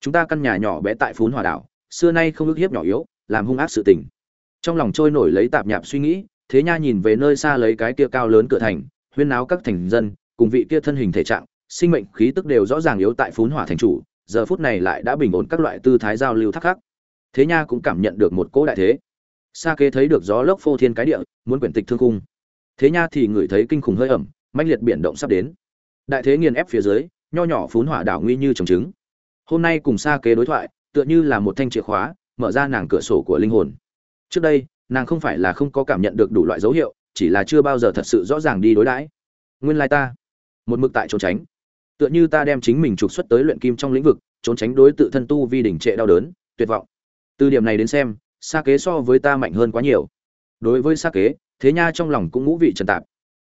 Chúng ta căn nhà nhỏ bé tại phún hòa đảo, xưa nay không ức hiếp nhỏ yếu, làm hung ác sự tình. Trong lòng trôi nổi lấy tạp nhạp suy nghĩ, thế nha nhìn về nơi xa lấy cái kia cao lớn cửa thành, huyên náo các thành dân, cùng vị kia thân hình thể trạng, sinh mệnh khí tức đều rõ ràng yếu tại phún hỏa thành chủ, giờ phút này lại đã bình ổn các loại tư thái giao lưu thắc khắc. Thế nha cũng cảm nhận được một cỗ đại thế. Sa kế thấy được gió lốc phô thiên cái địa, muốn quyển tịch thương cung thế nha thì ngửi thấy kinh khủng hơi ẩm, mãnh liệt biển động sắp đến đại thế nghiền ép phía dưới, nho nhỏ phún hỏa đảo nguy như trồng trứng. Hôm nay cùng sa kế đối thoại, tựa như là một thanh chìa khóa, mở ra nàng cửa sổ của linh hồn. Trước đây, nàng không phải là không có cảm nhận được đủ loại dấu hiệu, chỉ là chưa bao giờ thật sự rõ ràng đi đối đãi. Nguyên lai ta, một mực tại trốn tránh. Tựa như ta đem chính mình trục xuất tới luyện kim trong lĩnh vực, trốn tránh đối tự thân tu vi đỉnh trệ đau đớn, tuyệt vọng. Từ điểm này đến xem xa kế so với ta mạnh hơn quá nhiều. Đối với xa kế, thế nha trong lòng cũng ngũ vị trần tạp.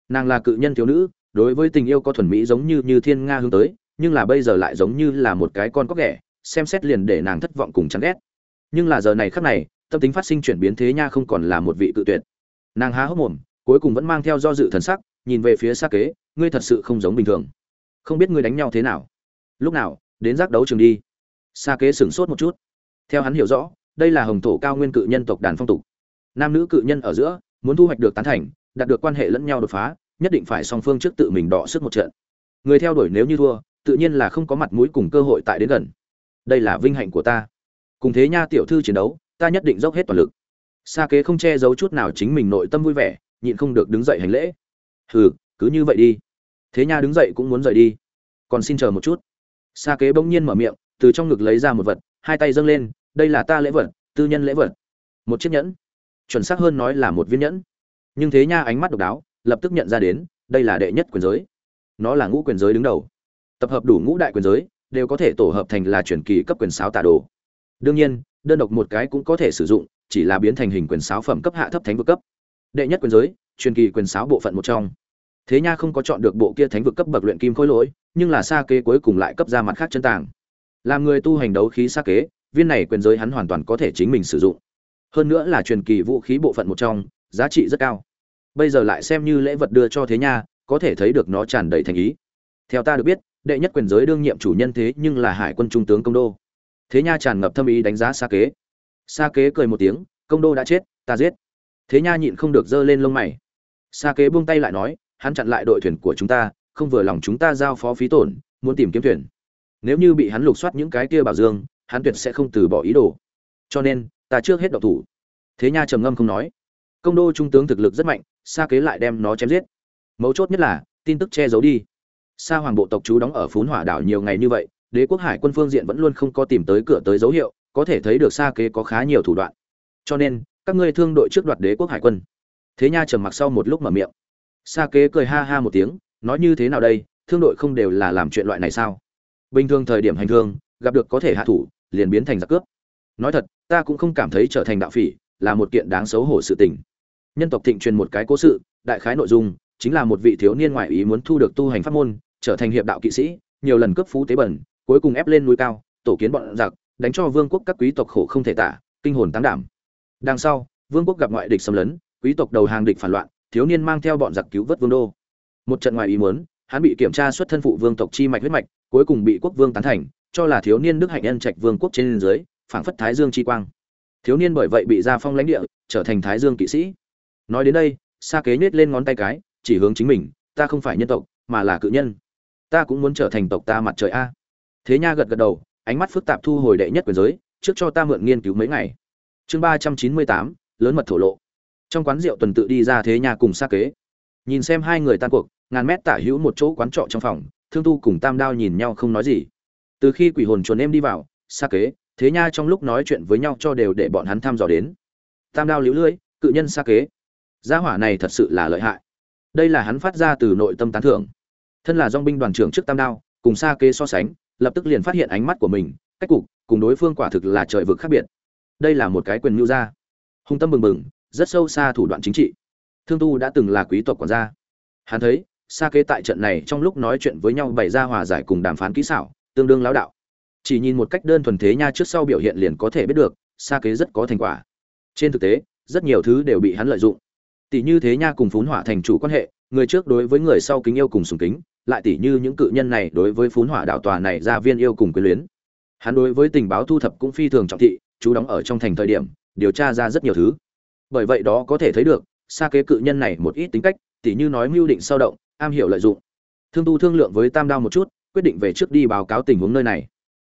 Nàng là cự nhân thiếu nữ đối với tình yêu có thuần mỹ giống như như thiên nga hướng tới, nhưng là bây giờ lại giống như là một cái con cóc ghẻ, xem xét liền để nàng thất vọng cùng chán ghét. Nhưng là giờ này khắc này, tâm tính phát sinh chuyển biến thế nha không còn là một vị cự tuyệt. Nàng há hốc mồm, cuối cùng vẫn mang theo do dự thần sắc, nhìn về phía xa kế, ngươi thật sự không giống bình thường. Không biết ngươi đánh nhau thế nào. Lúc nào, đến giác đấu trường đi. Xa kế sửng sốt một chút. Theo hắn hiểu rõ, đây là hồng thổ cao nguyên cự nhân tộc đàn phong tục. Nam nữ cự nhân ở giữa, muốn thu hoạch được tán thành, đạt được quan hệ lẫn nhau đột phá nhất định phải song phương trước tự mình đọ sức một trận. Người theo đuổi nếu như thua, tự nhiên là không có mặt mũi cùng cơ hội tại đến gần. Đây là vinh hạnh của ta. Cùng thế nha tiểu thư chiến đấu, ta nhất định dốc hết toàn lực. Sa kế không che giấu chút nào chính mình nội tâm vui vẻ, nhịn không được đứng dậy hành lễ. Hừ, cứ như vậy đi. Thế nha đứng dậy cũng muốn rời đi. Còn xin chờ một chút. Sa kế bỗng nhiên mở miệng, từ trong ngực lấy ra một vật, hai tay dâng lên, đây là ta lễ vật, tư nhân lễ vật. Một chiếc nhẫn. Chuẩn xác hơn nói là một viên nhẫn. Nhưng thế nha ánh mắt độc đáo lập tức nhận ra đến, đây là đệ nhất quyền giới. Nó là ngũ quyền giới đứng đầu. Tập hợp đủ ngũ đại quyền giới, đều có thể tổ hợp thành là truyền kỳ cấp quyền sáo tả đồ. Đương nhiên, đơn độc một cái cũng có thể sử dụng, chỉ là biến thành hình quyền sáo phẩm cấp hạ thấp thánh vực cấp. Đệ nhất quyền giới, truyền kỳ quyền sáo bộ phận một trong. Thế nha không có chọn được bộ kia thánh vực cấp bậc luyện kim khối lỗi, nhưng là xa kế cuối cùng lại cấp ra mặt khác chân tàng. Làm người tu hành đấu khí xa kế, viên này quyền giới hắn hoàn toàn có thể chính mình sử dụng. Hơn nữa là truyền kỳ vũ khí bộ phận một trong, giá trị rất cao bây giờ lại xem như lễ vật đưa cho thế nha, có thể thấy được nó tràn đầy thành ý. Theo ta được biết, đệ nhất quyền giới đương nhiệm chủ nhân thế nhưng là hải quân trung tướng công đô. Thế nha tràn ngập thâm ý đánh giá xa kế. Xa kế cười một tiếng, công đô đã chết, ta giết. Thế nha nhịn không được giơ lên lông mày. Xa kế buông tay lại nói, hắn chặn lại đội thuyền của chúng ta, không vừa lòng chúng ta giao phó phí tổn, muốn tìm kiếm thuyền. Nếu như bị hắn lục soát những cái kia bảo dương, hắn tuyệt sẽ không từ bỏ ý đồ. Cho nên, ta trước hết độc thủ. Thế nha trầm ngâm không nói công đô trung tướng thực lực rất mạnh xa kế lại đem nó chém giết. Mấu chốt nhất là, tin tức che giấu đi. Sa hoàng bộ tộc chú đóng ở phún hỏa đảo nhiều ngày như vậy, đế quốc hải quân phương diện vẫn luôn không có tìm tới cửa tới dấu hiệu, có thể thấy được xa kế có khá nhiều thủ đoạn. Cho nên, các ngươi thương đội trước đoạt đế quốc hải quân. Thế nha trầm mặc sau một lúc mở miệng. Xa kế cười ha ha một tiếng, nói như thế nào đây, thương đội không đều là làm chuyện loại này sao? Bình thường thời điểm hành thương, gặp được có thể hạ thủ, liền biến thành giặc cướp. Nói thật, ta cũng không cảm thấy trở thành đạo phỉ, là một kiện đáng xấu hổ sự tình nhân tộc thịnh truyền một cái cố sự, đại khái nội dung chính là một vị thiếu niên ngoại ý muốn thu được tu hành pháp môn, trở thành hiệp đạo kỵ sĩ, nhiều lần cướp phú tế bẩn, cuối cùng ép lên núi cao, tổ kiến bọn giặc, đánh cho vương quốc các quý tộc khổ không thể tả, kinh hồn tăng đảm. Đằng sau, vương quốc gặp ngoại địch xâm lấn, quý tộc đầu hàng địch phản loạn, thiếu niên mang theo bọn giặc cứu vớt vương đô. Một trận ngoại ý muốn, hắn bị kiểm tra xuất thân phụ vương tộc chi mạch huyết mạch, cuối cùng bị quốc vương tán thành, cho là thiếu niên đức hạnh nhân trạch vương quốc trên dưới, phảng phất thái dương chi quang. Thiếu niên bởi vậy bị gia phong lãnh địa, trở thành thái dương kỵ sĩ nói đến đây, sa kế nhếch lên ngón tay cái, chỉ hướng chính mình, ta không phải nhân tộc, mà là cự nhân. Ta cũng muốn trở thành tộc ta mặt trời a. Thế nha gật gật đầu, ánh mắt phức tạp thu hồi đệ nhất quyền giới, trước cho ta mượn nghiên cứu mấy ngày. Chương ba trăm chín mươi tám, lớn mật thổ lộ. Trong quán rượu tuần tự đi ra thế nha cùng sa kế. Nhìn xem hai người tan cuộc, ngàn mét tả hữu một chỗ quán trọ trong phòng, thương tu cùng tam đao nhìn nhau không nói gì. Từ khi quỷ hồn chuồn em đi vào, sa kế, thế nha trong lúc nói chuyện với nhau cho đều để bọn hắn thăm dò đến. Tam đao liễu lưỡi, cự nhân sa kế gia hỏa này thật sự là lợi hại. Đây là hắn phát ra từ nội tâm tán thưởng. Thân là dong binh đoàn trưởng trước tam đao, cùng sa kế so sánh, lập tức liền phát hiện ánh mắt của mình, cách cục, cùng đối phương quả thực là trời vực khác biệt. Đây là một cái quyền mưu gia. Hung tâm bừng bừng, rất sâu xa thủ đoạn chính trị. Thương tu đã từng là quý tộc quản gia. Hắn thấy sa kế tại trận này trong lúc nói chuyện với nhau bày ra hòa giải cùng đàm phán kỹ xảo, tương đương lão đạo. Chỉ nhìn một cách đơn thuần thế nha trước sau biểu hiện liền có thể biết được sa kế rất có thành quả. Trên thực tế, rất nhiều thứ đều bị hắn lợi dụng tỷ như thế nha cùng phún hỏa thành chủ quan hệ, người trước đối với người sau kính yêu cùng sùng kính, lại tỷ như những cự nhân này đối với phún hỏa đạo tòa này ra viên yêu cùng quyến luyến. Hắn đối với tình báo thu thập cũng phi thường trọng thị, chú đóng ở trong thành thời điểm, điều tra ra rất nhiều thứ. Bởi vậy đó có thể thấy được xa kế cự nhân này một ít tính cách tỷ như nói mưu định sao động, am hiểu lợi dụng. Thương tu thương lượng với tam đao một chút, quyết định về trước đi báo cáo tình huống nơi này.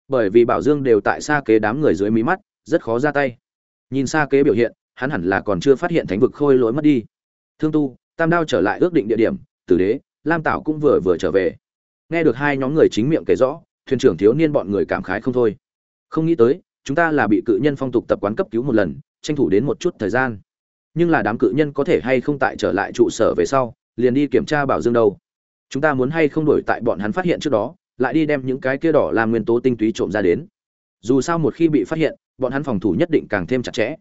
Bởi vì bảo dương đều tại xa kế đám người dưới mí mắt, rất khó ra tay. Nhìn xa kế biểu hiện hắn hẳn là còn chưa phát hiện thánh vực khôi lỗi mất đi. Thương tu, tam đao trở lại ước định địa điểm, tử đế, lam tảo cũng vừa vừa trở về. Nghe được hai nhóm người chính miệng kể rõ, thuyền trưởng thiếu niên bọn người cảm khái không thôi. Không nghĩ tới, chúng ta là bị cự nhân phong tục tập quán cấp cứu một lần, tranh thủ đến một chút thời gian. Nhưng là đám cự nhân có thể hay không tại trở lại trụ sở về sau, liền đi kiểm tra bảo dương đâu. Chúng ta muốn hay không đổi tại bọn hắn phát hiện trước đó, lại đi đem những cái kia đỏ làm nguyên tố tinh túy trộm ra đến. Dù sao một khi bị phát hiện, bọn hắn phòng thủ nhất định càng thêm chặt chẽ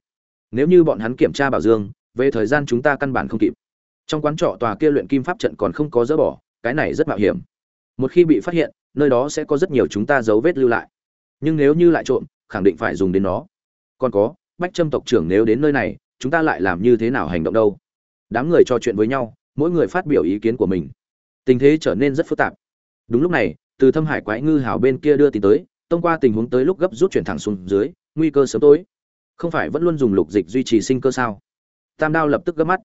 nếu như bọn hắn kiểm tra bảo dương, về thời gian chúng ta căn bản không kịp. Trong quán trọ tòa kia luyện kim pháp trận còn không có dỡ bỏ, cái này rất mạo hiểm. Một khi bị phát hiện, nơi đó sẽ có rất nhiều chúng ta dấu vết lưu lại. Nhưng nếu như lại trộm, khẳng định phải dùng đến nó. Còn có, bách trâm tộc trưởng nếu đến nơi này, chúng ta lại làm như thế nào hành động đâu? Đám người trò chuyện với nhau, mỗi người phát biểu ý kiến của mình. Tình thế trở nên rất phức tạp. Đúng lúc này, từ thâm hải quái ngư hào bên kia đưa tin tới, thông qua tình huống tới lúc gấp rút chuyển thẳng xuống dưới, nguy cơ sớm tối không phải vẫn luôn dùng lục dịch duy trì sinh cơ sao? Tam đao lập tức gấp mắt.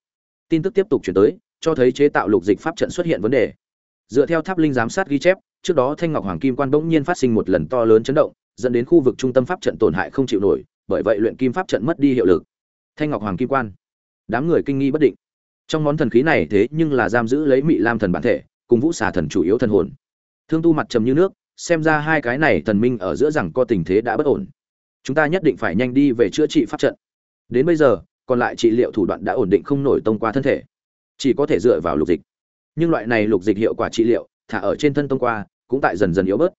Tin tức tiếp tục chuyển tới, cho thấy chế tạo lục dịch pháp trận xuất hiện vấn đề. Dựa theo tháp linh giám sát ghi chép, trước đó thanh ngọc hoàng kim quan bỗng nhiên phát sinh một lần to lớn chấn động, dẫn đến khu vực trung tâm pháp trận tổn hại không chịu nổi, bởi vậy luyện kim pháp trận mất đi hiệu lực. Thanh ngọc hoàng kim quan. Đám người kinh nghi bất định. Trong món thần khí này thế nhưng là giam giữ lấy mị lam thần bản thể, cùng vũ xà thần chủ yếu thần hồn. Thương tu mặt trầm như nước, xem ra hai cái này thần minh ở giữa rằng co tình thế đã bất ổn chúng ta nhất định phải nhanh đi về chữa trị pháp trận. Đến bây giờ, còn lại trị liệu thủ đoạn đã ổn định không nổi tông qua thân thể. Chỉ có thể dựa vào lục dịch. Nhưng loại này lục dịch hiệu quả trị liệu, thả ở trên thân tông qua, cũng tại dần dần yếu bớt.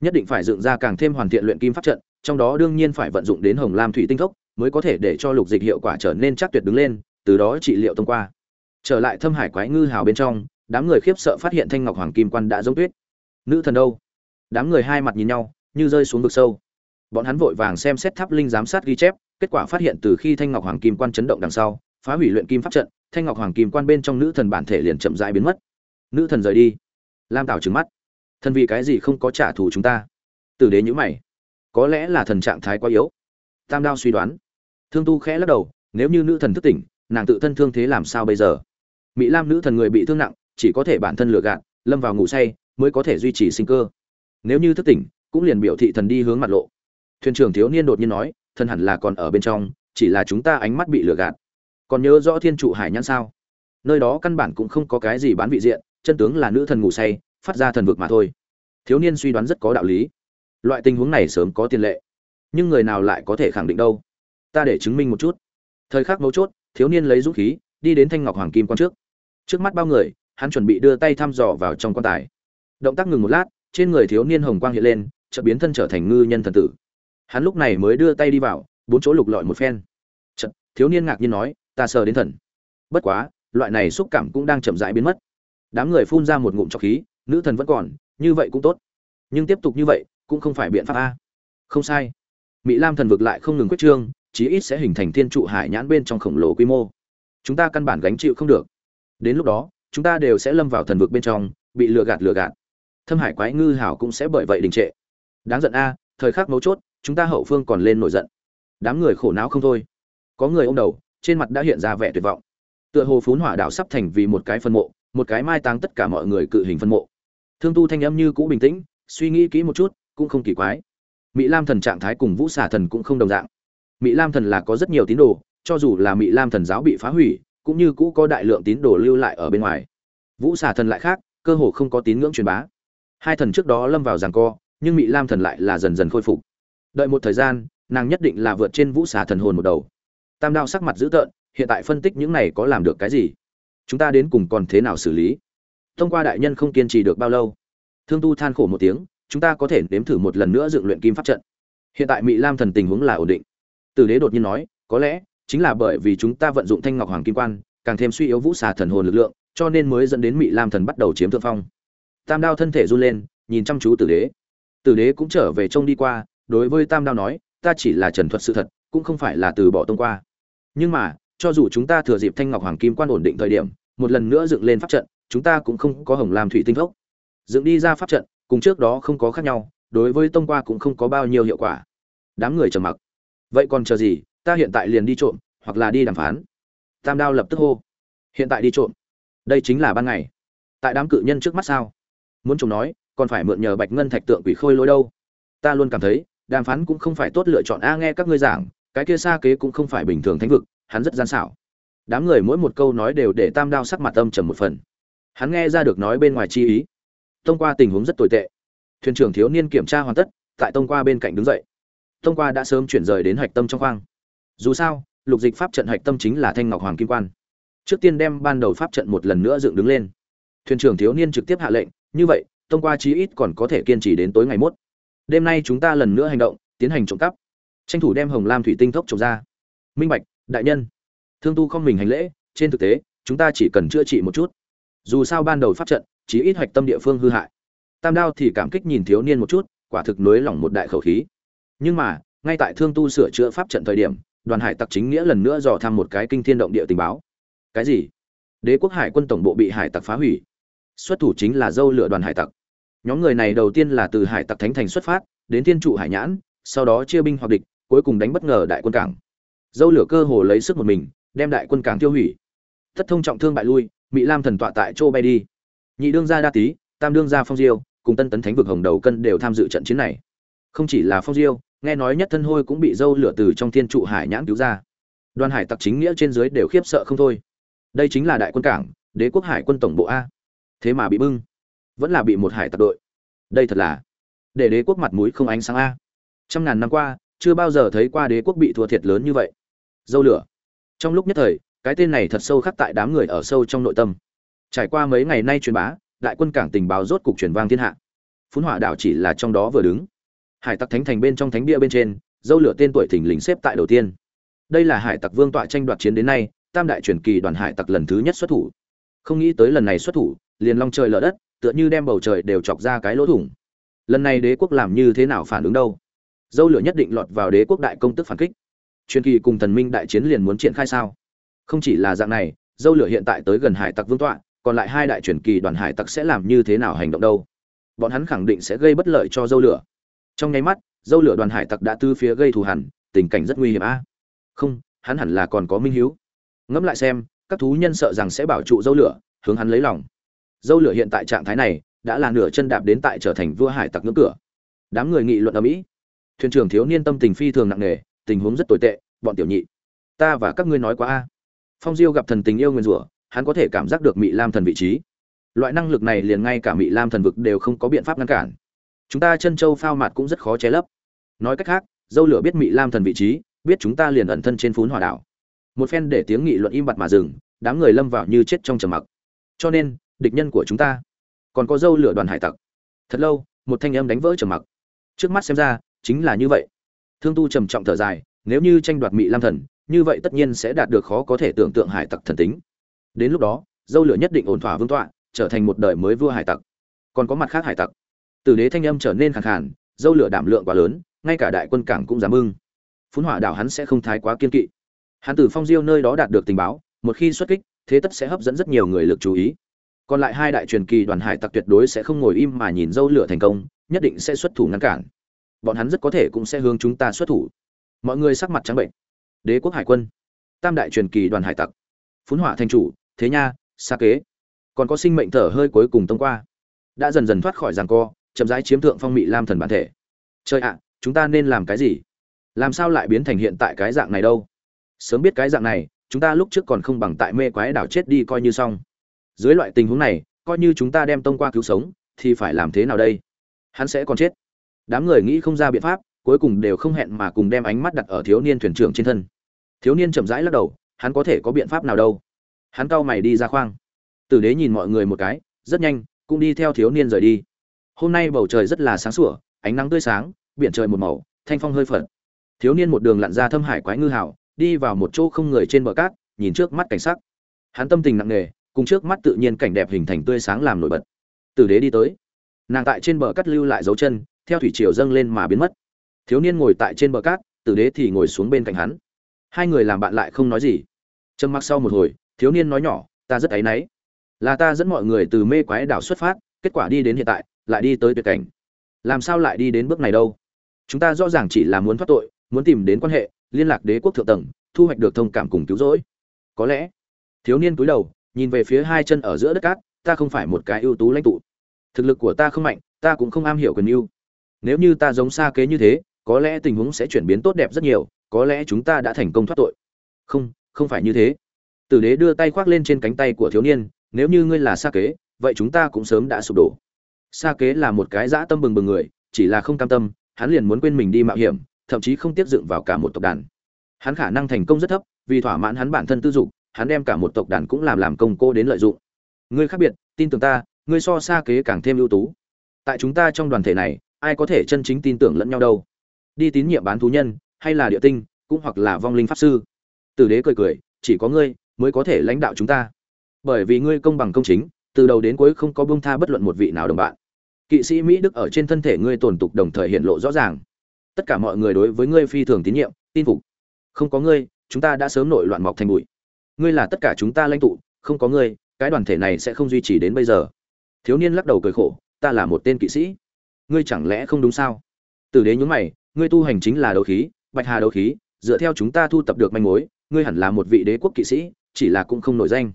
Nhất định phải dựng ra càng thêm hoàn thiện luyện kim pháp trận, trong đó đương nhiên phải vận dụng đến hồng lam thủy tinh thốc, mới có thể để cho lục dịch hiệu quả trở nên chắc tuyệt đứng lên, từ đó trị liệu tông qua. Trở lại thâm hải quái ngư hào bên trong, đám người khiếp sợ phát hiện thanh ngọc hoàng kim quan đã giống tuyết. Nữ thần đâu? Đám người hai mặt nhìn nhau, như rơi xuống vực sâu bọn hắn vội vàng xem xét tháp linh giám sát ghi chép, kết quả phát hiện từ khi thanh ngọc hoàng kim quan chấn động đằng sau, phá hủy luyện kim pháp trận, thanh ngọc hoàng kim quan bên trong nữ thần bản thể liền chậm rãi biến mất. Nữ thần rời đi. Lam tảo trừng mắt. Thần vì cái gì không có trả thù chúng ta? Tử đế nhữ mày. Có lẽ là thần trạng thái quá yếu. Tam đao suy đoán. Thương tu khẽ lắc đầu, nếu như nữ thần thức tỉnh, nàng tự thân thương thế làm sao bây giờ? Mỹ lam nữ thần người bị thương nặng, chỉ có thể bản thân lừa gạt, lâm vào ngủ say, mới có thể duy trì sinh cơ. Nếu như thức tỉnh, cũng liền biểu thị thần đi hướng mặt lộ thuyền trưởng thiếu niên đột nhiên nói, thần hẳn là còn ở bên trong, chỉ là chúng ta ánh mắt bị lừa gạt. Còn nhớ rõ thiên trụ hải nhãn sao? Nơi đó căn bản cũng không có cái gì bán vị diện, chân tướng là nữ thần ngủ say, phát ra thần vực mà thôi. Thiếu niên suy đoán rất có đạo lý. Loại tình huống này sớm có tiền lệ, nhưng người nào lại có thể khẳng định đâu? Ta để chứng minh một chút. Thời khắc mấu chốt, thiếu niên lấy dũng khí, đi đến thanh ngọc hoàng kim quan trước. Trước mắt bao người, hắn chuẩn bị đưa tay thăm dò vào trong quan tài. Động tác ngừng một lát, trên người thiếu niên hồng quang hiện lên, chợt biến thân trở thành ngư nhân thần tử hắn lúc này mới đưa tay đi vào, bốn chỗ lục lọi một phen. Chợt, thiếu niên ngạc nhiên nói, ta sờ đến thần. Bất quá, loại này xúc cảm cũng đang chậm rãi biến mất. Đám người phun ra một ngụm trọc khí, nữ thần vẫn còn, như vậy cũng tốt. Nhưng tiếp tục như vậy, cũng không phải biện pháp a. Không sai. Mỹ lam thần vực lại không ngừng quyết trương, chí ít sẽ hình thành thiên trụ hải nhãn bên trong khổng lồ quy mô. Chúng ta căn bản gánh chịu không được. Đến lúc đó, chúng ta đều sẽ lâm vào thần vực bên trong, bị lừa gạt lừa gạt. Thâm hải quái ngư hảo cũng sẽ bởi vậy đình trệ. Đáng giận a, thời khắc mấu chốt chúng ta hậu phương còn lên nổi giận. Đám người khổ não không thôi. Có người ô m đầu, trên mặt đã hiện ra vẻ tuyệt vọng. Tựa hồ phún hỏa đảo sắp thành vì một cái phân mộ, một cái mai táng tất cả mọi người cự hình phân mộ. Thương tu thanh âm như cũ bình tĩnh, suy nghĩ kỹ một chút, cũng không kỳ quái. Mỹ lam thần trạng thái cùng vũ xà thần cũng không đồng dạng. Mỹ lam thần là có rất nhiều tín đồ, cho dù là mỹ lam thần giáo bị phá hủy, cũng như cũ có đại lượng tín đồ lưu lại ở bên ngoài. Vũ xà thần lại khác, cơ hồ không có tín ngưỡng truyền bá. Hai thần trước đó lâm vào giằng co, nhưng mỹ lam thần lại là dần dần khôi phục đợi một thời gian, nàng nhất định là vượt trên vũ xà thần hồn một đầu. Tam đao sắc mặt dữ tợn, hiện tại phân tích những này có làm được cái gì? Chúng ta đến cùng còn thế nào xử lý? Thông qua đại nhân không kiên trì được bao lâu? Thương tu than khổ một tiếng, chúng ta có thể nếm thử một lần nữa dựng luyện kim pháp trận. Hiện tại mỹ lam thần tình huống là ổn định. Tử đế đột nhiên nói, có lẽ chính là bởi vì chúng ta vận dụng thanh ngọc hoàng kim quan, càng thêm suy yếu vũ xà thần hồn lực lượng, cho nên mới dẫn đến mỹ lam thần bắt đầu chiếm thượng phong. Tam đao thân thể run lên, nhìn chăm chú tử đế. Tử đế cũng trở về trông đi qua đối với tam đao nói, ta chỉ là trần thuật sự thật, cũng không phải là từ bỏ tông qua. Nhưng mà, cho dù chúng ta thừa dịp thanh ngọc hoàng kim quan ổn định thời điểm, một lần nữa dựng lên pháp trận, chúng ta cũng không có hồng làm thủy tinh thốc dựng đi ra pháp trận, cùng trước đó không có khác nhau, đối với tông qua cũng không có bao nhiêu hiệu quả. Đám người trầm mặc. Vậy còn chờ gì? Ta hiện tại liền đi trộm, hoặc là đi đàm phán. Tam đao lập tức hô. Hiện tại đi trộm. Đây chính là ban ngày. Tại đám cự nhân trước mắt sao? Muốn trộm nói, còn phải mượn nhờ bạch ngân thạch tượng quỷ khôi lối đâu? Ta luôn cảm thấy đàm phán cũng không phải tốt lựa chọn. A, nghe các ngươi giảng, cái kia xa kế cũng không phải bình thường thánh vực, hắn rất gian xảo. Đám người mỗi một câu nói đều để tam đao sắc mặt âm trầm một phần. Hắn nghe ra được nói bên ngoài chi ý. Tông qua tình huống rất tồi tệ. Thuyền trưởng thiếu niên kiểm tra hoàn tất, tại tông qua bên cạnh đứng dậy. Tông qua đã sớm chuyển rời đến hạch tâm trong khoang. Dù sao, lục dịch pháp trận hạch tâm chính là thanh ngọc hoàng kim quan. Trước tiên đem ban đầu pháp trận một lần nữa dựng đứng lên. Thuyền trưởng thiếu niên trực tiếp hạ lệnh, như vậy, tông qua chí ít còn có thể kiên trì đến tối ngày mốt đêm nay chúng ta lần nữa hành động, tiến hành trộm cắp. Tranh thủ đem hồng lam thủy tinh thốc trộm ra. Minh bạch, đại nhân. Thương tu không mình hành lễ, trên thực tế, chúng ta chỉ cần chữa trị một chút. Dù sao ban đầu pháp trận, chí ít hoạch tâm địa phương hư hại. Tam đao thì cảm kích nhìn thiếu niên một chút, quả thực nối lỏng một đại khẩu khí. Nhưng mà, ngay tại thương tu sửa chữa pháp trận thời điểm, đoàn hải tặc chính nghĩa lần nữa dò thăm một cái kinh thiên động địa tình báo. Cái gì? Đế quốc hải quân tổng bộ bị hải tặc phá hủy. Xuất thủ chính là dâu lửa đoàn hải tặc nhóm người này đầu tiên là từ hải tặc thánh thành xuất phát, đến thiên trụ hải nhãn, sau đó chia binh hoặc địch, cuối cùng đánh bất ngờ đại quân cảng. Dâu lửa cơ hồ lấy sức một mình, đem đại quân cảng tiêu hủy. Thất thông trọng thương bại lui mỹ lam thần tọa tại châu bay đi. Nhị đương gia đa tý, tam đương gia phong diêu, cùng tân tấn thánh vực hồng đầu cân đều tham dự trận chiến này. Không chỉ là phong diêu, nghe nói nhất thân hôi cũng bị dâu lửa từ trong thiên trụ hải nhãn cứu ra. Đoàn hải tặc chính nghĩa trên dưới đều khiếp sợ không thôi. Đây chính là đại quân cảng, đế quốc hải quân tổng bộ a. Thế mà bị bưng vẫn là bị một hải tặc đội. Đây thật là, để đế quốc mặt mũi không ánh sáng a. Trăm ngàn năm qua, chưa bao giờ thấy qua đế quốc bị thua thiệt lớn như vậy. Dâu lửa. Trong lúc nhất thời, cái tên này thật sâu khắc tại đám người ở sâu trong nội tâm. Trải qua mấy ngày nay truyền bá, đại quân cảng tình báo rốt cục truyền vang thiên hạ. Phun hỏa đảo chỉ là trong đó vừa đứng. Hải tặc thánh thành bên trong thánh bia bên trên, dâu lửa tên tuổi thình lình xếp tại đầu tiên. Đây là hải tặc vương tọa tranh đoạt chiến đến nay, tam đại truyền kỳ đoàn hải tặc lần thứ nhất xuất thủ. Không nghĩ tới lần này xuất thủ, liền long trời lở đất tựa như đem bầu trời đều chọc ra cái lỗ thủng. Lần này đế quốc làm như thế nào phản ứng đâu? Dâu lửa nhất định lọt vào đế quốc đại công tức phản kích. Truyền kỳ cùng thần minh đại chiến liền muốn triển khai sao? Không chỉ là dạng này, dâu lửa hiện tại tới gần hải tặc vương tọa, còn lại hai đại truyền kỳ đoàn hải tặc sẽ làm như thế nào hành động đâu? Bọn hắn khẳng định sẽ gây bất lợi cho dâu lửa. Trong nháy mắt, dâu lửa đoàn hải tặc đã tư phía gây thù hẳn tình cảnh rất nguy hiểm a. Không, hắn hẳn là còn có minh hiếu. Ngẫm lại xem, các thú nhân sợ rằng sẽ bảo trụ dâu lửa, hướng hắn lấy lòng dâu lửa hiện tại trạng thái này, đã là nửa chân đạp đến tại trở thành vua hải tặc ngưỡng cửa. Đám người nghị luận ở mỹ. Thuyền trưởng thiếu niên tâm tình phi thường nặng nề, tình huống rất tồi tệ, bọn tiểu nhị. Ta và các ngươi nói quá a. Phong diêu gặp thần tình yêu nguyên rủa, hắn có thể cảm giác được mị lam thần vị trí. Loại năng lực này liền ngay cả mị lam thần vực đều không có biện pháp ngăn cản. Chúng ta chân châu phao mạt cũng rất khó che lấp. Nói cách khác, dâu lửa biết mị lam thần vị trí, biết chúng ta liền ẩn thân trên phún hỏa đảo. Một phen để tiếng nghị luận im bặt mà dừng, đám người lâm vào như chết trong trầm mặc. Cho nên địch nhân của chúng ta. Còn có dâu lửa đoàn hải tặc. Thật lâu, một thanh âm đánh vỡ trầm mặc. Trước mắt xem ra, chính là như vậy. Thương tu trầm trọng thở dài, nếu như tranh đoạt mỹ lam thần, như vậy tất nhiên sẽ đạt được khó có thể tưởng tượng hải tặc thần tính. Đến lúc đó, dâu lửa nhất định ổn thỏa vương tọa, trở thành một đời mới vua hải tặc. Còn có mặt khác hải tặc. Tử đế thanh âm trở nên khẳng khàn, dâu lửa đảm lượng quá lớn, ngay cả đại quân cảng cũng dám ưng. Phun hỏa đảo hắn sẽ không thái quá kiên kỵ. Hắn từ phong diêu nơi đó đạt được tình báo, một khi xuất kích, thế tất sẽ hấp dẫn rất nhiều người lực chú ý còn lại hai đại truyền kỳ đoàn hải tặc tuyệt đối sẽ không ngồi im mà nhìn dâu lửa thành công, nhất định sẽ xuất thủ ngăn cản. Bọn hắn rất có thể cũng sẽ hướng chúng ta xuất thủ. Mọi người sắc mặt trắng bệnh. Đế quốc hải quân, tam đại truyền kỳ đoàn hải tặc. Phun hỏa thành chủ, thế nha xa kế. Còn có sinh mệnh thở hơi cuối cùng tông qua. Đã dần dần thoát khỏi giàn co, chậm rãi chiếm thượng phong mị lam thần bản thể. Chơi ạ, chúng ta nên làm cái gì? Làm sao lại biến thành hiện tại cái dạng này đâu? Sớm biết cái dạng này, chúng ta lúc trước còn không bằng tại mê quái đảo chết đi coi như xong dưới loại tình huống này, coi như chúng ta đem tông qua cứu sống, thì phải làm thế nào đây? Hắn sẽ còn chết. Đám người nghĩ không ra biện pháp, cuối cùng đều không hẹn mà cùng đem ánh mắt đặt ở thiếu niên thuyền trưởng trên thân. Thiếu niên chậm rãi lắc đầu, hắn có thể có biện pháp nào đâu? Hắn cau mày đi ra khoang. Tử đế nhìn mọi người một cái, rất nhanh, cũng đi theo thiếu niên rời đi. Hôm nay bầu trời rất là sáng sủa, ánh nắng tươi sáng, biển trời một màu, thanh phong hơi phật. Thiếu niên một đường lặn ra thâm hải quái ngư hảo đi vào một chỗ không người trên bờ cát, nhìn trước mắt cảnh sắc. Hắn tâm tình nặng nề cùng trước mắt tự nhiên cảnh đẹp hình thành tươi sáng làm nổi bật. Tử đế đi tới. Nàng tại trên bờ cát lưu lại dấu chân, theo thủy triều dâng lên mà biến mất. Thiếu niên ngồi tại trên bờ cát, tử đế thì ngồi xuống bên cạnh hắn. Hai người làm bạn lại không nói gì. Trầm mặc sau một hồi, thiếu niên nói nhỏ, ta rất áy náy. Là ta dẫn mọi người từ mê quái đảo xuất phát, kết quả đi đến hiện tại, lại đi tới tuyệt cảnh. Làm sao lại đi đến bước này đâu? Chúng ta rõ ràng chỉ là muốn thoát tội, muốn tìm đến quan hệ, liên lạc đế quốc thượng tầng, thu hoạch được thông cảm cùng cứu rỗi. Có lẽ. Thiếu niên cúi đầu nhìn về phía hai chân ở giữa đất cát, ta không phải một cái ưu tú lãnh tụ. Thực lực của ta không mạnh, ta cũng không am hiểu quyền yêu. nếu như ta giống xa kế như thế, có lẽ tình huống sẽ chuyển biến tốt đẹp rất nhiều, có lẽ chúng ta đã thành công thoát tội. Không không phải như thế. Tử đế đưa tay khoác lên trên cánh tay của thiếu niên, nếu như ngươi là xa kế, vậy chúng ta cũng sớm đã sụp đổ. Xa kế là một cái dã tâm bừng bừng người, chỉ là không cam tâm, hắn liền muốn quên mình đi mạo hiểm, thậm chí không tiếp dựng vào cả một tộc đàn. Hắn khả năng thành công rất thấp, vì thỏa mãn hắn bản thân tư dục hắn đem cả một tộc đàn cũng làm làm công cô đến lợi dụng. Ngươi khác biệt, tin tưởng ta, ngươi so xa kế càng thêm ưu tú. Tại chúng ta trong đoàn thể này, ai có thể chân chính tin tưởng lẫn nhau đâu. Đi tín nhiệm bán thú nhân, hay là địa tinh, cũng hoặc là vong linh pháp sư. Tử đế cười cười, chỉ có ngươi mới có thể lãnh đạo chúng ta. Bởi vì ngươi công bằng công chính, từ đầu đến cuối không có bông tha bất luận một vị nào đồng bạn. Kỵ sĩ mỹ đức ở trên thân thể ngươi tổn tục đồng thời hiện lộ rõ ràng. Tất cả mọi người đối với ngươi phi thường tín nhiệm, tin phục. Không có ngươi, chúng ta đã sớm nội loạn mọc thành bụi ngươi là tất cả chúng ta lãnh tụ, không có ngươi, cái đoàn thể này sẽ không duy trì đến bây giờ. Thiếu niên lắc đầu cười khổ, ta là một tên kỵ sĩ. Ngươi chẳng lẽ không đúng sao? Tử đế nhún mày, ngươi tu hành chính là đấu khí, bạch hà đấu khí, dựa theo chúng ta thu tập được manh mối, ngươi hẳn là một vị đế quốc kỵ sĩ, chỉ là cũng không nổi danh.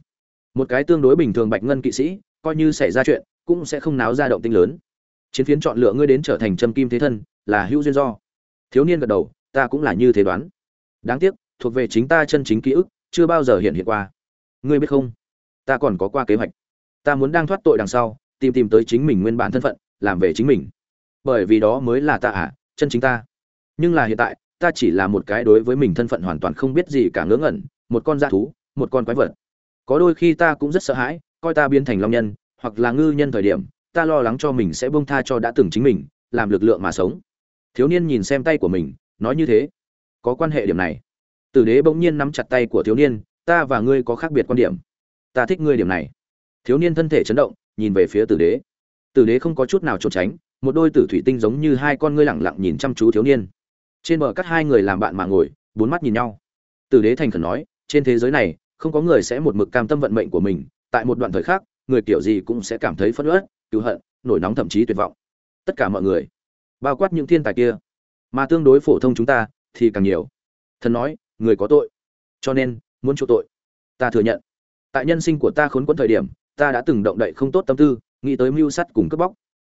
Một cái tương đối bình thường bạch ngân kỵ sĩ, coi như xảy ra chuyện, cũng sẽ không náo ra động tinh lớn. Chiến phiến chọn lựa ngươi đến trở thành trâm kim thế thân, là hữu duyên do. Thiếu niên gật đầu, ta cũng là như thế đoán. Đáng tiếc, thuộc về chính ta chân chính ký ức chưa bao giờ hiện hiện qua. Ngươi biết không? Ta còn có qua kế hoạch. Ta muốn đang thoát tội đằng sau, tìm tìm tới chính mình nguyên bản thân phận, làm về chính mình. Bởi vì đó mới là ta à chân chính ta. Nhưng là hiện tại, ta chỉ là một cái đối với mình thân phận hoàn toàn không biết gì cả ngớ ngẩn, một con dã thú, một con quái vật. Có đôi khi ta cũng rất sợ hãi, coi ta biến thành long nhân, hoặc là ngư nhân thời điểm, ta lo lắng cho mình sẽ bông tha cho đã từng chính mình, làm lực lượng mà sống. Thiếu niên nhìn xem tay của mình, nói như thế. Có quan hệ điểm này tử đế bỗng nhiên nắm chặt tay của thiếu niên, ta và ngươi có khác biệt quan điểm. Ta thích ngươi điểm này. Thiếu niên thân thể chấn động, nhìn về phía tử đế. Tử đế không có chút nào trốn tránh, một đôi tử thủy tinh giống như hai con ngươi lẳng lặng nhìn chăm chú thiếu niên. Trên bờ cắt hai người làm bạn mà ngồi, bốn mắt nhìn nhau. Tử đế thành khẩn nói, trên thế giới này, không có người sẽ một mực cam tâm vận mệnh của mình, tại một đoạn thời khắc, người kiểu gì cũng sẽ cảm thấy phẫn uất, cứu hận, nổi nóng thậm chí tuyệt vọng. Tất cả mọi người bao quát những thiên tài kia. Mà tương đối phổ thông chúng ta thì càng nhiều. Thần nói người có tội. Cho nên, muốn chỗ tội. Ta thừa nhận. Tại nhân sinh của ta khốn quẫn thời điểm, ta đã từng động đậy không tốt tâm tư, nghĩ tới mưu sắt cùng cướp bóc.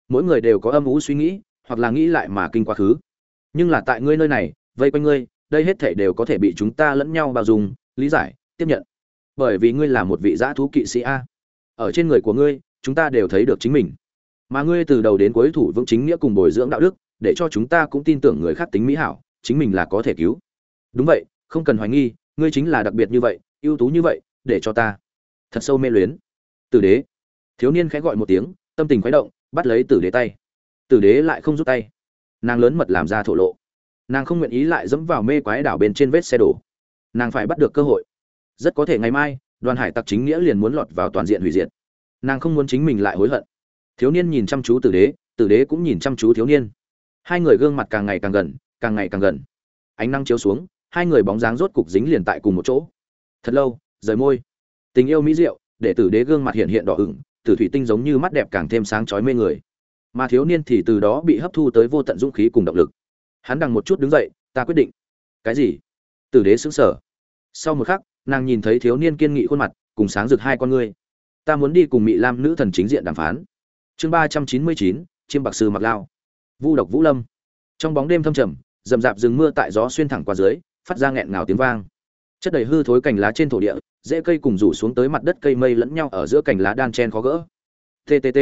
Mỗi người đều có âm ú suy nghĩ, hoặc là nghĩ lại mà kinh quá khứ. Nhưng là tại ngươi nơi này, vây quanh ngươi, đây hết thể đều có thể bị chúng ta lẫn nhau bao dung, lý giải, tiếp nhận. Bởi vì ngươi là một vị giã thú kỵ sĩ a. Ở trên người của ngươi, chúng ta đều thấy được chính mình. Mà ngươi từ đầu đến cuối thủ vững chính nghĩa cùng bồi dưỡng đạo đức, để cho chúng ta cũng tin tưởng người khác tính mỹ hảo, chính mình là có thể cứu. Đúng vậy không cần hoài nghi, ngươi chính là đặc biệt như vậy, ưu tú như vậy, để cho ta. Thật sâu mê luyến. Tử đế. Thiếu niên khẽ gọi một tiếng, tâm tình khuấy động, bắt lấy tử đế tay. Tử đế lại không rút tay. Nàng lớn mật làm ra thổ lộ. Nàng không nguyện ý lại dẫm vào mê quái đảo bên trên vết xe đổ. Nàng phải bắt được cơ hội. Rất có thể ngày mai, đoàn hải tặc chính nghĩa liền muốn lọt vào toàn diện hủy diệt. Nàng không muốn chính mình lại hối hận. Thiếu niên nhìn chăm chú tử đế tử đế cũng nhìn chăm chú thiếu niên. Hai người gương mặt càng ngày càng gần, càng ngày càng gần. Ánh nắng chiếu xuống hai người bóng dáng rốt cục dính liền tại cùng một chỗ. Thật lâu, rời môi. Tình yêu mỹ diệu, để tử đế gương mặt hiện hiện đỏ ửng, tử thủy tinh giống như mắt đẹp càng thêm sáng chói mê người. Mà thiếu niên thì từ đó bị hấp thu tới vô tận dũng khí cùng động lực. Hắn đằng một chút đứng dậy, ta quyết định. Cái gì? Tử đế sững sờ. Sau một khắc, nàng nhìn thấy thiếu niên kiên nghị khuôn mặt, cùng sáng rực hai con ngươi. Ta muốn đi cùng mỹ lam nữ thần chính diện đàm phán. Chương ba trăm chín mươi chín, chiêm bạc sư mặc lao. Vu độc vũ lâm. Trong bóng đêm thâm trầm, rậm rạp rừng mưa tại gió xuyên thẳng qua dưới phát ra nghẹn ngào tiếng vang. Chất đầy hư thối cành lá trên thổ địa dễ cây cùng rủ xuống tới mặt đất cây mây lẫn nhau ở giữa cành lá đan chen khó gỡ. Ttt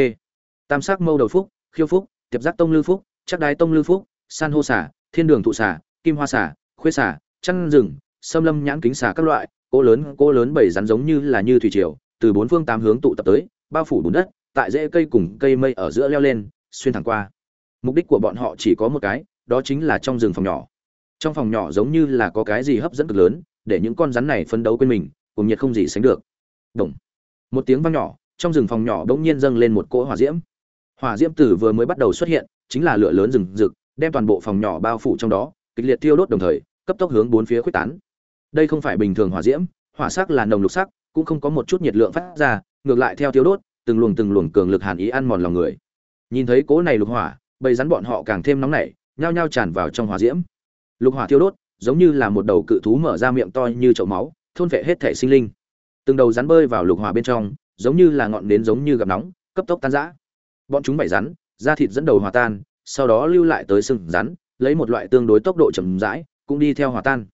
tam sắc mâu đầu phúc, khiêu phúc, tiệp giác tông lư phúc, chắc đái tông lư phúc, san hô xả thiên đường thụ xả kim hoa xả khuê xả chăn rừng, xâm lâm nhãn kính xả các loại, cỗ lớn cỗ lớn bảy rắn giống như là như thủy triều, từ bốn phương tám hướng tụ tập tới, bao phủ bùn đất, tại rễ cây cùng cây mây ở giữa leo lên, xuyên thẳng qua. Mục đích của bọn họ chỉ có một cái, đó chính là trong rừng phòng nhỏ trong phòng nhỏ giống như là có cái gì hấp dẫn cực lớn, để những con rắn này phấn đấu quên mình, cùng nhiệt không gì sánh được. Động. một tiếng vang nhỏ, trong rừng phòng nhỏ bỗng nhiên dâng lên một cỗ hỏa diễm. Hỏa diễm tử vừa mới bắt đầu xuất hiện, chính là lửa lớn rừng rực, đem toàn bộ phòng nhỏ bao phủ trong đó, kịch liệt tiêu đốt đồng thời, cấp tốc hướng bốn phía khuếch tán. Đây không phải bình thường hỏa diễm, hỏa sắc là nồng lục sắc, cũng không có một chút nhiệt lượng phát ra, ngược lại theo tiêu đốt, từng luồng từng luồng cường lực hàn ý ăn mòn lòng người. Nhìn thấy cỗ này lục hỏa, bầy rắn bọn họ càng thêm nóng nảy, nhao nhao tràn vào trong hỏa diễm lục hỏa thiêu đốt, giống như là một đầu cự thú mở ra miệng to như chậu máu, thôn vệ hết thể sinh linh. Từng đầu rắn bơi vào lục hỏa bên trong, giống như là ngọn nến giống như gặp nóng, cấp tốc tan rã. Bọn chúng bảy rắn, da thịt dẫn đầu hòa tan, sau đó lưu lại tới sừng rắn, lấy một loại tương đối tốc độ chậm rãi, cũng đi theo hòa tan.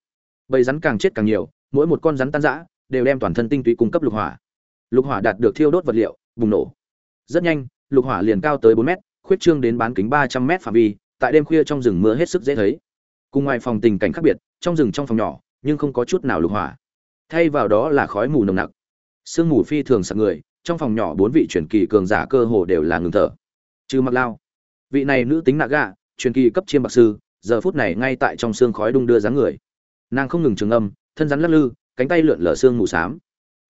Bầy rắn càng chết càng nhiều, mỗi một con rắn tan rã, đều đem toàn thân tinh túy cung cấp lục hỏa. Lục hỏa đạt được thiêu đốt vật liệu, bùng nổ. Rất nhanh, lục hỏa liền cao tới bốn mét, khuyết trương đến bán kính ba trăm mét phạm vi, tại đêm khuya trong rừng mưa hết sức dễ thấy cùng ngoài phòng tình cảnh khác biệt, trong rừng trong phòng nhỏ, nhưng không có chút nào lục hỏa. Thay vào đó là khói mù nồng nặc. Sương mù phi thường sặc người, trong phòng nhỏ bốn vị truyền kỳ cường giả cơ hồ đều là ngừng thở. Trừ mặc lao. Vị này nữ tính nạ gạ truyền kỳ cấp chiêm bạc sư, giờ phút này ngay tại trong xương khói đung đưa dáng người. Nàng không ngừng trường âm, thân rắn lắc lư, cánh tay lượn lờ xương mù xám.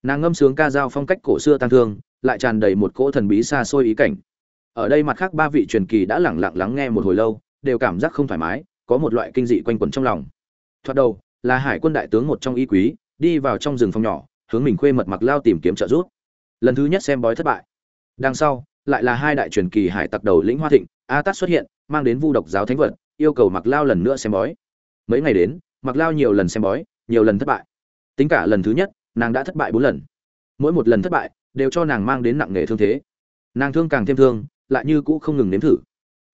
Nàng ngâm sướng ca dao phong cách cổ xưa tăng thương, lại tràn đầy một cỗ thần bí xa xôi ý cảnh. Ở đây mặt khác ba vị truyền kỳ đã lẳng lặng lắng nghe một hồi lâu, đều cảm giác không thoải mái có một loại kinh dị quanh quẩn trong lòng. Thoạt đầu, là hải quân đại tướng một trong y quý, đi vào trong rừng phòng nhỏ, hướng mình khuê mật mặc lao tìm kiếm trợ giúp. Lần thứ nhất xem bói thất bại. Đằng sau, lại là hai đại truyền kỳ hải tặc đầu lĩnh hoa thịnh, a tát xuất hiện, mang đến vu độc giáo thánh vật, yêu cầu mặc lao lần nữa xem bói. Mấy ngày đến, mặc lao nhiều lần xem bói, nhiều lần thất bại. Tính cả lần thứ nhất, nàng đã thất bại bốn lần. Mỗi một lần thất bại, đều cho nàng mang đến nặng nề thương thế. Nàng thương càng thêm thương, lại như cũ không ngừng nếm thử.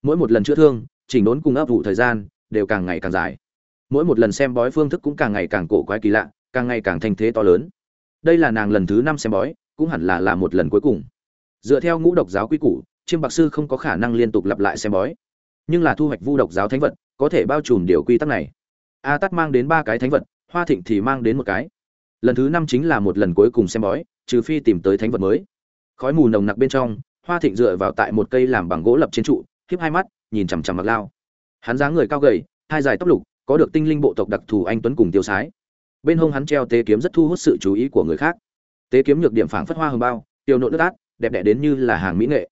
Mỗi một lần chữa thương, chỉnh đốn cùng ấp ủ thời gian đều càng ngày càng dài. Mỗi một lần xem bói phương thức cũng càng ngày càng cổ quái kỳ lạ, càng ngày càng thanh thế to lớn. Đây là nàng lần thứ năm xem bói, cũng hẳn là là một lần cuối cùng. Dựa theo ngũ độc giáo quy củ, chiêm bạc sư không có khả năng liên tục lặp lại xem bói. Nhưng là thu hoạch vu độc giáo thánh vật, có thể bao trùm điều quy tắc này. A tắt mang đến ba cái thánh vật, hoa thịnh thì mang đến một cái. Lần thứ năm chính là một lần cuối cùng xem bói, trừ phi tìm tới thánh vật mới. Khói mù nồng nặc bên trong, hoa thịnh dựa vào tại một cây làm bằng gỗ lập trên trụ khiếp hai mắt, nhìn chằm chằm mặc lao hắn dáng người cao gầy hai dài tóc lục, có được tinh linh bộ tộc đặc thù anh tuấn cùng tiêu sái. Bên hông hắn treo tế kiếm rất thu hút sự chú ý của người khác. Tế kiếm nhược điểm phảng phất hoa hồng bao, tiêu nộn nước át, đẹp đẽ đến như là hàng mỹ nghệ.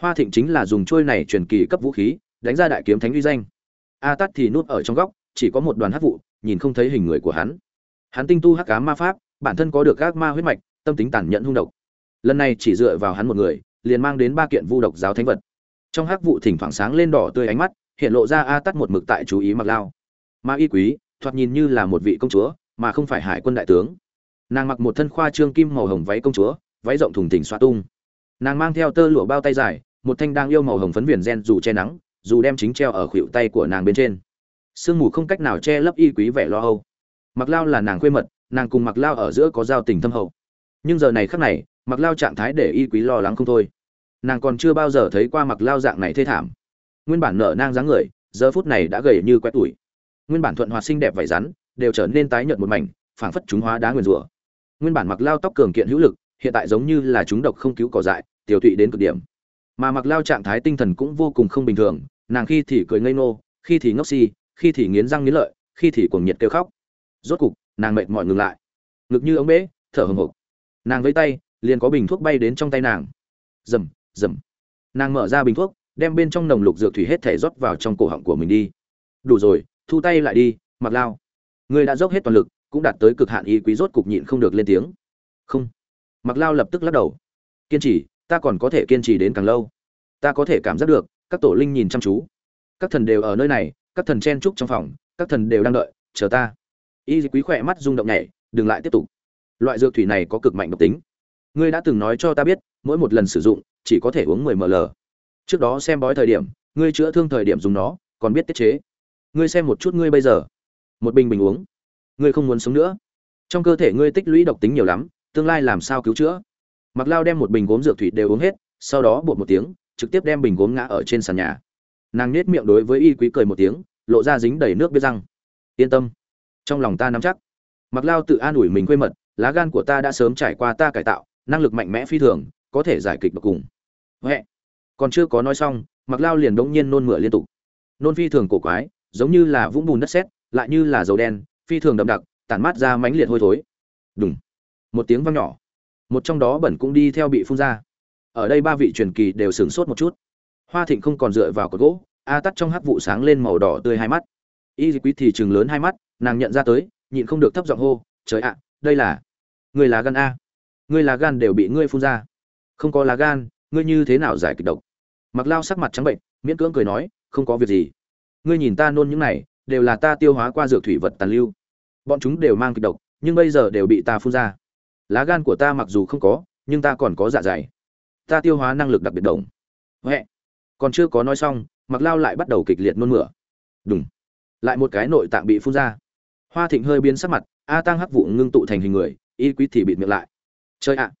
Hoa thịnh chính là dùng trôi này truyền kỳ cấp vũ khí, đánh ra đại kiếm thánh uy danh. A tắt thì núp ở trong góc, chỉ có một đoàn hắc vụ, nhìn không thấy hình người của hắn. Hắn tinh tu hắc ám ma pháp, bản thân có được các ma huyết mạch, tâm tính tàn nhẫn hung độc. Lần này chỉ dựa vào hắn một người, liền mang đến ba kiện vu độc giáo thánh vật. Trong hắc vụ thỉnh thoảng sáng lên đỏ tươi ánh mắt hiện lộ ra a tắt một mực tại chú ý mặc lao. Ma y quý, thoạt nhìn như là một vị công chúa, mà không phải hải quân đại tướng. Nàng mặc một thân khoa trương kim màu hồng váy công chúa, váy rộng thùng thỉnh xoa tung. Nàng mang theo tơ lụa bao tay dài, một thanh đang yêu màu hồng phấn viền gen dù che nắng, dù đem chính treo ở khuỷu tay của nàng bên trên. Sương mù không cách nào che lấp y quý vẻ lo âu. Mặc lao là nàng quê mật, nàng cùng mặc lao ở giữa có giao tình thâm hậu. Nhưng giờ này khắc này, mặc lao trạng thái để y quý lo lắng không thôi. Nàng còn chưa bao giờ thấy qua mặc lao dạng này thê thảm nguyên bản nở nang dáng người, giờ phút này đã gầy như quét tuổi nguyên bản thuận hòa xinh đẹp vảy rắn, đều trở nên tái nhợt một mảnh, phảng phất chúng hóa đá nguyên rủa nguyên bản mặc lao tóc cường kiện hữu lực, hiện tại giống như là chúng độc không cứu cỏ dại, tiểu tụy đến cực điểm. Mà mặc lao trạng thái tinh thần cũng vô cùng không bình thường, nàng khi thì cười ngây ngô, khi thì ngốc si, khi thì nghiến răng nghiến lợi, khi thì cuồng nhiệt kêu khóc. Rốt cục, nàng mệt mỏi ngừng lại. Ngực như ống bể thở hừng hực. nàng với tay, liền có bình thuốc bay đến trong tay nàng. Rầm rầm. Nàng mở ra bình thuốc đem bên trong nồng lục dược thủy hết thể rót vào trong cổ họng của mình đi. Đủ rồi, thu tay lại đi, mặc lao. Người đã dốc hết toàn lực, cũng đạt tới cực hạn y quý rốt cục nhịn không được lên tiếng. Không. Mặc lao lập tức lắc đầu. Kiên trì, ta còn có thể kiên trì đến càng lâu. Ta có thể cảm giác được, các tổ linh nhìn chăm chú. Các thần đều ở nơi này, các thần chen trúc trong phòng, các thần đều đang đợi, chờ ta. Y quý khỏe mắt rung động nhảy đừng lại tiếp tục. Loại dược thủy này có cực mạnh độc tính. Ngươi đã từng nói cho ta biết, mỗi một lần sử dụng, chỉ có thể uống 10 ml trước đó xem bói thời điểm, ngươi chữa thương thời điểm dùng nó, còn biết tiết chế. Ngươi xem một chút ngươi bây giờ. Một bình bình uống. Ngươi không muốn sống nữa. Trong cơ thể ngươi tích lũy độc tính nhiều lắm, tương lai làm sao cứu chữa? Mặc lao đem một bình gốm dược thủy đều uống hết, sau đó bột một tiếng, trực tiếp đem bình gốm ngã ở trên sàn nhà. Nàng nết miệng đối với y quý cười một tiếng, lộ ra dính đầy nước biết răng. Yên tâm. Trong lòng ta nắm chắc. Mặc lao tự an ủi mình quê mật, lá gan của ta đã sớm trải qua ta cải tạo, năng lực mạnh mẽ phi thường, có thể giải kịch độc cùng. Huệ còn chưa có nói xong mặc lao liền đống nhiên nôn mửa liên tục. Nôn phi thường cổ quái, giống như là vũng bùn đất sét, lại như là dầu đen, phi thường đậm đặc, tản mát ra mãnh liệt hôi thối. Đúng một tiếng vang nhỏ. Một trong đó bẩn cũng đi theo bị phun ra. Ở đây ba vị truyền kỳ đều sửng sốt một chút. Hoa thịnh không còn dựa vào cột gỗ, a tắt trong hắc vụ sáng lên màu đỏ tươi hai mắt. Y quý thì chừng lớn hai mắt, nàng nhận ra tới, nhịn không được thấp giọng hô, trời ạ, đây là người là gan a. Ngươi là gan đều bị ngươi phun ra. Không có lá gan ngươi như thế nào giải kịch độc? Mặc lao sắc mặt trắng bệnh, miễn cưỡng cười nói, không có việc gì. Ngươi nhìn ta nôn những này, đều là ta tiêu hóa qua dược thủy vật tàn lưu. Bọn chúng đều mang kịch độc, nhưng bây giờ đều bị ta phun ra. Lá gan của ta mặc dù không có, nhưng ta còn có dạ dày. Ta tiêu hóa năng lực đặc biệt đồng huệ. Còn chưa có nói xong, mặc lao lại bắt đầu kịch liệt nôn mửa. Đúng lại một cái nội tạng bị phun ra. Hoa thịnh hơi biến sắc mặt, a tăng hắc vụ ngưng tụ thành hình người, y quý thì bịt miệng lại. Chơi ạ.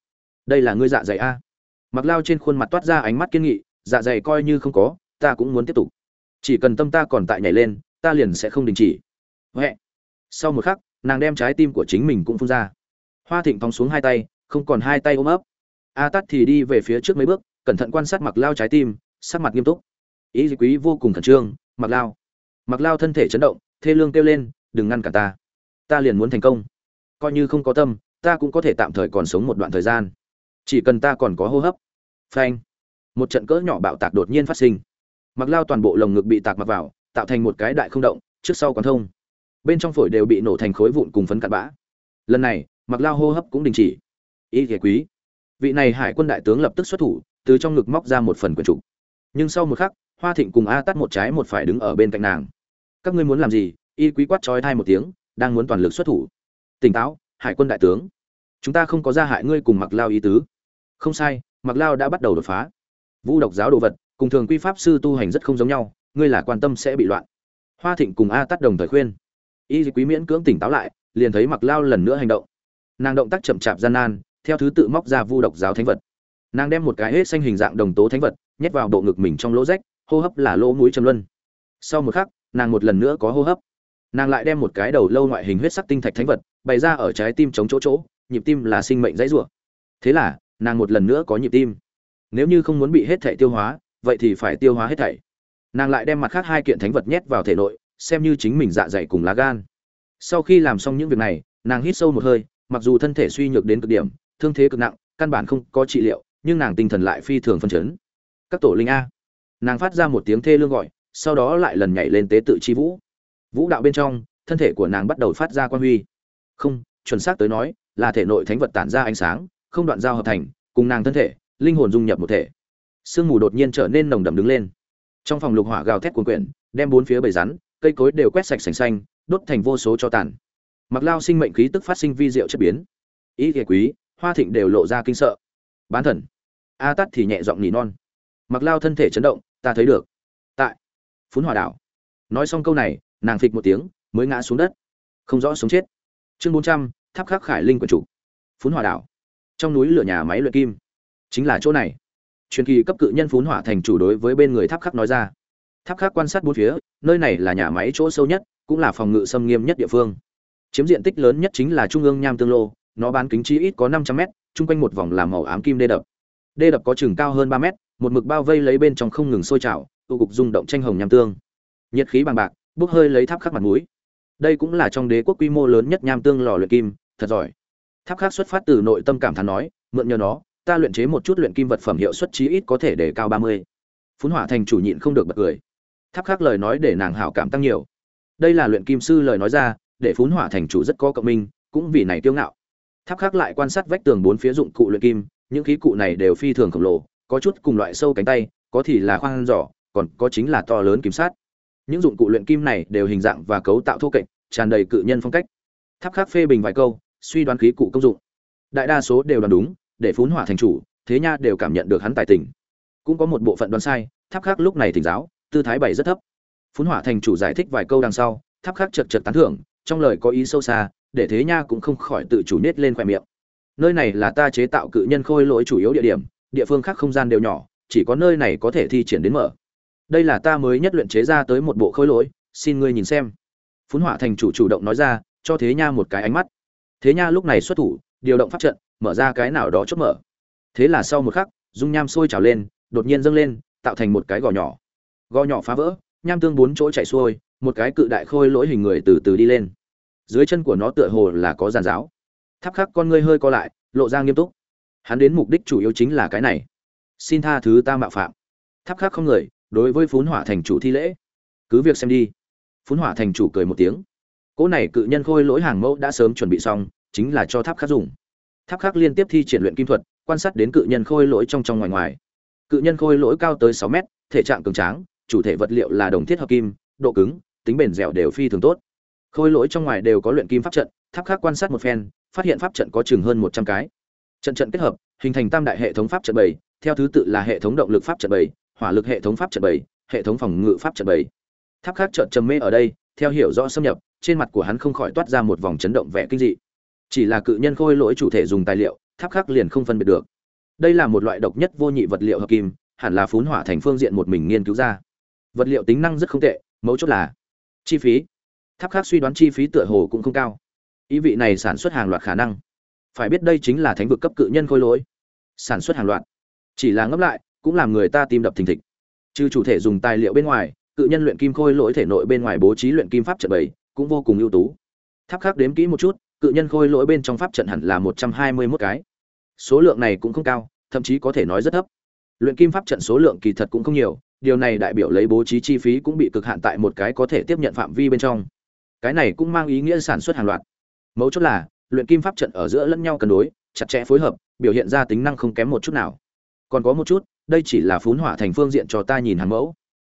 Đây là ngươi dạ dày a mặc lao trên khuôn mặt toát ra ánh mắt kiên nghị dạ dày coi như không có, ta cũng muốn tiếp tục. Chỉ cần tâm ta còn tại nhảy lên, ta liền sẽ không đình chỉ. Huệ. Sau một khắc, nàng đem trái tim của chính mình cũng phun ra. Hoa thịnh phóng xuống hai tay, không còn hai tay ôm ấp. A tắt thì đi về phía trước mấy bước, cẩn thận quan sát mặc lao trái tim, sắc mặt nghiêm túc. Ý dị quý vô cùng khẩn trương, mặc lao. Mặc lao thân thể chấn động, thê lương kêu lên, đừng ngăn cả ta. Ta liền muốn thành công. Coi như không có tâm, ta cũng có thể tạm thời còn sống một đoạn thời gian. Chỉ cần ta còn có hô hấp phanh. Một trận cỡ nhỏ bạo tạc đột nhiên phát sinh. Mặc lao toàn bộ lồng ngực bị tạc mặc vào, tạo thành một cái đại không động, trước sau quán thông. Bên trong phổi đều bị nổ thành khối vụn cùng phấn cặn bã. Lần này, mặc lao hô hấp cũng đình chỉ. Ý ghẻ quý, vị này hải quân đại tướng lập tức xuất thủ, từ trong ngực móc ra một phần quần trục nhưng sau một khắc, hoa thịnh cùng a tắt một trái một phải đứng ở bên cạnh nàng. Các ngươi muốn làm gì? Y quý quát trói thai một tiếng, đang muốn toàn lực xuất thủ. Tỉnh táo, hải quân đại tướng. Chúng ta không có ra hại ngươi cùng mặc lao ý tứ. Không sai mặc lao đã bắt đầu đột phá. Vũ độc giáo đồ vật, cùng thường quy pháp sư tu hành rất không giống nhau, ngươi là quan tâm sẽ bị loạn. Hoa thịnh cùng a tắt đồng thời khuyên. Y quý miễn cưỡng tỉnh táo lại, liền thấy mặc lao lần nữa hành động. Nàng động tác chậm chạp gian nan, theo thứ tự móc ra vu độc giáo thánh vật. Nàng đem một cái hết xanh hình dạng đồng tố thánh vật, nhét vào bộ ngực mình trong lỗ rách, hô hấp là lỗ mũi châm luân. Sau một khắc, nàng một lần nữa có hô hấp. Nàng lại đem một cái đầu lâu ngoại hình huyết sắc tinh thạch thánh vật, bày ra ở trái tim chống chỗ chỗ, nhịp tim là sinh mệnh dãy rủa. Thế là nàng một lần nữa có nhịp tim. Nếu như không muốn bị hết thảy tiêu hóa, vậy thì phải tiêu hóa hết thảy. Nàng lại đem mặt khác hai kiện thánh vật nhét vào thể nội, xem như chính mình dạ dày cùng lá gan. Sau khi làm xong những việc này, nàng hít sâu một hơi, mặc dù thân thể suy nhược đến cực điểm, thương thế cực nặng, căn bản không có trị liệu, nhưng nàng tinh thần lại phi thường phân chấn. Các tổ linh a. Nàng phát ra một tiếng thê lương gọi, sau đó lại lần nhảy lên tế tự chi vũ. Vũ đạo bên trong, thân thể của nàng bắt đầu phát ra quan huy. Không, chuẩn xác tới nói, là thể nội thánh vật tản ra ánh sáng không đoạn giao hợp thành, cùng nàng thân thể, linh hồn dung nhập một thể. Sương mù đột nhiên trở nên nồng đậm đứng lên. Trong phòng lục hỏa gào thét cuồn quyển, đem bốn phía bầy rắn, cây cối đều quét sạch sành xanh, đốt thành vô số cho tàn. Mặc lao sinh mệnh khí tức phát sinh vi diệu chất biến. Ý thiệt quý, hoa thịnh đều lộ ra kinh sợ. Bán thần. A tắt thì nhẹ giọng nỉ non. Mặc lao thân thể chấn động, ta thấy được. Tại phun hỏa đảo. Nói xong câu này, nàng phịch một tiếng, mới ngã xuống đất. Không rõ sống chết. Chương bốn trăm, tháp khắc khải linh quần chủ. Phun hỏa đảo trong núi lửa nhà máy luyện kim. Chính là chỗ này. Truyền kỳ cấp cự nhân phun hỏa thành chủ đối với bên người tháp khắc nói ra. Tháp khắc quan sát bốn phía, nơi này là nhà máy chỗ sâu nhất, cũng là phòng ngự xâm nghiêm nhất địa phương. Chiếm diện tích lớn nhất chính là trung ương nham tương lô, nó bán kính chi ít có năm trăm mét, chung quanh một vòng làm màu ám kim đê đập. Đê đập có chừng cao hơn ba mét, một mực bao vây lấy bên trong không ngừng sôi trào, tụ cục rung động tranh hồng nham tương. Nhiệt khí bằng bạc, bốc hơi lấy tháp khắc mặt mũi. Đây cũng là trong đế quốc quy mô lớn nhất nham tương lò luyện kim, thật giỏi tháp khắc xuất phát từ nội tâm cảm thán nói, mượn nhờ nó, ta luyện chế một chút luyện kim vật phẩm hiệu suất chí ít có thể để cao ba mươi. Phun hỏa thành chủ nhịn không được bật cười. Tháp khắc lời nói để nàng hảo cảm tăng nhiều. Đây là luyện kim sư lời nói ra, để phun hỏa thành chủ rất có cộng minh, cũng vì này tiêu ngạo. Tháp khắc lại quan sát vách tường bốn phía dụng cụ luyện kim, những khí cụ này đều phi thường khổng lồ, có chút cùng loại sâu cánh tay, có thì là khoang giỏ, còn có chính là to lớn kim sát những dụng cụ luyện kim này đều hình dạng và cấu tạo thô kệch, tràn đầy cự nhân phong cách. Tháp khắc phê bình vài câu suy đoán khí cụ công dụng. Đại đa số đều đoán đúng, để phún hỏa thành chủ, thế nha đều cảm nhận được hắn tài tình. Cũng có một bộ phận đoán sai, tháp khắc lúc này thỉnh giáo, tư thái bày rất thấp. Phún hỏa thành chủ giải thích vài câu đằng sau, tháp khắc chật chật tán thưởng, trong lời có ý sâu xa, để thế nha cũng không khỏi tự chủ nết lên khoe miệng. Nơi này là ta chế tạo cự nhân khôi lỗi chủ yếu địa điểm, địa phương khác không gian đều nhỏ, chỉ có nơi này có thể thi triển đến mở. Đây là ta mới nhất luyện chế ra tới một bộ khôi lỗi, xin ngươi nhìn xem. Phun hỏa thành chủ chủ động nói ra, cho thế nha một cái ánh mắt thế nha lúc này xuất thủ, điều động pháp trận, mở ra cái nào đó chốt mở. Thế là sau một khắc, dung nham sôi trào lên, đột nhiên dâng lên, tạo thành một cái gò nhỏ. Gò nhỏ phá vỡ, nham tương bốn chỗ chạy xuôi, một cái cự đại khôi lỗi hình người từ từ đi lên. Dưới chân của nó tựa hồ là có giàn giáo. Tháp khắc con ngươi hơi co lại, lộ ra nghiêm túc. Hắn đến mục đích chủ yếu chính là cái này. Xin tha thứ ta mạo phạm. Tháp khắc không người, đối với phún hỏa thành chủ thi lễ. Cứ việc xem đi. Phún hỏa thành chủ cười một tiếng cỗ này cự nhân khôi lỗi hàng mẫu đã sớm chuẩn bị xong, chính là cho tháp khắc dùng. Tháp khắc liên tiếp thi triển luyện kim thuật, quan sát đến cự nhân khôi lỗi trong trong ngoài ngoài. Cự nhân khôi lỗi cao tới sáu mét, thể trạng cường tráng, chủ thể vật liệu là đồng thiết hợp kim, độ cứng, tính bền dẻo đều phi thường tốt. Khôi lỗi trong ngoài đều có luyện kim pháp trận, tháp khắc quan sát một phen, phát hiện pháp trận có chừng hơn một trăm cái. Trận trận kết hợp, hình thành tam đại hệ thống pháp trận bảy, theo thứ tự là hệ thống động lực pháp trận bảy, hỏa lực hệ thống pháp trận bảy, hệ thống phòng ngự pháp trận bảy. Tháp khắc trận trầm mê ở đây, theo hiểu rõ xâm nhập trên mặt của hắn không khỏi toát ra một vòng chấn động vẻ kinh dị. Chỉ là cự nhân khôi lỗi chủ thể dùng tài liệu, tháp khắc liền không phân biệt được. Đây là một loại độc nhất vô nhị vật liệu hợp kim, hẳn là phún hỏa thành phương diện một mình nghiên cứu ra. Vật liệu tính năng rất không tệ, mấu chốt là chi phí. Tháp khắc suy đoán chi phí tựa hồ cũng không cao. Ý vị này sản xuất hàng loạt khả năng. Phải biết đây chính là thánh vực cấp cự nhân khôi lỗi. Sản xuất hàng loạt. Chỉ là ngấp lại, cũng làm người ta tim đập thình thịch. Trừ chủ thể dùng tài liệu bên ngoài, cự nhân luyện kim khôi lỗi thể nội bên ngoài bố trí luyện kim pháp trận bày cũng vô cùng ưu tú. Tháp khác đếm kỹ một chút, cự nhân khôi lỗi bên trong pháp trận hẳn là một trăm hai mươi mốt cái. Số lượng này cũng không cao, thậm chí có thể nói rất thấp. Luyện kim pháp trận số lượng kỳ thật cũng không nhiều, điều này đại biểu lấy bố trí chi phí cũng bị cực hạn tại một cái có thể tiếp nhận phạm vi bên trong. Cái này cũng mang ý nghĩa sản xuất hàng loạt. Mấu chốt là, luyện kim pháp trận ở giữa lẫn nhau cân đối, chặt chẽ phối hợp, biểu hiện ra tính năng không kém một chút nào. Còn có một chút, đây chỉ là phún hỏa thành phương diện cho ta nhìn hàng mẫu.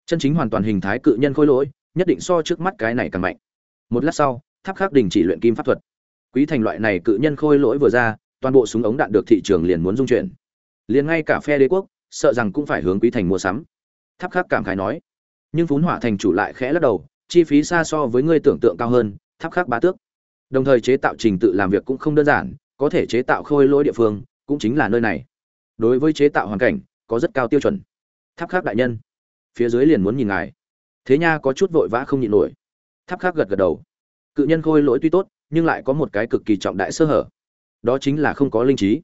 Chân chính hoàn toàn hình thái cự nhân khôi lỗi, nhất định so trước mắt cái này càng mạnh một lát sau, tháp khắc đình chỉ luyện kim pháp thuật. Quý thành loại này cự nhân khôi lỗi vừa ra, toàn bộ súng ống đạn được thị trường liền muốn dung chuyển. Liền ngay cả phe đế quốc, sợ rằng cũng phải hướng quý thành mua sắm. Tháp khắc cảm khái nói. Nhưng phún hỏa thành chủ lại khẽ lắc đầu, chi phí xa so với ngươi tưởng tượng cao hơn, tháp khắc bá tước. Đồng thời chế tạo trình tự làm việc cũng không đơn giản, có thể chế tạo khôi lỗi địa phương, cũng chính là nơi này. Đối với chế tạo hoàn cảnh, có rất cao tiêu chuẩn. Tháp khắc đại nhân, phía dưới liền muốn nhìn ngài. Thế nha có chút vội vã không nhịn nổi tháp khác gật gật đầu. Cự nhân khôi lỗi tuy tốt, nhưng lại có một cái cực kỳ trọng đại sơ hở. Đó chính là không có linh trí.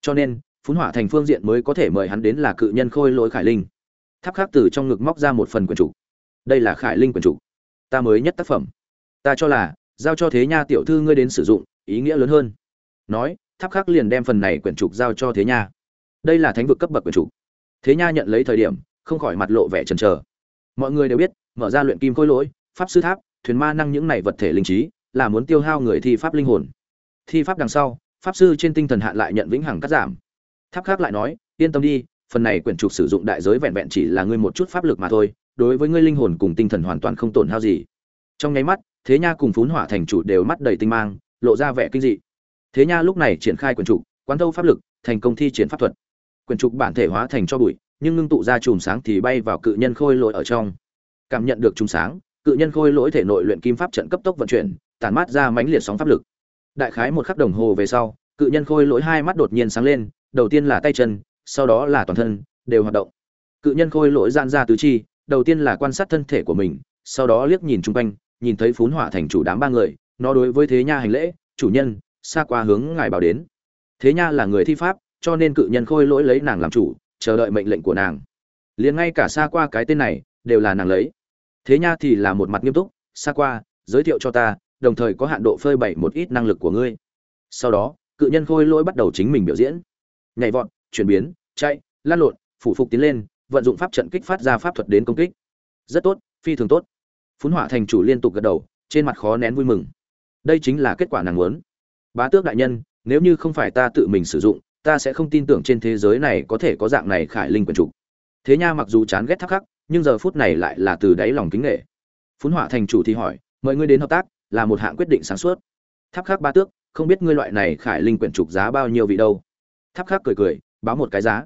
Cho nên phun hỏa thành phương diện mới có thể mời hắn đến là cự nhân khôi lỗi khải linh. Tháp khác từ trong ngực móc ra một phần quyển trục đây là khải linh quyển trục ta mới nhất tác phẩm. Ta cho là, giao cho thế nha tiểu thư ngươi đến sử dụng, ý nghĩa lớn hơn. Nói, tháp Khác liền đem phần này quyển trục giao cho thế nha. Đây là thánh vực cấp bậc quyển trục. Thế nha nhận lấy thời điểm, không khỏi mặt lộ vẻ chần trờ mọi người đều biết, mở ra luyện kim khôi lỗi, pháp sư tháp thuyền ma năng những này vật thể linh trí, là muốn tiêu hao người thi pháp linh hồn. Thi pháp đằng sau, pháp sư trên tinh thần hạn lại nhận vĩnh hằng cắt giảm. Tháp khác lại nói, yên tâm đi, phần này quyển trục sử dụng đại giới vẹn vẹn chỉ là ngươi một chút pháp lực mà thôi, đối với ngươi linh hồn cùng tinh thần hoàn toàn không tổn hao gì. Trong nháy mắt, thế nha cùng phún hỏa thành chủ đều mắt đầy tinh mang, lộ ra vẻ kinh dị. Thế nha lúc này triển khai quyển trục, quán thâu pháp lực, thành công thi triển pháp thuật. Quyển trục bản thể hóa thành cho bụi, nhưng ngưng tụ ra chùm sáng thì bay vào cự nhân khôi lội ở trong. Cảm nhận được chùm sáng cự nhân khôi lỗi thể nội luyện kim pháp trận cấp tốc vận chuyển, tản mát ra mãnh liệt sóng pháp lực. Đại khái một khắc đồng hồ về sau, cự nhân khôi lỗi hai mắt đột nhiên sáng lên, đầu tiên là tay chân, sau đó là toàn thân, đều hoạt động. Cự nhân khôi lỗi gian ra tứ chi, đầu tiên là quan sát thân thể của mình, sau đó liếc nhìn chung quanh, nhìn thấy phún hỏa thành chủ đám ba người, nó đối với thế nha hành lễ, chủ nhân, xa qua hướng ngài bảo đến. Thế nha là người thi pháp, cho nên cự nhân khôi lỗi lấy nàng làm chủ, chờ đợi mệnh lệnh của nàng. Liền ngay cả xa qua cái tên này, đều là nàng lấy thế nha thì là một mặt nghiêm túc xa qua, giới thiệu cho ta, đồng thời có hạn độ phơi bày một ít năng lực của ngươi. Sau đó, cự nhân khôi lỗi bắt đầu chính mình biểu diễn. Nhảy vọt, chuyển biến, chạy lan lộn, phủ phục tiến lên, vận dụng pháp trận kích phát ra pháp thuật đến công kích. Rất tốt, phi thường tốt. Phun hỏa thành chủ liên tục gật đầu, trên mặt khó nén vui mừng. Đây chính là kết quả nàng muốn. Bá tước đại nhân, nếu như không phải ta tự mình sử dụng, ta sẽ không tin tưởng trên thế giới này có thể có dạng này khải linh quyền chủ. Thế nha mặc dù chán ghét thắc khắc nhưng giờ phút này lại là từ đáy lòng kính nghệ. Phun hỏa thành chủ thì hỏi, mời ngươi đến hợp tác, là một hạng quyết định sáng suốt. Tháp khắc ba tước, không biết ngươi loại này khải linh quyển trục giá bao nhiêu vị đâu. Tháp khắc cười cười, báo một cái giá.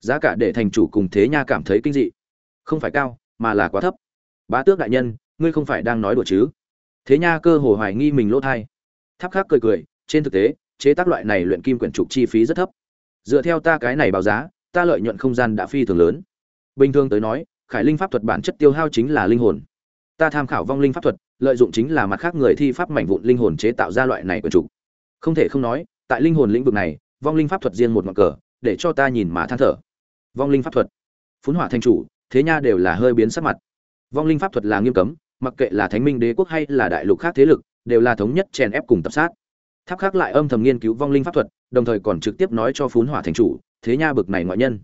Giá cả để thành chủ cùng thế nha cảm thấy kinh dị. Không phải cao, mà là quá thấp. Bá tước đại nhân, ngươi không phải đang nói đùa chứ? Thế nha cơ hồ hoài nghi mình lỗ thai. Tháp khắc cười cười, trên thực tế, chế tác loại này luyện kim quyển trục chi phí rất thấp. Dựa theo ta cái này báo giá, ta lợi nhuận không gian đã phi thường lớn. Bình thường tới nói khải linh pháp thuật bản chất tiêu hao chính là linh hồn. Ta tham khảo vong linh pháp thuật, lợi dụng chính là mặt khác người thi pháp mảnh vụn linh hồn chế tạo ra loại này của chủ. không thể không nói, tại linh hồn lĩnh vực này, vong linh pháp thuật riêng một ngọn cờ, để cho ta nhìn mà than thở. Vong linh pháp thuật. Phun hỏa thanh chủ, thế nha đều là hơi biến sắc mặt. Vong linh pháp thuật là nghiêm cấm, mặc kệ là thánh minh đế quốc hay là đại lục khác thế lực, đều là thống nhất chèn ép cùng tập sát. Tháp khác lại âm thầm nghiên cứu vong linh pháp thuật, đồng thời còn trực tiếp nói cho phún hỏa thành chủ, thế nha bực này ngoại nhân.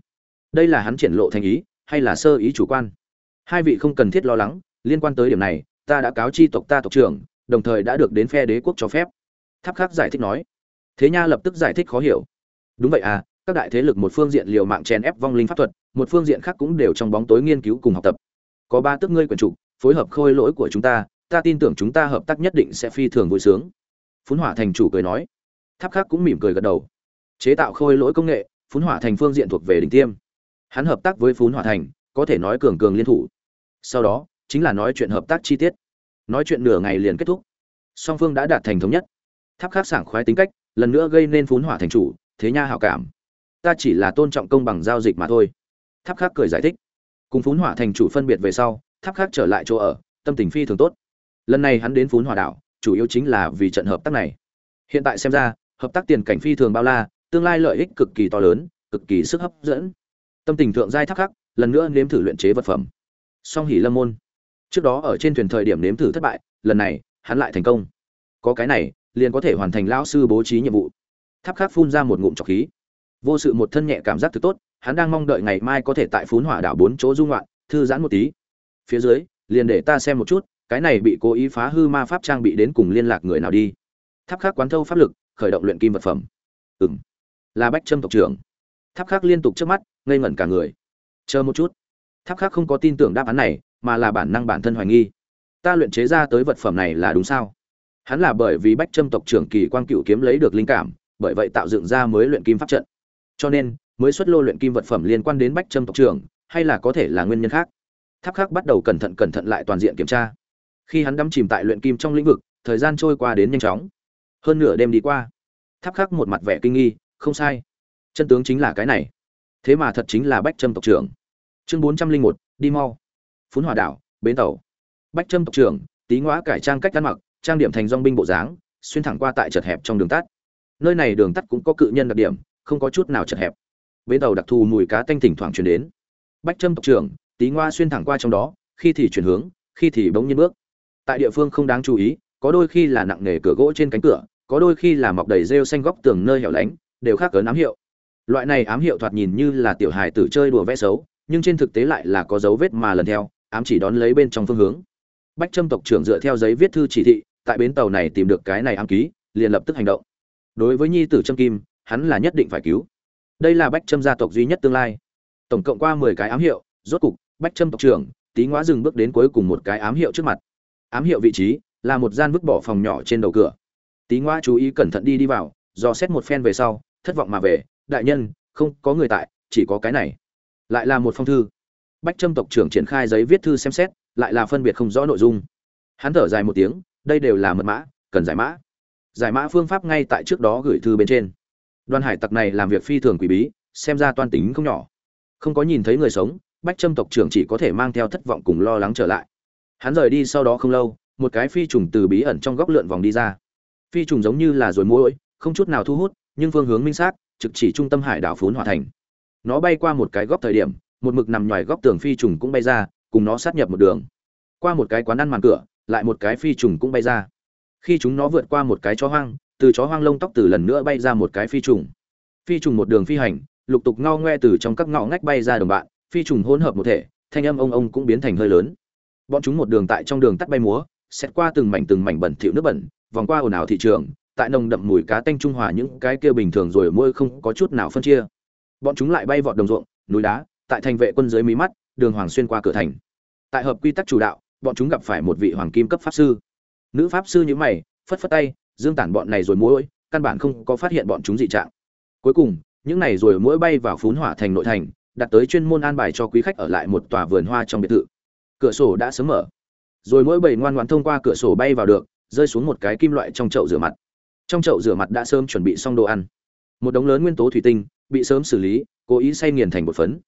Đây là hắn triển lộ thành ý hay là sơ ý chủ quan? Hai vị không cần thiết lo lắng, liên quan tới điểm này, ta đã cáo chi tộc ta tộc trưởng, đồng thời đã được đến phe đế quốc cho phép. Tháp khắc giải thích nói. Thế nha lập tức giải thích khó hiểu. Đúng vậy à các đại thế lực một phương diện liều mạng chèn ép vong linh pháp thuật, một phương diện khác cũng đều trong bóng tối nghiên cứu cùng học tập. Có ba tức ngươi quyền trục phối hợp khôi lỗi của chúng ta ta tin tưởng chúng ta hợp tác nhất định sẽ phi thường vui sướng. Phun hỏa thành chủ cười nói. Tháp khắc cũng mỉm cười gật đầu. Chế tạo khôi lỗi công nghệ phun hỏa thành phương diện thuộc về đỉnh tiêm hắn hợp tác với phún hòa thành, có thể nói cường cường liên thủ. Sau đó, chính là nói chuyện hợp tác chi tiết. Nói chuyện nửa ngày liền kết thúc. Song phương đã đạt thành thống nhất. Tháp khác sảng khoái tính cách, lần nữa gây nên phún hỏa thành chủ, thế nha hảo cảm. Ta chỉ là tôn trọng công bằng giao dịch mà thôi. Tháp khác cười giải thích. Cùng phún hỏa thành chủ phân biệt về sau, tháp khác trở lại chỗ ở, tâm tình phi thường tốt. Lần này hắn đến phún hỏa đảo, chủ yếu chính là vì trận hợp tác này. Hiện tại xem ra, hợp tác tiền cảnh phi thường bao la, tương lai lợi ích cực kỳ to lớn, cực kỳ sức hấp dẫn tâm tình thượng giai thắc khắc, lần nữa nếm thử luyện chế vật phẩm. Song hỉ lâm môn. Trước đó ở trên thuyền thời điểm nếm thử thất bại, lần này, hắn lại thành công. Có cái này, liền có thể hoàn thành lão sư bố trí nhiệm vụ. Tháp khắc phun ra một ngụm trọc khí. Vô sự một thân nhẹ cảm giác thực tốt, hắn đang mong đợi ngày mai có thể tại phún hỏa đảo bốn chỗ dung loạn thư giãn một tí. Phía dưới, liền để ta xem một chút, cái này bị cố ý phá hư ma pháp trang bị đến cùng liên lạc người nào đi. Tháp khắc quán thâu pháp lực, khởi động luyện kim vật phẩm. Ừng là bách trâm tộc trưởng. Tháp khắc liên tục trước mắt ngây ngẩn cả người. Chờ một chút. Tháp khắc không có tin tưởng đáp án này, mà là bản năng bản thân hoài nghi. Ta luyện chế ra tới vật phẩm này là đúng sao? Hắn là bởi vì bách trâm tộc trưởng kỳ quang cựu kiếm lấy được linh cảm, bởi vậy tạo dựng ra mới luyện kim pháp trận. Cho nên, mới xuất lô luyện kim vật phẩm liên quan đến bách trâm tộc trưởng, hay là có thể là nguyên nhân khác? Tháp khắc bắt đầu cẩn thận cẩn thận lại toàn diện kiểm tra. Khi hắn đắm chìm tại luyện kim trong lĩnh vực, thời gian trôi qua đến nhanh chóng. Hơn nửa đêm đi qua. Tháp khắc một mặt vẻ kinh nghi, không sai. Chân tướng chính là cái này thế mà thật chính là bách trâm tộc trưởng. Chương bốn trăm linh một, đi mau. Phun hỏa đảo, bến tàu. Bách trâm tộc trưởng, tí ngõa cải trang cách ăn mặc, trang điểm thành dong binh bộ dáng, xuyên thẳng qua tại chật hẹp trong đường tắt. Nơi này đường tắt cũng có cự nhân đặc điểm, không có chút nào chật hẹp. Bến tàu đặc thù mùi cá tanh thỉnh thoảng chuyển đến. Bách trâm tộc trưởng, tí ngoa xuyên thẳng qua trong đó, khi thì chuyển hướng, khi thì bỗng nhiên bước. Tại địa phương không đáng chú ý, có đôi khi là nặng nề cửa gỗ trên cánh cửa, có đôi khi là mọc đầy rêu xanh góc tường nơi hẻo lánh, đều khác cớ nám hiệu loại này ám hiệu thoạt nhìn như là tiểu hài tử chơi đùa vẽ xấu, nhưng trên thực tế lại là có dấu vết mà lần theo, ám chỉ đón lấy bên trong phương hướng. Bách trâm tộc trưởng dựa theo giấy viết thư chỉ thị, tại bến tàu này tìm được cái này ám ký, liền lập tức hành động. Đối với nhi tử trâm kim, hắn là nhất định phải cứu. Đây là bách trâm gia tộc duy nhất tương lai. Tổng cộng qua mười cái ám hiệu, rốt cục, bách trâm tộc trưởng tí ngoã dừng bước đến cuối cùng một cái ám hiệu trước mặt. Ám hiệu vị trí, là một gian vứt bỏ phòng nhỏ trên đầu cửa. Tí ngoã chú ý cẩn thận đi đi vào, dò xét một phen về sau, thất vọng mà về đại nhân, không có người tại, chỉ có cái này. Lại là một phong thư. Bách trâm tộc trưởng triển khai giấy viết thư xem xét, lại là phân biệt không rõ nội dung. Hắn thở dài một tiếng, đây đều là mật mã, cần giải mã. Giải mã phương pháp ngay tại trước đó gửi thư bên trên. Đoàn hải tặc này làm việc phi thường quỷ bí, xem ra toan tính không nhỏ. Không có nhìn thấy người sống, bách trâm tộc trưởng chỉ có thể mang theo thất vọng cùng lo lắng trở lại. Hắn rời đi sau đó không lâu, một cái phi trùng từ bí ẩn trong góc lượn vòng đi ra. Phi trùng giống như là rồi mũi không chút nào thu hút, nhưng phương hướng minh xác trực chỉ trung tâm hải đảo phún hòa thành. Nó bay qua một cái góc thời điểm, một mực nằm ngoài góc tường phi trùng cũng bay ra, cùng nó sát nhập một đường. Qua một cái quán ăn màn cửa, lại một cái phi trùng cũng bay ra. Khi chúng nó vượt qua một cái chó hoang, từ chó hoang lông tóc từ lần nữa bay ra một cái phi trùng. Phi trùng một đường phi hành, lục tục ngao ngoe từ trong các ngõ ngách bay ra đồng bạn, phi trùng hỗn hợp một thể, thanh âm ông ông cũng biến thành hơi lớn. Bọn chúng một đường tại trong đường tắt bay múa xét qua từng mảnh từng mảnh bẩn thỉu nước bẩn, vòng qua ồn ào thị trường tại nồng đậm mùi cá tanh trung hòa những cái kia bình thường rồi môi không có chút nào phân chia. Bọn chúng lại bay vọt đồng ruộng, núi đá, tại thành vệ quân dưới mí mắt, đường hoàng xuyên qua cửa thành. Tại hợp quy tắc chủ đạo, bọn chúng gặp phải một vị hoàng kim cấp pháp sư. Nữ pháp sư như mày, phất phất tay, dương tản, bọn này rồi mũi căn bản không có phát hiện bọn chúng dị trạng. Cuối cùng, những này rồi mũi bay vào phún hỏa thành nội thành, đặt tới chuyên môn an bài cho quý khách ở lại một tòa vườn hoa trong biệt thự. Cửa sổ đã sớm mở. Rồi mỗi bầy ngoan ngoãn thông qua cửa sổ bay vào được, rơi xuống một cái kim loại trong chậu rửa mặt trong chậu rửa mặt đã sớm chuẩn bị xong đồ ăn. Một đống lớn nguyên tố thủy tinh bị sớm xử lý, cố ý xay nghiền thành bột phấn.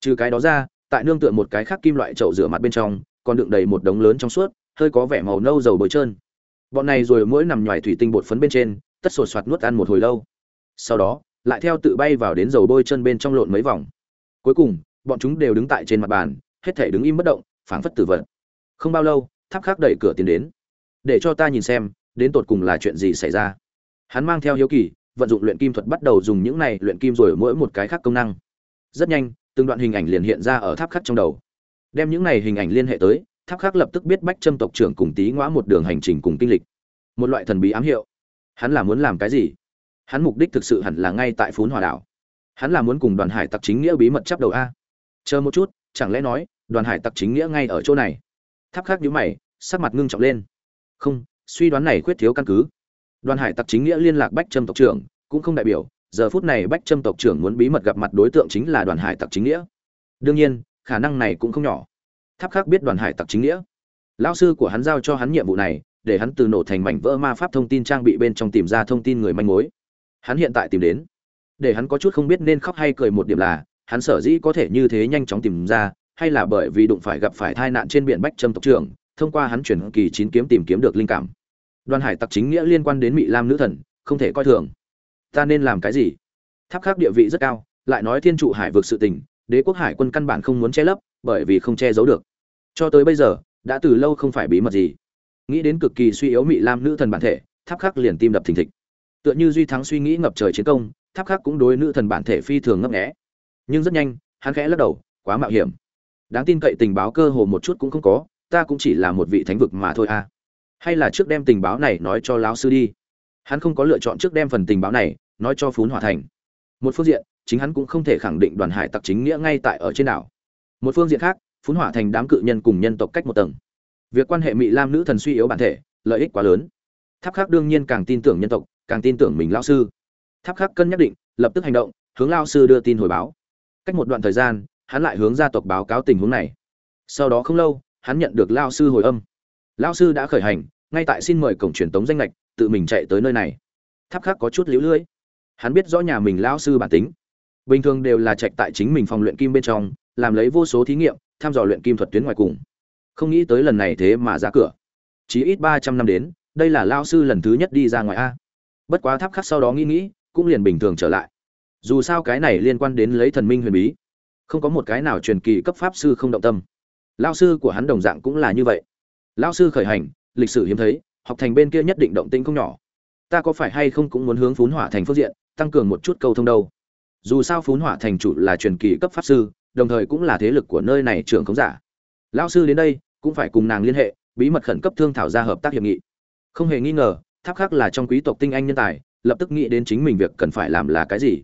Trừ cái đó ra, tại nương tựa một cái khác kim loại chậu rửa mặt bên trong, còn đựng đầy một đống lớn trong suốt, hơi có vẻ màu nâu dầu bồi trơn. Bọn này rồi mỗi nằm nhoài thủy tinh bột phấn bên trên, tất sột soạt nuốt ăn một hồi lâu. Sau đó, lại theo tự bay vào đến dầu bôi chân bên trong lộn mấy vòng. Cuối cùng, bọn chúng đều đứng tại trên mặt bàn, hết thể đứng im bất động, phảng phất tử vật. không bao lâu, tháp khác đẩy cửa tiến đến. Để cho ta nhìn xem, đến tột cùng là chuyện gì xảy ra? Hắn mang theo hiếu kỳ, vận dụng luyện kim thuật bắt đầu dùng những này luyện kim rồi mỗi một cái khác công năng. Rất nhanh, từng đoạn hình ảnh liền hiện ra ở tháp khắc trong đầu. Đem những này hình ảnh liên hệ tới, tháp khắc lập tức biết bách châm tộc trưởng cùng tí ngõa một đường hành trình cùng kinh lịch. Một loại thần bí ám hiệu. Hắn là muốn làm cái gì? Hắn mục đích thực sự hẳn là ngay tại phún hòa đảo. Hắn là muốn cùng đoàn hải tặc chính nghĩa bí mật chấp đầu a. Chờ một chút, chẳng lẽ nói, đoàn hải tặc chính nghĩa ngay ở chỗ này? Tháp khắc nhíu mày, sắc mặt ngưng trọng lên. Không, suy đoán này khuyết thiếu căn cứ đoàn hải tặc chính nghĩa liên lạc bách trâm tộc trưởng, cũng không đại biểu, giờ phút này bách trâm tộc trưởng muốn bí mật gặp mặt đối tượng chính là đoàn hải tặc chính nghĩa. Đương nhiên, khả năng này cũng không nhỏ. Tháp khác biết đoàn hải tặc chính nghĩa. Lão sư của hắn giao cho hắn nhiệm vụ này, để hắn từ nổ thành mảnh vỡ ma pháp thông tin trang bị bên trong tìm ra thông tin người manh mối. Hắn hiện tại tìm đến. Để hắn có chút không biết nên khóc hay cười một điểm là, hắn sở dĩ có thể như thế nhanh chóng tìm ra, hay là bởi vì đụng phải gặp phải tai nạn trên biển bách trâm tộc trưởng, thông qua hắn chuyển kỳ chín kiếm tìm kiếm được linh cảm đoàn hải tặc chính nghĩa liên quan đến mỹ lam nữ thần, không thể coi thường. Ta nên làm cái gì? Tháp khác địa vị rất cao, lại nói thiên trụ hải vực sự tình, đế quốc hải quân căn bản không muốn che lấp, bởi vì không che giấu được. Cho tới bây giờ, đã từ lâu không phải bí mật gì. Nghĩ đến cực kỳ suy yếu mỹ lam nữ thần bản thể, tháp khắc liền tim đập thình thịch. Tựa như duy thắng suy nghĩ ngập trời chiến công, tháp khắc cũng đối nữ thần bản thể phi thường ngấp nghé. Nhưng rất nhanh, hắn khẽ lắc đầu, quá mạo hiểm. Đáng tin cậy tình báo cơ hồ một chút cũng không có, ta cũng chỉ là một vị thánh vực mà thôi à hay là trước đem tình báo này nói cho lão sư đi? Hắn không có lựa chọn trước đem phần tình báo này nói cho phún hỏa thành. Một phương diện, chính hắn cũng không thể khẳng định đoàn hải tặc chính nghĩa ngay tại ở trên đảo. Một phương diện khác, phún hỏa thành đám cự nhân cùng nhân tộc cách một tầng. Việc quan hệ mỹ lam nữ thần suy yếu bản thể, lợi ích quá lớn. Tháp khác đương nhiên càng tin tưởng nhân tộc, càng tin tưởng mình lão sư. Tháp khác cân nhắc định, lập tức hành động, hướng lao sư đưa tin hồi báo. Cách một đoạn thời gian, hắn lại hướng gia tộc báo cáo tình huống này. Sau đó không lâu, hắn nhận được lao sư hồi âm lao sư đã khởi hành, ngay tại xin mời cổng truyền tống danh lệch tự mình chạy tới nơi này. Tháp khác có chút liễu lưỡi hắn biết rõ nhà mình lao sư bản tính. Bình thường đều là trạch tại chính mình phòng luyện kim bên trong, làm lấy vô số thí nghiệm, tham dò luyện kim thuật tuyến ngoài cùng. Không nghĩ tới lần này thế mà ra cửa. Chỉ ít ba trăm năm đến, đây là lao sư lần thứ nhất đi ra ngoài a. Bất quá tháp khắc sau đó nghĩ nghĩ, cũng liền bình thường trở lại. Dù sao cái này liên quan đến lấy thần minh huyền bí. Không có một cái nào truyền kỳ cấp pháp sư không động tâm. Lao sư của hắn đồng dạng cũng là như vậy lao sư khởi hành, lịch sử hiếm thấy, học thành bên kia nhất định động tĩnh không nhỏ. Ta có phải hay không cũng muốn hướng phún hỏa thành phương diện, tăng cường một chút câu thông đâu. Dù sao phún hỏa thành chủ là truyền kỳ cấp pháp sư, đồng thời cũng là thế lực của nơi này trưởng khống giả. Lao sư đến đây, cũng phải cùng nàng liên hệ, bí mật khẩn cấp thương thảo ra hợp tác hiệp nghị. Không hề nghi ngờ, tháp khác là trong quý tộc tinh anh nhân tài, lập tức nghĩ đến chính mình việc cần phải làm là cái gì.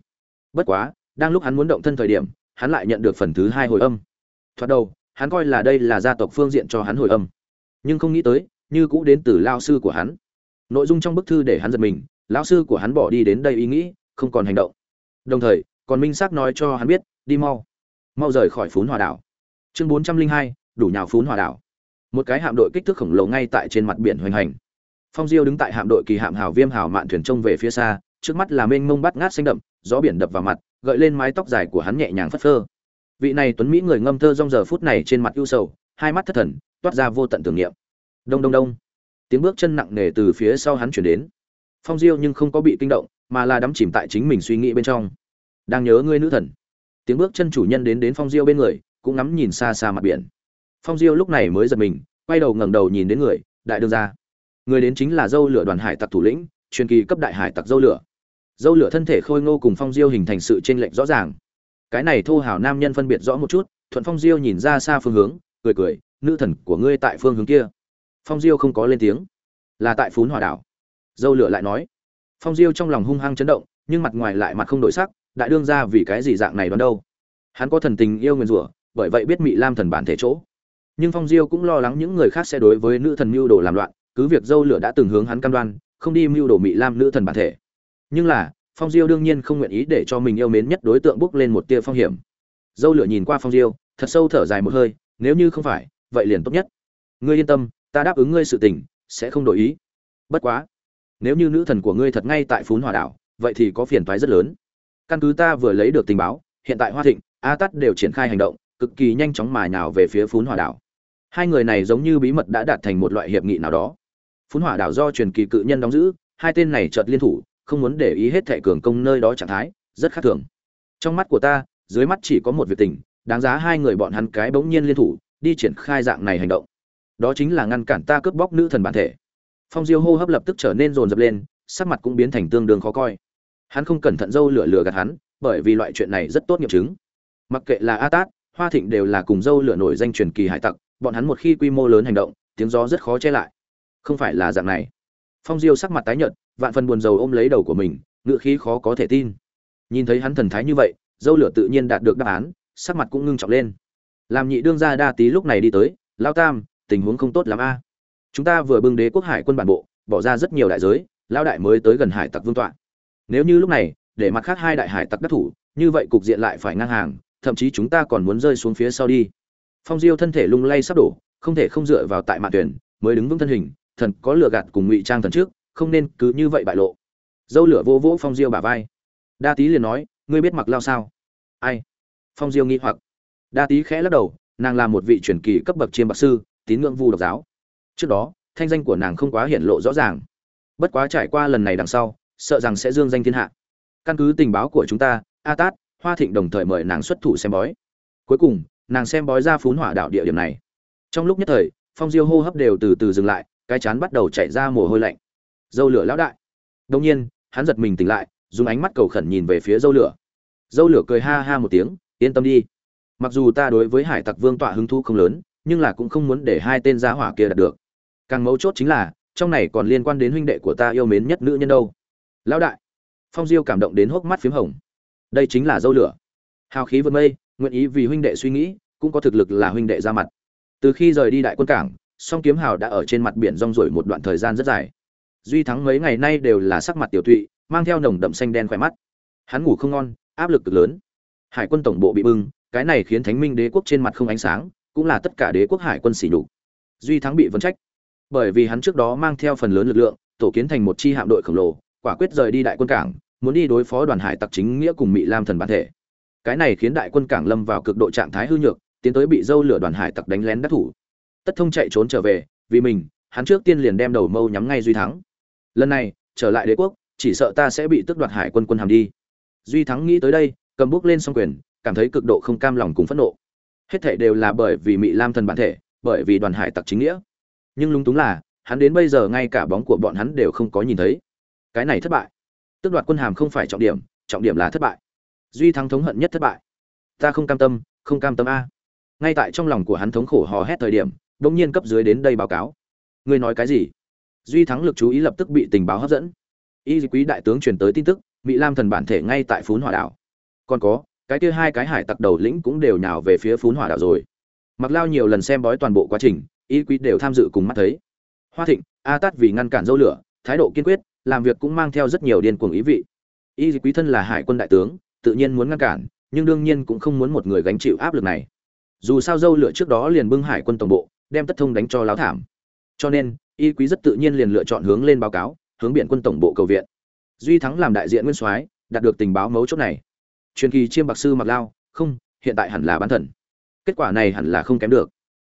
Bất quá, đang lúc hắn muốn động thân thời điểm, hắn lại nhận được phần thứ hai hồi âm. Thoạt đầu, hắn coi là đây là gia tộc phương diện cho hắn hồi âm nhưng không nghĩ tới, như cũ đến từ lao sư của hắn. Nội dung trong bức thư để hắn giật mình lão sư của hắn bỏ đi đến đây ý nghĩ, không còn hành động. Đồng thời, còn minh xác nói cho hắn biết, đi mau. Mau rời khỏi phún hòa đảo. Chương bốn trăm linh hai, đủ nhào phún hòa đảo. Một cái hạm đội kích thước khổng lồ ngay tại trên mặt biển hoành hành. Phong diêu đứng tại hạm đội kỳ hạm hào viêm hào mạn thuyền trông về phía xa, trước mắt là mênh mông bắt ngát xanh đậm, gió biển đập vào mặt, gợi lên mái tóc dài của hắn nhẹ nhàng phất phơ. Vị này tuấn mỹ người ngâm thơ rong giờ phút này trên mặt ưu sầu, hai mắt thất thần toát ra vô tận tưởng niệm. Đông đông đông. Tiếng bước chân nặng nề từ phía sau hắn chuyển đến. Phong diêu nhưng không có bị kinh động, mà là đắm chìm tại chính mình suy nghĩ bên trong. Đang nhớ ngươi nữ thần. Tiếng bước chân chủ nhân đến đến phong diêu bên người, cũng ngắm nhìn xa xa mặt biển. Phong diêu lúc này mới giật mình, quay đầu ngẩng đầu nhìn đến người, đại đương ra. Người đến chính là dâu lửa đoàn hải tặc thủ lĩnh, truyền kỳ cấp đại hải tặc dâu lửa. Dâu lửa thân thể khôi ngô cùng phong diêu hình thành sự t r ê n lệch rõ ràng. Cái này thô hảo nam nhân phân biệt rõ một chút, thuận phong diêu nhìn ra xa phương hướng, cười cười nữ thần của ngươi tại phương hướng kia. Phong diêu không có lên tiếng. Là tại phún hòa đảo. Dâu lửa lại nói. Phong diêu trong lòng hung hăng chấn động, nhưng mặt ngoài lại mặt không đổi sắc, đại đương ra vì cái gì dạng này đón đâu? Hắn có thần tình yêu nguyền rủa, bởi vậy biết mị lam thần bản thể chỗ. Nhưng phong diêu cũng lo lắng những người khác sẽ đối với nữ thần mưu đồ làm loạn, cứ việc dâu lửa đã từng hướng hắn cam đoan, không đi mưu đồ mị lam nữ thần bản thể. Nhưng là, phong diêu đương nhiên không nguyện ý để cho mình yêu mến nhất đối tượng bước lên một tia phong hiểm. Dâu lửa nhìn qua phong diêu, thật sâu thở dài một hơi, nếu như không phải vậy liền tốt nhất. Ngươi yên tâm, ta đáp ứng ngươi sự tình, sẽ không đổi ý. Bất quá, nếu như nữ thần của ngươi thật ngay tại phún hòa đảo, vậy thì có phiền toái rất lớn. Căn cứ ta vừa lấy được tình báo, hiện tại hoa thịnh, a tắt đều triển khai hành động, cực kỳ nhanh chóng mà nhào về phía phún hòa đảo. Hai người này giống như bí mật đã đạt thành một loại hiệp nghị nào đó. Phún hỏa đảo do truyền kỳ cự nhân đóng giữ, hai tên này chợt liên thủ, không muốn để ý hết thệ cường công nơi đó trạng thái, rất khác thường. Trong mắt của ta, dưới mắt chỉ có một việc tình, đáng giá hai người bọn hắn cái bỗng nhiên liên thủ đi triển khai dạng này hành động. Đó chính là ngăn cản ta cướp bóc nữ thần bản thể. Phong diêu hô hấp lập tức trở nên rồn rập lên, sắc mặt cũng biến thành tương đương khó coi. Hắn không cẩn thận dâu lửa lửa gạt hắn, bởi vì loại chuyện này rất tốt nghiệm chứng. Mặc kệ là a tát, hoa thịnh đều là cùng dâu lửa nổi danh truyền kỳ hải tặc, bọn hắn một khi quy mô lớn hành động, tiếng gió rất khó che lại. Không phải là dạng này. Phong diêu sắc mặt tái nhợt, vạn phần buồn rầu ôm lấy đầu của mình, ngựa khí khó có thể tin. Nhìn thấy hắn thần thái như vậy, dâu lửa tự nhiên đạt được đáp án, sắc mặt cũng ngưng trọng lên làm nhị đương gia đa tí lúc này đi tới, lao tam, tình huống không tốt lắm a. Chúng ta vừa bưng đế quốc hải quân bản bộ, bỏ ra rất nhiều đại giới lao đại mới tới gần hải tặc vương tọa. Nếu như lúc này, để mặt khác hai đại hải tặc đắc thủ, như vậy cục diện lại phải ngang hàng, thậm chí chúng ta còn muốn rơi xuống phía sau đi. Phong diêu thân thể lung lay sắp đổ, không thể không dựa vào tại mạn tuyển, mới đứng vững thân hình, thần có lừa gạt cùng ngụy trang thần trước, không nên cứ như vậy bại lộ. Dâu lửa vô vỗ phong diêu bả vai. Đa tý liền nói, ngươi biết mặc lao sao? Ai? Phong diêu nghi hoặc đa tý khẽ lắc đầu, nàng là một vị truyền kỳ cấp bậc chiêm bạc sư, tín ngưỡng vu độc giáo. Trước đó, thanh danh của nàng không quá hiện lộ rõ ràng. Bất quá trải qua lần này đằng sau, sợ rằng sẽ dương danh thiên hạ. Căn cứ tình báo của chúng ta a tát hoa thịnh đồng thời mời nàng xuất thủ xem bói. Cuối cùng, nàng xem bói ra phún hỏa đạo địa điểm này. Trong lúc nhất thời, phong diêu hô hấp đều từ từ dừng lại, cái chán bắt đầu chạy ra mồ hôi lạnh. Dâu lửa lão đại. Đông nhiên, hắn giật mình tỉnh lại, dùng ánh mắt cầu khẩn nhìn về phía dâu lửa. Dâu lửa cười ha ha một tiếng, yên tâm đi mặc dù ta đối với hải tặc vương tọa hứng thú không lớn nhưng là cũng không muốn để hai tên giá hỏa kia đạt được. Càng mấu chốt chính là trong này còn liên quan đến huynh đệ của ta yêu mến nhất nữ nhân đâu. Lão đại. Phong diêu cảm động đến hốc mắt p h í m hồng. Đây chính là dâu lửa. Hào khí vượt mây nguyện ý vì huynh đệ suy nghĩ cũng có thực lực là huynh đệ ra mặt. Từ khi rời đi đại quân cảng song kiếm hào đã ở trên mặt biển rong ruổi một đoạn thời gian rất dài. Duy thắng mấy ngày nay đều là sắc mặt tiểu thụy, mang theo nồng đậm xanh đen khỏe mắt. Hắn ngủ không ngon áp lực cực lớn. Hải quân tổng bộ bị bưng cái này khiến thánh minh đế quốc trên mặt không ánh sáng, cũng là tất cả đế quốc hải quân xỉ nhục. Duy thắng bị vấn trách. Bởi vì hắn trước đó mang theo phần lớn lực lượng, tổ kiến thành một chi hạm đội khổng lồ, quả quyết rời đi đại quân cảng, muốn đi đối phó đoàn hải tặc chính nghĩa cùng mỹ lam thần bản thể. Cái này khiến đại quân cảng lâm vào cực độ trạng thái hư nhược, tiến tới bị dâu lửa đoàn hải tặc đánh lén đắc thủ. Tất thông chạy trốn trở về, vì mình, hắn trước tiên liền đem đầu mâu nhắm ngay duy thắng. Lần này, trở lại đế quốc, chỉ sợ ta sẽ bị tước đoạt hải quân quân hàm đi. Duy thắng nghĩ tới đây, cầm bút lên xong quyền cảm thấy cực độ không cam lòng cùng phẫn nộ. Hết thảy đều là bởi vì Mị lam thần bản thể, bởi vì đoàn hải tặc chính nghĩa. Nhưng lúng túng là, hắn đến bây giờ ngay cả bóng của bọn hắn đều không có nhìn thấy. Cái này thất bại. Tước đoạt quân hàm không phải trọng điểm trọng điểm là thất bại. Duy thắng thống hận nhất thất bại. Ta không cam tâm, không cam tâm a. Ngay tại trong lòng của hắn thống khổ hò hét thời điểm đ ỗ n g nhiên cấp dưới đến đây báo cáo. Ngươi nói cái gì? Duy thắng lực chú ý lập tức bị tình báo hấp dẫn. Y quý đại tướng truyền tới tin tức mỹ lam thần bản thể ngay tại phún hỏa đảo. Còn có cái kia hai cái hải tặc đầu lĩnh cũng đều nhào về phía phún hỏa đảo rồi. Mặc lao nhiều lần xem bói toàn bộ quá trình, y quý đều tham dự cùng mắt thấy. Hoa thịnh, a tát vì ngăn cản dâu lửa, thái độ kiên quyết, làm việc cũng mang theo rất nhiều điên cuồng ý vị. Y quý thân là hải quân đại tướng, tự nhiên muốn ngăn cản, nhưng đương nhiên cũng không muốn một người gánh chịu áp lực này. Dù sao dâu lửa trước đó liền bưng hải quân tổng bộ, đem tất thông đánh cho láo thảm. Cho nên, y quý rất tự nhiên liền lựa chọn hướng lên báo cáo, hướng biện quân tổng bộ cầu viện. Duy thắng làm đại diện nguyên soái, đạt được tình báo mấu chốt này truyền kỳ chiêm bạc sư mặc lao, không, hiện tại hẳn là bán thần. Kết quả này hẳn là không kém được.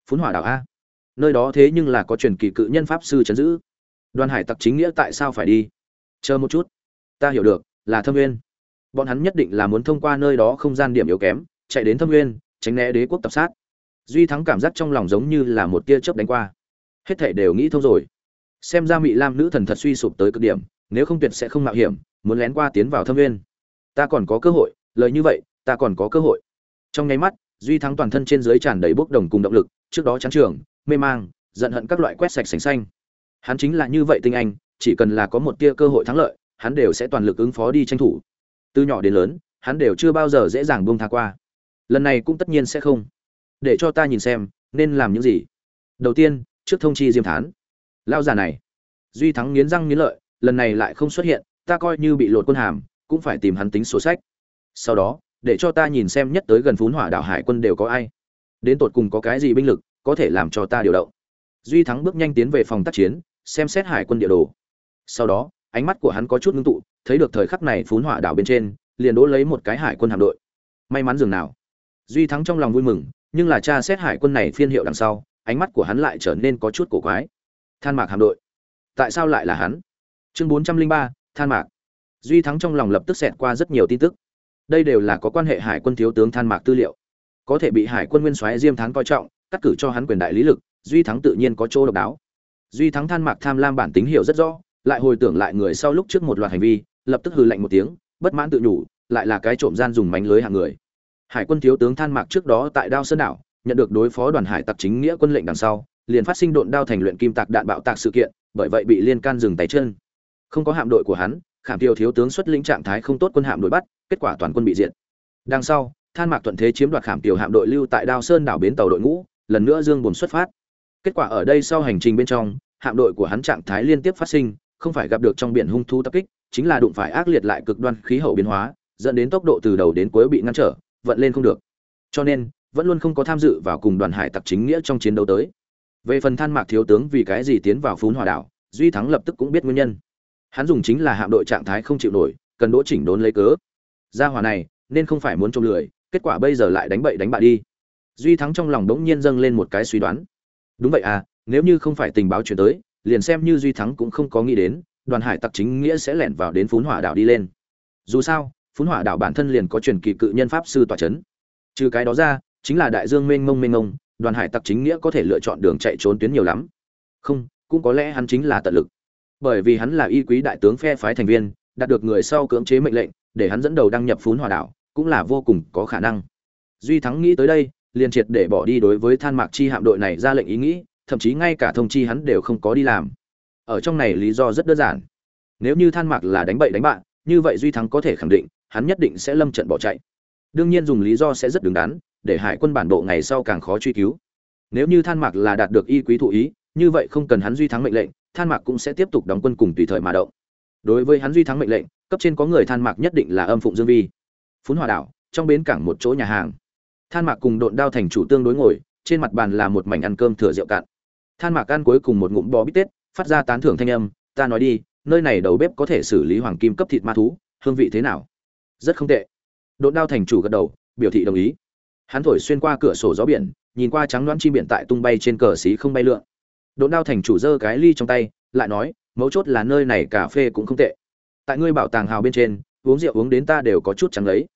Phun hỏa đảo a. Nơi đó thế nhưng là có truyền kỳ cự nhân pháp sư chấn giữ. Đoàn hải tặc chính nghĩa tại sao phải đi? Chờ một chút. Ta hiểu được, là thâm nguyên. Bọn hắn nhất định là muốn thông qua nơi đó không gian điểm yếu kém, chạy đến thâm nguyên, tránh né đế quốc tập sát. Duy thắng cảm giác trong lòng giống như là một tia chớp đánh qua. Hết thảy đều nghĩ thông rồi. Xem ra mỹ lam nữ thần thật suy sụp tới cực điểm, nếu không tuyệt sẽ không mạo hiểm, muốn lén qua tiến vào thâm nguyên. Ta còn có cơ hội lời như vậy, ta còn có cơ hội. Trong nháy mắt, duy thắng toàn thân trên dưới tràn đầy bốc đồng cùng động lực, trước đó chán trường, mê mang, giận hận các loại quét sạch sành xanh. Hắn chính là như vậy tinh anh, chỉ cần là có một tia cơ hội thắng lợi, hắn đều sẽ toàn lực ứng phó đi tranh thủ. Từ nhỏ đến lớn, hắn đều chưa bao giờ dễ dàng buông tha qua. Lần này cũng tất nhiên sẽ không. Để cho ta nhìn xem, nên làm những gì. Đầu tiên, trước thông chi diêm thán. Lao già này. Duy thắng nghiến răng nghiến lợi, lần này lại không xuất hiện, ta coi như bị lột quân hàm, cũng phải tìm hắn tính sổ sách sau đó, để cho ta nhìn xem nhất tới gần phún hỏa đảo hải quân đều có ai. Đến tột cùng có cái gì binh lực có thể làm cho ta điều động. Duy thắng bước nhanh tiến về phòng tác chiến, xem xét hải quân địa đồ. Sau đó, ánh mắt của hắn có chút ngưng tụ, thấy được thời khắc này phún hỏa đảo bên trên, liền đỗ lấy một cái hải quân hạm đội. May mắn dường nào. Duy thắng trong lòng vui mừng, nhưng là cha xét hải quân này phiên hiệu đằng sau, ánh mắt của hắn lại trở nên có chút cổ quái. Than mạc hạm đội. Tại sao lại là hắn? Chương bốn trăm linh ba, than mạc. Duy thắng trong lòng lập tức xẹt qua rất nhiều tin tức đây đều là có quan hệ hải quân thiếu tướng than mạc tư liệu. Có thể bị hải quân nguyên soái diêm thắng coi trọng, cắt cử cho hắn quyền đại lý lực, duy thắng tự nhiên có chỗ độc đáo. Duy thắng than mạc tham lam bản tính hiểu rất rõ, lại hồi tưởng lại người sau lúc trước một loạt hành vi, lập tức hừ lạnh một tiếng, bất mãn tự nhủ, lại là cái trộm gian dùng mánh lưới hạng người. Hải quân thiếu tướng than mạc trước đó tại đao sơn đảo, nhận được đối phó đoàn hải tặc chính nghĩa quân lệnh đằng sau, liền phát sinh độn đao thành luyện kim tạc đạn bạo tạc sự kiện, bởi vậy bị liên can dừng tay chân. Không có hạm đội của hắn, khảm tiêu thiếu tướng xuất lĩnh trạng thái không tốt quân hạm đội bắt kết quả toàn quân bị diệt. Đằng sau, than mạc thuận thế chiếm đoạt khảm tiêu hạm đội lưu tại đao sơn đảo bến tàu đội ngũ, lần nữa dương buồn xuất phát. Kết quả ở đây sau hành trình bên trong, hạm đội của hắn trạng thái liên tiếp phát sinh, không phải gặp được trong biển hung thú tập kích, chính là đụng phải ác liệt lại cực đoan khí hậu biến hóa, dẫn đến tốc độ từ đầu đến cuối bị ngăn trở, vận lên không được. Cho nên, vẫn luôn không có tham dự vào cùng đoàn hải tặc chính nghĩa trong chiến đấu tới. Về phần than mạc thiếu tướng vì cái gì tiến vào phún hòa đảo, duy thắng lập tức cũng biết nguyên nhân. Hắn dùng chính là hạm đội trạng thái không chịu nổi, cần đỗ chỉnh đốn lấy cớ gia hỏa này, nên không phải muốn trông lười, kết quả bây giờ lại đánh bậy đánh bạ đi. Duy thắng trong lòng đống nhiên dâng lên một cái suy đoán. Đúng vậy à nếu như không phải tình báo chuyển tới, liền xem như duy thắng cũng không có nghĩ đến, đoàn hải tặc chính nghĩa sẽ lẻn vào đến phún hỏa đảo đi lên. Dù sao, phún hỏa đảo bản thân liền có truyền kỳ cự nhân pháp sư tòa c h ấ n trừ cái đó ra, chính là đại dương mênh mông mênh mông, đoàn hải tặc chính nghĩa có thể lựa chọn đường chạy trốn tuyến nhiều lắm. Không, cũng có lẽ hắn chính là tận lực. Bởi vì hắn là y quý đại tướng phe phái thành viên, đạt được người sau cưỡng chế mệnh lệnh để hắn dẫn đầu đăng nhập phún hòa đảo, cũng là vô cùng có khả năng. Duy thắng nghĩ tới đây, liền triệt để bỏ đi đối với than mạc chi hạm đội này ra lệnh ý nghĩ, thậm chí ngay cả thông chi hắn đều không có đi làm. Ở trong này lý do rất đơn giản. Nếu như than mạc là đánh bậy đánh bạn, như vậy duy thắng có thể khẳng định, hắn nhất định sẽ lâm trận bỏ chạy. Đương nhiên dùng lý do sẽ rất đứng đắn, để hải quân bản bộ ngày sau càng khó truy cứu. Nếu như than mạc là đạt được y quý thụ ý, như vậy không cần hắn duy thắng mệnh lệnh, than mạc cũng sẽ tiếp tục đóng quân cùng tùy thời mà động. Đối với hắn duy thắng mệnh lệnh cấp trên có người than mạc nhất định là âm phụng dương vi. Phún hòa đảo, trong bến cảng một chỗ nhà hàng. Than mạc cùng độn đao thành chủ tương đối ngồi, trên mặt bàn là một mảnh ăn cơm thừa rượu cạn. Than mạc ăn cuối cùng một ngụm bò bít tết, phát ra tán thưởng thanh âm, ta nói đi, nơi này đầu bếp có thể xử lý hoàng kim cấp thịt ma thú, hương vị thế nào? Rất không tệ. Độn đao thành chủ gật đầu, biểu thị đồng ý. Hắn thổi xuyên qua cửa sổ gió biển, nhìn qua trắng loãng chim biển tại tung bay trên cờ xí không bay lượn. Độn đao thành chủ giơ cái ly trong tay, lại nói, mấu chốt là nơi này cà phê cũng không tệ tại ngươi bảo tàng hào bên trên, uống rượu uống đến ta đều có chút trắng lấy.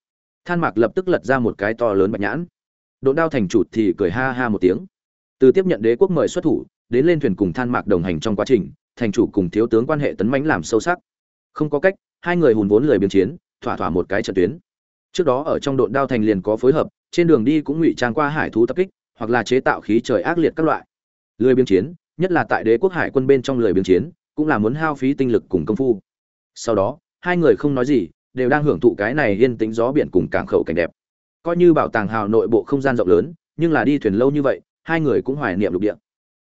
Than mạc lập tức lật ra một cái to lớn bạch nhãn. Độn đao thành chủ thì cười ha ha một tiếng. Từ tiếp nhận đế quốc mời xuất thủ, đến lên thuyền cùng than mạc đồng hành trong quá trình, thành chủ cùng thiếu tướng quan hệ tấn mãnh làm sâu sắc. Không có cách, hai người hùn vốn lười biến chiến, thỏa thỏa một cái trận tuyến. Trước đó ở trong độn đao thành liền có phối hợp, trên đường đi cũng ngụy trang qua hải thú tập kích, hoặc là chế tạo khí trời ác liệt các loại. Lười biến chiến, nhất là tại đế quốc hải quân bên trong lười biến chiến, cũng là muốn hao phí tinh lực cùng công phu sau đó, hai người không nói gì, đều đang hưởng thụ cái này yên tĩnh gió biển cùng cảng khẩu cảnh đẹp. Coi như bảo tàng hào nội bộ không gian rộng lớn, nhưng là đi thuyền lâu như vậy, hai người cũng hoài niệm lục địa.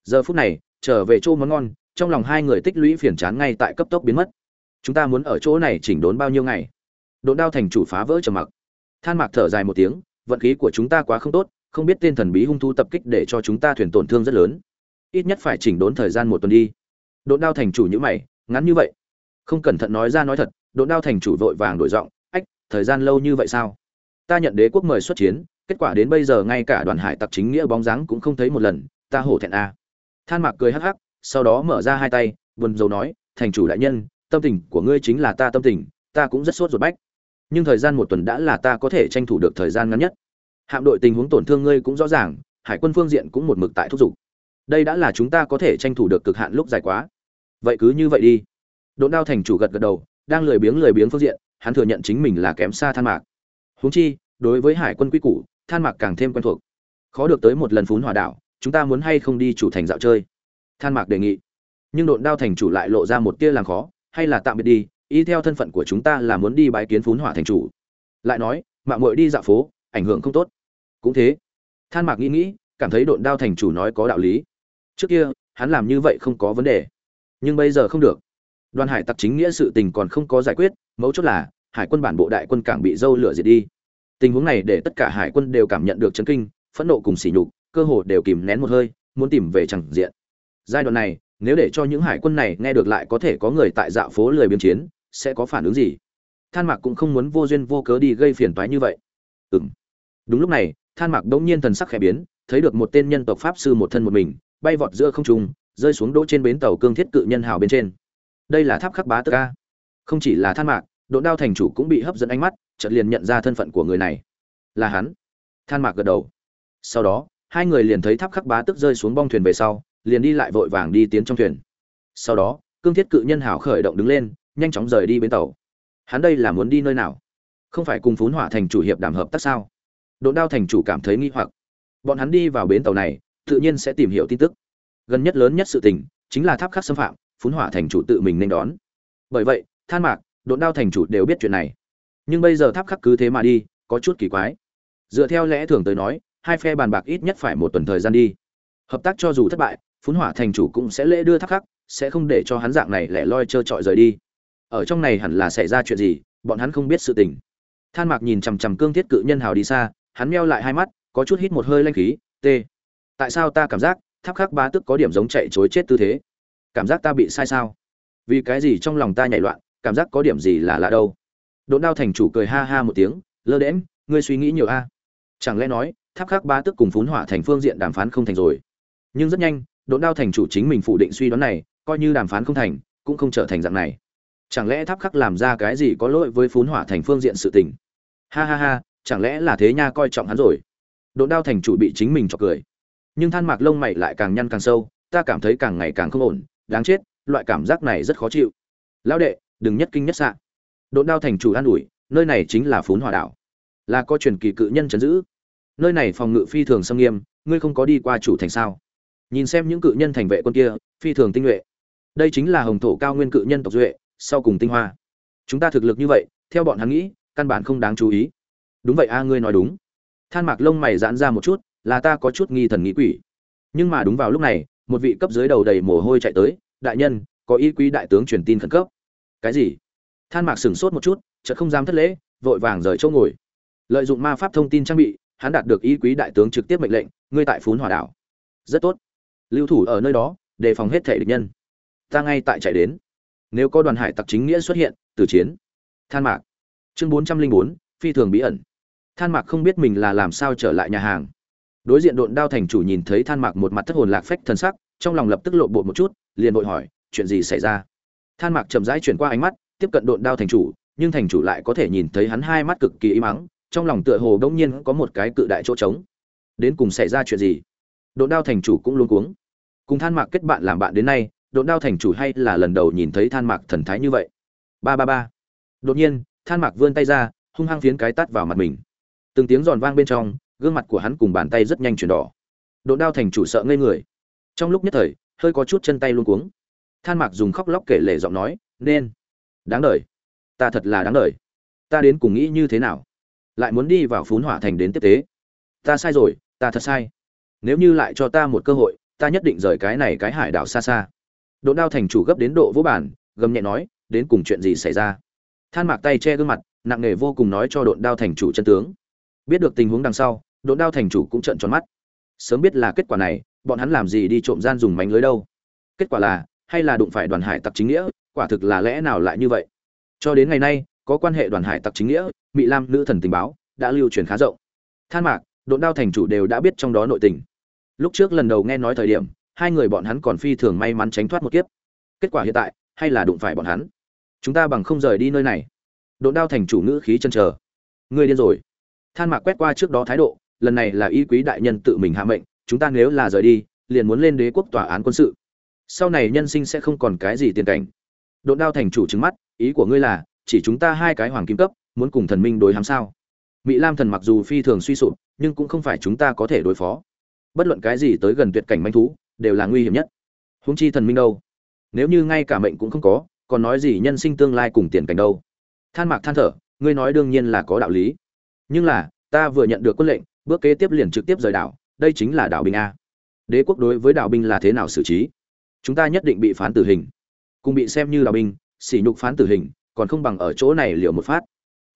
Giờ phút này, trở về chỗ món ngon, trong lòng hai người tích lũy phiền chán ngay tại cấp tốc biến mất. Chúng ta muốn ở chỗ này chỉnh đốn bao nhiêu ngày? Độn đao thành chủ phá vỡ trầm mặc. Than mạc thở dài một tiếng, vận khí của chúng ta quá không tốt, không biết tên thần bí hung thú tập kích để cho chúng ta thuyền tổn thương rất lớn. Ít nhất phải chỉnh đốn thời gian một tuần đi. Độn đao thành chủ như mày, ngắn như vậy không cẩn thận nói ra nói thật, độn đao thành chủ vội vàng đổi giọng, ách, thời gian lâu như vậy sao? Ta nhận đế quốc mời xuất chiến, kết quả đến bây giờ ngay cả đoàn hải tặc chính nghĩa bóng dáng cũng không thấy một lần, ta hổ thẹn a. À. than mạc cười hắc hắc, sau đó mở ra hai tay, buồn rầu nói, thành chủ đại nhân, tâm tình của ngươi chính là ta tâm tình, ta cũng rất sốt ruột bách. Nhưng thời gian một tuần đã là ta có thể tranh thủ được thời gian ngắn nhất. Hạm đội tình huống tổn thương ngươi cũng rõ ràng, hải quân phương diện cũng một mực tại thúc giục. Đây đã là chúng ta có thể tranh thủ được cực hạn lúc dài quá. Vậy cứ như vậy đi. Độn đao thành chủ gật gật đầu, đang lười biếng lười biếng phương diện, hắn thừa nhận chính mình là kém xa than mạc. Huống chi, đối với hải quân quy củ, than mạc càng thêm quen thuộc. Khó được tới một lần phún hỏa đảo, chúng ta muốn hay không đi chủ thành dạo chơi? Than mạc đề nghị. Nhưng độn đao thành chủ lại lộ ra một tia làm khó, hay là tạm biệt đi, y theo thân phận của chúng ta là muốn đi bái kiến phún hỏa thành chủ. Lại nói mạ muội đi dạo phố, ảnh hưởng không tốt. Cũng thế, than mạc nghĩ nghĩ, cảm thấy độn đao thành chủ nói có đạo lý. Trước kia, hắn làm như vậy không có vấn đề. Nhưng bây giờ không được đoàn hải tặc chính nghĩa sự tình còn không có giải quyết, mấu chốt là, hải quân bản bộ đại quân cảng bị dâu lửa diệt đi. Tình huống này để tất cả hải quân đều cảm nhận được chấn kinh, phẫn nộ cùng sỉ nhục, cơ hồ đều kìm nén một hơi, muốn tìm về chẳng diện. Giai đoạn này, nếu để cho những hải quân này nghe được lại có thể có người tại dạo phố lười biên chiến, sẽ có phản ứng gì? Than mạc cũng không muốn vô duyên vô cớ đi gây phiền toái như vậy. Ừm. Đúng lúc này, than mạc đống nhiên thần sắc khẽ biến, thấy được một tên nhân tộc pháp sư một thân một mình, bay vọt giữa không trung, rơi xuống đỗ trên bến tàu cương thiết cự nhân hào bên trên đây là tháp khắc bá tức ca. Không chỉ là than mạc đỗ đao thành chủ cũng bị hấp dẫn ánh mắt, chợt liền nhận ra thân phận của người này. Là hắn. Than mạc gật đầu. Sau đó, hai người liền thấy tháp khắc bá tức rơi xuống bong thuyền về sau, liền đi lại vội vàng đi tiến trong thuyền. Sau đó, cương thiết cự nhân hảo khởi động đứng lên, nhanh chóng rời đi bến tàu. Hắn đây là muốn đi nơi nào? Không phải cùng phún hỏa thành chủ hiệp đàm hợp tác sao? Độn đao thành chủ cảm thấy nghi hoặc. Bọn hắn đi vào bến tàu này, tự nhiên sẽ tìm hiểu tin tức. Gần nhất lớn nhất sự tình, chính là tháp khắc xâm phạm phún hỏa thành chủ tự mình nên đón. Bởi vậy, than mạc, độn đao thành chủ đều biết chuyện này. Nhưng bây giờ tháp khắc cứ thế mà đi, có chút kỳ quái. Dựa theo lẽ thường tới nói, hai phe bàn bạc ít nhất phải một tuần thời gian đi. Hợp tác cho dù thất bại, phún hỏa thành chủ cũng sẽ lễ đưa tháp khắc, sẽ không để cho hắn dạng này lẻ loi trơ trọi rời đi. Ở trong này hẳn là xảy ra chuyện gì, bọn hắn không biết sự tình. Than mạc nhìn chằm chằm cương thiết cự nhân hào đi xa, hắn meo lại hai mắt, có chút hít một hơi lanh khí t tại sao ta cảm giác tháp khắc ba tức có điểm giống chạy chối chết tư thế? Cảm giác ta bị sai sao? Vì cái gì trong lòng ta nhảy loạn, cảm giác có điểm gì là lạ đâu? Đỗ đao thành chủ cười ha ha một tiếng, lơ đễm ngươi suy nghĩ nhiều a. Chẳng lẽ nói, tháp khắc ba tức cùng phún hỏa thành phương diện đàm phán không thành rồi? Nhưng rất nhanh, đỗ đao thành chủ chính mình phủ định suy đoán này, coi như đàm phán không thành, cũng không trở thành dạng này. Chẳng lẽ tháp khắc làm ra cái gì có lỗi với phún hỏa thành phương diện sự tình? Ha ha ha, chẳng lẽ là thế nha coi trọng hắn rồi? Đỗ đao thành chủ bị chính mình chọc cười. Nhưng than mạc lông mày lại càng nhăn càng sâu, ta cảm thấy càng ngày càng không ổn đáng chết, loại cảm giác này rất khó chịu. Lão đệ, đừng nhất kinh nhất sạn đỗ đao thành chủ an ủi, nơi này chính là phún hòa đảo. Là có truyền kỳ cự nhân chấn giữ. Nơi này phòng ngự phi thường xâm nghiêm, ngươi không có đi qua chủ thành sao? Nhìn xem những cự nhân thành vệ quân kia, phi thường tinh nhuệ. Đây chính là hồng thổ cao nguyên cự nhân tộc duệ, sau cùng tinh hoa. Chúng ta thực lực như vậy, theo bọn hắn nghĩ, căn bản không đáng chú ý. Đúng vậy a, ngươi nói đúng. Than mạc lông mày giãn ra một chút, là ta có chút nghi thần nghĩ quỷ. Nhưng mà đúng vào lúc này một vị cấp dưới đầu đầy mồ hôi chạy tới, đại nhân, có ý quý đại tướng truyền tin khẩn cấp. Cái gì? Than mạc sửng sốt một chút, chợt không dám thất lễ, vội vàng rời chỗ ngồi. Lợi dụng ma pháp thông tin trang bị, hắn đạt được ý quý đại tướng trực tiếp mệnh lệnh, ngươi tại phún hỏa đảo. Rất tốt. Lưu thủ ở nơi đó, đề phòng hết thể địch nhân. Ta ngay tại chạy đến. Nếu có đoàn hải tặc chính nghĩa xuất hiện từ chiến. Than mạc. Chương bốn trăm linh bốn, phi thường bí ẩn. Than mạc không biết mình là làm sao trở lại nhà hàng đối diện độn đao thành chủ nhìn thấy than mạc một mặt thất hồn lạc phách thân sắc, trong lòng lập tức lộ bộ một chút, liền vội hỏi, chuyện gì xảy ra? Than mạc chậm rãi chuyển qua ánh mắt, tiếp cận độn đao thành chủ, nhưng thành chủ lại có thể nhìn thấy hắn hai mắt cực kỳ im mắng trong lòng tựa hồ đông nhiên có một cái cự đại chỗ trống. Đến cùng xảy ra chuyện gì? Độn đao thành chủ cũng luôn cuống. Cùng than mạc kết bạn làm bạn đến nay, độn đao thành chủ hay là lần đầu nhìn thấy than mạc thần thái như vậy? Ba ba ba. Đột nhiên, than mạc vươn tay ra, hung hăng phiến cái tắt vào mặt mình. Từng tiếng giòn vang bên trong gương mặt của hắn cùng bàn tay rất nhanh chuyển đỏ. Độn đao thành chủ sợ ngây người. Trong lúc nhất thời, hơi có chút chân tay luống cuống. Than mạc dùng khóc lóc kể lể giọng nói, nên. Đáng đời. Ta thật là đáng đời. Ta đến cùng nghĩ như thế nào? Lại muốn đi vào phún hỏa thành đến tiếp tế. Ta sai rồi, ta thật sai. Nếu như lại cho ta một cơ hội, ta nhất định rời cái này cái hải đảo xa xa. Đỗ đao thành chủ gấp đến độ vô bản gầm nhẹ nói, đến cùng chuyện gì xảy ra? Than mạc tay che gương mặt, nặng nề vô cùng nói cho độn đao thành chủ chân tướng. Biết được tình huống đằng sau độn đao thành chủ cũng trợn tròn mắt. Sớm biết là kết quả này, bọn hắn làm gì đi trộm gian dùng mánh lưới đâu? Kết quả là, hay là đụng phải đoàn hải tặc chính nghĩa, quả thực là lẽ nào lại như vậy? Cho đến ngày nay, có quan hệ đoàn hải tặc chính nghĩa mỹ lam nữ thần tình báo đã lưu truyền khá rộng. Than mạc, độn đao thành chủ đều đã biết trong đó nội tình. Lúc trước lần đầu nghe nói thời điểm, hai người bọn hắn còn phi thường may mắn tránh thoát một kiếp. Kết quả hiện tại, hay là đụng phải bọn hắn? Chúng ta bằng không rời đi nơi này. Độn đao thành chủ ngữ khí chân chờ. Ngươi điên rồi. Than mạc quét qua trước đó thái độ lần này là y quý đại nhân tự mình hạ mệnh, chúng ta nếu là rời đi, liền muốn lên đế quốc tòa án quân sự. Sau này nhân sinh sẽ không còn cái gì tiền cảnh. Độn đao thành chủ trứng mắt, ý của ngươi là, chỉ chúng ta hai cái hoàng kim cấp, muốn cùng thần minh đối hám sao? Mỹ lam thần mặc dù phi thường suy sụp, nhưng cũng không phải chúng ta có thể đối phó. Bất luận cái gì tới gần tuyệt cảnh manh thú, đều là nguy hiểm nhất. Húng chi thần minh đâu? Nếu như ngay cả mệnh cũng không có, còn nói gì nhân sinh tương lai cùng tiền cảnh đâu? Than mạc than thở, ngươi nói đương nhiên là có đạo lý. Nhưng là, ta vừa nhận được quân lệnh bước kế tiếp liền trực tiếp rời đảo, đây chính là đảo binh a. Đế quốc đối với đảo binh là thế nào xử trí? Chúng ta nhất định bị phán tử hình. Cùng bị xem như đảo binh sỉ nhục phán tử hình, còn không bằng ở chỗ này liều một phát.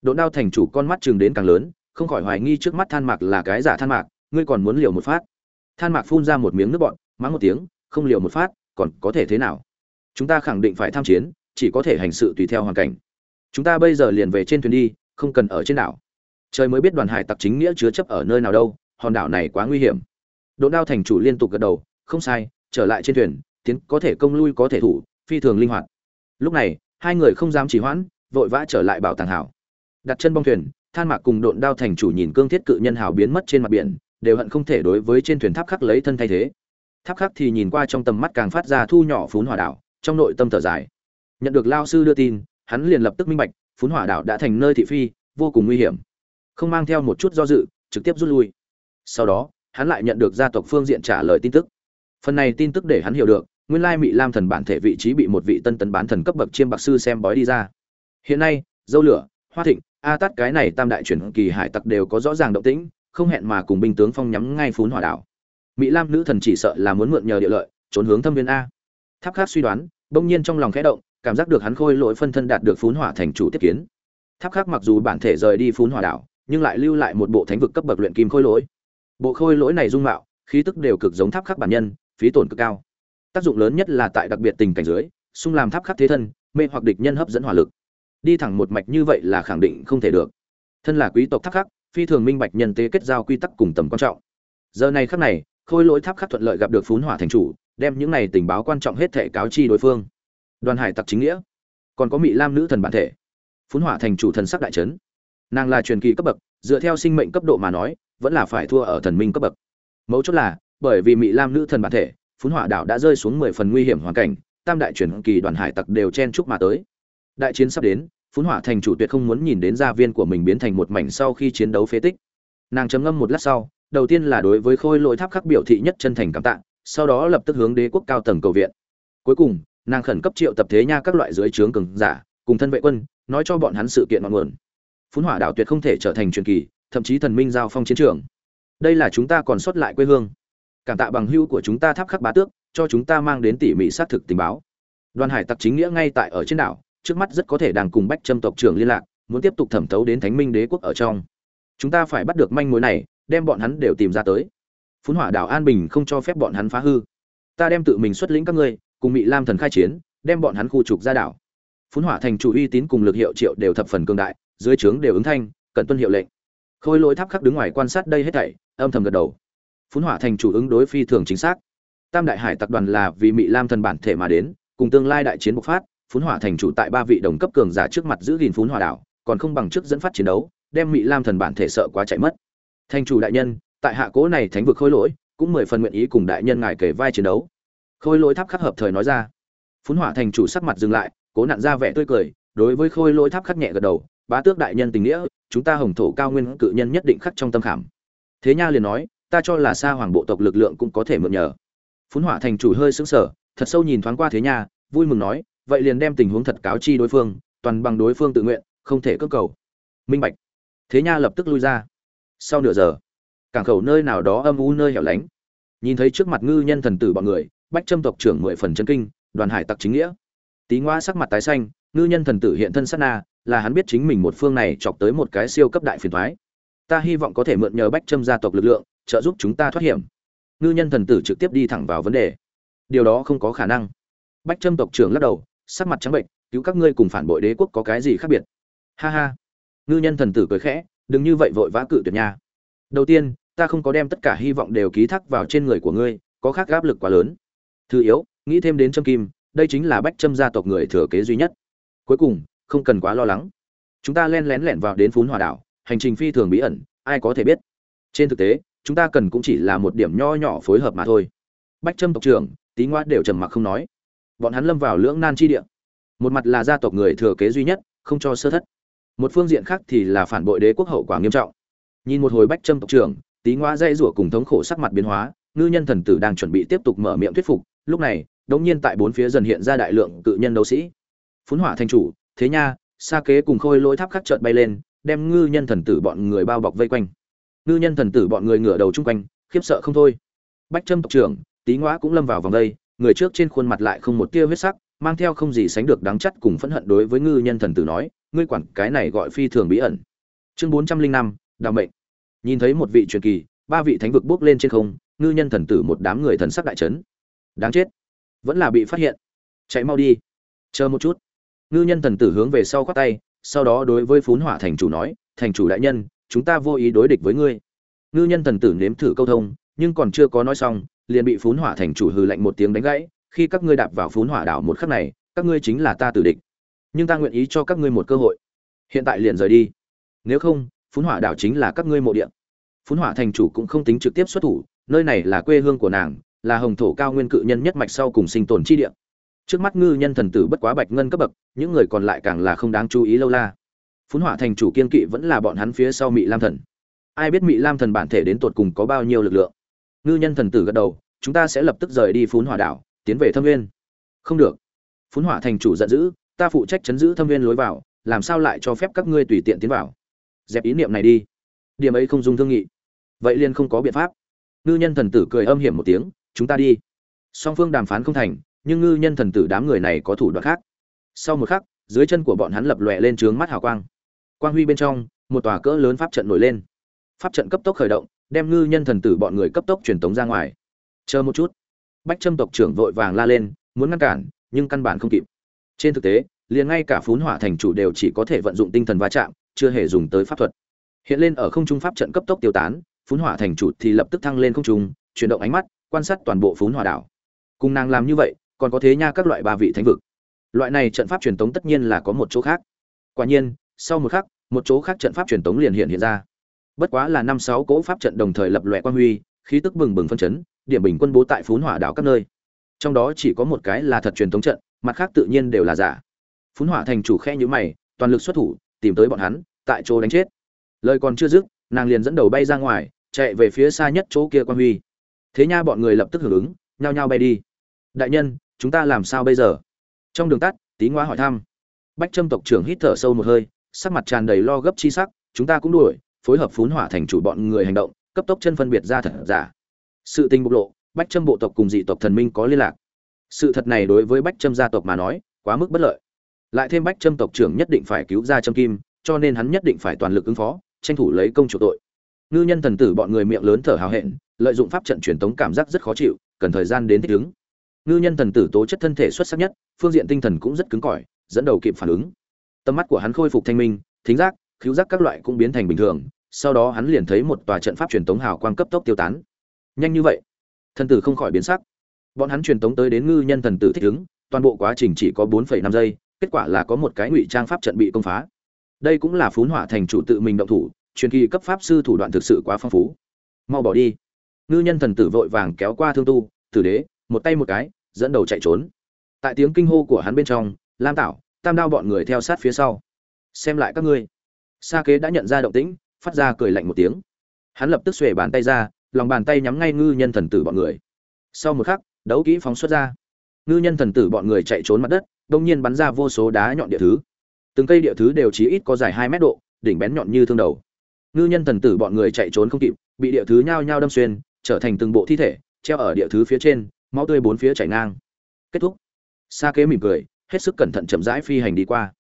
Đỗ đao thành chủ con mắt chừng đến càng lớn, không khỏi hoài nghi trước mắt than mạc là cái giả than mạc, ngươi còn muốn liều một phát. Than mạc phun ra một miếng nước bọn mắng một tiếng, không liều một phát, còn có thể thế nào? Chúng ta khẳng định phải tham chiến, chỉ có thể hành sự tùy theo hoàn cảnh. Chúng ta bây giờ liền về trên thuyền đi, không cần ở trên đảo trời mới biết đoàn hải tặc chính nghĩa chứa chấp ở nơi nào đâu, hòn đảo này quá nguy hiểm. Đỗ đao thành chủ liên tục gật đầu, không sai, trở lại trên thuyền, tiến có thể công lui có thể thủ, phi thường linh hoạt. Lúc này, hai người không dám chỉ hoãn, vội vã trở lại bảo tàng hảo. Đặt chân bong thuyền, than mạc cùng độn đao thành chủ nhìn cương thiết cự nhân hào biến mất trên mặt biển, đều hận không thể đối với trên thuyền tháp khắc lấy thân thay thế. Tháp khắc thì nhìn qua trong tầm mắt càng phát ra thu nhỏ phún hỏa đảo, trong nội tâm thở dài. Nhận được lao sư đưa tin, hắn liền lập tức minh bạch, phún hỏa đảo đã thành nơi thị phi, vô cùng nguy hiểm không mang theo một chút do dự, trực tiếp rút lui. Sau đó, hắn lại nhận được gia tộc phương diện trả lời tin tức. Phần này tin tức để hắn hiểu được, nguyên lai mỹ lam thần bản thể vị trí bị một vị tân tấn bán thần cấp bậc chiêm bạc sư xem bói đi ra. Hiện nay, dâu lửa, hoa thịnh, a tát cái này tam đại chuyển kỳ hải tặc đều có rõ ràng động tĩnh, không hẹn mà cùng binh tướng phong nhắm ngay phún hỏa đảo. Mỹ lam nữ thần chỉ sợ là muốn mượn nhờ địa lợi, trốn hướng thâm viên a. Tháp khác suy đoán, bỗng nhiên trong lòng khẽ động, cảm giác được hắn khôi lỗi phân thân đạt được phún hỏa thành chủ tiếp kiến. Tháp khác mặc dù bản thể rời đi phún hỏa đảo nhưng lại lưu lại một bộ thánh vực cấp bậc luyện kim khôi lỗi. Bộ khôi lỗi này dung mạo, khí tức đều cực giống tháp khắc bản nhân, phí tổn cực cao. Tác dụng lớn nhất là tại đặc biệt tình cảnh dưới, xung làm tháp khắc thế thân, mê hoặc địch nhân hấp dẫn hỏa lực. Đi thẳng một mạch như vậy là khẳng định không thể được. Thân là quý tộc tháp khắc, phi thường minh bạch nhân tế kết giao quy tắc cùng tầm quan trọng. Giờ này khắc này, khôi lỗi tháp khắc thuận lợi gặp được phún hỏa thành chủ, đem những này tình báo quan trọng hết thể cáo chi đối phương. Đoàn hải tặc chính nghĩa. Còn có mỹ lam nữ thần bản thể. Phún hỏa thành chủ thần sắc đại trấn nàng là truyền kỳ cấp bậc, dựa theo sinh mệnh cấp độ mà nói, vẫn là phải thua ở thần minh cấp bậc. Mấu chốt là, bởi vì mỹ lam nữ thần bản thể Phun hỏa đảo đã rơi xuống mười phần nguy hiểm hoàn cảnh, tam đại truyền kỳ đoàn hải tặc đều chen chúc mà tới. Đại chiến sắp đến Phun hỏa thành chủ tuyệt không muốn nhìn đến gia viên của mình biến thành một mảnh sau khi chiến đấu phế tích. Nàng chấm ngâm một lát sau, đầu tiên là đối với khôi lỗi tháp khắc biểu thị nhất chân thành cảm tạ, sau đó lập tức hướng đế quốc cao tầng cầu viện. Cuối cùng, nàng khẩn cấp triệu tập thế nha các loại dưới trướng cường giả, cùng thân vệ quân, nói cho bọn hắn sự kiện ngọn nguồn phun hỏa đảo tuyệt không thể trở thành truyền kỳ, thậm chí thần minh giao phong chiến trường. Đây là chúng ta còn sót lại quê hương. Cảm tạ bằng hưu của chúng ta tháp khắc bá tước, cho chúng ta mang đến tỉ mỉ xác thực tình báo. Đoàn hải tặc chính nghĩa ngay tại ở trên đảo, trước mắt rất có thể đang cùng bách trâm tộc trưởng liên lạc, muốn tiếp tục thẩm thấu đến thánh minh đế quốc ở trong. Chúng ta phải bắt được manh mối này, đem bọn hắn đều tìm ra tới. Phun hỏa đảo an bình không cho phép bọn hắn phá hư. Ta đem tự mình xuất lĩnh các ngươi, cùng bị lam thần khai chiến, đem bọn hắn khu trục ra đảo. Phun hỏa thành chủ uy tín cùng lực hiệu triệu đều thập phần cương đại dưới trướng đều ứng thanh cần tuân hiệu lệnh. Khôi lỗi tháp khắc đứng ngoài quan sát đây hết thảy, âm thầm gật đầu. Phun hỏa thành chủ ứng đối phi thường chính xác. Tam đại hải tập đoàn là vì mỹ lam thần bản thể mà đến, cùng tương lai đại chiến bộc phát phun hỏa thành chủ tại ba vị đồng cấp cường giả trước mặt giữ gìn phun hỏa đảo, còn không bằng trước dẫn phát chiến đấu, đem mỹ lam thần bản thể sợ quá chạy mất. Thành chủ đại nhân, tại hạ cố này thánh vực khôi lỗi, cũng mười phần nguyện ý cùng đại nhân ngài kể vai chiến đấu. Khôi lỗi tháp khắc hợp thời nói ra. Phun hỏa thành chủ sắc mặt dừng lại, cố nặn ra vẻ tươi cười, đối với khôi lỗi tháp khắc nhẹ gật đầu bá tước đại nhân tình nghĩa, chúng ta hồng thổ cao nguyên cự nhân nhất định khắc trong tâm khảm. Thế nha liền nói, ta cho là xa hoàng bộ tộc lực lượng cũng có thể mượn nhờ. Phun hỏa thành chủ hơi sững sờ, thật sâu nhìn thoáng qua thế nha, vui mừng nói, vậy liền đem tình huống thật cáo chi đối phương, toàn bằng đối phương tự nguyện, không thể cưỡng cầu. Minh bạch. Thế nha lập tức lui ra. Sau nửa giờ, cảng khẩu nơi nào đó âm u nơi hẻo lánh. Nhìn thấy trước mặt ngư nhân thần tử bọn người, bách trâm tộc trưởng mười phần chân kinh, đoàn hải tặc chính nghĩa. Tí ngoa sắc mặt tái xanh, ngư nhân thần tử hiện thân sát na là hắn biết chính mình một phương này chọc tới một cái siêu cấp đại phiền toái. ta hy vọng có thể mượn nhờ bách trâm gia tộc lực lượng, trợ giúp chúng ta thoát hiểm. Ngư nhân thần tử trực tiếp đi thẳng vào vấn đề. Điều đó không có khả năng. Bách trâm tộc trưởng lắc đầu, sắc mặt trắng bệnh, cứu các ngươi cùng phản bội đế quốc có cái gì khác biệt? Ha ha. Ngư nhân thần tử cười khẽ, đừng như vậy vội vã cự tuyệt nha. Đầu tiên, ta không có đem tất cả hy vọng đều ký thác vào trên người của ngươi, có khác áp lực quá lớn. Thứ yếu, nghĩ thêm đến trâm kim, đây chính là bách trâm gia tộc người thừa kế duy nhất. Cuối cùng không cần quá lo lắng. Chúng ta len lén lẻn vào đến phún hòa đảo, hành trình phi thường bí ẩn, ai có thể biết. Trên thực tế, chúng ta cần cũng chỉ là một điểm nho nhỏ phối hợp mà thôi. Bách trâm tộc trưởng tí ngoa đều trầm mặc không nói. Bọn hắn lâm vào lưỡng nan chi địa. Một mặt là gia tộc người thừa kế duy nhất, không cho sơ thất. Một phương diện khác thì là phản bội đế quốc hậu quả nghiêm trọng. Nhìn một hồi bách trâm tộc trưởng tí ngoa dây rủa cùng thống khổ sắc mặt biến hóa, ngư nhân thần tử đang chuẩn bị tiếp tục mở miệng thuyết phục. Lúc này, đống nhiên tại bốn phía dần hiện ra đại lượng cự nhân đấu sĩ. Phun hỏa thành chủ thế nha xa kế cùng khôi lỗi tháp khắc trợn bay lên, đem ngư nhân thần tử bọn người bao bọc vây quanh. Ngư nhân thần tử bọn người ngửa đầu chung quanh, khiếp sợ không thôi. Bách trâm tộc trưởng, Tý ngoã cũng lâm vào vòng đây, người trước trên khuôn mặt lại không một tia huyết sắc, mang theo không gì sánh được đáng chắt cùng phẫn hận đối với ngư nhân thần tử nói, ngươi quản cái này gọi phi thường bí ẩn. Chương bốn trăm linh năm, đào mệnh. Nhìn thấy một vị truyền kỳ, ba vị thánh vực bước lên trên không, ngư nhân thần tử một đám người thần sắc đại trấn đáng chết, vẫn là bị phát hiện. Chạy mau đi. Chờ một chút ngư nhân thần tử hướng về sau khoát tay, sau đó đối với phún hỏa thành chủ nói, thành chủ đại nhân, chúng ta vô ý đối địch với ngươi. Ngư nhân thần tử nếm thử câu thông, nhưng còn chưa có nói xong, liền bị phún hỏa thành chủ hừ lạnh một tiếng đánh gãy, khi các ngươi đạp vào phún hỏa đảo một khắc này, các ngươi chính là ta tử địch. Nhưng ta nguyện ý cho các ngươi một cơ hội. Hiện tại liền rời đi. Nếu không, phún hỏa đảo chính là các ngươi mộ điện phún hỏa thành chủ cũng không tính trực tiếp xuất thủ, nơi này là quê hương của nàng, là hồng thổ cao nguyên cự nhân nhất mạch sau cùng sinh tồn chi địa trước mắt ngư nhân thần tử bất quá bạch ngân cấp bậc, những người còn lại càng là không đáng chú ý lâu la. Phun hỏa thành chủ kiên kỵ vẫn là bọn hắn phía sau mị lam thần. Ai biết mị lam thần bản thể đến tột cùng có bao nhiêu lực lượng? Ngư nhân thần tử gật đầu, chúng ta sẽ lập tức rời đi phun hỏa đảo, tiến về thâm nguyên. Không được. Phun hỏa thành chủ giận dữ, ta phụ trách chấn giữ thâm nguyên lối vào, làm sao lại cho phép các ngươi tùy tiện tiến vào? Dẹp ý niệm này đi. Điểm ấy không dung thương nghị. Vậy liền không có biện pháp. Ngư nhân thần tử cười âm hiểm một tiếng, chúng ta đi. Song phương đàm phán không thành nhưng ngư nhân thần tử đám người này có thủ đoạn khác. Sau một khắc, dưới chân của bọn hắn lập lòe lên trướng mắt hào quang. Quang huy bên trong, một tòa cỡ lớn pháp trận nổi lên. Pháp trận cấp tốc khởi động, đem ngư nhân thần tử bọn người cấp tốc truyền tống ra ngoài. Chờ một chút. Bách trâm tộc trưởng vội vàng la lên, muốn ngăn cản, nhưng căn bản không kịp. Trên thực tế, liền ngay cả phún hỏa thành chủ đều chỉ có thể vận dụng tinh thần va chạm, chưa hề dùng tới pháp thuật. Hiện lên ở không trung pháp trận cấp tốc tiêu tán, phún hỏa thành chủ thì lập tức thăng lên không trung, chuyển động ánh mắt, quan sát toàn bộ phún hỏa đảo. Cùng nàng làm như vậy còn có thế nha các loại ba vị thánh vực. Loại này trận pháp truyền tống tất nhiên là có một chỗ khác. Quả nhiên, sau một khắc, một chỗ khác trận pháp truyền tống liền hiện hiện ra. Bất quá là năm sáu cỗ pháp trận đồng thời lập lòe quan huy, khí tức bừng bừng phân chấn, điểm bình quân bố tại phún hỏa đảo các nơi. Trong đó chỉ có một cái là thật truyền tống trận, mặt khác tự nhiên đều là giả. Phún hỏa thành chủ khe nhữ mày, toàn lực xuất thủ, tìm tới bọn hắn, tại chỗ đánh chết. Lời còn chưa dứt, nàng liền dẫn đầu bay ra ngoài, chạy về phía xa nhất chỗ kia quan huy. Thế nha bọn người lập tức hưởng ứng, nhao nhao bay đi. Đại nhân chúng ta làm sao bây giờ? Trong đường tắt, tí ngoa hỏi thăm. Bách trâm tộc trưởng hít thở sâu một hơi, sắc mặt tràn đầy lo gấp chi sắc, chúng ta cũng đuổi, phối hợp phún hỏa thành chủ bọn người hành động, cấp tốc chân phân biệt ra thật giả. Sự tình bộc lộ, bách trâm bộ tộc cùng dị tộc thần minh có liên lạc. Sự thật này đối với bách trâm gia tộc mà nói, quá mức bất lợi. Lại thêm bách trâm tộc trưởng nhất định phải cứu ra trâm kim, cho nên hắn nhất định phải toàn lực ứng phó, tranh thủ lấy công chủ tội. Ngư nhân thần tử bọn người miệng lớn thở hào hẹn, lợi dụng pháp trận truyền tống cảm giác rất khó chịu, cần thời gian đến thích ứng ngư nhân thần tử tố chất thân thể xuất sắc nhất, phương diện tinh thần cũng rất cứng cỏi, dẫn đầu kịp phản ứng. Tầm mắt của hắn khôi phục thanh minh, thính giác cứu giác các loại cũng biến thành bình thường, sau đó hắn liền thấy một tòa trận pháp truyền tống hào quang cấp tốc tiêu tán. Nhanh như vậy, thần tử không khỏi biến sắc. Bọn hắn truyền tống tới đến ngư nhân thần tử thích ứng, toàn bộ quá trình chỉ có bốn năm giây, kết quả là có một cái ngụy trang pháp trận bị công phá. Đây cũng là phún hỏa thành chủ tự mình động thủ, truyền kỳ cấp pháp sư thủ đoạn thực sự quá phong phú. Mau bỏ đi. Ngư nhân thần tử vội vàng kéo qua thương tu, tử đế, một tay một cái dẫn đầu chạy trốn. Tại tiếng kinh hô của hắn bên trong, lam tảo, tam đao bọn người theo sát phía sau. Xem lại các ngươi. Sa kế đã nhận ra động tĩnh, phát ra cười lạnh một tiếng. Hắn lập tức xuề bàn tay ra, lòng bàn tay nhắm ngay ngư nhân thần tử bọn người. Sau một khắc, đấu kỹ phóng xuất ra. Ngư nhân thần tử bọn người chạy trốn mặt đất, đông nhiên bắn ra vô số đá nhọn địa thứ. Từng cây địa thứ đều chỉ ít có dài hai mét độ, đỉnh bén nhọn như thương đầu. Ngư nhân thần tử bọn người chạy trốn không kịp, bị địa thứ nhao nhao đâm xuyên, trở thành từng bộ thi thể, treo ở địa thứ phía trên máu tươi bốn phía chảy ngang. Kết thúc. Sa kế mỉm cười hết sức cẩn thận chậm rãi phi hành đi qua.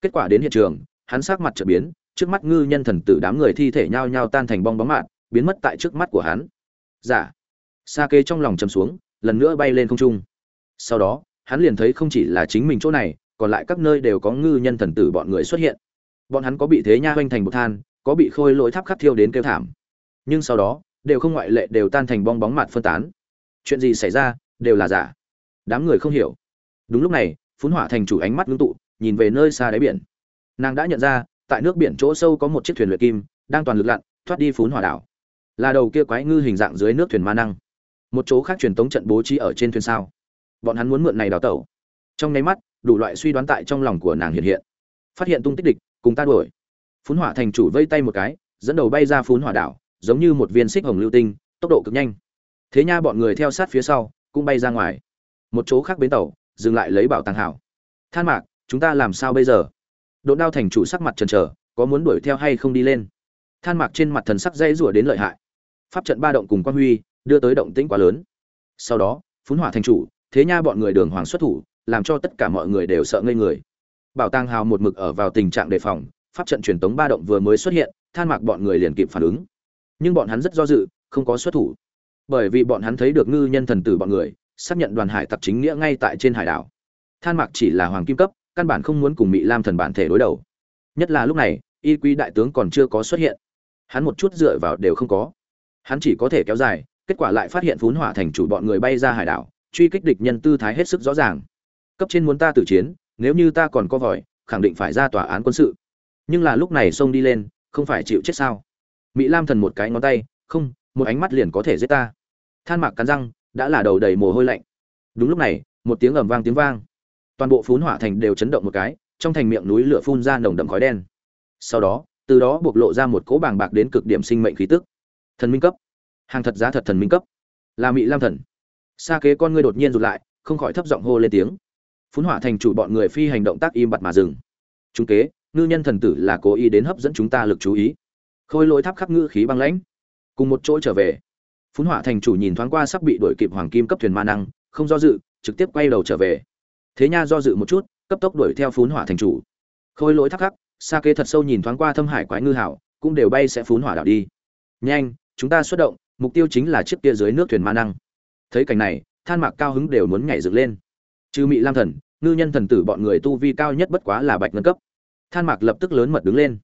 Kết quả đến hiện trường hắn sắc mặt trở biến trước mắt ngư nhân thần tử đám người thi thể nhao nhao tan thành bong bóng mạt, biến mất tại trước mắt của hắn. Giả dạ. sa kế trong lòng chầm xuống lần nữa bay lên không trung. Sau đó hắn liền thấy không chỉ là chính mình chỗ này còn lại các nơi đều có ngư nhân thần tử bọn người xuất hiện. Bọn hắn có bị thế nha hoành thành một than có bị khôi lỗi tháp khắc thiêu đến kêu thảm. Nhưng sau đó đều không ngoại lệ đều tan thành bong bóng mặt phân tán chuyện gì xảy ra, đều là giả. Đám người không hiểu. Đúng lúc này phun hỏa thành chủ ánh mắt ngưng tụ, nhìn về nơi xa đáy biển. Nàng đã nhận ra, tại nước biển chỗ sâu có một chiếc thuyền luyện kim, đang toàn lực lặn, thoát đi phun hỏa đảo. Là đầu kia quái ngư hình dạng dưới nước thuyền ma năng. Một chỗ khác truyền tống trận bố trí ở trên thuyền sao. Bọn hắn muốn mượn này đào tẩu. Trong nháy mắt, đủ loại suy đoán tại trong lòng của nàng hiện hiện. Phát hiện tung tích địch, cùng ta đuổi. Phun hỏa thành chủ vây tay một cái, dẫn đầu bay ra phun hỏa đảo, giống như một viên xích hồng lưu tinh, tốc độ cực nhanh thế nha bọn người theo sát phía sau, cũng bay ra ngoài. Một chỗ khác bến tàu, dừng lại lấy bảo tàng hảo. Than mạc, chúng ta làm sao bây giờ? Đỗ đao thành chủ sắc mặt trần trờ có muốn đuổi theo hay không đi lên? Than mạc trên mặt thần sắc dây rủa đến lợi hại. Pháp trận ba động cùng quan huy, đưa tới động tĩnh quá lớn. Sau đó phun hỏa thành chủ, thế nha bọn người đường hoàng xuất thủ, làm cho tất cả mọi người đều sợ ngây người. Bảo tàng hào một mực ở vào tình trạng đề phòng, pháp trận truyền tống ba động vừa mới xuất hiện, than mạc bọn người liền kịp phản ứng. Nhưng bọn hắn rất do dự, không có xuất thủ bởi vì bọn hắn thấy được ngư nhân thần tử bọn người, xác nhận đoàn hải tặc chính nghĩa ngay tại trên hải đảo. Than mạc chỉ là hoàng kim cấp, căn bản không muốn cùng mỹ lam thần bản thể đối đầu. Nhất là lúc này, y quý đại tướng còn chưa có xuất hiện. Hắn một chút dựa vào đều không có. Hắn chỉ có thể kéo dài, kết quả lại phát hiện phún hỏa thành chủ bọn người bay ra hải đảo, truy kích địch nhân tư thái hết sức rõ ràng. Cấp trên muốn ta tử chiến, nếu như ta còn có vòi, khẳng định phải ra tòa án quân sự. Nhưng là lúc này xông đi lên, không phải chịu chết sao? Mỹ lam thần một cái ngón tay, không một ánh mắt liền có thể giết ta. Than mạc cắn răng, đã là đầu đầy mồ hôi lạnh. Đúng lúc này, một tiếng ầm vang tiếng vang. Toàn bộ phún hỏa thành đều chấn động một cái, trong thành miệng núi lửa phun ra nồng đậm khói đen. Sau đó, từ đó bộc lộ ra một cỗ bàng bạc đến cực điểm sinh mệnh khí tức. Thần minh cấp. Hàng thật giá thật thần minh cấp. Là mỹ lam thần. Xa kế con ngươi đột nhiên rụt lại, không khỏi thấp giọng hô lên tiếng. Phún hỏa thành chủ bọn người phi hành động tác im bặt mà dừng. Chúng kế, ngư nhân thần tử là cố ý đến hấp dẫn chúng ta lực chú ý. Khôi lỗi tháp khắc ngữ khí băng lãnh cùng một chỗ trở về. Phun hỏa thành chủ nhìn thoáng qua sắp bị đuổi kịp hoàng kim cấp thuyền ma năng, không do dự, trực tiếp quay đầu trở về. Thế nha do dự một chút, cấp tốc đuổi theo phun hỏa thành chủ. Khôi lỗi thắc khắc xa kế thật sâu nhìn thoáng qua thâm hải quái ngư hảo, cũng đều bay sẽ phun hỏa đảo đi. Nhanh, chúng ta xuất động, mục tiêu chính là chiếc kia dưới nước thuyền ma năng. Thấy cảnh này, than mạc cao hứng đều muốn nhảy dựng lên. Trừ mị lam thần, ngư nhân thần tử bọn người tu vi cao nhất bất quá là bạch ngân cấp. Than mạc lập tức lớn mật đứng lên.